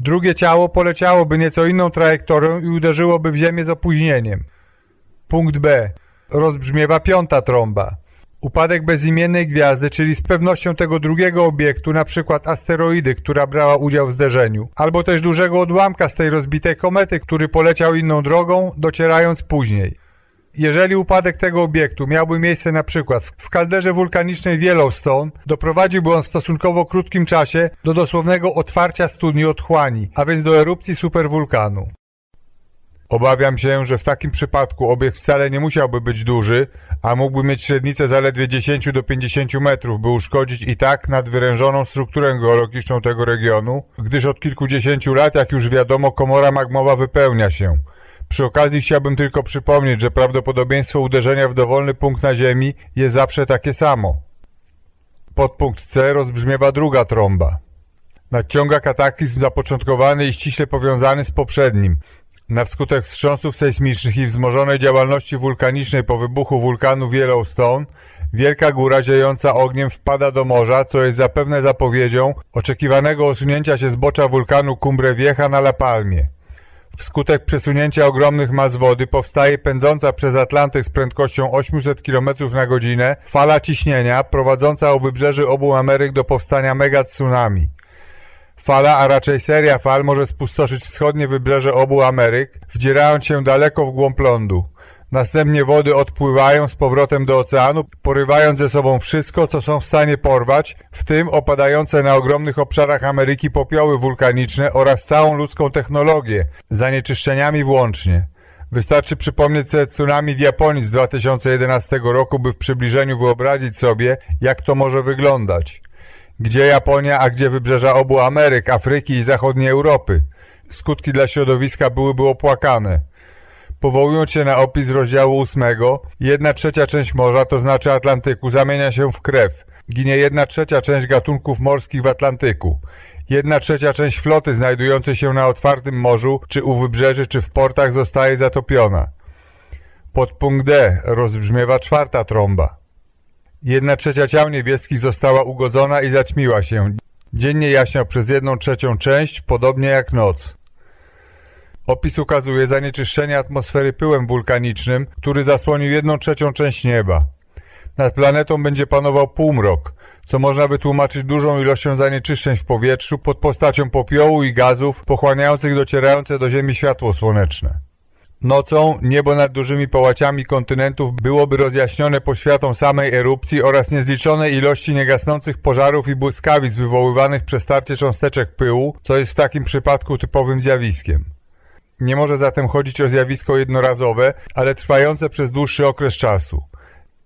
Drugie ciało poleciałoby nieco inną trajektorią i uderzyłoby w Ziemię z opóźnieniem. Punkt B. Rozbrzmiewa piąta trąba. Upadek bezimiennej gwiazdy, czyli z pewnością tego drugiego obiektu, przykład asteroidy, która brała udział w zderzeniu, albo też dużego odłamka z tej rozbitej komety, który poleciał inną drogą, docierając później. Jeżeli upadek tego obiektu miałby miejsce przykład w kalderze wulkanicznej Yellowstone, doprowadziłby on w stosunkowo krótkim czasie do dosłownego otwarcia studni otchłani, a więc do erupcji superwulkanu. Obawiam się, że w takim przypadku obiekt wcale nie musiałby być duży, a mógłby mieć średnicę zaledwie 10 do 50 metrów, by uszkodzić i tak nadwyrężoną strukturę geologiczną tego regionu, gdyż od kilkudziesięciu lat, jak już wiadomo, komora magmowa wypełnia się. Przy okazji chciałbym tylko przypomnieć, że prawdopodobieństwo uderzenia w dowolny punkt na Ziemi jest zawsze takie samo. Podpunkt C rozbrzmiewa druga trąba. Nadciąga kataklizm zapoczątkowany i ściśle powiązany z poprzednim – Na wskutek wstrząsów sejsmicznych i wzmożonej działalności wulkanicznej po wybuchu wulkanu Yellowstone, wielka góra ziejąca ogniem wpada do morza, co jest zapewne zapowiedzią oczekiwanego osunięcia się zbocza wulkanu Cumbre Vieja na La Palmie. Wskutek przesunięcia ogromnych mas wody powstaje pędząca przez Atlantyk z prędkością 800 km na godzinę fala ciśnienia prowadząca u wybrzeży obu Ameryk do powstania mega tsunami. Fala, a raczej seria fal może spustoszyć wschodnie wybrzeże obu Ameryk, wdzierając się daleko w głąb lądu. Następnie wody odpływają z powrotem do oceanu, porywając ze sobą wszystko, co są w stanie porwać, w tym opadające na ogromnych obszarach Ameryki popioły wulkaniczne oraz całą ludzką technologię, zanieczyszczeniami włącznie. Wystarczy przypomnieć sobie tsunami w Japonii z 2011 roku, by w przybliżeniu wyobrazić sobie, jak to może wyglądać. Gdzie Japonia, a gdzie wybrzeża obu Ameryk, Afryki i zachodniej Europy? Skutki dla środowiska byłyby opłakane. Powołując się na opis rozdziału 8, jedna trzecia część morza, to znaczy Atlantyku, zamienia się w krew. Ginie jedna trzecia część gatunków morskich w Atlantyku. Jedna trzecia część floty znajdującej się na otwartym morzu, czy u wybrzeży, czy w portach zostaje zatopiona. Pod punkt D rozbrzmiewa czwarta trąba. Jedna trzecia ciał niebieskich została ugodzona i zaćmiła się. Dziennie jaśniał przez jedną trzecią część, podobnie jak noc. Opis ukazuje zanieczyszczenie atmosfery pyłem wulkanicznym, który zasłonił jedną trzecią część nieba. Nad planetą będzie panował półmrok, co można wytłumaczyć dużą ilością zanieczyszczeń w powietrzu pod postacią popiołu i gazów pochłaniających docierające do Ziemi światło słoneczne. Nocą niebo nad dużymi połaciami kontynentów byłoby rozjaśnione poświatą samej erupcji oraz niezliczonej ilości niegasnących pożarów i błyskawic wywoływanych przez starcie cząsteczek pyłu, co jest w takim przypadku typowym zjawiskiem. Nie może zatem chodzić o zjawisko jednorazowe, ale trwające przez dłuższy okres czasu.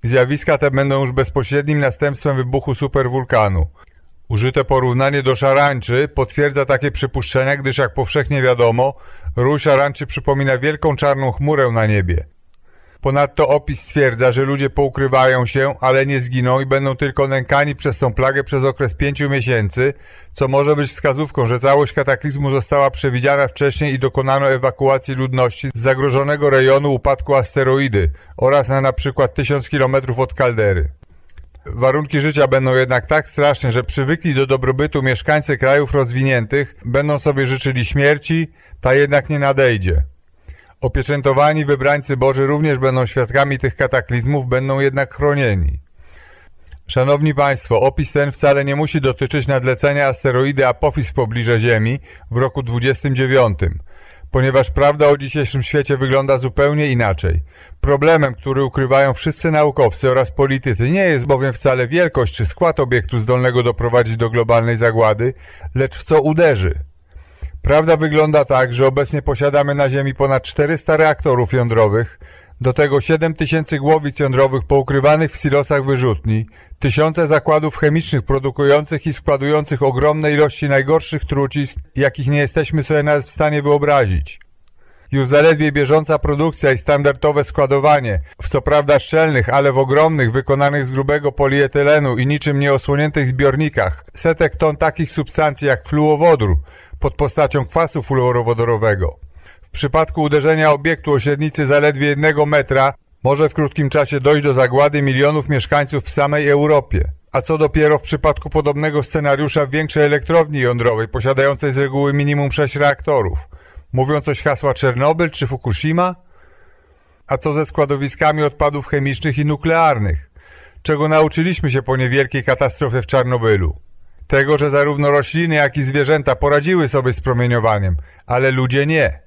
Zjawiska te będą już bezpośrednim następstwem wybuchu superwulkanu. Użyte porównanie do szarańczy potwierdza takie przypuszczenia, gdyż jak powszechnie wiadomo, rój szarańczy przypomina wielką czarną chmurę na niebie. Ponadto opis stwierdza, że ludzie poukrywają się, ale nie zginą i będą tylko nękani przez tą plagę przez okres pięciu miesięcy, co może być wskazówką, że całość kataklizmu została przewidziana wcześniej i dokonano ewakuacji ludności z zagrożonego rejonu upadku asteroidy oraz na przykład tysiąc kilometrów od kaldery. Warunki życia będą jednak tak straszne, że przywykli do dobrobytu mieszkańcy krajów rozwiniętych będą sobie życzyli śmierci, ta jednak nie nadejdzie. Opieczętowani wybrańcy Boży również będą świadkami tych kataklizmów, będą jednak chronieni. Szanowni Państwo, opis ten wcale nie musi dotyczyć nadlecenia asteroidy Apophis w pobliże Ziemi w roku 29, ponieważ prawda o dzisiejszym świecie wygląda zupełnie inaczej. Problemem, który ukrywają wszyscy naukowcy oraz politycy nie jest bowiem wcale wielkość czy skład obiektu zdolnego doprowadzić do globalnej zagłady, lecz w co uderzy – Prawda wygląda tak, że obecnie posiadamy na Ziemi ponad 400 reaktorów jądrowych, do tego 7 tysięcy głowic jądrowych poukrywanych w silosach wyrzutni, tysiące zakładów chemicznych produkujących i składujących ogromne ilości najgorszych trucizn, jakich nie jesteśmy sobie nawet w stanie wyobrazić. Już zaledwie bieżąca produkcja i standardowe składowanie, w co prawda szczelnych, ale w ogromnych, wykonanych z grubego polietylenu i niczym nieosłoniętych zbiornikach, setek ton takich substancji jak fluowodór, pod postacią kwasu fluorowodorowego. Przypadku uderzenia obiektu o średnicy zaledwie jednego metra może w krótkim czasie dojść do zagłady milionów mieszkańców w samej Europie. A co dopiero w przypadku podobnego scenariusza większej elektrowni jądrowej, posiadającej z reguły minimum 6 reaktorów. Mówią coś hasła Czernobyl czy Fukushima? A co ze składowiskami odpadów chemicznych i nuklearnych? Czego nauczyliśmy się po niewielkiej katastrofie w Czarnobylu? Tego, że zarówno rośliny, jak i zwierzęta poradziły sobie z promieniowaniem, ale ludzie nie.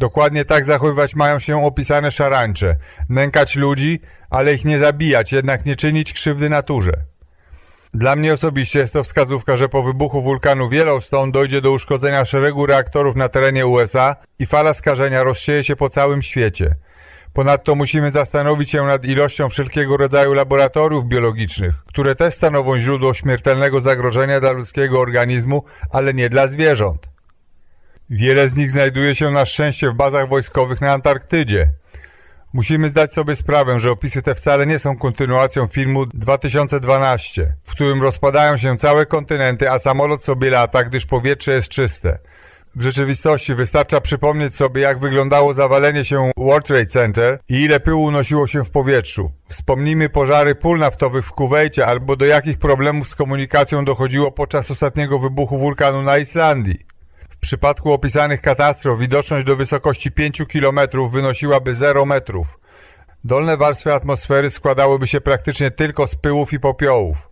Dokładnie tak zachowywać mają się opisane szarańcze. Nękać ludzi, ale ich nie zabijać, jednak nie czynić krzywdy naturze. Dla mnie osobiście jest to wskazówka, że po wybuchu wulkanu Yellowstone dojdzie do uszkodzenia szeregu reaktorów na terenie USA i fala skażenia rozsieje się po całym świecie. Ponadto musimy zastanowić się nad ilością wszelkiego rodzaju laboratoriów biologicznych, które też stanowią źródło śmiertelnego zagrożenia dla ludzkiego organizmu, ale nie dla zwierząt. Wiele z nich znajduje się na szczęście w bazach wojskowych na Antarktydzie. Musimy zdać sobie sprawę, że opisy te wcale nie są kontynuacją filmu 2012, w którym rozpadają się całe kontynenty, a samolot sobie lata, gdyż powietrze jest czyste. W rzeczywistości wystarcza przypomnieć sobie, jak wyglądało zawalenie się World Trade Center i ile pyłu unosiło się w powietrzu. Wspomnijmy pożary pól naftowych w Kuwejcie albo do jakich problemów z komunikacją dochodziło podczas ostatniego wybuchu wulkanu na Islandii. Przypadku opisanych katastrof widoczność do wysokości 5 km wynosiłaby 0 metrów. Dolne warstwy atmosfery składałyby się praktycznie tylko z pyłów i popiołów.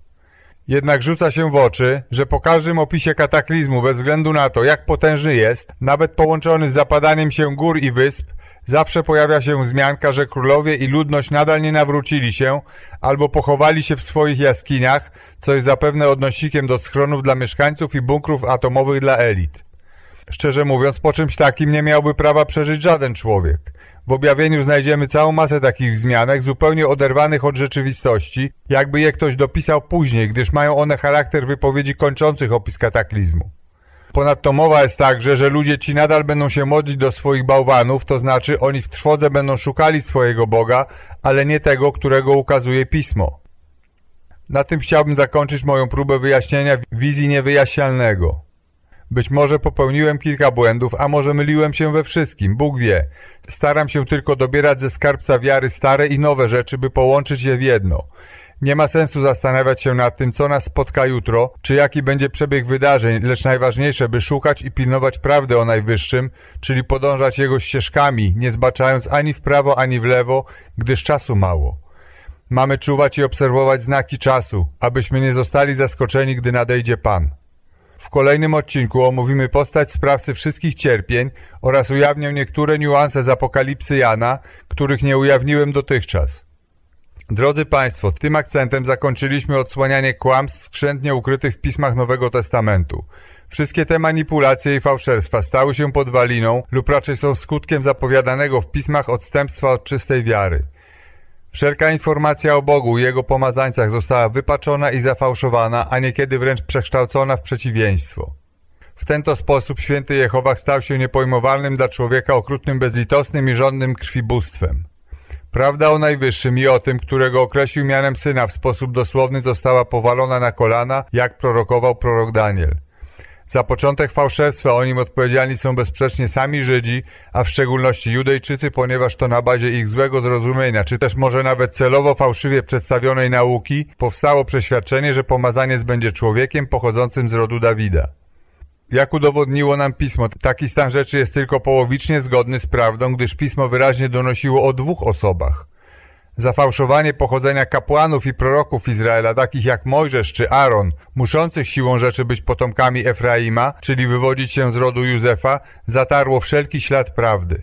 Jednak rzuca się w oczy, że po każdym opisie kataklizmu, bez względu na to, jak potężny jest, nawet połączony z zapadaniem się gór i wysp, zawsze pojawia się wzmianka, że królowie i ludność nadal nie nawrócili się albo pochowali się w swoich jaskiniach, co jest zapewne odnośnikiem do schronów dla mieszkańców i bunkrów atomowych dla elit. Szczerze mówiąc, po czymś takim nie miałby prawa przeżyć żaden człowiek. W objawieniu znajdziemy całą masę takich wzmianek, zupełnie oderwanych od rzeczywistości, jakby je ktoś dopisał później, gdyż mają one charakter wypowiedzi kończących opis kataklizmu. Ponadto mowa jest także, że ludzie ci nadal będą się modlić do swoich bałwanów, to znaczy oni w trwodze będą szukali swojego Boga, ale nie tego, którego ukazuje Pismo. Na tym chciałbym zakończyć moją próbę wyjaśnienia wizji niewyjaśnialnego. Być może popełniłem kilka błędów, a może myliłem się we wszystkim, Bóg wie. Staram się tylko dobierać ze skarbca wiary stare i nowe rzeczy, by połączyć je w jedno. Nie ma sensu zastanawiać się nad tym, co nas spotka jutro, czy jaki będzie przebieg wydarzeń, lecz najważniejsze, by szukać i pilnować prawdy o Najwyższym, czyli podążać Jego ścieżkami, nie zbaczając ani w prawo, ani w lewo, gdyż czasu mało. Mamy czuwać i obserwować znaki czasu, abyśmy nie zostali zaskoczeni, gdy nadejdzie Pan. W kolejnym odcinku omówimy postać sprawcy wszystkich cierpień oraz ujawnię niektóre niuanse z apokalipsy Jana, których nie ujawniłem dotychczas. Drodzy Państwo, tym akcentem zakończyliśmy odsłanianie kłamstw skrzętnie ukrytych w pismach Nowego Testamentu. Wszystkie te manipulacje i fałszerstwa stały się podwaliną lub raczej są skutkiem zapowiadanego w pismach odstępstwa od czystej wiary. Wszelka informacja o Bogu i Jego pomazańcach została wypaczona i zafałszowana, a niekiedy wręcz przekształcona w przeciwieństwo. W ten to sposób święty Jehowach stał się niepojmowalnym dla człowieka okrutnym, bezlitosnym i żądnym krwibóstwem. Prawda o Najwyższym i o tym, którego określił mianem Syna w sposób dosłowny została powalona na kolana, jak prorokował prorok Daniel. Za początek fałszerstwa o nim odpowiedzialni są bezsprzecznie sami Żydzi, a w szczególności Judejczycy, ponieważ to na bazie ich złego zrozumienia, czy też może nawet celowo fałszywie przedstawionej nauki, powstało przeświadczenie, że pomazaniec będzie człowiekiem pochodzącym z rodu Dawida. Jak udowodniło nam pismo, taki stan rzeczy jest tylko połowicznie zgodny z prawdą, gdyż pismo wyraźnie donosiło o dwóch osobach – Zafałszowanie pochodzenia kapłanów i proroków Izraela, takich jak Mojżesz czy Aaron, muszących siłą rzeczy być potomkami Efraima, czyli wywodzić się z rodu Józefa, zatarło wszelki ślad prawdy.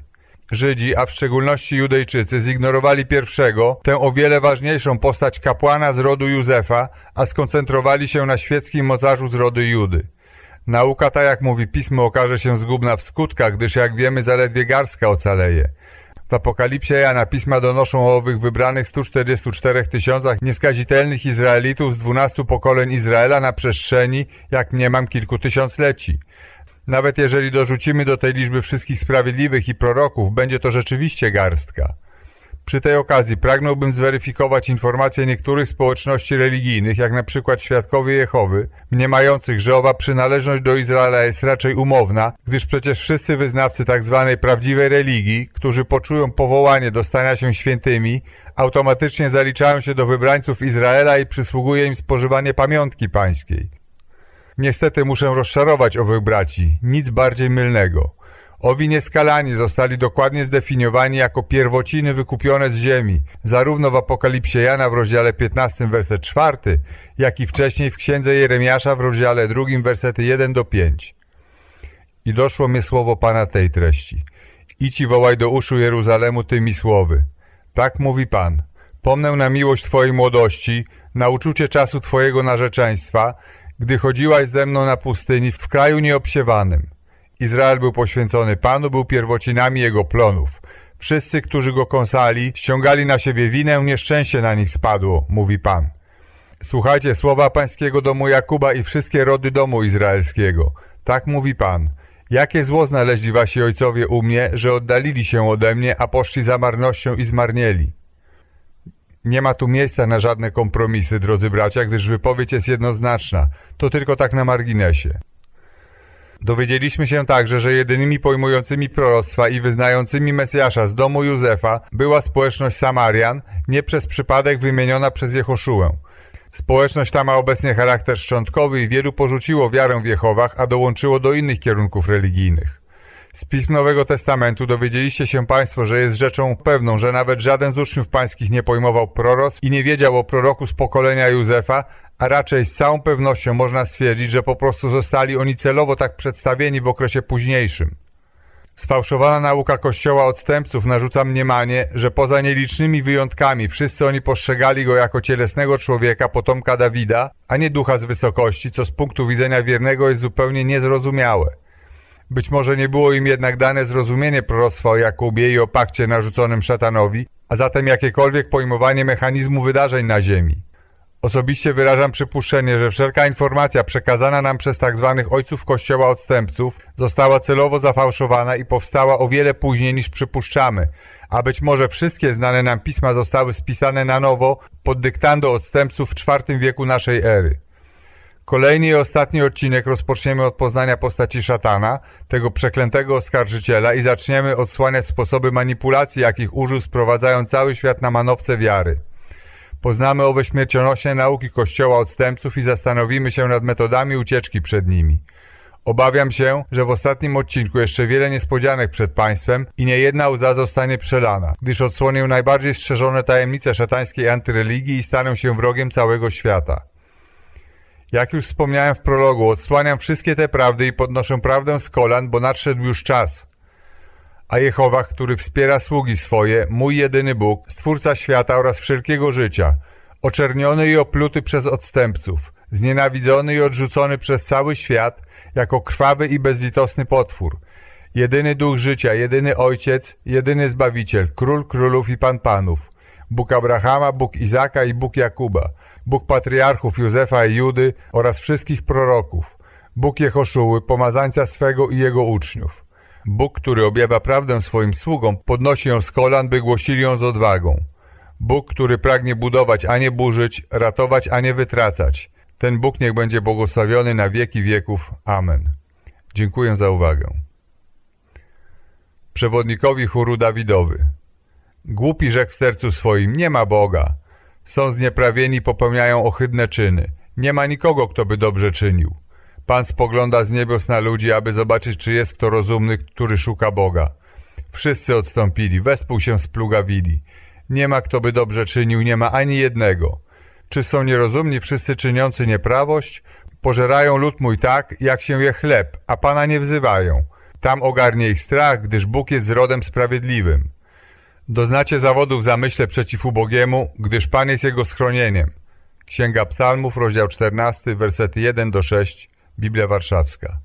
Żydzi, a w szczególności Judejczycy, zignorowali pierwszego, tę o wiele ważniejszą postać kapłana z rodu Józefa, a skoncentrowali się na świeckim mocarzu z rodu Judy. Nauka ta, jak mówi pismo, okaże się zgubna w skutkach, gdyż jak wiemy zaledwie garstka ocaleje. W Apokalipsie Jana pisma donoszą o owych wybranych 144 tysiącach nieskazitelnych Izraelitów z 12 pokoleń Izraela na przestrzeni, jak nie mam kilku tysiącleci. Nawet jeżeli dorzucimy do tej liczby wszystkich sprawiedliwych i proroków, będzie to rzeczywiście garstka. Przy tej okazji pragnąłbym zweryfikować informacje niektórych społeczności religijnych, jak na przykład Świadkowie Jehowy, mniemających, że owa przynależność do Izraela jest raczej umowna, gdyż przecież wszyscy wyznawcy tzw. Tak prawdziwej religii, którzy poczują powołanie do stania się świętymi, automatycznie zaliczają się do wybrańców Izraela i przysługuje im spożywanie pamiątki pańskiej. Niestety muszę rozczarować owych braci, nic bardziej mylnego. Owi nieskalani zostali dokładnie zdefiniowani jako pierwociny wykupione z ziemi, zarówno w Apokalipsie Jana w rozdziale 15, werset 4, jak i wcześniej w Księdze Jeremiasza w rozdziale 2, wersety 1 do 5. I doszło mnie słowo Pana tej treści. Idź i wołaj do uszu Jeruzalemu tymi słowy. Tak mówi Pan. Pomnę na miłość Twojej młodości, na uczucie czasu Twojego narzeczeństwa, gdy chodziłaś ze mną na pustyni w kraju nieobsiewanym Izrael był poświęcony Panu, był pierwocinami jego plonów. Wszyscy, którzy go kąsali, ściągali na siebie winę, nieszczęście na nich spadło, mówi Pan. Słuchajcie słowa pańskiego domu Jakuba i wszystkie rody domu izraelskiego. Tak mówi Pan. Jakie zło znaleźli wasi ojcowie u mnie, że oddalili się ode mnie, a poszli za marnością i zmarnieli. Nie ma tu miejsca na żadne kompromisy, drodzy bracia, gdyż wypowiedź jest jednoznaczna. To tylko tak na marginesie. Dowiedzieliśmy się także, że jedynymi pojmującymi proroctwa i wyznającymi Mesjasza z domu Józefa była społeczność Samarian, nie przez przypadek wymieniona przez Jehoszułę. Społeczność ta ma obecnie charakter szczątkowy i wielu porzuciło wiarę w Jehowach, a dołączyło do innych kierunków religijnych. Z pism Nowego Testamentu dowiedzieliście się Państwo, że jest rzeczą pewną, że nawet żaden z uczniów pańskich nie pojmował proroc i nie wiedział o proroku z pokolenia Józefa, a raczej z całą pewnością można stwierdzić, że po prostu zostali oni celowo tak przedstawieni w okresie późniejszym. Sfałszowana nauka Kościoła odstępców narzuca mniemanie, że poza nielicznymi wyjątkami wszyscy oni postrzegali go jako cielesnego człowieka, potomka Dawida, a nie ducha z wysokości, co z punktu widzenia wiernego jest zupełnie niezrozumiałe. Być może nie było im jednak dane zrozumienie proroctwa o Jakubie i o pakcie narzuconym szatanowi, a zatem jakiekolwiek pojmowanie mechanizmu wydarzeń na ziemi. Osobiście wyrażam przypuszczenie, że wszelka informacja przekazana nam przez tzw. Tak ojców kościoła odstępców została celowo zafałszowana i powstała o wiele później niż przypuszczamy, a być może wszystkie znane nam pisma zostały spisane na nowo pod dyktando odstępców w IV wieku naszej ery. Kolejny i ostatni odcinek rozpoczniemy od poznania postaci szatana, tego przeklętego oskarżyciela i zaczniemy odsłaniać sposoby manipulacji, jakich użył sprowadzając cały świat na manowce wiary. Poznamy owe śmiercionośne nauki Kościoła odstępców i zastanowimy się nad metodami ucieczki przed nimi. Obawiam się, że w ostatnim odcinku jeszcze wiele niespodzianek przed państwem i nie jedna łza zostanie przelana, gdyż odsłonię najbardziej strzeżone tajemnice szatańskiej antyreligii i stanę się wrogiem całego świata. Jak już wspomniałem w prologu, odsłaniam wszystkie te prawdy i podnoszę prawdę z kolan, bo nadszedł już czas – a Jehowa, który wspiera sługi swoje, mój jedyny Bóg, Stwórca świata oraz wszelkiego życia, oczerniony i opluty przez odstępców, znienawidzony i odrzucony przez cały świat, jako krwawy i bezlitosny potwór, jedyny Duch życia, jedyny Ojciec, jedyny Zbawiciel, Król królów i Pan panów, Bóg Abrahama, Bóg Izaka i Bóg Jakuba, Bóg patriarchów Józefa i Judy oraz wszystkich proroków, Bóg Jehoszuły, pomazańca swego i jego uczniów. Bóg, który objawia prawdę swoim sługom, podnosi ją z kolan, by głosili ją z odwagą. Bóg, który pragnie budować, a nie burzyć, ratować, a nie wytracać. Ten Bóg niech będzie błogosławiony na wieki wieków. Amen. Dziękuję za uwagę. Przewodnikowi chóru Dawidowy. Głupi rzekł w sercu swoim, nie ma Boga. Są znieprawieni, popełniają ohydne czyny. Nie ma nikogo, kto by dobrze czynił. Pan spogląda z niebios na ludzi, aby zobaczyć, czy jest kto rozumny, który szuka Boga. Wszyscy odstąpili, wespół się splugawili. Nie ma kto by dobrze czynił, nie ma ani jednego. Czy są nierozumni wszyscy czyniący nieprawość? Pożerają lud mój tak, jak się je chleb, a Pana nie wzywają. Tam ogarnie ich strach, gdyż Bóg jest zrodem sprawiedliwym. Doznacie zawodów w zamyśle przeciw ubogiemu, gdyż Pan jest jego schronieniem. Księga Psalmów, rozdział 14, wersety 1 do 6, Biblia Warszawska.